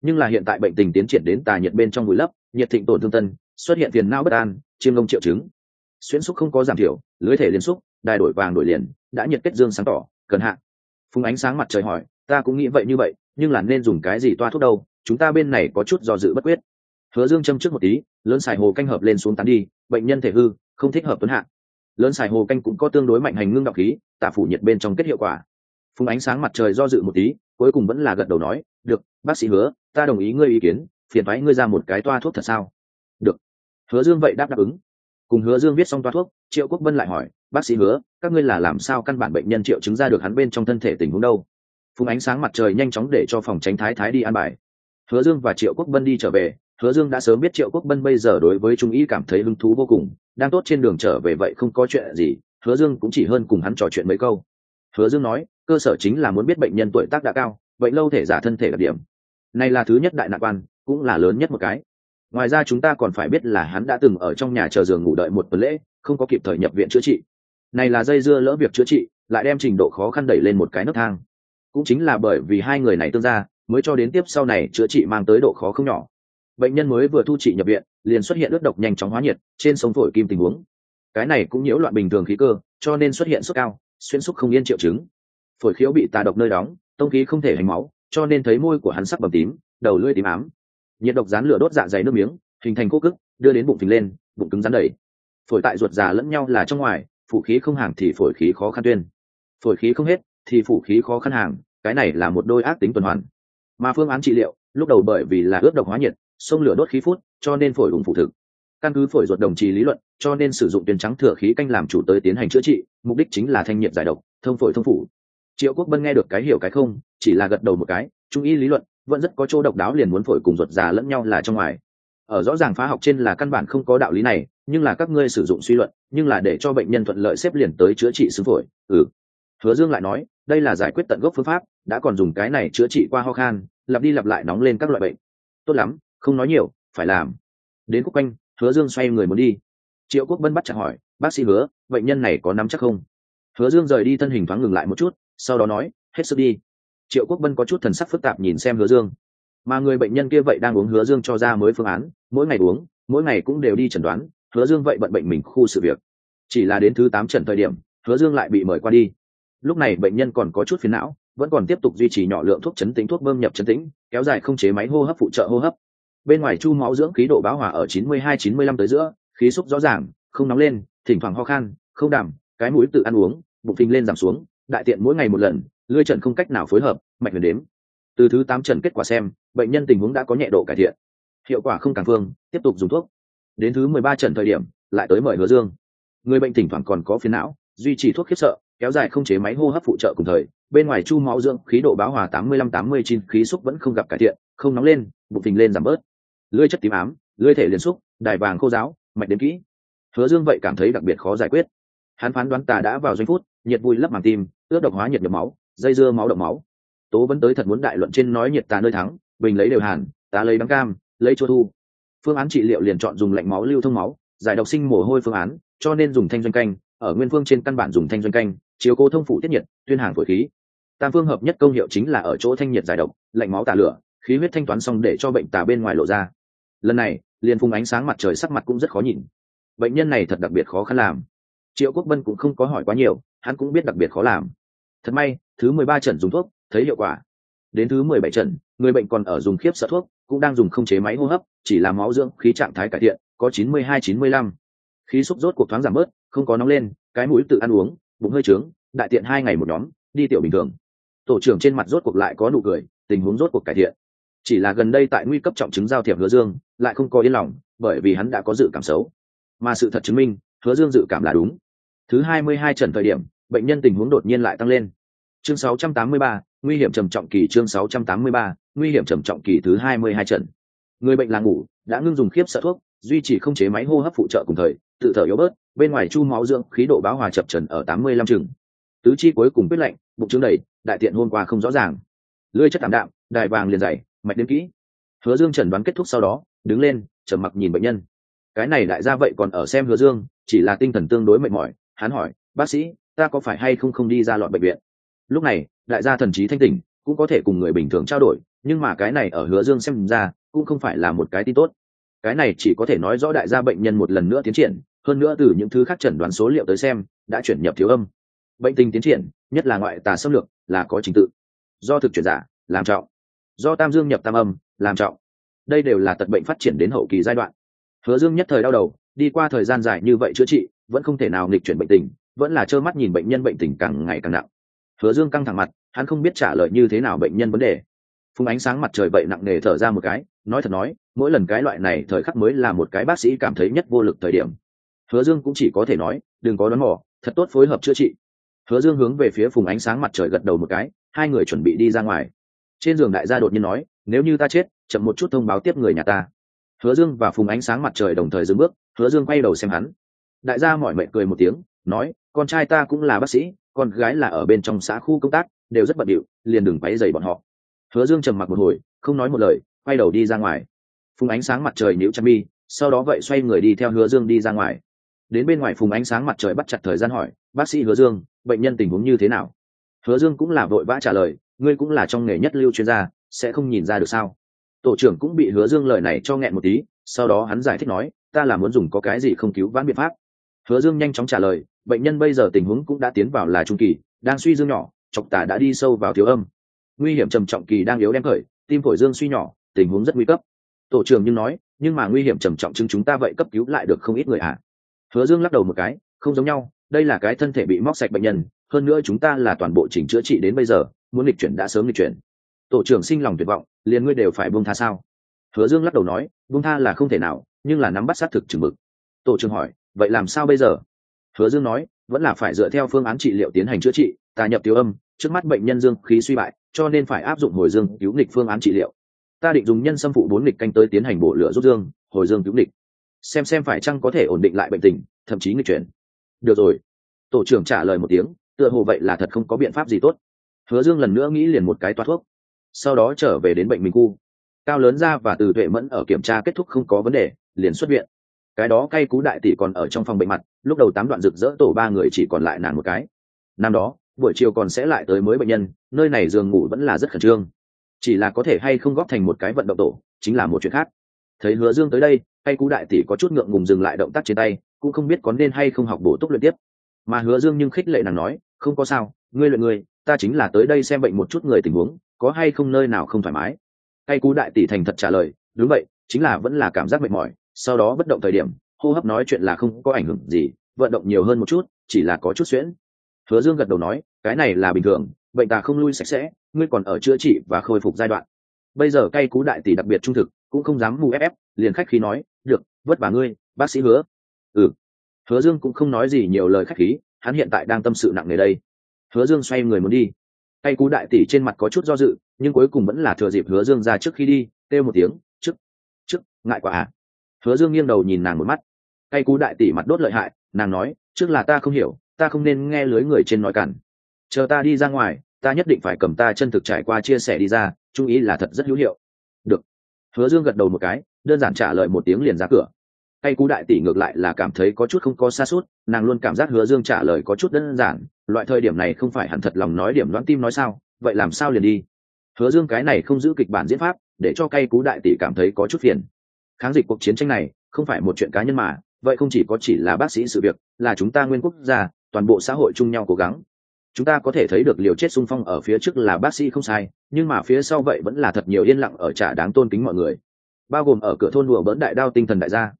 Nhưng là hiện tại bệnh tình tiến triển đến tà nhiệt bên trong bụi lấp, nhiệt thịnh tổn thương tân xuất hiện phiền não bất an, chiêm lông triệu chứng. Xuyên xúc không có giảm thiểu, lưới thể liên xúc, đài đổi vàng đổi liền, đã nhiệt kết dương sáng tỏ, cần hạ. Phùng ánh sáng mặt trời hỏi ta cũng nghĩ vậy như vậy, nhưng là nên dùng cái gì toa thuốc đâu, chúng ta bên này có chút do dự bất quyết. Hứa dương châm trước một tí, lớn xài hồ canh hợp lên xuống tán đi, bệnh nhân thể hư, không thích hợp tuấn hạ. Lớn xài hồ canh cũng có tương đối mạnh hành ngưng đọc khí, tả phủ nhiệt bên trong kết hiệu quả. Phùng ánh sáng mặt trời do dự một tí, cuối cùng vẫn là gật đầu nói, được, bác sĩ hứa, ta đồng ý ngươi ý kiến, phiền thoái ngươi ra một cái toa thuốc thật sao? Được. Hứa dương vậy đáp đáp ứng. Cùng hứa dương viết xong toa thuốc, triệu quốc vân lại hỏi, bác sĩ hứa, các ngươi là làm sao căn bản bệnh nhân triệu chứng ra được hắn bên trong thân thể tình huống đâu? Phùng ánh sáng mặt trời nhanh chóng để cho phòng tránh thái thái đi an bài. Hứa dương và triệu quốc vân đi trở về. Hứa dương đã sớm biết triệu quốc vân bây giờ đối với trung ý cảm thấy hứng thú vô cùng. Đang tốt trên đường trở về vậy không có chuyện gì. Hứa dương cũng chỉ hơn cùng hắn trò chuyện mấy câu. Hứa dương nói, cơ sở chính là muốn biết bệnh nhân tuổi tác đã cao, vậy lâu thể giả thân thể đặc điểm. Này là thứ nhất đại nạn quan, cũng là lớn nhất một cái. Ngoài ra chúng ta còn phải biết là hắn đã từng ở trong nhà chờ giường ngủ đợi một tuần lễ, không có kịp thời nhập viện chữa trị. Này là dây dưa lỡ việc chữa trị, lại đem trình độ khó khăn đẩy lên một cái nấc thang cũng chính là bởi vì hai người này tương ra mới cho đến tiếp sau này chữa trị mang tới độ khó không nhỏ. Bệnh nhân mới vừa thu trị nhập viện, liền xuất hiện ướt độc nhanh chóng hóa nhiệt, trên sông phổi kim tình huống. Cái này cũng nhiễu loạn bình thường khí cơ, cho nên xuất hiện sốt cao, xuyên xúc không yên triệu chứng. Phổi khiếu bị tà độc nơi đóng, tông khí không thể hành máu, cho nên thấy môi của hắn sắc bầm tím, đầu lưỡi tím ám. Nhiệt độc rán lửa đốt dạ dày nước miếng, hình thành khô cức, đưa đến bụng phình lên, bụng cứng rắn đầy. Phổi tại ruột già lẫn nhau là trong ngoài, phụ khí không hàng thì phổi khí khó khăn tuyên. Phổi khí không hết thì phủ khí khó khăn hàng, cái này là một đôi ác tính tuần hoàn. Mà phương án trị liệu, lúc đầu bởi vì là ướp độc hóa nhiệt, sông lửa đốt khí phút, cho nên phổi ủng phụ thực. Căn cứ phổi ruột đồng trì lý luận, cho nên sử dụng tuyến trắng thừa khí canh làm chủ tới tiến hành chữa trị, mục đích chính là thanh nhiệt giải độc, thông phổi thông phủ. Triệu quốc bân nghe được cái hiểu cái không, chỉ là gật đầu một cái, trung y lý luận, vẫn rất có chỗ độc đáo liền muốn phổi cùng ruột già lẫn nhau là trong ngoài. Ở rõ ràng phá học trên là căn bản không có đạo lý này, nhưng là các ngươi sử dụng suy luận, nhưng là để cho bệnh nhân thuận lợi xếp liền tới chữa trị xương phổi. Ừ. Hứa dương lại nói đây là giải quyết tận gốc phương pháp, đã còn dùng cái này chữa trị qua ho khan, lặp đi lặp lại nóng lên các loại bệnh. Tốt lắm, không nói nhiều, phải làm. Đến khúc quanh, hứa dương xoay người muốn đi. Triệu quốc bân bắt chặt hỏi, bác sĩ hứa, bệnh nhân này có nắm chắc không? Hứa dương rời đi thân hình thoáng ngừng lại một chút, sau đó nói, hết sức đi. Triệu quốc bân có chút thần sắc phức tạp nhìn xem hứa dương. Mà người bệnh nhân kia vậy đang uống hứa dương cho ra mới phương án, mỗi ngày uống, mỗi ngày cũng đều đi chẩn đoán, hứa dương vậy bận bệnh mình khu sự việc. Chỉ là đến thứ tám trần thời điểm, hứa dương lại bị mời qua đi lúc này bệnh nhân còn có chút phiền não, vẫn còn tiếp tục duy trì nhỏ lượng thuốc chấn tính thuốc bơm nhập chấn tĩnh, kéo dài không chế máy hô hấp phụ trợ hô hấp. Bên ngoài chu máu dưỡng khí độ báo hòa ở chín mươi hai, chín mươi lăm tới giữa, khí xúc rõ ràng, không nóng lên, thỉnh thoảng ho khan, không đảm cái mũi tự ăn uống, bụng phình lên giảm xuống, đại tiện mỗi ngày một lần, lưỡi trần không cách nào phối hợp, mạch huyền đếm. Từ thứ tám trần kết quả xem, bệnh nhân tình huống đã có nhẹ độ cải thiện. Hiệu quả không càng phương, tiếp tục dùng thuốc. Đến thứ mười ba trần thời điểm, lại tới mời hứa dương. Người bệnh thỉnh thoảng còn có phiền não, duy trì thuốc khiếp sợ kéo dài không chế máy hô hấp phụ trợ cùng thời, bên ngoài chu máu dưỡng, khí độ báo hòa tám mươi lăm tám mươi chín, khí xúc vẫn không gặp cải thiện, không nóng lên, bụng phình lên giảm bớt. Lưỡi chất tím ám, lưỡi thể liên xúc, đài vàng khô giáo mạch đến kỹ. Hứa dương vậy cảm thấy đặc biệt khó giải quyết. Hắn phán đoán tà đã vào doanh phút, nhiệt vui lấp màng tim, ướt độc hóa nhiệt nhập máu, dây dưa máu động máu. Tố vẫn tới thật muốn đại luận trên nói nhiệt tà nơi thắng, bình lấy đều hàn tá lấy đắng cam, lấy chua thu. Phương án trị liệu liền chọn dùng lạnh máu lưu thông máu, giải độc sinh mồ hôi phương án, cho nên dùng thanh doanh canh, ở nguyên phương trên căn bản dùng thanh doanh canh chiếu cố thông phủ tiết nhiệt, tuyên hàng phổi khí. Tam phương hợp nhất công hiệu chính là ở chỗ thanh nhiệt giải độc, lạnh máu tà lửa, khí huyết thanh toán xong để cho bệnh tà bên ngoài lộ ra. Lần này, liền phung ánh sáng mặt trời sắc mặt cũng rất khó nhìn. Bệnh nhân này thật đặc biệt khó khăn làm. Triệu quốc bân cũng không có hỏi quá nhiều, hắn cũng biết đặc biệt khó làm. Thật may, thứ mười ba trận dùng thuốc, thấy hiệu quả. Đến thứ mười bảy trận, người bệnh còn ở dùng khiếp sợ thuốc, cũng đang dùng không chế máy hô hấp, chỉ làm máu dưỡng, khí trạng thái cải thiện, có chín mươi hai chín mươi lăm. Khí xúc rốt cuộc thoáng giảm bớt, không có nóng lên, cái mũi tự ăn uống bụng hơi trướng đại tiện hai ngày một nhóm đi tiểu bình thường. Tổ trưởng trên mặt rốt cuộc lại có nụ cười tình huống rốt cuộc cải thiện. Chỉ là gần đây tại nguy cấp trọng chứng giao thiệp hứa dương lại không có yên lòng bởi vì hắn đã có dự cảm xấu. Mà sự thật chứng minh hứa dương dự cảm là đúng. Thứ hai mươi hai trần thời điểm bệnh nhân tình huống đột nhiên lại tăng lên. Chương 683, nguy hiểm trầm trọng kỳ chương 683, nguy hiểm trầm trọng kỳ thứ 22 trận. Người bệnh là ngủ, đã ngưng dùng khiếp sợ thuốc, duy trì không chế máy hô hấp phụ trợ cùng thời, tự thở yếu bớt, bên ngoài chu máu dưỡng, khí độ báo hòa chập trần ở 85 chừng. Tứ chi cuối cùng quyết lạnh, bụng trứng đầy, đại tiện hôm qua không rõ ràng. Lưỡi chất tạm đạm, đài vàng liền dày, mạch đến kỹ. Hứa Dương chẩn đoán kết thúc sau đó, đứng lên, trầm mặc nhìn bệnh nhân. Cái này đại gia vậy còn ở xem Hứa Dương, chỉ là tinh thần tương đối mệt mỏi, hắn hỏi, "Bác sĩ, ta có phải hay không không đi ra loại bệnh viện?" lúc này đại gia thần trí thanh tỉnh cũng có thể cùng người bình thường trao đổi nhưng mà cái này ở hứa dương xem ra cũng không phải là một cái tin tốt cái này chỉ có thể nói rõ đại gia bệnh nhân một lần nữa tiến triển hơn nữa từ những thứ khác chẩn đoán số liệu tới xem, đã chuyển nhập thiếu âm. Bệnh tình tiến triển, nhất là ngoại tà xâm lược, là có trình tự. Do thực chuyển giả, làm trọng. Do tam dương nhập tam âm, làm trọng. Đây đều là tật bệnh phát triển đến hậu kỳ giai đoạn. Hứa dương nhất thời đau đầu, đi qua thời gian dài như vậy chữa trị, vẫn không thể nào nghịch chuyển bệnh tình, vẫn là trơ mắt nhìn bệnh nhân bệnh tình càng ngày càng nặng. Hứa dương căng thẳng mặt, hắn không biết trả lời như thế nào bệnh nhân vấn đề. Phùng ánh sáng mặt trời vậy nặng nề thở ra một cái, nói thật nói, mỗi lần cái loại này thời khắc mới là một cái bác sĩ cảm thấy nhất vô lực thời điểm hứa dương cũng chỉ có thể nói, đừng có đoán mò, thật tốt phối hợp chữa trị. Hứa dương hướng về phía phùng ánh sáng mặt trời gật đầu một cái, hai người chuẩn bị đi ra ngoài. Trên giường đại gia đột nhiên nói, nếu như ta chết, chậm một chút thông báo tiếp người nhà ta. Hứa dương và phùng ánh sáng mặt trời đồng thời dừng bước, hứa dương quay đầu xem hắn. Đại gia mỏi mệt cười một tiếng, nói, con trai ta cũng là bác sĩ, con gái là ở bên trong xã khu công tác, đều rất bận điệu, liền đừng quấy dày bọn họ. Hứa dương trầm mặc một hồi, không nói một lời, quay đầu đi ra ngoài. Phùng ánh sáng mặt trời nhíu chăm mi, sau đó vậy xoay người đi theo hứa dương đi ra ngoài đến bên ngoài phùng ánh sáng mặt trời bắt chặt thời gian hỏi, bác sĩ hứa dương, bệnh nhân tình huống như thế nào? Hứa dương cũng là vội vã trả lời, ngươi cũng là trong nghề nhất lưu chuyên gia, sẽ không nhìn ra được sao? Tổ trưởng cũng bị hứa dương lời này cho nghẹn một tí, sau đó hắn giải thích nói, ta là muốn dùng có cái gì không cứu vãn biện pháp. Hứa dương nhanh chóng trả lời, bệnh nhân bây giờ tình huống cũng đã tiến vào là trung kỳ, đang suy dương nhỏ, chọc tả đã đi sâu vào thiếu âm. Nguy hiểm trầm trọng kỳ đang yếu đem khởi, tim phổi dương suy nhỏ, tình huống rất nguy cấp. Tổ trưởng nhưng nói, nhưng mà nguy hiểm trầm trọng chứng chúng ta vậy cấp cứu lại được không ít người ạ. à hứa dương lắc đầu một cái, không giống nhau, đây là cái thân thể bị móc sạch bệnh nhân, hơn nữa chúng ta là toàn bộ chỉnh chữa trị đến bây giờ, muốn lịch chuyển đã sớm lịch chuyển. Tổ trưởng sinh lòng tuyệt vọng, liền ngươi đều phải buông tha sao? Hứa dương lắc đầu nói, buông tha là không thể nào, nhưng là nắm bắt xác thực chừng mực. Tổ trưởng hỏi, vậy làm sao bây giờ? Hứa dương nói, vẫn là phải dựa theo phương án trị liệu tiến hành chữa trị, tà nhập tiêu âm, trước mắt bệnh nhân dương khí suy bại, cho nên phải áp dụng hồi dương cứu nghịch phương án trị liệu. Ta định dùng nhân xâm phụ bốn nghịch canh tới tiến hành bổ lửa rút dương, hồi dương cứu nghịch xem xem phải chăng có thể ổn định lại bệnh tình, thậm chí người chuyển. Được rồi. Tổ trưởng trả lời một tiếng, tựa hồ vậy là thật không có biện pháp gì tốt. Hứa dương lần nữa nghĩ liền một cái toa thuốc, sau đó trở về đến bệnh minh cu cao lớn ra và từ tuệ mẫn ở kiểm tra kết thúc không có vấn đề, liền xuất viện. Cái đó cay cú đại tỷ còn ở trong phòng bệnh mặt, lúc đầu tám đoạn rực rỡ tổ ba người chỉ còn lại nàng một cái. Năm đó, buổi chiều còn sẽ lại tới mới bệnh nhân, nơi này giường ngủ vẫn là rất khẩn trương. Chỉ là có thể hay không góp thành một cái vận động tổ, chính là một chuyện khác thấy hứa dương tới đây hay cú đại tỷ có chút ngượng ngùng dừng lại động tác trên tay cũng không biết có nên hay không học bổ túc luyện tiếp. Mà hứa dương nhưng khích lệ nàng nói không có sao ngươi luyện người, ta chính là tới đây xem bệnh một chút người tình huống có hay không nơi nào không thoải mái? Hay cú đại tỷ thành thật trả lời đúng vậy chính là vẫn là cảm giác mệt mỏi sau đó bất động thời điểm hô hấp nói chuyện là không có ảnh hưởng gì vận động nhiều hơn một chút chỉ là có chút xuyễn. Hứa dương gật đầu nói cái này là bình thường bệnh tà không lui sạch sẽ ngươi còn ở chữa trị và khôi phục giai đoạn. Bây giờ cay cú đại tỷ đặc biệt trung thực cũng không dám mù ép ép, liền khách khí nói, được, vất vả ngươi, bác sĩ hứa. Ừ. Hứa dương cũng không nói gì nhiều lời khách khí, hắn hiện tại đang tâm sự nặng nề đây. Hứa dương xoay người muốn đi. Tay cú đại tỷ trên mặt có chút do dự, nhưng cuối cùng vẫn là thừa dịp hứa dương ra trước khi đi, kêu một tiếng, chức chức, ngại quá à. Hứa dương nghiêng đầu nhìn nàng một mắt. Tay cú đại tỷ mặt đốt lợi hại, nàng nói, trước là ta không hiểu, ta không nên nghe lưới người trên nói cản chờ ta đi ra ngoài, ta nhất định phải cầm ta chân thực trải qua chia sẻ đi ra trung ý là thật rất hữu hiệu hứa dương gật đầu một cái, đơn giản trả lời một tiếng liền ra cửa. Cay cú đại tỷ ngược lại là cảm thấy có chút không có xa suốt, nàng luôn cảm giác hứa dương trả lời có chút đơn giản, loại thời điểm này không phải hẳn thật lòng nói điểm loãng tim nói sao, vậy làm sao liền đi? Hứa dương cái này không giữ kịch bản diễn pháp, để cho cay cú đại tỷ cảm thấy có chút phiền. Kháng dịch cuộc chiến tranh này, không phải một chuyện cá nhân mà, vậy không chỉ có chỉ là bác sĩ sự việc, là chúng ta nguyên quốc gia, toàn bộ xã hội chung nhau cố gắng chúng ta có thể thấy được liều chết sung phong ở phía trước là bác sĩ không sai, nhưng mà phía sau vậy vẫn là thật nhiều yên lặng ở trả đáng tôn kính mọi người. Bao gồm ở cửa thôn đùa bỡn đại đao tinh thần đại gia.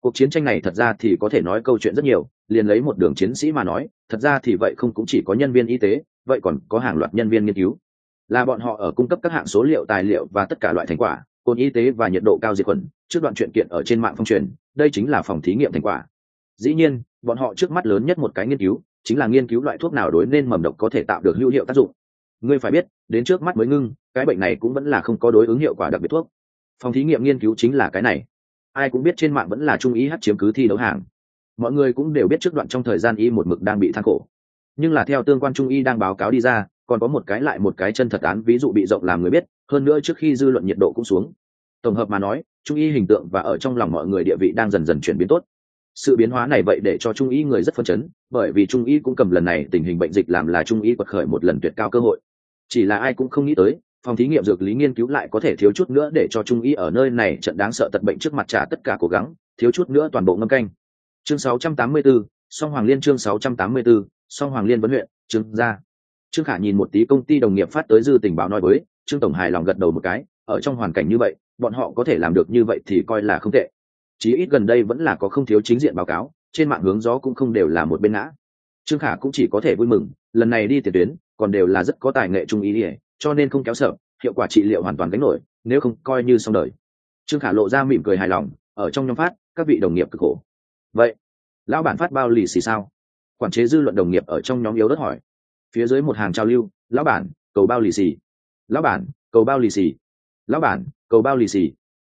Cuộc chiến tranh này thật ra thì có thể nói câu chuyện rất nhiều, liền lấy một đường chiến sĩ mà nói, thật ra thì vậy không cũng chỉ có nhân viên y tế, vậy còn có hàng loạt nhân viên nghiên cứu. Là bọn họ ở cung cấp các hạng số liệu tài liệu và tất cả loại thành quả, cồn y tế và nhiệt độ cao diệt khuẩn, trước đoạn chuyện kiện ở trên mạng phong truyền, đây chính là phòng thí nghiệm thành quả. Dĩ nhiên, bọn họ trước mắt lớn nhất một cái nghiên cứu chính là nghiên cứu loại thuốc nào đối nên mầm độc có thể tạo được hữu hiệu tác dụng. Ngươi phải biết, đến trước mắt mới ngưng, cái bệnh này cũng vẫn là không có đối ứng hiệu quả đặc biệt thuốc. Phòng thí nghiệm nghiên cứu chính là cái này. Ai cũng biết trên mạng vẫn là trung ý hát chiếm cứ thi đấu hàng. Mọi người cũng đều biết trước đoạn trong thời gian y một mực đang bị than khổ nhưng là theo tương quan trung y đang báo cáo đi ra, còn có một cái lại một cái chân thật án, ví dụ bị rộng làm người biết, hơn nữa trước khi dư luận nhiệt độ cũng xuống. Tổng hợp mà nói, trung y hình tượng và ở trong lòng mọi người địa vị đang dần dần chuyển biến tốt sự biến hóa này vậy để cho trung y người rất phấn chấn bởi vì trung y cũng cầm lần này tình hình bệnh dịch làm là trung y quật khởi một lần tuyệt cao cơ hội. Chỉ là ai cũng không nghĩ tới phòng thí nghiệm dược lý nghiên cứu lại có thể thiếu chút nữa để cho trung y ở nơi này trận đáng sợ tật bệnh trước mặt trả tất cả cố gắng thiếu chút nữa toàn bộ ngâm canh. Chương 684, song hoàng liên chương 684, song hoàng liên vấn huyện trương gia. Trương khả nhìn một tí công ty đồng nghiệp phát tới dư tình báo nói với trương tổng hài lòng gật đầu một cái ở trong hoàn cảnh như vậy bọn họ có thể làm được như vậy thì coi là không tệ chí ít gần đây vẫn là có không thiếu chính diện báo cáo, trên mạng hướng gió cũng không đều là một bên ngã. Trương khả cũng chỉ có thể vui mừng, lần này đi tiền tuyến, còn đều là rất có tài nghệ trung ý ỉa cho nên không kéo sợ, hiệu quả trị liệu hoàn toàn gánh nổi, nếu không coi như xong đời. Trương khả lộ ra mỉm cười hài lòng, ở trong nhóm phát, các vị đồng nghiệp cực khổ. Vậy, lão bản phát bao lì xì sao? Quản chế dư luận đồng nghiệp ở trong nhóm yếu đất hỏi. Phía dưới một hàng trao lưu, lão bản, cầu bao lì xì. Lão bản, cầu bao lì xì. Lão bản, cầu bao lì xì.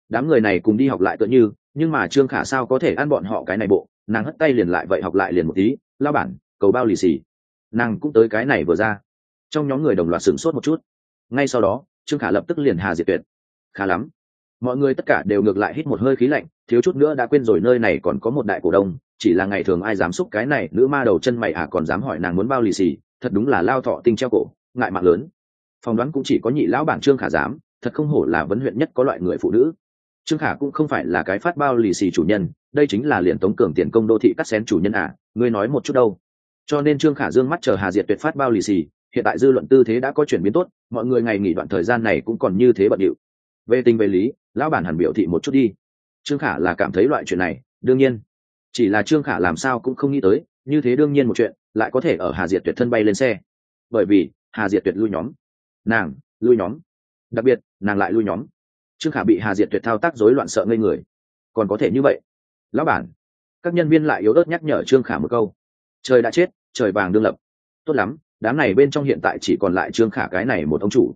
Đám người này cùng đi học lại tựa như nhưng mà trương khả sao có thể ăn bọn họ cái này bộ? Nàng hất tay liền lại vậy học lại liền một tí lao bản, cầu bao lì xì. Nàng cũng tới cái này vừa ra. Trong nhóm người đồng loạt sửng sốt một chút. Ngay sau đó, trương khả lập tức liền hà diệt tuyệt. Khá lắm. Mọi người tất cả đều ngược lại hít một hơi khí lạnh, thiếu chút nữa đã quên rồi nơi này còn có một đại cổ đông, chỉ là ngày thường ai dám xúc cái này, nữ ma đầu chân mày à còn dám hỏi nàng muốn bao lì xì, thật đúng là lao thọ tinh treo cổ, ngại mạng lớn. Phỏng đoán cũng chỉ có nhị lão bản trương khả dám, thật không hổ là vấn huyện nhất có loại người phụ nữ trương khả cũng không phải là cái phát bao lì xì chủ nhân, đây chính là liền tống cường tiền công đô thị cắt xén chủ nhân à ngươi nói một chút đâu. Cho nên trương khả dương mắt chờ hà diệt tuyệt phát bao lì xì, hiện tại dư luận tư thế đã có chuyển biến tốt, mọi người ngày nghỉ đoạn thời gian này cũng còn như thế bận điệu. Về tình về lý, lão bản hẳn biểu thị một chút đi. Trương khả là cảm thấy loại chuyện này, đương nhiên. Chỉ là trương khả làm sao cũng không nghĩ tới, như thế đương nhiên một chuyện, lại có thể ở hà diệt tuyệt thân bay lên xe. Bởi vì, hà diệt tuyệt lui nhóm. Nàng, lui nhóm. Đặc biệt, nàng lại lui nhóm trương khả bị hà diệt tuyệt thao tác rối loạn sợ ngây người. Còn có thể như vậy? Lão bản, các nhân viên lại yếu ớt nhắc nhở trương khả một câu. Trời đã chết, trời vàng đương lập. Tốt lắm, đám này bên trong hiện tại chỉ còn lại trương khả cái này một ông chủ.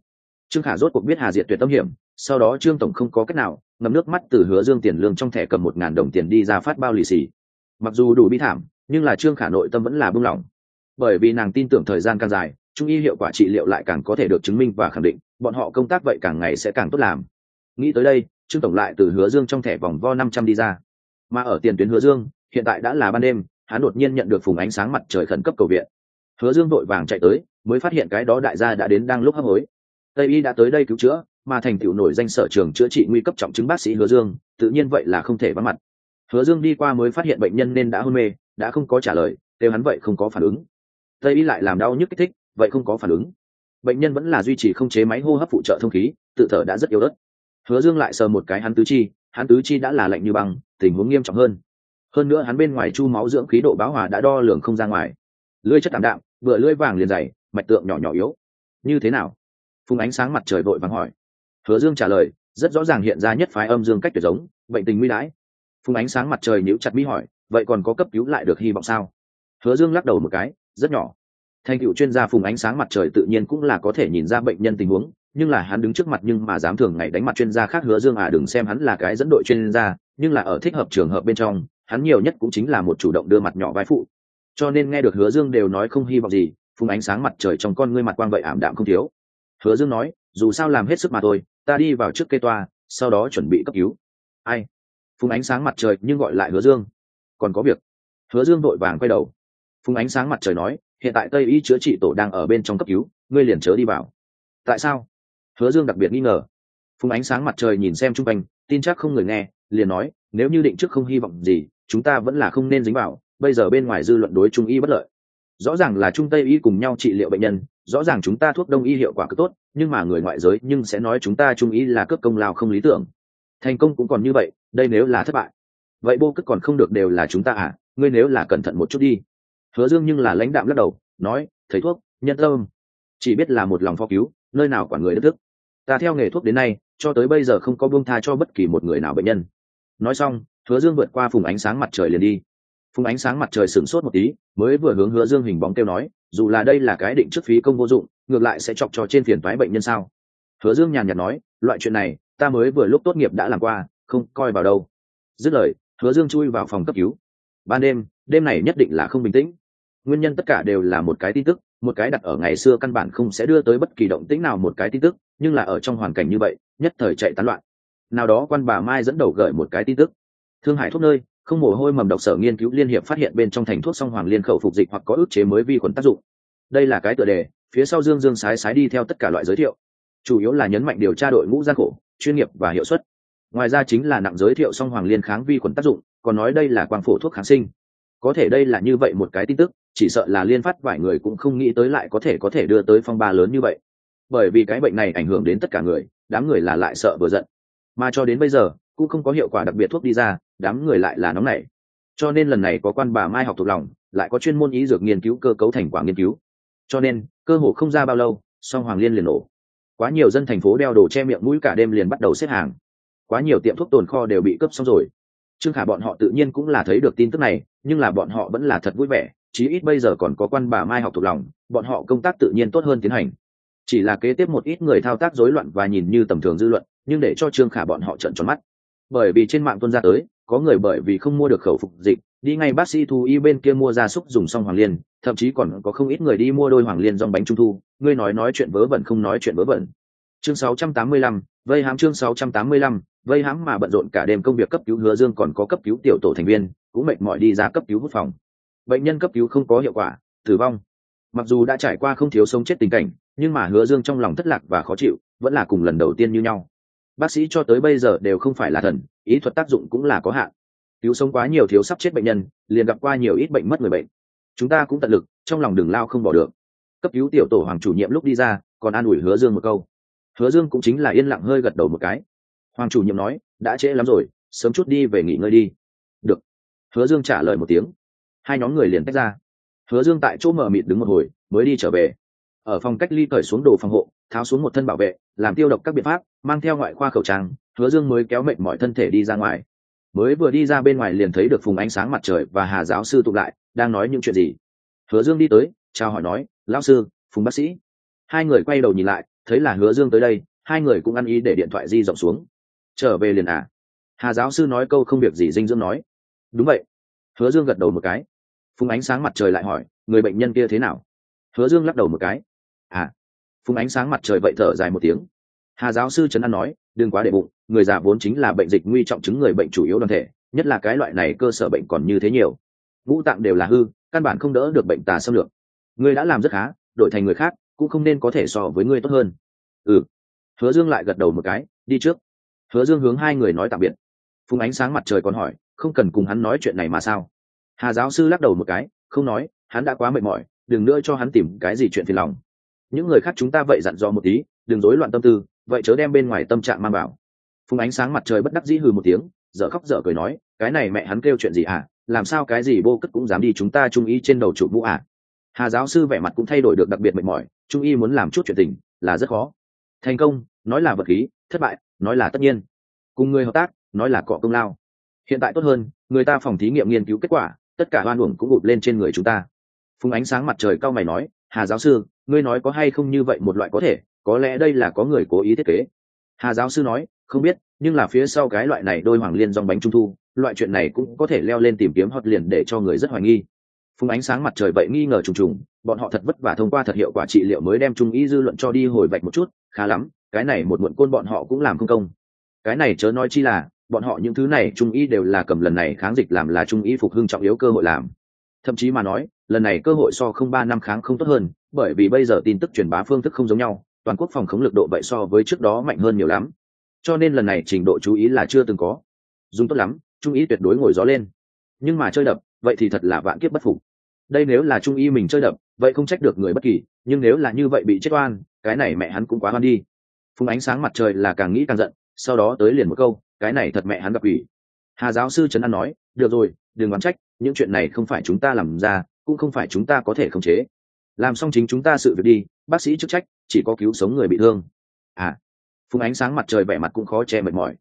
Trương khả rốt cuộc biết hà diệt tuyệt tâm hiểm, sau đó trương tổng không có cách nào ngầm nước mắt từ hứa dương tiền lương trong thẻ cầm một ngàn đồng tiền đi ra phát bao lì xì. Mặc dù đủ bi thảm, nhưng là trương khả nội tâm vẫn là buông lỏng bởi vì nàng tin tưởng thời gian càng dài, trung y hiệu quả trị liệu lại càng có thể được chứng minh và khẳng định, bọn họ công tác vậy càng ngày sẽ càng tốt làm nghĩ tới đây, trương tổng lại từ hứa dương trong thẻ vòng vo năm trăm đi ra. Mà ở tiền tuyến hứa dương, hiện tại đã là ban đêm, hắn đột nhiên nhận được phùng ánh sáng mặt trời khẩn cấp cầu viện. Hứa dương vội vàng chạy tới, mới phát hiện cái đó đại gia đã đến đang lúc hấp hối. Tây y đã tới đây cứu chữa, mà thành tựu nổi danh sở trường chữa trị nguy cấp trọng chứng bác sĩ hứa dương, tự nhiên vậy là không thể vắng mặt. Hứa dương đi qua mới phát hiện bệnh nhân nên đã hôn mê, đã không có trả lời, kêu hắn vậy không có phản ứng. Tây y lại làm đau nhức kích thích, vậy không có phản ứng. Bệnh nhân vẫn là duy trì không chế máy hô hấp phụ trợ thông khí, tự thở đã rất yếu đất hứa dương lại sờ một cái hắn tứ chi, hắn tứ chi đã là lạnh như băng, tình huống nghiêm trọng hơn. Hơn nữa hắn bên ngoài chu máu dưỡng khí độ báo hòa đã đo lường không ra ngoài. Lưỡi chất tạm đạm, vừa lưỡi vàng liền dày, mạch tượng nhỏ nhỏ yếu. Như thế nào? Phùng ánh sáng mặt trời vội vàng hỏi. Hứa dương trả lời, rất rõ ràng hiện ra nhất phái âm dương cách tuyệt giống, bệnh tình nguy đãi. Phùng ánh sáng mặt trời nhíu chặt mi hỏi, vậy còn có cấp cứu lại được hy vọng sao? Hứa dương lắc đầu một cái, rất nhỏ. Thành cựu chuyên gia phùng ánh sáng mặt trời tự nhiên cũng là có thể nhìn ra bệnh nhân tình huống nhưng là hắn đứng trước mặt nhưng mà dám thường ngày đánh mặt chuyên gia khác hứa dương à đừng xem hắn là cái dẫn đội chuyên gia, nhưng là ở thích hợp trường hợp bên trong, hắn nhiều nhất cũng chính là một chủ động đưa mặt nhỏ vai phụ. Cho nên nghe được hứa dương đều nói không hy vọng gì phùng ánh sáng mặt trời trong con ngươi mặt quang vậy ảm đạm không thiếu. Hứa dương nói, dù sao làm hết sức mà thôi, ta đi vào trước cây toa, sau đó chuẩn bị cấp cứu. Ai? Phùng ánh sáng mặt trời nhưng gọi lại hứa dương. Còn có việc. Hứa dương vội vàng quay đầu. Phùng ánh sáng mặt trời nói, hiện tại tây y chữa trị tổ đang ở bên trong cấp cứu, ngươi liền chớ đi vào. Tại sao? Hứa dương đặc biệt nghi ngờ. Phùng ánh sáng mặt trời nhìn xem chung quanh, tin chắc không người nghe, liền nói, nếu như định trước không hy vọng gì, chúng ta vẫn là không nên dính vào, bây giờ bên ngoài dư luận đối trung y bất lợi. Rõ ràng là trung tây y cùng nhau trị liệu bệnh nhân, rõ ràng chúng ta thuốc đông y hiệu quả cực tốt, nhưng mà người ngoại giới nhưng sẽ nói chúng ta trung y là cướp công lao không lý tưởng. Thành công cũng còn như vậy, đây nếu là thất bại, vậy bô cất còn không được đều là chúng ta à ngươi nếu là cẩn thận một chút đi. Hứa dương nhưng là lãnh đạm lắc đầu, nói, thầy thuốc, nhân tâm, chỉ biết là một lòng phó cứu, nơi nào quản người đức thức ta theo nghề thuốc đến nay, cho tới bây giờ không có buông tha cho bất kỳ một người nào bệnh nhân. Nói xong, hứa dương vượt qua phùng ánh sáng mặt trời liền đi. Phùng ánh sáng mặt trời sửng sốt một tí, mới vừa hướng hứa dương hình bóng kêu nói, dù là đây là cái định trước phí công vô dụng, ngược lại sẽ chọc cho trên phiền toái bệnh nhân sao? Hứa dương nhàn nhạt nói, loại chuyện này, ta mới vừa lúc tốt nghiệp đã làm qua, không coi vào đâu. Dứt lời, hứa dương chui vào phòng cấp cứu. Ban đêm đêm này nhất định là không bình tĩnh. Nguyên nhân tất cả đều là một cái tin tức một cái đặt ở ngày xưa căn bản không sẽ đưa tới bất kỳ động tĩnh nào một cái tin tức, nhưng là ở trong hoàn cảnh như vậy, nhất thời chạy tán loạn. Nào đó quan bà mai dẫn đầu gửi một cái tin tức. Thương hải thuốc nơi, không mồ hôi mầm độc sở nghiên cứu liên hiệp phát hiện bên trong thành thuốc song hoàng liên khẩu phục dịch hoặc có ức chế mới vi khuẩn tác dụng. Đây là cái tựa đề, phía sau dương dương sái sái đi theo tất cả loại giới thiệu. Chủ yếu là nhấn mạnh điều tra đội ngũ gian khổ, chuyên nghiệp và hiệu suất. Ngoài ra chính là nặng giới thiệu song hoàng liên kháng vi khuẩn tác dụng, còn nói đây là quang phổ thuốc kháng sinh. Có thể đây là như vậy một cái tin tức chỉ sợ là liên phát vài người cũng không nghĩ tới lại có thể có thể đưa tới phong ba lớn như vậy. Bởi vì cái bệnh này ảnh hưởng đến tất cả người, đám người là lại sợ vừa giận. Mà cho đến bây giờ, cũng không có hiệu quả đặc biệt thuốc đi ra, đám người lại là nóng nảy. Cho nên lần này có quan bà mai học thuộc lòng, lại có chuyên môn ý dược nghiên cứu cơ cấu thành quả nghiên cứu. Cho nên, cơ hồ không ra bao lâu, song hoàng liên liền nổ. Quá nhiều dân thành phố đeo đồ che miệng mũi cả đêm liền bắt đầu xếp hàng. Quá nhiều tiệm thuốc tồn kho đều bị cướp xong rồi. Trương khả bọn họ tự nhiên cũng là thấy được tin tức này, nhưng là bọn họ vẫn là thật vui vẻ chí ít bây giờ còn có quan bà mai học thuộc lòng bọn họ công tác tự nhiên tốt hơn tiến hành. Chỉ là kế tiếp một ít người thao tác rối loạn và nhìn như tầm thường dư luận nhưng để cho trương khả bọn họ trận tròn mắt. Bởi vì trên mạng tuân ra tới có người bởi vì không mua được khẩu phục dịch đi ngay bác sĩ thu y bên kia mua gia súc dùng xong hoàng liên thậm chí còn có không ít người đi mua đôi hoàng liên dòng bánh trung thu ngươi nói nói chuyện vớ vẩn không nói chuyện vớ vẩn. Chương 685, vây hãm chương 685, vây hãm mà bận rộn cả đêm công việc cấp cứu hứa dương còn có cấp cứu tiểu tổ thành viên cũng mệt mỏi đi ra cấp cứu hút phòng bệnh nhân cấp cứu không có hiệu quả, tử vong. Mặc dù đã trải qua không thiếu sống chết tình cảnh, nhưng mà hứa dương trong lòng thất lạc và khó chịu, vẫn là cùng lần đầu tiên như nhau. Bác sĩ cho tới bây giờ đều không phải là thần, ý thuật tác dụng cũng là có hạn. Cứu sống quá nhiều thiếu sắp chết bệnh nhân, liền gặp qua nhiều ít bệnh mất người bệnh. Chúng ta cũng tận lực, trong lòng đường lao không bỏ được. Cấp cứu tiểu tổ hoàng chủ nhiệm lúc đi ra, còn an ủi hứa dương một câu. Hứa dương cũng chính là yên lặng hơi gật đầu một cái. Hoàng chủ nhiệm nói, đã trễ lắm rồi, sớm chút đi về nghỉ ngơi đi. Được. Hứa dương trả lời một tiếng hai nhóm người liền tách ra. Hứa dương tại chỗ mở mịt đứng một hồi, mới đi trở về. Ở phòng cách ly cởi xuống đồ phòng hộ, tháo xuống một thân bảo vệ, làm tiêu độc các biện pháp, mang theo ngoại khoa khẩu trang, hứa dương mới kéo mệnh mọi thân thể đi ra ngoài. Mới vừa đi ra bên ngoài liền thấy được phùng ánh sáng mặt trời và hà giáo sư tụ lại, đang nói những chuyện gì? Hứa dương đi tới, chào hỏi nói, lão sư, phùng bác sĩ. Hai người quay đầu nhìn lại, thấy là hứa dương tới đây, hai người cũng ăn ý để điện thoại di rộng xuống. Trở về liền à? Hà giáo sư nói câu không việc gì dinh dưỡng nói. Đúng vậy. Hứa dương gật đầu một cái phùng ánh sáng mặt trời lại hỏi, người bệnh nhân kia thế nào? Hứa dương lắc đầu một cái à. Phùng ánh sáng mặt trời vậy thở dài một tiếng. Hà giáo sư trấn an nói, đừng quá để bụng, người già vốn chính là bệnh dịch nguy trọng chứng người bệnh chủ yếu đoàn thể, nhất là cái loại này cơ sở bệnh còn như thế nhiều. Ngũ tạng đều là hư, căn bản không đỡ được bệnh tà xâm lược. Ngươi đã làm rất khá, đổi thành người khác, cũng không nên có thể so với ngươi tốt hơn. Ừ. Hứa dương lại gật đầu một cái, đi trước. Hứa dương hướng hai người nói tạm biệt. Phùng ánh sáng mặt trời còn hỏi, không cần cùng hắn nói chuyện này mà sao? Hà giáo sư lắc đầu một cái, không nói, hắn đã quá mệt mỏi, đừng nữa cho hắn tìm cái gì chuyện phiền lòng. Những người khác chúng ta vậy dặn dò một tí, đừng rối loạn tâm tư, vậy chớ đem bên ngoài tâm trạng mang vào. Phùng ánh sáng mặt trời bất đắc dĩ hừ một tiếng, dở khóc dở cười nói, cái này mẹ hắn kêu chuyện gì à? làm sao cái gì vô cất cũng dám đi chúng ta trung y trên đầu chủ mũ à. Hà giáo sư vẻ mặt cũng thay đổi được đặc biệt mệt mỏi, trung y muốn làm chút chuyện tình, là rất khó. Thành công, nói là vật khí, thất bại, nói là tất nhiên. Cùng người hợp tác, nói là cọ công lao. Hiện tại tốt hơn, người ta phòng thí nghiệm nghiên cứu kết quả tất cả oan uổng cũng gụt lên trên người chúng ta. Phùng ánh sáng mặt trời cao mày nói, hà giáo sư, ngươi nói có hay không như vậy một loại có thể, có lẽ đây là có người cố ý thiết kế. Hà giáo sư nói, không biết, nhưng là phía sau cái loại này đôi hoàng liên dòng bánh trung thu, loại chuyện này cũng có thể leo lên tìm kiếm hot liền để cho người rất hoài nghi. Phùng ánh sáng mặt trời vậy nghi ngờ trùng trùng, bọn họ thật vất vả thông qua thật hiệu quả trị liệu mới đem trung ý dư luận cho đi hồi vạch một chút, khá lắm, cái này một muộn côn bọn họ cũng làm không công. Cái này chớ nói chi là bọn họ những thứ này trung y đều là cầm lần này kháng dịch làm là trung y phục hưng trọng yếu cơ hội làm. Thậm chí mà nói, lần này cơ hội so không ba năm kháng không tốt hơn, bởi vì bây giờ tin tức truyền bá phương thức không giống nhau, toàn quốc phòng khống lực độ vậy so với trước đó mạnh hơn nhiều lắm. Cho nên lần này trình độ chú ý là chưa từng có. Dùng tốt lắm, trung ý tuyệt đối ngồi gió lên. Nhưng mà chơi đập, vậy thì thật là vạn kiếp bất phục. Đây nếu là trung y mình chơi đập, vậy không trách được người bất kỳ, nhưng nếu là như vậy bị chết oan, cái này mẹ hắn cũng quá oan đi. Phùng ánh sáng mặt trời là càng nghĩ càng giận, sau đó tới liền một câu cái này thật mẹ hắn gặp ủy hà giáo sư trấn an nói, được rồi, đừng đoán trách, những chuyện này không phải chúng ta làm ra, cũng không phải chúng ta có thể khống chế. Làm xong chính chúng ta sự việc đi, bác sĩ chức trách, chỉ có cứu sống người bị thương. À phùng ánh sáng mặt trời vẻ mặt cũng khó che mệt mỏi.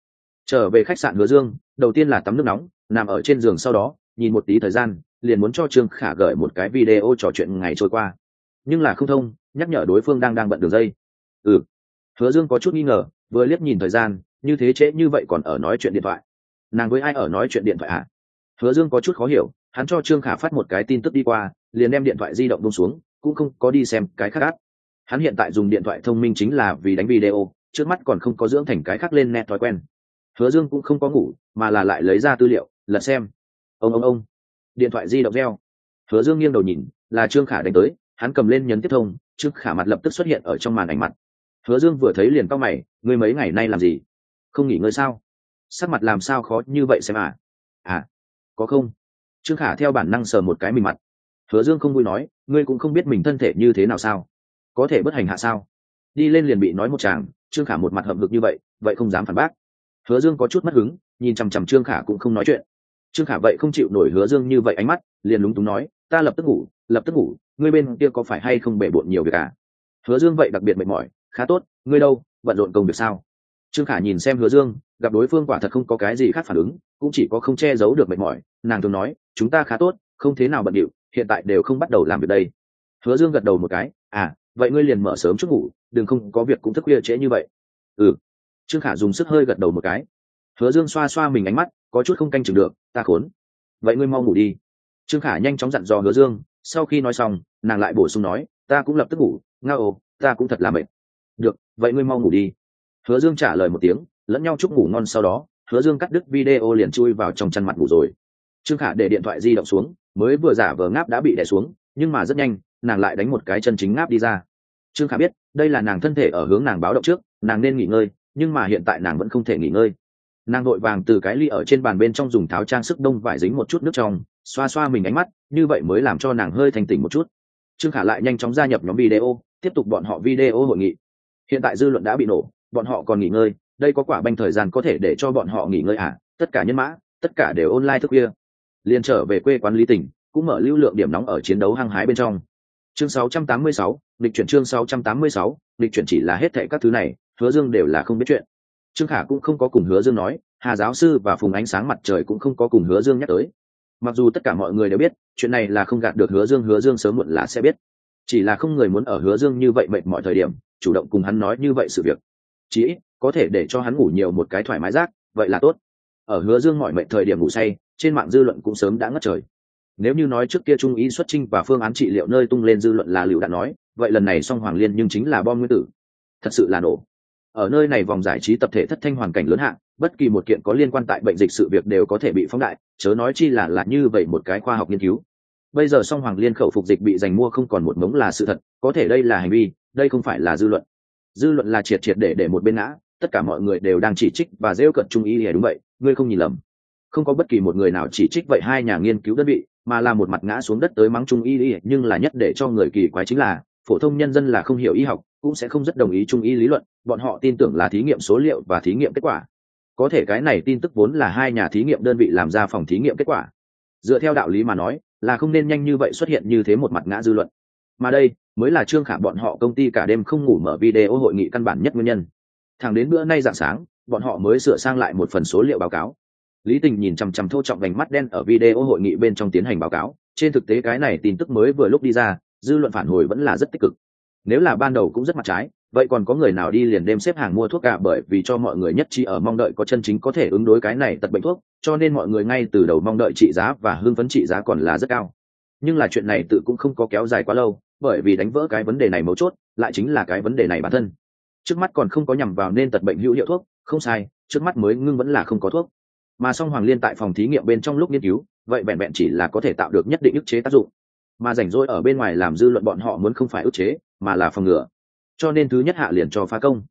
Trở về khách sạn hứa dương, đầu tiên là tắm nước nóng, nằm ở trên giường sau đó, nhìn một tí thời gian, liền muốn cho trương khả gửi một cái video trò chuyện ngày trôi qua. Nhưng là không thông, nhắc nhở đối phương đang đang bận đường dây. Ừ hứa dương có chút nghi ngờ, vừa liếc nhìn thời gian như thế trễ như vậy còn ở nói chuyện điện thoại? Nàng với ai ở nói chuyện điện thoại à hứa dương có chút khó hiểu, hắn cho trương khả phát một cái tin tức đi qua, liền đem điện thoại di động bông xuống, cũng không có đi xem cái khác át hắn hiện tại dùng điện thoại thông minh chính là vì đánh video, trước mắt còn không có dưỡng thành cái khác lên nẹt thói quen. Hứa dương cũng không có ngủ, mà là lại lấy ra tư liệu, lật xem. Ông ông ông. Điện thoại di động reo. Hứa dương nghiêng đầu nhìn, là trương khả đánh tới, hắn cầm lên nhấn tiếp thông, trương khả mặt lập tức xuất hiện ở trong màn ảnh mặt. Hứa dương vừa thấy liền cao mày, ngươi mấy ngày nay làm gì? Không nghỉ ngơi sao? Sắc mặt làm sao khó như vậy xem à? À có không? Trương khả theo bản năng sờ một cái mình mặt. Hứa dương không vui nói, ngươi cũng không biết mình thân thể như thế nào sao? Có thể bất hành hạ sao? Đi lên liền bị nói một chàng, trương khả một mặt hậm hực như vậy vậy không dám phản bác. Hứa dương có chút mất hứng, nhìn chằm chằm trương khả cũng không nói chuyện. Trương khả vậy không chịu nổi hứa dương như vậy ánh mắt, liền lúng túng nói, ta lập tức ngủ, lập tức ngủ, ngươi bên kia có phải hay không bể bộn nhiều việc à? Hứa dương vậy đặc biệt mệt mỏi, khá tốt, ngươi đâu, bận rộn công việc sao? Trương khả nhìn xem hứa dương, gặp đối phương quả thật không có cái gì khác phản ứng, cũng chỉ có không che giấu được mệt mỏi. Nàng thường nói, chúng ta khá tốt, không thế nào bận điệu, hiện tại đều không bắt đầu làm việc đây. Hứa dương gật đầu một cái à vậy ngươi liền mở sớm chút ngủ, đừng không có việc cũng thức khuya trễ như vậy. Ừ. Trương khả dùng sức hơi gật đầu một cái. Hứa dương xoa xoa mình ánh mắt, có chút không canh chừng được, ta khốn. Vậy ngươi mau ngủ đi. Trương khả nhanh chóng dặn dò hứa dương, sau khi nói xong, nàng lại bổ sung nói, ta cũng lập tức ngủ nga ồ ta cũng thật là mệt. Được, vậy ngươi mau ngủ đi hứa dương trả lời một tiếng, lẫn nhau chúc ngủ ngon sau đó, hứa dương cắt đứt video liền chui vào trong chăn mặt ngủ rồi. Trương khả để điện thoại di động xuống, mới vừa giả vờ ngáp đã bị đè xuống, nhưng mà rất nhanh, nàng lại đánh một cái chân chính ngáp đi ra. Trương khả biết, đây là nàng thân thể ở hướng nàng báo động trước, nàng nên nghỉ ngơi, nhưng mà hiện tại nàng vẫn không thể nghỉ ngơi. Nàng vội vàng từ cái ly ở trên bàn bên trong dùng tháo trang sức đông vải dính một chút nước trong, xoa xoa mình ánh mắt, như vậy mới làm cho nàng hơi thành tỉnh một chút. Trương khả lại nhanh chóng gia nhập nhóm video, tiếp tục bọn họ video hội nghị. Hiện tại dư luận đã bị nổ bọn họ còn nghỉ ngơi đây có quả banh thời gian có thể để cho bọn họ nghỉ ngơi à? Tất cả nhân mã tất cả đều online thức khuya. Liền trở về quê quán lý tỉnh cũng mở lưu lượng điểm nóng ở chiến đấu hăng hái bên trong. Chương 686, lịch chuyển chương 686, lịch chuyển chỉ là hết thệ các thứ này hứa dương đều là không biết chuyện. Trương khả cũng không có cùng hứa dương nói hà giáo sư và phùng ánh sáng mặt trời cũng không có cùng hứa dương nhắc tới. Mặc dù tất cả mọi người đều biết chuyện này là không gạt được hứa dương hứa dương sớm muộn là sẽ biết. Chỉ là không người muốn ở hứa dương như vậy mệt mọi thời điểm chủ động cùng hắn nói như vậy sự việc chỉ ít có thể để cho hắn ngủ nhiều một cái thoải mái rác, vậy là tốt. Ở hứa dương mọi mệnh thời điểm ngủ say, trên mạng dư luận cũng sớm đã ngất trời. Nếu như nói trước kia trung ý xuất trinh và phương án trị liệu nơi tung lên dư luận là liệu đã nói, vậy lần này song hoàng liên nhưng chính là bom nguyên tử. Thật sự là nổ. Ở nơi này vòng giải trí tập thể thất thanh hoàn cảnh lớn hạng, bất kỳ một kiện có liên quan tại bệnh dịch sự việc đều có thể bị phóng đại, chớ nói chi là là như vậy một cái khoa học nghiên cứu. Bây giờ song hoàng liên khẩu phục dịch bị giành mua không còn một mống là sự thật, có thể đây là hành vi, đây không phải là dư luận dư luận là triệt triệt để để một bên ngã, tất cả mọi người đều đang chỉ trích và rêu cận trung ý ỉa đúng vậy, ngươi không nhìn lầm. Không có bất kỳ một người nào chỉ trích vậy hai nhà nghiên cứu đơn vị, mà là một mặt ngã xuống đất tới mắng trung y ỉa nhưng là nhất để cho người kỳ quái chính là, phổ thông nhân dân là không hiểu y học, cũng sẽ không rất đồng ý trung y lý luận, bọn họ tin tưởng là thí nghiệm số liệu và thí nghiệm kết quả. Có thể cái này tin tức vốn là hai nhà thí nghiệm đơn vị làm ra phòng thí nghiệm kết quả. Dựa theo đạo lý mà nói, là không nên nhanh như vậy xuất hiện như thế một mặt ngã dư luận mà đây mới là trương khả bọn họ công ty cả đêm không ngủ mở video hội nghị căn bản nhất nguyên nhân. Thẳng đến bữa nay dạng sáng, bọn họ mới sửa sang lại một phần số liệu báo cáo. Lý tình nhìn chằm chằm thô trọng vành mắt đen ở video hội nghị bên trong tiến hành báo cáo, trên thực tế cái này tin tức mới vừa lúc đi ra, dư luận phản hồi vẫn là rất tích cực. Nếu là ban đầu cũng rất mặt trái, vậy còn có người nào đi liền đêm xếp hàng mua thuốc cả bởi vì cho mọi người nhất trí ở mong đợi có chân chính có thể ứng đối cái này tật bệnh thuốc, cho nên mọi người ngay từ đầu mong đợi trị giá và hương phấn trị giá còn là rất cao nhưng là chuyện này tự cũng không có kéo dài quá lâu, bởi vì đánh vỡ cái vấn đề này mấu chốt, lại chính là cái vấn đề này bản thân. Trước mắt còn không có nhằm vào nên tật bệnh hữu hiệu thuốc, không sai, trước mắt mới ngưng vẫn là không có thuốc. Mà song hoàng liên tại phòng thí nghiệm bên trong lúc nghiên cứu, vậy vẹn vẹn chỉ là có thể tạo được nhất định ức chế tác dụng. Mà rảnh rỗi ở bên ngoài làm dư luận bọn họ muốn không phải ức chế, mà là phòng ngừa. Cho nên thứ nhất hạ liền cho phá công.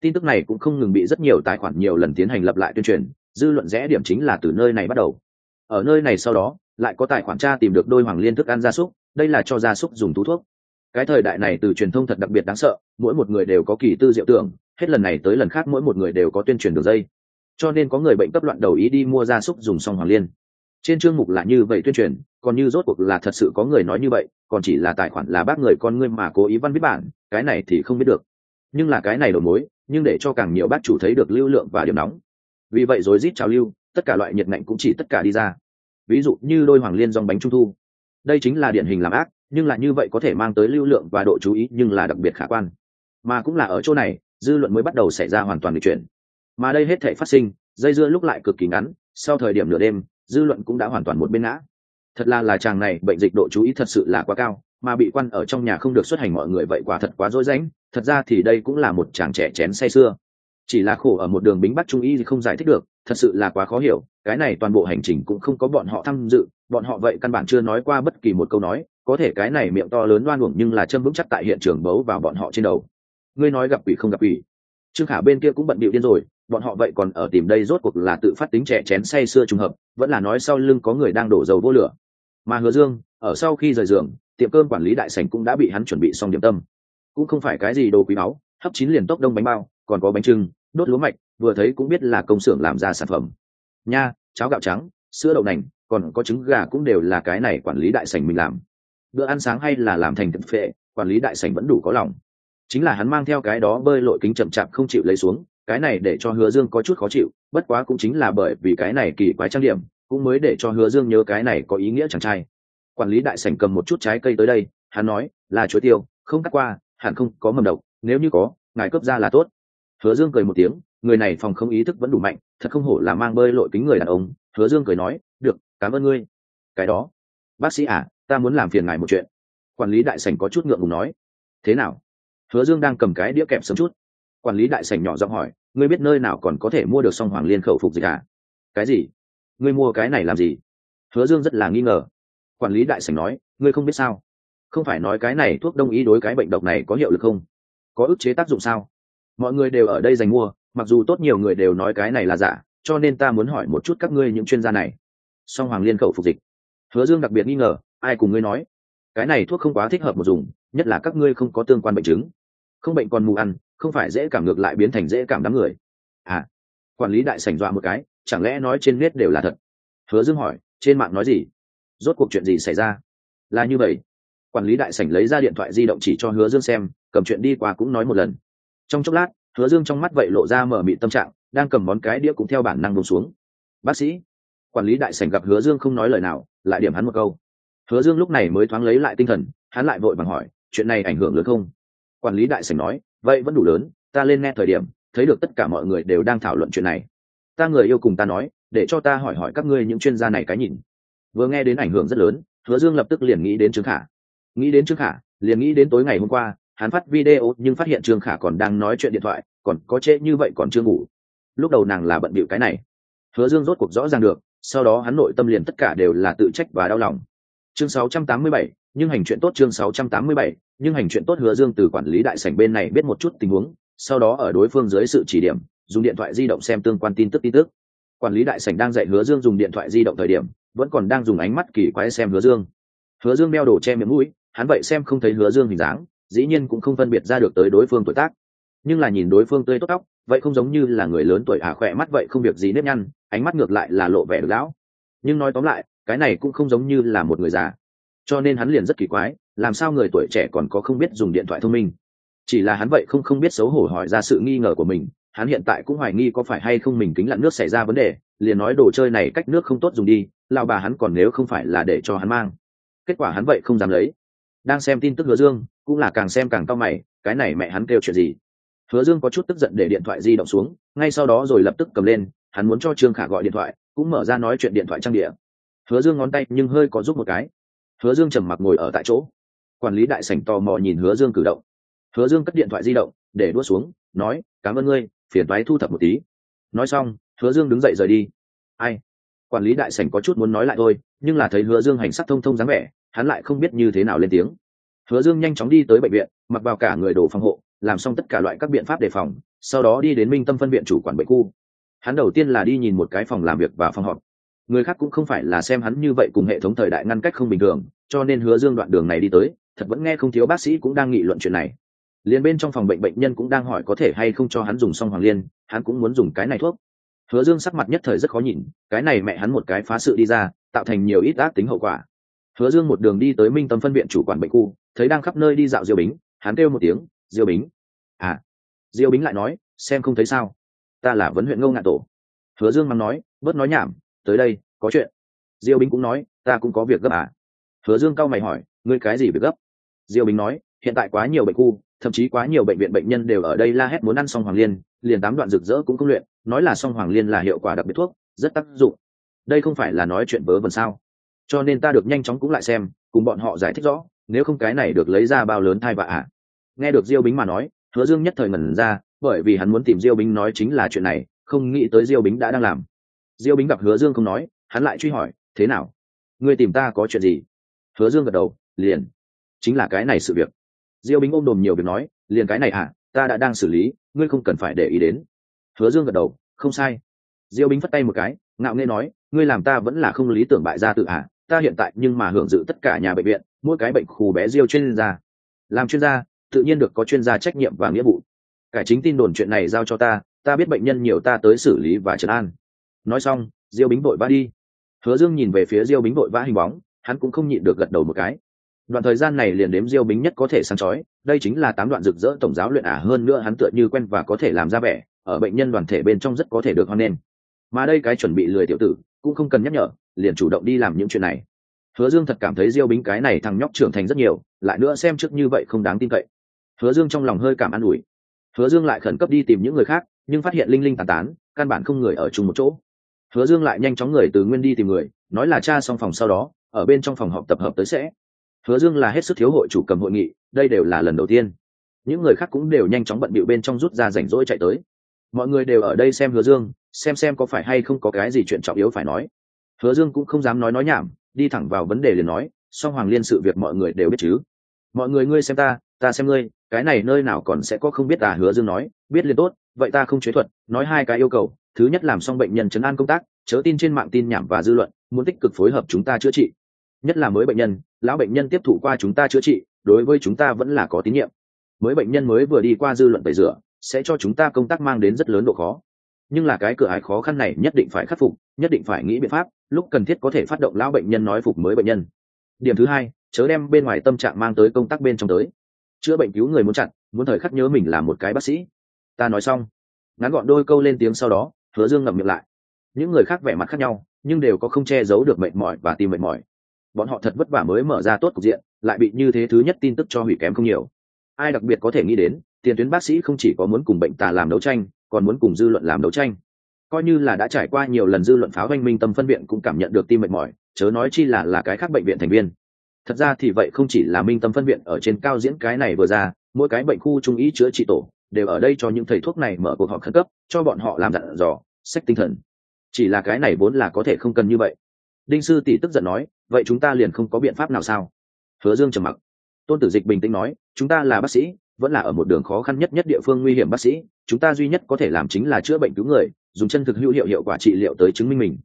Tin tức này cũng không ngừng bị rất nhiều tài khoản nhiều lần tiến hành lập lại tuyên truyền, dư luận rẽ điểm chính là từ nơi này bắt đầu. Ở nơi này sau đó lại có tài khoản tra tìm được đôi hoàng liên thức ăn gia súc, đây là cho gia súc dùng tú thuốc. Cái thời đại này từ truyền thông thật đặc biệt đáng sợ, mỗi một người đều có kỳ tư diệu tưởng, hết lần này tới lần khác mỗi một người đều có tuyên truyền đường dây. Cho nên có người bệnh cấp loạn đầu ý đi mua gia súc dùng xong hoàng liên. Trên chương mục là như vậy tuyên truyền, còn như rốt cuộc là thật sự có người nói như vậy, còn chỉ là tài khoản là bác người con ngươi mà cố ý văn biết bản, cái này thì không biết được. Nhưng là cái này đổi mối, nhưng để cho càng nhiều bác chủ thấy được lưu lượng và điểm nóng. Vì vậy rồi rít trào lưu, tất cả loại nhiệt ngạnh cũng chỉ tất cả đi ra ví dụ như đôi hoàng liên dòng bánh trung thu. Đây chính là điển hình làm ác, nhưng là như vậy có thể mang tới lưu lượng và độ chú ý, nhưng là đặc biệt khả quan. Mà cũng là ở chỗ này, dư luận mới bắt đầu xảy ra hoàn toàn lịch chuyển. Mà đây hết thể phát sinh, dây dưa lúc lại cực kỳ ngắn, sau thời điểm nửa đêm, dư luận cũng đã hoàn toàn một bên ngã. Thật là là chàng này, bệnh dịch độ chú ý thật sự là quá cao, mà bị quan ở trong nhà không được xuất hành mọi người vậy quả thật quá dối rãnh, thật ra thì đây cũng là một chàng trẻ chén say xưa. Chỉ là khổ ở một đường bính bắt trung y thì không giải thích được, thật sự là quá khó hiểu cái này toàn bộ hành trình cũng không có bọn họ tham dự, bọn họ vậy căn bản chưa nói qua bất kỳ một câu nói, có thể cái này miệng to lớn loan uổng nhưng là châm vững chắc tại hiện trường bấu vào bọn họ trên đầu. Ngươi nói gặp quỷ không gặp quỷ. Trương khả bên kia cũng bận bịu điên rồi, bọn họ vậy còn ở tìm đây rốt cuộc là tự phát tính trẻ chén say xưa trùng hợp, vẫn là nói sau lưng có người đang đổ dầu vô lửa. Mà hứa dương, ở sau khi rời giường, tiệm cơm quản lý đại sảnh cũng đã bị hắn chuẩn bị xong điểm tâm. Cũng không phải cái gì đồ quý báu, hấp chín liền tốc đông bánh bao, còn có bánh trưng, đốt lúa mạch, vừa thấy cũng biết là công xưởng làm ra sản phẩm. Nha cháo gạo trắng, sữa đậu nành, còn có trứng gà cũng đều là cái này quản lý đại sảnh mình làm. Bữa ăn sáng hay là làm thành thực phệ, quản lý đại sảnh vẫn đủ có lòng. Chính là hắn mang theo cái đó bơi lội kính chậm chạp không chịu lấy xuống, cái này để cho hứa dương có chút khó chịu, bất quá cũng chính là bởi vì cái này kỳ quái trang điểm, cũng mới để cho hứa dương nhớ cái này có ý nghĩa chẳng trai quản lý đại sảnh cầm một chút trái cây tới đây, hắn nói, là chuối tiêu, không cắt qua, hẳn không có mầm độc, nếu như có, ngài cấp ra là tốt. Hứa dương cười một tiếng người này phòng không ý thức vẫn đủ mạnh, thật không hổ là mang bơi lội kính người đàn ông, hứa dương cười nói, được, cảm ơn ngươi. Cái đó. Bác sĩ à ta muốn làm phiền ngài một chuyện. Quản lý đại sảnh có chút ngượng ngùng nói. Thế nào? Hứa dương đang cầm cái đĩa kẹp sớm chút. Quản lý đại sảnh nhỏ giọng hỏi, ngươi biết nơi nào còn có thể mua được song hoàng liên khẩu phục dịch à? Cái gì? Ngươi mua cái này làm gì? Hứa dương rất là nghi ngờ. Quản lý đại sảnh nói, ngươi không biết sao? Không phải nói cái này thuốc đông y đối cái bệnh độc này có hiệu lực không? Có ức chế tác dụng sao? Mọi người đều ở đây dành mua mặc dù tốt nhiều người đều nói cái này là giả, cho nên ta muốn hỏi một chút các ngươi những chuyên gia này. Song hoàng liên khẩu phục dịch. Hứa dương đặc biệt nghi ngờ, ai cùng ngươi nói? Cái này thuốc không quá thích hợp một dùng, nhất là các ngươi không có tương quan bệnh chứng. Không bệnh còn mù ăn, không phải dễ cảm ngược lại biến thành dễ cảm đám người. À quản lý đại sảnh dọa một cái, chẳng lẽ nói trên nét đều là thật? Hứa dương hỏi, trên mạng nói gì? Rốt cuộc chuyện gì xảy ra? Là như vậy. Quản lý đại sảnh lấy ra điện thoại di động chỉ cho hứa dương xem, cầm chuyện đi qua cũng nói một lần. Trong chốc lát hứa dương trong mắt vậy lộ ra mở mị tâm trạng, đang cầm món cái đĩa cũng theo bản năng bông xuống. Bác sĩ, quản lý đại sảnh gặp hứa dương không nói lời nào, lại điểm hắn một câu. Hứa dương lúc này mới thoáng lấy lại tinh thần, hắn lại vội vàng hỏi, chuyện này ảnh hưởng lớn không? Quản lý đại sảnh nói, vậy vẫn đủ lớn, ta lên nghe thời điểm, thấy được tất cả mọi người đều đang thảo luận chuyện này. Ta người yêu cùng ta nói, để cho ta hỏi hỏi các ngươi những chuyên gia này cái nhìn. Vừa nghe đến ảnh hưởng rất lớn, hứa dương lập tức liền nghĩ đến trương khả. Nghĩ đến trương khả, liền nghĩ đến tối ngày hôm qua hắn phát video nhưng phát hiện trương khả còn đang nói chuyện điện thoại còn có trễ như vậy còn chưa ngủ. Lúc đầu nàng là bận bịu cái này. Hứa dương rốt cuộc rõ ràng được sau đó hắn nội tâm liền tất cả đều là tự trách và đau lòng. Chương 687, nhưng hành chuyện tốt chương 687, nhưng hành chuyện tốt hứa dương từ quản lý đại sảnh bên này biết một chút tình huống sau đó ở đối phương dưới sự chỉ điểm dùng điện thoại di động xem tương quan tin tức tin tức. Quản lý đại sảnh đang dạy hứa dương dùng điện thoại di động thời điểm vẫn còn đang dùng ánh mắt kỳ quái xem hứa dương. Hứa dương đeo đồ che miệng mũi hắn vậy xem không thấy hứa dương hình dáng dĩ nhiên cũng không phân biệt ra được tới đối phương tuổi tác. Nhưng là nhìn đối phương tươi tốt tóc, vậy không giống như là người lớn tuổi ả à khỏe mắt vậy không việc gì nếp nhăn, ánh mắt ngược lại là lộ vẻ được lão nhưng nói tóm lại, cái này cũng không giống như là một người già. Cho nên hắn liền rất kỳ quái, làm sao người tuổi trẻ còn có không biết dùng điện thoại thông minh? Chỉ là hắn vậy không không biết xấu hổ hỏi ra sự nghi ngờ của mình, hắn hiện tại cũng hoài nghi có phải hay không mình kính lặn nước xảy ra vấn đề, liền nói đồ chơi này cách nước không tốt dùng đi lao bà hắn còn nếu không phải là để cho hắn mang. Kết quả hắn vậy không dám lấy đang xem tin tức hứa dương, cũng là càng xem càng cao mày, cái này mẹ hắn kêu chuyện gì? Hứa dương có chút tức giận để điện thoại di động xuống, ngay sau đó rồi lập tức cầm lên, hắn muốn cho trương khả gọi điện thoại, cũng mở ra nói chuyện điện thoại trang địa hứa dương ngón tay nhưng hơi có giúp một cái. Hứa dương trầm mặc ngồi ở tại chỗ. Quản lý đại sảnh tò mò nhìn hứa dương cử động. Hứa dương cất điện thoại di động, để đua xuống, nói, cảm ơn ngươi, phiền thoái thu thập một tí. Nói xong, hứa dương đứng dậy rời đi. Ai? Quản lý đại sảnh có chút muốn nói lại thôi, nhưng là thấy hứa dương hành sắc thông thông dáng vẻ hắn lại không biết như thế nào lên tiếng. Hứa dương nhanh chóng đi tới bệnh viện, mặc vào cả người đồ phòng hộ, làm xong tất cả loại các biện pháp đề phòng, sau đó đi đến minh tâm phân viện chủ quản bệnh khu. Hắn đầu tiên là đi nhìn một cái phòng làm việc và phòng họp. Người khác cũng không phải là xem hắn như vậy cùng hệ thống thời đại ngăn cách không bình thường, cho nên hứa dương đoạn đường này đi tới, thật vẫn nghe không thiếu bác sĩ cũng đang nghị luận chuyện này. Liền bên trong phòng bệnh bệnh nhân cũng đang hỏi có thể hay không cho hắn dùng xong hoàng liên, hắn cũng muốn dùng cái này thuốc. Hứa dương sắc mặt nhất thời rất khó nhìn, cái này mẹ hắn một cái phá sự đi ra, tạo thành nhiều ít ác tính hậu quả hứa dương một đường đi tới minh tâm phân viện chủ quản bệnh khu, thấy đang khắp nơi đi dạo diêu bính, hắn kêu một tiếng, diêu bính. À. Diêu bính lại nói, xem không thấy sao? Ta là vấn huyện ngô ngạn tổ. Hứa dương mắng nói, bớt nói nhảm, tới đây, có chuyện. Diêu bính cũng nói, ta cũng có việc gấp à. Hứa dương cau mày hỏi, ngươi cái gì việc gấp? Diêu bính nói, hiện tại quá nhiều bệnh khu, thậm chí quá nhiều bệnh viện bệnh nhân đều ở đây la hét muốn ăn song hoàng liên, liền tám đoạn rực rỡ cũng không luyện, nói là song hoàng liên là hiệu quả đặc biệt thuốc, rất tác dụng. Đây không phải là nói chuyện vớ vẩn sao? Cho nên ta được nhanh chóng cũng lại xem, cùng bọn họ giải thích rõ, nếu không cái này được lấy ra bao lớn thai vạ ạ. À. nghe được diêu bính mà nói, hứa dương nhất thời ngẩn ra, bởi vì hắn muốn tìm diêu bính nói chính là chuyện này, không nghĩ tới diêu bính đã đang làm. Diêu bính gặp hứa dương không nói, hắn lại truy hỏi, thế nào? Ngươi tìm ta có chuyện gì? Hứa dương gật đầu, liền, chính là cái này sự việc. Diêu bính ôm đồm nhiều việc nói, liền cái này à ta đã đang xử lý, ngươi không cần phải để ý đến. Hứa dương gật đầu, không sai. Diêu bính phất tay một cái, ngạo nghê nói, ngươi làm ta vẫn là không lý tưởng bại gia tự à ta hiện tại nhưng mà hưởng dự tất cả nhà bệnh viện, mỗi cái bệnh khu bé riêu chuyên gia. Làm chuyên gia, tự nhiên được có chuyên gia trách nhiệm và nghĩa vụ. Cải chính tin đồn chuyện này giao cho ta ta biết bệnh nhân nhiều ta tới xử lý và trấn an. Nói xong, diêu bính vội vã đi. Hứa dương nhìn về phía diêu bính vội vã hình bóng, hắn cũng không nhịn được gật đầu một cái. Đoạn thời gian này liền đếm diêu bính nhất có thể sáng chói, đây chính là tám đoạn rực rỡ tổng giáo luyện ả hơn nữa hắn tựa như quen và có thể làm ra vẻ, ở bệnh nhân đoàn thể bên trong rất có thể được hoan nghênh mà đây cái chuẩn bị lười tiểu tử, cũng không cần nhắc nhở, liền chủ động đi làm những chuyện này. Hứa dương thật cảm thấy diêu bính cái này thằng nhóc trưởng thành rất nhiều, lại nữa xem trước như vậy không đáng tin cậy. Hứa dương trong lòng hơi cảm an ủi. Hứa dương lại khẩn cấp đi tìm những người khác, nhưng phát hiện linh linh tàn tán, căn bản không người ở chung một chỗ. Hứa dương lại nhanh chóng người từ nguyên đi tìm người, nói là cha xong phòng sau đó, ở bên trong phòng họp tập hợp tới sẽ. Hứa dương là hết sức thiếu hội chủ cầm hội nghị, đây đều là lần đầu tiên. Những người khác cũng đều nhanh chóng bận bịu bên trong rút ra rảnh rỗi chạy tới mọi người đều ở đây xem hứa dương, xem xem có phải hay không có cái gì chuyện trọng yếu phải nói. Hứa dương cũng không dám nói nói nhảm, đi thẳng vào vấn đề liền nói, song hoàng liên sự việc mọi người đều biết chứ. Mọi người ngươi xem ta ta xem ngươi, cái này nơi nào còn sẽ có không biết à hứa dương nói, biết liền tốt, vậy ta không chế thuật, nói hai cái yêu cầu, thứ nhất làm xong bệnh nhân chấn an công tác, chớ tin trên mạng tin nhảm và dư luận, muốn tích cực phối hợp chúng ta chữa trị. Nhất là mới bệnh nhân, lão bệnh nhân tiếp thụ qua chúng ta chữa trị, đối với chúng ta vẫn là có tín nhiệm. Mới bệnh nhân mới vừa đi qua dư luận tẩy rửa sẽ cho chúng ta công tác mang đến rất lớn độ khó. Nhưng là cái cửa ải khó khăn này nhất định phải khắc phục, nhất định phải nghĩ biện pháp, lúc cần thiết có thể phát động lão bệnh nhân nói phục mới bệnh nhân. Điểm thứ hai, chớ đem bên ngoài tâm trạng mang tới công tác bên trong tới. Chữa bệnh cứu người muốn chặn, muốn thời khắc nhớ mình là một cái bác sĩ. Ta nói xong, ngắn gọn đôi câu lên tiếng sau đó, hứa dương ngậm miệng lại. Những người khác vẻ mặt khác nhau, nhưng đều có không che giấu được mệt mỏi và tìm mệt mỏi. Bọn họ thật vất vả mới mở ra tốt cục diện, lại bị như thế thứ nhất tin tức cho hủy kém không nhiều. Ai đặc biệt có thể nghĩ đến tiền tuyến bác sĩ không chỉ có muốn cùng bệnh tà làm đấu tranh, còn muốn cùng dư luận làm đấu tranh. Coi như là đã trải qua nhiều lần dư luận pháo hoanh minh tâm phân viện cũng cảm nhận được tim mệt mỏi, chớ nói chi là là cái khác bệnh viện thành viên. Thật ra thì vậy không chỉ là minh tâm phân viện ở trên cao diễn cái này vừa ra, mỗi cái bệnh khu trung ý chữa trị tổ đều ở đây cho những thầy thuốc này mở cuộc họp khẩn cấp, cho bọn họ làm dặn dò sách tinh thần. Chỉ là cái này vốn là có thể không cần như vậy. Đinh sư tỷ tức giận nói, vậy chúng ta liền không có biện pháp nào sao? Hứa dương trầm mặc tôn tử dịch bình tĩnh nói, chúng ta là bác sĩ, vẫn là ở một đường khó khăn nhất nhất địa phương nguy hiểm bác sĩ, chúng ta duy nhất có thể làm chính là chữa bệnh cứu người, dùng chân thực hữu hiệu hiệu quả trị liệu tới chứng minh mình.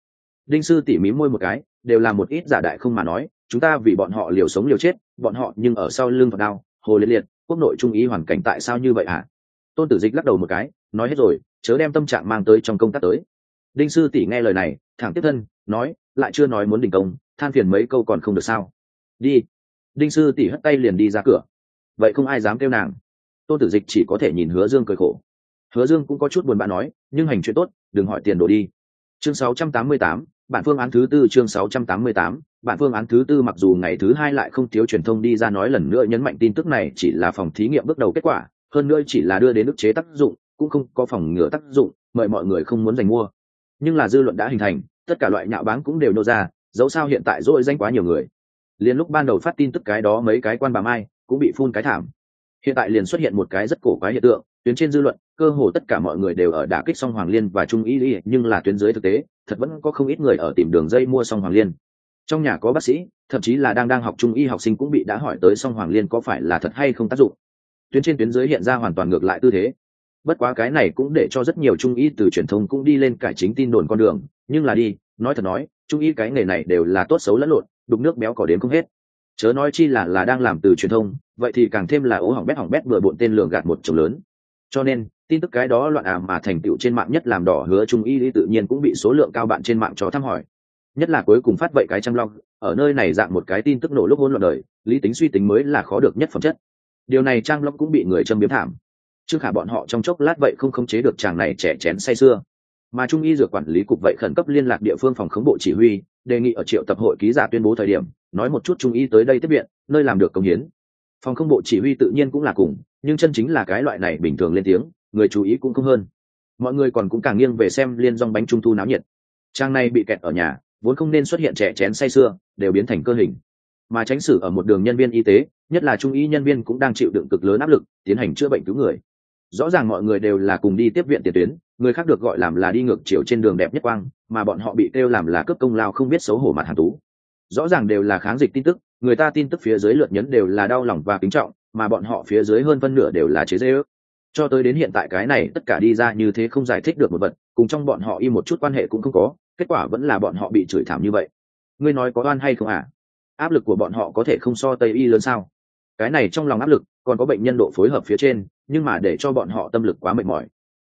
Đinh sư tỉ mí môi một cái, đều là một ít giả đại không mà nói, chúng ta vì bọn họ liều sống liều chết, bọn họ nhưng ở sau lưng vào đao, hồ liệt liệt, quốc nội trung ý hoàn cảnh tại sao như vậy hả? À? tôn tử dịch lắc đầu một cái, nói hết rồi, chớ đem tâm trạng mang tới trong công tác tới. Đinh sư tỷ nghe lời này, thẳng tiếp thân, nói, lại chưa nói muốn đình công, than phiền mấy câu còn không được sao. Đi đinh sư tỷ hất tay liền đi ra cửa. Vậy không ai dám kêu nàng. Tôn tử dịch chỉ có thể nhìn hứa dương cười khổ. Hứa dương cũng có chút buồn bã nói nhưng hành chuyện tốt đừng hỏi tiền đồ đi. Chương 688, bản phương án thứ tư chương 688, bản phương án thứ tư mặc dù ngày thứ hai lại không thiếu truyền thông đi ra nói lần nữa nhấn mạnh tin tức này chỉ là phòng thí nghiệm bước đầu kết quả hơn nữa chỉ là đưa đến ức chế tác dụng cũng không có phòng ngừa tác dụng mời mọi người không muốn giành mua. Nhưng là dư luận đã hình thành tất cả loại nhạo báng cũng đều nô ra dẫu sao hiện tại dỗi danh quá nhiều người liền lúc ban đầu phát tin tức cái đó mấy cái quan bà mai cũng bị phun cái thảm. Hiện tại liền xuất hiện một cái rất cổ quái hiện tượng, tuyến trên dư luận, cơ hồ tất cả mọi người đều ở đả kích song hoàng liên và trung ý lý, nhưng là tuyến dưới thực tế, thật vẫn có không ít người ở tìm đường dây mua song hoàng liên. Trong nhà có bác sĩ, thậm chí là đang đang học trung y học sinh cũng bị đã hỏi tới song hoàng liên có phải là thật hay không tác dụng. Tuyến trên tuyến dưới hiện ra hoàn toàn ngược lại tư thế. Bất quá cái này cũng để cho rất nhiều trung y từ truyền thông cũng đi lên cải chính tin đồn con đường, nhưng là đi, nói thật nói, trung y cái nghề này đều là tốt xấu lẫn lộn đục nước béo cỏ đến không hết. Chớ nói chi là là đang làm từ truyền thông, vậy thì càng thêm là ố hỏng bét hỏng bét vừa bộn tên lường gạt một chồng lớn. Cho nên, tin tức cái đó loạn ả mà thành tựu trên mạng nhất làm đỏ hứa trung y Lý tự nhiên cũng bị số lượng cao bạn trên mạng cho thăm hỏi. Nhất là cuối cùng phát vậy cái chăm long ở nơi này dạng một cái tin tức nổ lúc hỗn loạn đời, lý tính suy tính mới là khó được nhất phẩm chất. Điều này trang long cũng bị người châm biếm thảm. Chưa khả bọn họ trong chốc lát vậy không khống chế được chàng này trẻ chén say sưa mà trung y dược quản lý cục vậy khẩn cấp liên lạc địa phương phòng khống bộ chỉ huy, đề nghị ở triệu tập hội ký giả tuyên bố thời điểm, nói một chút trung y tới đây tiếp viện, nơi làm được công hiến. Phòng không bộ chỉ huy tự nhiên cũng là cùng, nhưng chân chính là cái loại này bình thường lên tiếng, người chú ý cũng không hơn. Mọi người còn cũng càng nghiêng về xem liên dòng bánh trung thu náo nhiệt. Trang này bị kẹt ở nhà, vốn không nên xuất hiện trẻ chén say sưa, đều biến thành cơ hình. Mà tránh xử ở một đường nhân viên y tế, nhất là trung y nhân viên cũng đang chịu đựng cực lớn áp lực, tiến hành chữa bệnh cứu người rõ ràng mọi người đều là cùng đi tiếp viện tiền tuyến, người khác được gọi làm là đi ngược chiều trên đường đẹp nhất quang, mà bọn họ bị kêu làm là cướp công lao không biết xấu hổ mặt hàn tú. Rõ ràng đều là kháng dịch tin tức, người ta tin tức phía dưới lượt nhấn đều là đau lòng và kính trọng, mà bọn họ phía dưới hơn phân nửa đều là chế dễ ước. Cho tới đến hiện tại cái này, tất cả đi ra như thế không giải thích được một vật, cùng trong bọn họ y một chút quan hệ cũng không có, kết quả vẫn là bọn họ bị chửi thảm như vậy. Ngươi nói có oan hay không à? Áp lực của bọn họ có thể không so tây y lớn sao? Cái này trong lòng áp lực, còn có bệnh nhân độ phối hợp phía trên nhưng mà để cho bọn họ tâm lực quá mệt mỏi.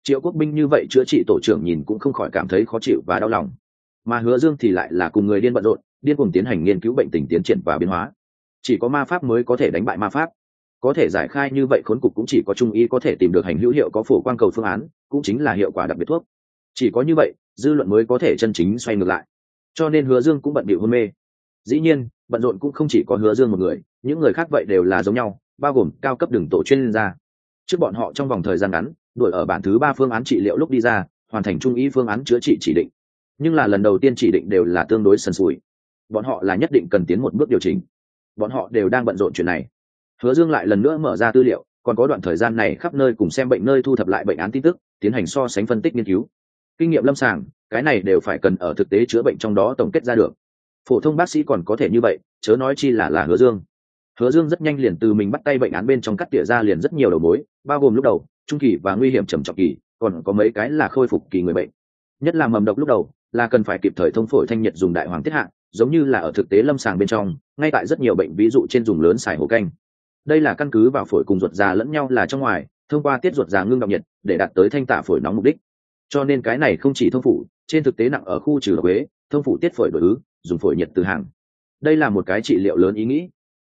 Triệu quốc binh như vậy chữa trị tổ trưởng nhìn cũng không khỏi cảm thấy khó chịu và đau lòng. Mà hứa dương thì lại là cùng người điên bận rộn, điên cùng tiến hành nghiên cứu bệnh tình tiến triển và biến hóa. Chỉ có ma pháp mới có thể đánh bại ma pháp. Có thể giải khai như vậy khốn cục cũng chỉ có trung y có thể tìm được hành hữu hiệu có phổ quang cầu phương án, cũng chính là hiệu quả đặc biệt thuốc. Chỉ có như vậy, dư luận mới có thể chân chính xoay ngược lại. Cho nên hứa dương cũng bận bịu hôn mê. Dĩ nhiên, bận rộn cũng không chỉ có hứa dương một người, những người khác vậy đều là giống nhau, bao gồm cao cấp đường tổ chuyên gia trước bọn họ trong vòng thời gian ngắn, đuổi ở bản thứ ba phương án trị liệu lúc đi ra, hoàn thành trung ý phương án chữa trị chỉ định. Nhưng là lần đầu tiên chỉ định đều là tương đối sần sùi. Bọn họ là nhất định cần tiến một bước điều chỉnh. Bọn họ đều đang bận rộn chuyện này. Hứa dương lại lần nữa mở ra tư liệu, còn có đoạn thời gian này khắp nơi cùng xem bệnh nơi thu thập lại bệnh án tin tức, tiến hành so sánh phân tích nghiên cứu. Kinh nghiệm lâm sàng, cái này đều phải cần ở thực tế chữa bệnh trong đó tổng kết ra được. Phổ thông bác sĩ còn có thể như vậy, chớ nói chi là là hứa dương hứa dương rất nhanh liền từ mình bắt tay bệnh án bên trong cắt tỉa ra liền rất nhiều đầu mối, bao gồm lúc đầu, trung kỳ và nguy hiểm trầm trọng kỳ, còn có mấy cái là khôi phục kỳ người bệnh. Nhất là mầm độc lúc đầu, là cần phải kịp thời thông phổi thanh nhiệt dùng đại hoàng tiết hạ, giống như là ở thực tế lâm sàng bên trong, ngay tại rất nhiều bệnh, ví dụ trên dùng lớn xài hồ canh. Đây là căn cứ vào phổi cùng ruột già lẫn nhau là trong ngoài, thông qua tiết ruột già ngưng động nhiệt, để đạt tới thanh tả phổi nóng mục đích. Cho nên cái này không chỉ thông phủ, trên thực tế nặng ở khu trừ huế thông phủ tiết phổi đổi ứ, dùng phổi nhiệt từ hàng. Đây là một cái trị liệu lớn ý nghĩ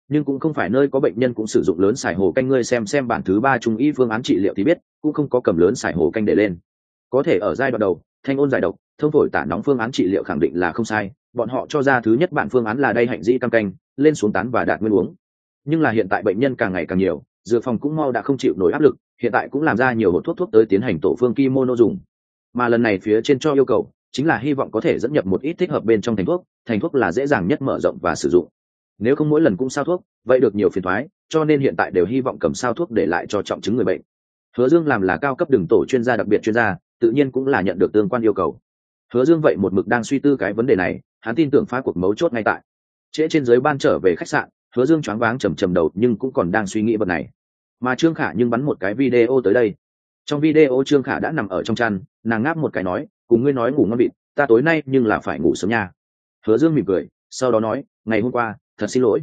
nhưng cũng không phải nơi có bệnh nhân cũng sử dụng lớn xài hồ canh ngươi xem xem bản thứ ba trung y phương án trị liệu thì biết, cũng không có cầm lớn xài hồ canh để lên. Có thể ở giai đoạn đầu, thanh ôn giải độc, thông phổi tả nóng phương án trị liệu khẳng định là không sai, bọn họ cho ra thứ nhất bản phương án là đây hạnh dĩ cam canh, lên xuống tán và đạt nguyên uống. Nhưng là hiện tại bệnh nhân càng ngày càng nhiều, dược phòng cũng mau đã không chịu nổi áp lực, hiện tại cũng làm ra nhiều hộp thuốc thuốc tới tiến hành tổ phương kimono dùng. Mà lần này phía trên cho yêu cầu, chính là hy vọng có thể dẫn nhập một ít thích hợp bên trong thành thuốc thành thuốc là dễ dàng nhất mở rộng và sử dụng nếu không mỗi lần cũng sao thuốc, vậy được nhiều phiền thoái cho nên hiện tại đều hy vọng cầm sao thuốc để lại cho trọng chứng người bệnh. Hứa dương làm là cao cấp đường tổ chuyên gia đặc biệt chuyên gia, tự nhiên cũng là nhận được tương quan yêu cầu. Hứa dương vậy một mực đang suy tư cái vấn đề này, hắn tin tưởng phá cuộc mấu chốt ngay tại. Trễ trên giới ban trở về khách sạn, hứa dương choáng váng trầm trầm đầu, nhưng cũng còn đang suy nghĩ vật này. Mà trương khả nhưng bắn một cái video tới đây. Trong video trương khả đã nằm ở trong chăn, nàng ngáp một cái nói, cùng ngươi nói ngủ ngon vịt, ta tối nay nhưng là phải ngủ sớm nha. Hứa dương mỉm cười, sau đó nói, ngày hôm qua thật xin lỗi.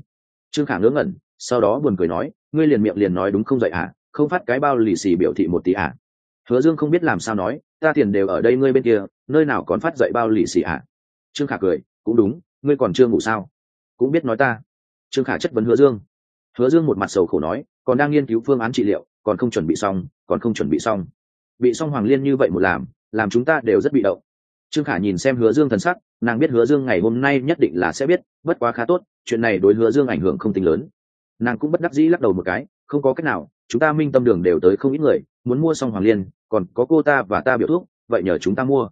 Trương khả ngớ ngẩn, sau đó buồn cười nói, ngươi liền miệng liền nói đúng không dậy à? Không phát cái bao lì xì biểu thị một tí à? Hứa dương không biết làm sao nói, ta tiền đều ở đây ngươi bên kia, nơi nào còn phát dậy bao lì xì à? Trương khả cười, cũng đúng, ngươi còn chưa ngủ sao? Cũng biết nói ta. Trương khả chất vấn hứa dương. Hứa dương một mặt sầu khổ nói, còn đang nghiên cứu phương án trị liệu, còn không chuẩn bị xong, còn không chuẩn bị xong. Bị xong hoàng liên như vậy một làm làm chúng ta đều rất bị động. Trương khả nhìn xem hứa dương thần sắc nàng biết hứa dương ngày hôm nay nhất định là sẽ biết, bất quá khá tốt, chuyện này đối hứa dương ảnh hưởng không tính lớn. Nàng cũng bất đắc dĩ lắc đầu một cái, không có cách nào, chúng ta minh tâm đường đều tới không ít người, muốn mua xong hoàng liên, còn có cô ta và ta biểu thuốc, vậy nhờ chúng ta mua.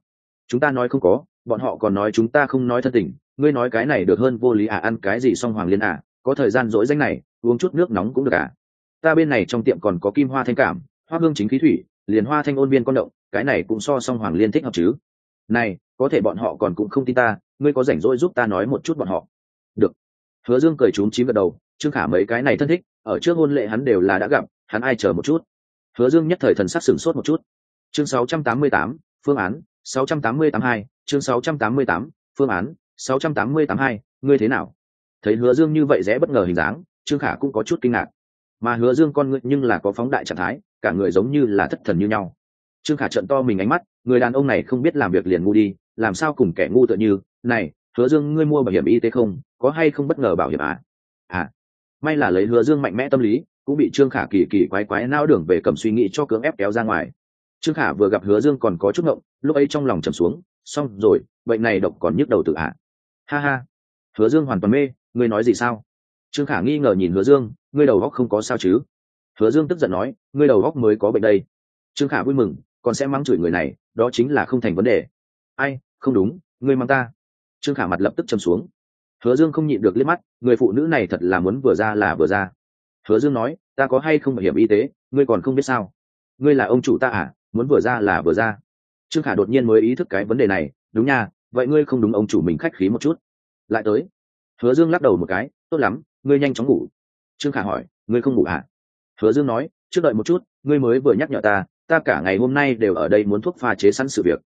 Chúng ta nói không có, bọn họ còn nói chúng ta không nói thân tình, ngươi nói cái này được hơn vô lý à ăn cái gì xong hoàng liên à có thời gian dỗi danh này, uống chút nước nóng cũng được à. Ta bên này trong tiệm còn có kim hoa thanh cảm, hoa hương chính khí thủy, liền hoa thanh ôn viên con động, cái này cũng so xong hoàng liên thích hợp chứ. Này có thể bọn họ còn cũng không tin ta ngươi có rảnh rỗi giúp ta nói một chút bọn họ. Được. Hứa dương cười trúng chín gật đầu trương khả mấy cái này thân thích ở trước hôn lệ hắn đều là đã gặp hắn ai chờ một chút? Hứa dương nhất thời thần sắc sửng sốt một chút. Chương 688, phương án 688-2, chương 688, phương án 688-2, ngươi thế nào? Thấy hứa dương như vậy rẽ bất ngờ hình dáng trương khả cũng có chút kinh ngạc. Mà hứa dương con ngươi nhưng là có phóng đại trạng thái cả người giống như là thất thần như nhau. Trương khả trận to mình ánh mắt người đàn ông này không biết làm việc liền ngu đi làm sao cùng kẻ ngu tựa như, này, hứa dương, ngươi mua bảo hiểm y tế không? Có hay không bất ngờ bảo hiểm à? À may là lấy hứa dương mạnh mẽ tâm lý, cũng bị trương khả kỳ kỳ quái quái nao đường về cầm suy nghĩ cho cưỡng ép kéo ra ngoài. Trương khả vừa gặp hứa dương còn có chút ngộng, lúc ấy trong lòng trầm xuống, xong rồi, bệnh này độc còn nhức đầu tự ạ. À. ha ha, hứa dương hoàn toàn mê, ngươi nói gì sao? Trương khả nghi ngờ nhìn hứa dương, ngươi đầu góc không có sao chứ? Hứa dương tức giận nói, ngươi đầu góc mới có bệnh đây. Trương khả vui mừng, còn sẽ mắng chửi người này, đó chính là không thành vấn đề ai, không đúng, ngươi mang ta. Trương khả mặt lập tức châm xuống. Hứa dương không nhịn được liếc mắt, người phụ nữ này thật là muốn vừa ra là vừa ra. Hứa dương nói, ta có hay không bảo hiểm y tế, ngươi còn không biết sao? Ngươi là ông chủ ta à muốn vừa ra là vừa ra. Trương khả đột nhiên mới ý thức cái vấn đề này, đúng nha, vậy ngươi không đúng ông chủ mình khách khí một chút. Lại tới. Hứa dương lắc đầu một cái, tốt lắm, ngươi nhanh chóng ngủ. Trương khả hỏi, ngươi không ngủ à? Hứa dương nói, trước đợi một chút, ngươi mới vừa nhắc nhở ta ta cả ngày hôm nay đều ở đây muốn thuốc pha chế sẵn sự việc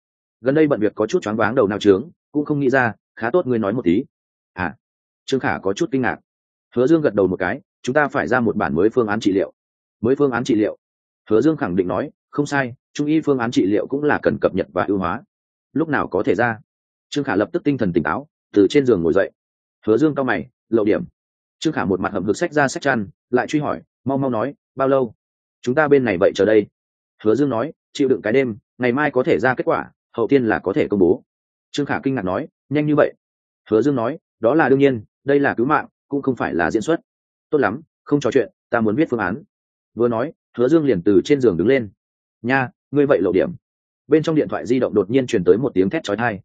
gần đây bận việc có chút choáng váng đầu nào trướng, cũng không nghĩ ra, khá tốt ngươi nói một tí. À trương khả có chút kinh ngạc. Hứa dương gật đầu một cái, chúng ta phải ra một bản mới phương án trị liệu. Mới phương án trị liệu? Hứa dương khẳng định nói, không sai, trung y phương án trị liệu cũng là cần cập nhật và ưu hóa. Lúc nào có thể ra? Trương khả lập tức tinh thần tỉnh táo, từ trên giường ngồi dậy. Hứa dương cao mày, lậu điểm. Trương khả một mặt hầm hực sách ra sách chăn, lại truy hỏi, mau mau nói, bao lâu? Chúng ta bên này vậy chờ đây? Hứa dương nói, chịu đựng cái đêm, ngày mai có thể ra kết quả hậu tiên là có thể công bố. Trương khả kinh ngạc nói, nhanh như vậy? Hứa dương nói, đó là đương nhiên, đây là cứu mạng, cũng không phải là diễn xuất. Tốt lắm, không trò chuyện, ta muốn viết phương án. Vừa nói, hứa dương liền từ trên giường đứng lên. Nha, ngươi vậy lộ điểm. Bên trong điện thoại di động đột nhiên truyền tới một tiếng thét trói thai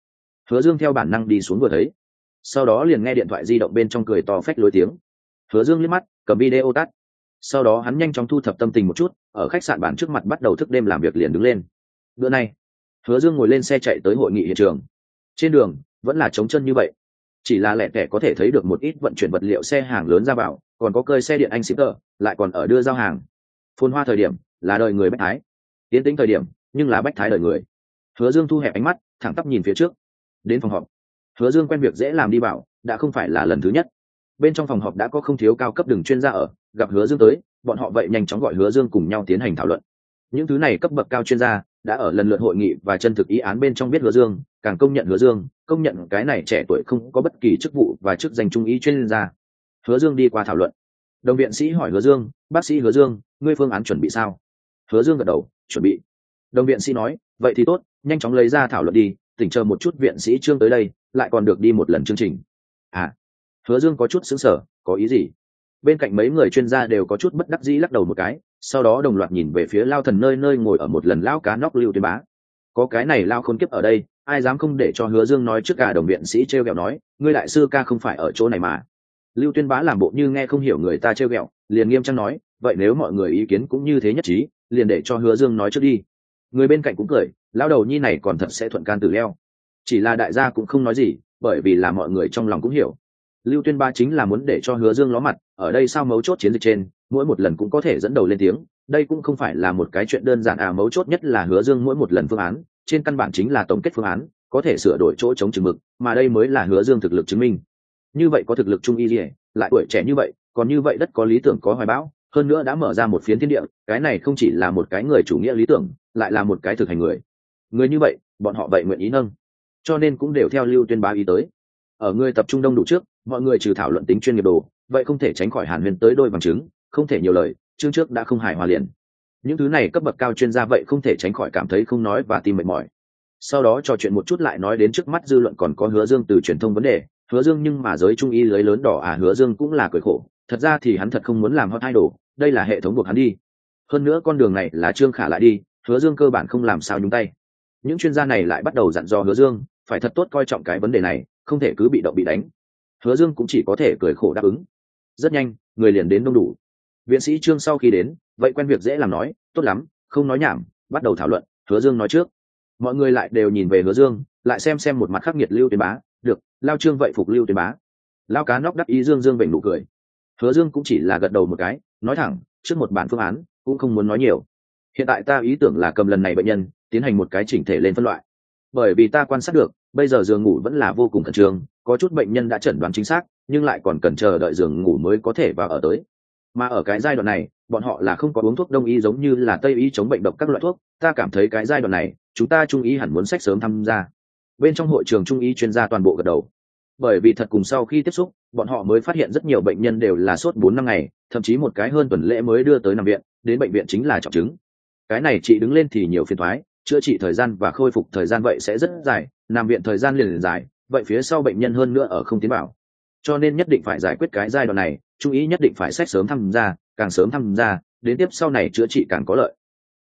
hứa dương theo bản năng đi xuống vừa thấy. Sau đó liền nghe điện thoại di động bên trong cười to phách lối tiếng. Hứa dương liếc mắt, cầm video tắt. Sau đó hắn nhanh chóng thu thập tâm tình một chút, ở khách sạn bản trước mặt bắt đầu thức đêm làm việc liền đứng lên. Bữa nay hứa dương ngồi lên xe chạy tới hội nghị hiện trường. Trên đường, vẫn là trống chân như vậy. Chỉ là lẻ tẻ có thể thấy được một ít vận chuyển vật liệu xe hàng lớn ra vào, còn có cơi xe điện anh shipper, lại còn ở đưa giao hàng. Phôn hoa thời điểm, là đời người bách thái. Tiến tính thời điểm, nhưng là bách thái đời người. Hứa dương thu hẹp ánh mắt, thẳng tắp nhìn phía trước. Đến phòng họp. Hứa dương quen việc dễ làm đi bảo, đã không phải là lần thứ nhất. Bên trong phòng họp đã có không thiếu cao cấp đường chuyên gia ở, gặp hứa dương tới, bọn họ vậy nhanh chóng gọi hứa dương cùng nhau tiến hành thảo luận. Những thứ này cấp bậc cao chuyên gia đã ở lần lượt hội nghị và chân thực ý án bên trong biết hứa dương, càng công nhận hứa dương, công nhận cái này trẻ tuổi không có bất kỳ chức vụ và chức danh trung ý chuyên gia. Hứa dương đi qua thảo luận. Đồng viện sĩ hỏi hứa dương, bác sĩ hứa dương, ngươi phương án chuẩn bị sao? Hứa dương gật đầu, chuẩn bị. Đồng viện sĩ nói, vậy thì tốt, nhanh chóng lấy ra thảo luận đi tỉnh chờ một chút viện sĩ trương tới đây, lại còn được đi một lần chương trình. À. Hứa dương có chút xứng sở có ý gì? Bên cạnh mấy người chuyên gia đều có chút bất đắc dĩ lắc đầu một cái sau đó đồng loạt nhìn về phía lao thần nơi nơi ngồi ở một lần lao cá nóc lưu tuyên bá. Có cái này lao khôn kiếp ở đây, ai dám không để cho hứa dương nói trước cả đồng viện sĩ t r e o g ẹ o nói, ngươi đại sư ca không phải ở chỗ này mà. Lưu tuyên bá làm bộ như nghe không hiểu người ta t r e o g ẹ o liền nghiêm trang nói, vậy nếu mọi người ý kiến cũng như thế nhất trí, liền để cho hứa dương nói trước đi. Người bên cạnh cũng cười lao đầu nhi này còn thật sẽ thuận can tử leo. Chỉ là đại gia cũng không nói gì, bởi vì là mọi người trong lòng cũng hiểu. Lưu tuyên ba chính là muốn để cho hứa dương ló mặt, ở đây sao mấu chốt chiến dịch trên mỗi một lần cũng có thể dẫn đầu lên tiếng. Đây cũng không phải là một cái chuyện đơn giản à mấu chốt nhất là hứa dương mỗi một lần phương án, trên căn bản chính là tổng kết phương án, có thể sửa đổi chỗ chống chừng mực, mà đây mới là hứa dương thực lực chứng minh. Như vậy có thực lực trung y gì, lại tuổi trẻ như vậy, còn như vậy đất có lý tưởng có hoài bão, hơn nữa đã mở ra một phiến thiên địa, cái này không chỉ là một cái người chủ nghĩa lý tưởng, lại là một cái thực hành người. Người như vậy, bọn họ vậy nguyện ý nâng. Cho nên cũng đều theo lưu tuyên bá ý tới. Ở người tập trung đông đủ trước, mọi người trừ thảo luận tính chuyên nghiệp đồ, vậy không thể tránh khỏi hàn huyền tới đôi bằng chứng không thể nhiều lời, chương trước đã không hài hòa liền. Những thứ này cấp bậc cao chuyên gia vậy không thể tránh khỏi cảm thấy không nói và tim mệt mỏi. Sau đó trò chuyện một chút lại nói đến trước mắt dư luận còn có hứa dương từ truyền thông vấn đề. Hứa dương nhưng mà giới trung y lưới lớn đỏ à hứa dương cũng là cười khổ. Thật ra thì hắn thật không muốn làm hot idol, đây là hệ thống buộc hắn đi. Hơn nữa con đường này là trương khả lại đi, hứa dương cơ bản không làm sao nhúng tay. Những chuyên gia này lại bắt đầu dặn dò hứa dương, phải thật tốt coi trọng cái vấn đề này, không thể cứ bị động bị đánh. Hứa dương cũng chỉ có thể cười khổ đáp ứng. Rất nhanh, người liền đến đông đủ viện sĩ trương sau khi đến, vậy quen việc dễ làm nói, tốt lắm, không nói nhảm, bắt đầu thảo luận, hứa dương nói trước. Mọi người lại đều nhìn về hứa dương, lại xem xem một mặt khắc nghiệt lưu tuyến bá, được, lao trương vậy phục lưu tuyến bá. Lao cá nóc đắc ý dương dương vểnh nụ cười. Hứa dương cũng chỉ là gật đầu một cái, nói thẳng, trước một bản phương án, cũng không muốn nói nhiều. Hiện tại ta ý tưởng là cầm lần này bệnh nhân, tiến hành một cái chỉnh thể lên phân loại. Bởi vì ta quan sát được, bây giờ giường ngủ vẫn là vô cùng khẩn trương, có chút bệnh nhân đã chẩn đoán chính xác, nhưng lại còn cần chờ đợi giường ngủ mới có thể vào ở tới mà ở cái giai đoạn này, bọn họ là không có uống thuốc đông y giống như là tây y chống bệnh độc các loại thuốc. Ta cảm thấy cái giai đoạn này, chúng ta trung y hẳn muốn sách sớm tham gia. Bên trong hội trường trung y chuyên gia toàn bộ gật đầu. Bởi vì thật cùng sau khi tiếp xúc, bọn họ mới phát hiện rất nhiều bệnh nhân đều là sốt bốn năm ngày, thậm chí một cái hơn tuần lễ mới đưa tới nằm viện, đến bệnh viện chính là trọng chứng. Cái này chị đứng lên thì nhiều phiền thoái chữa trị thời gian và khôi phục thời gian vậy sẽ rất dài, nằm viện thời gian liền liền dài, vậy phía sau bệnh nhân hơn nữa ở không tiến bảo cho nên nhất định phải giải quyết cái giai đoạn này, chú ý nhất định phải sách sớm tham gia, càng sớm tham gia, đến tiếp sau này chữa trị càng có lợi.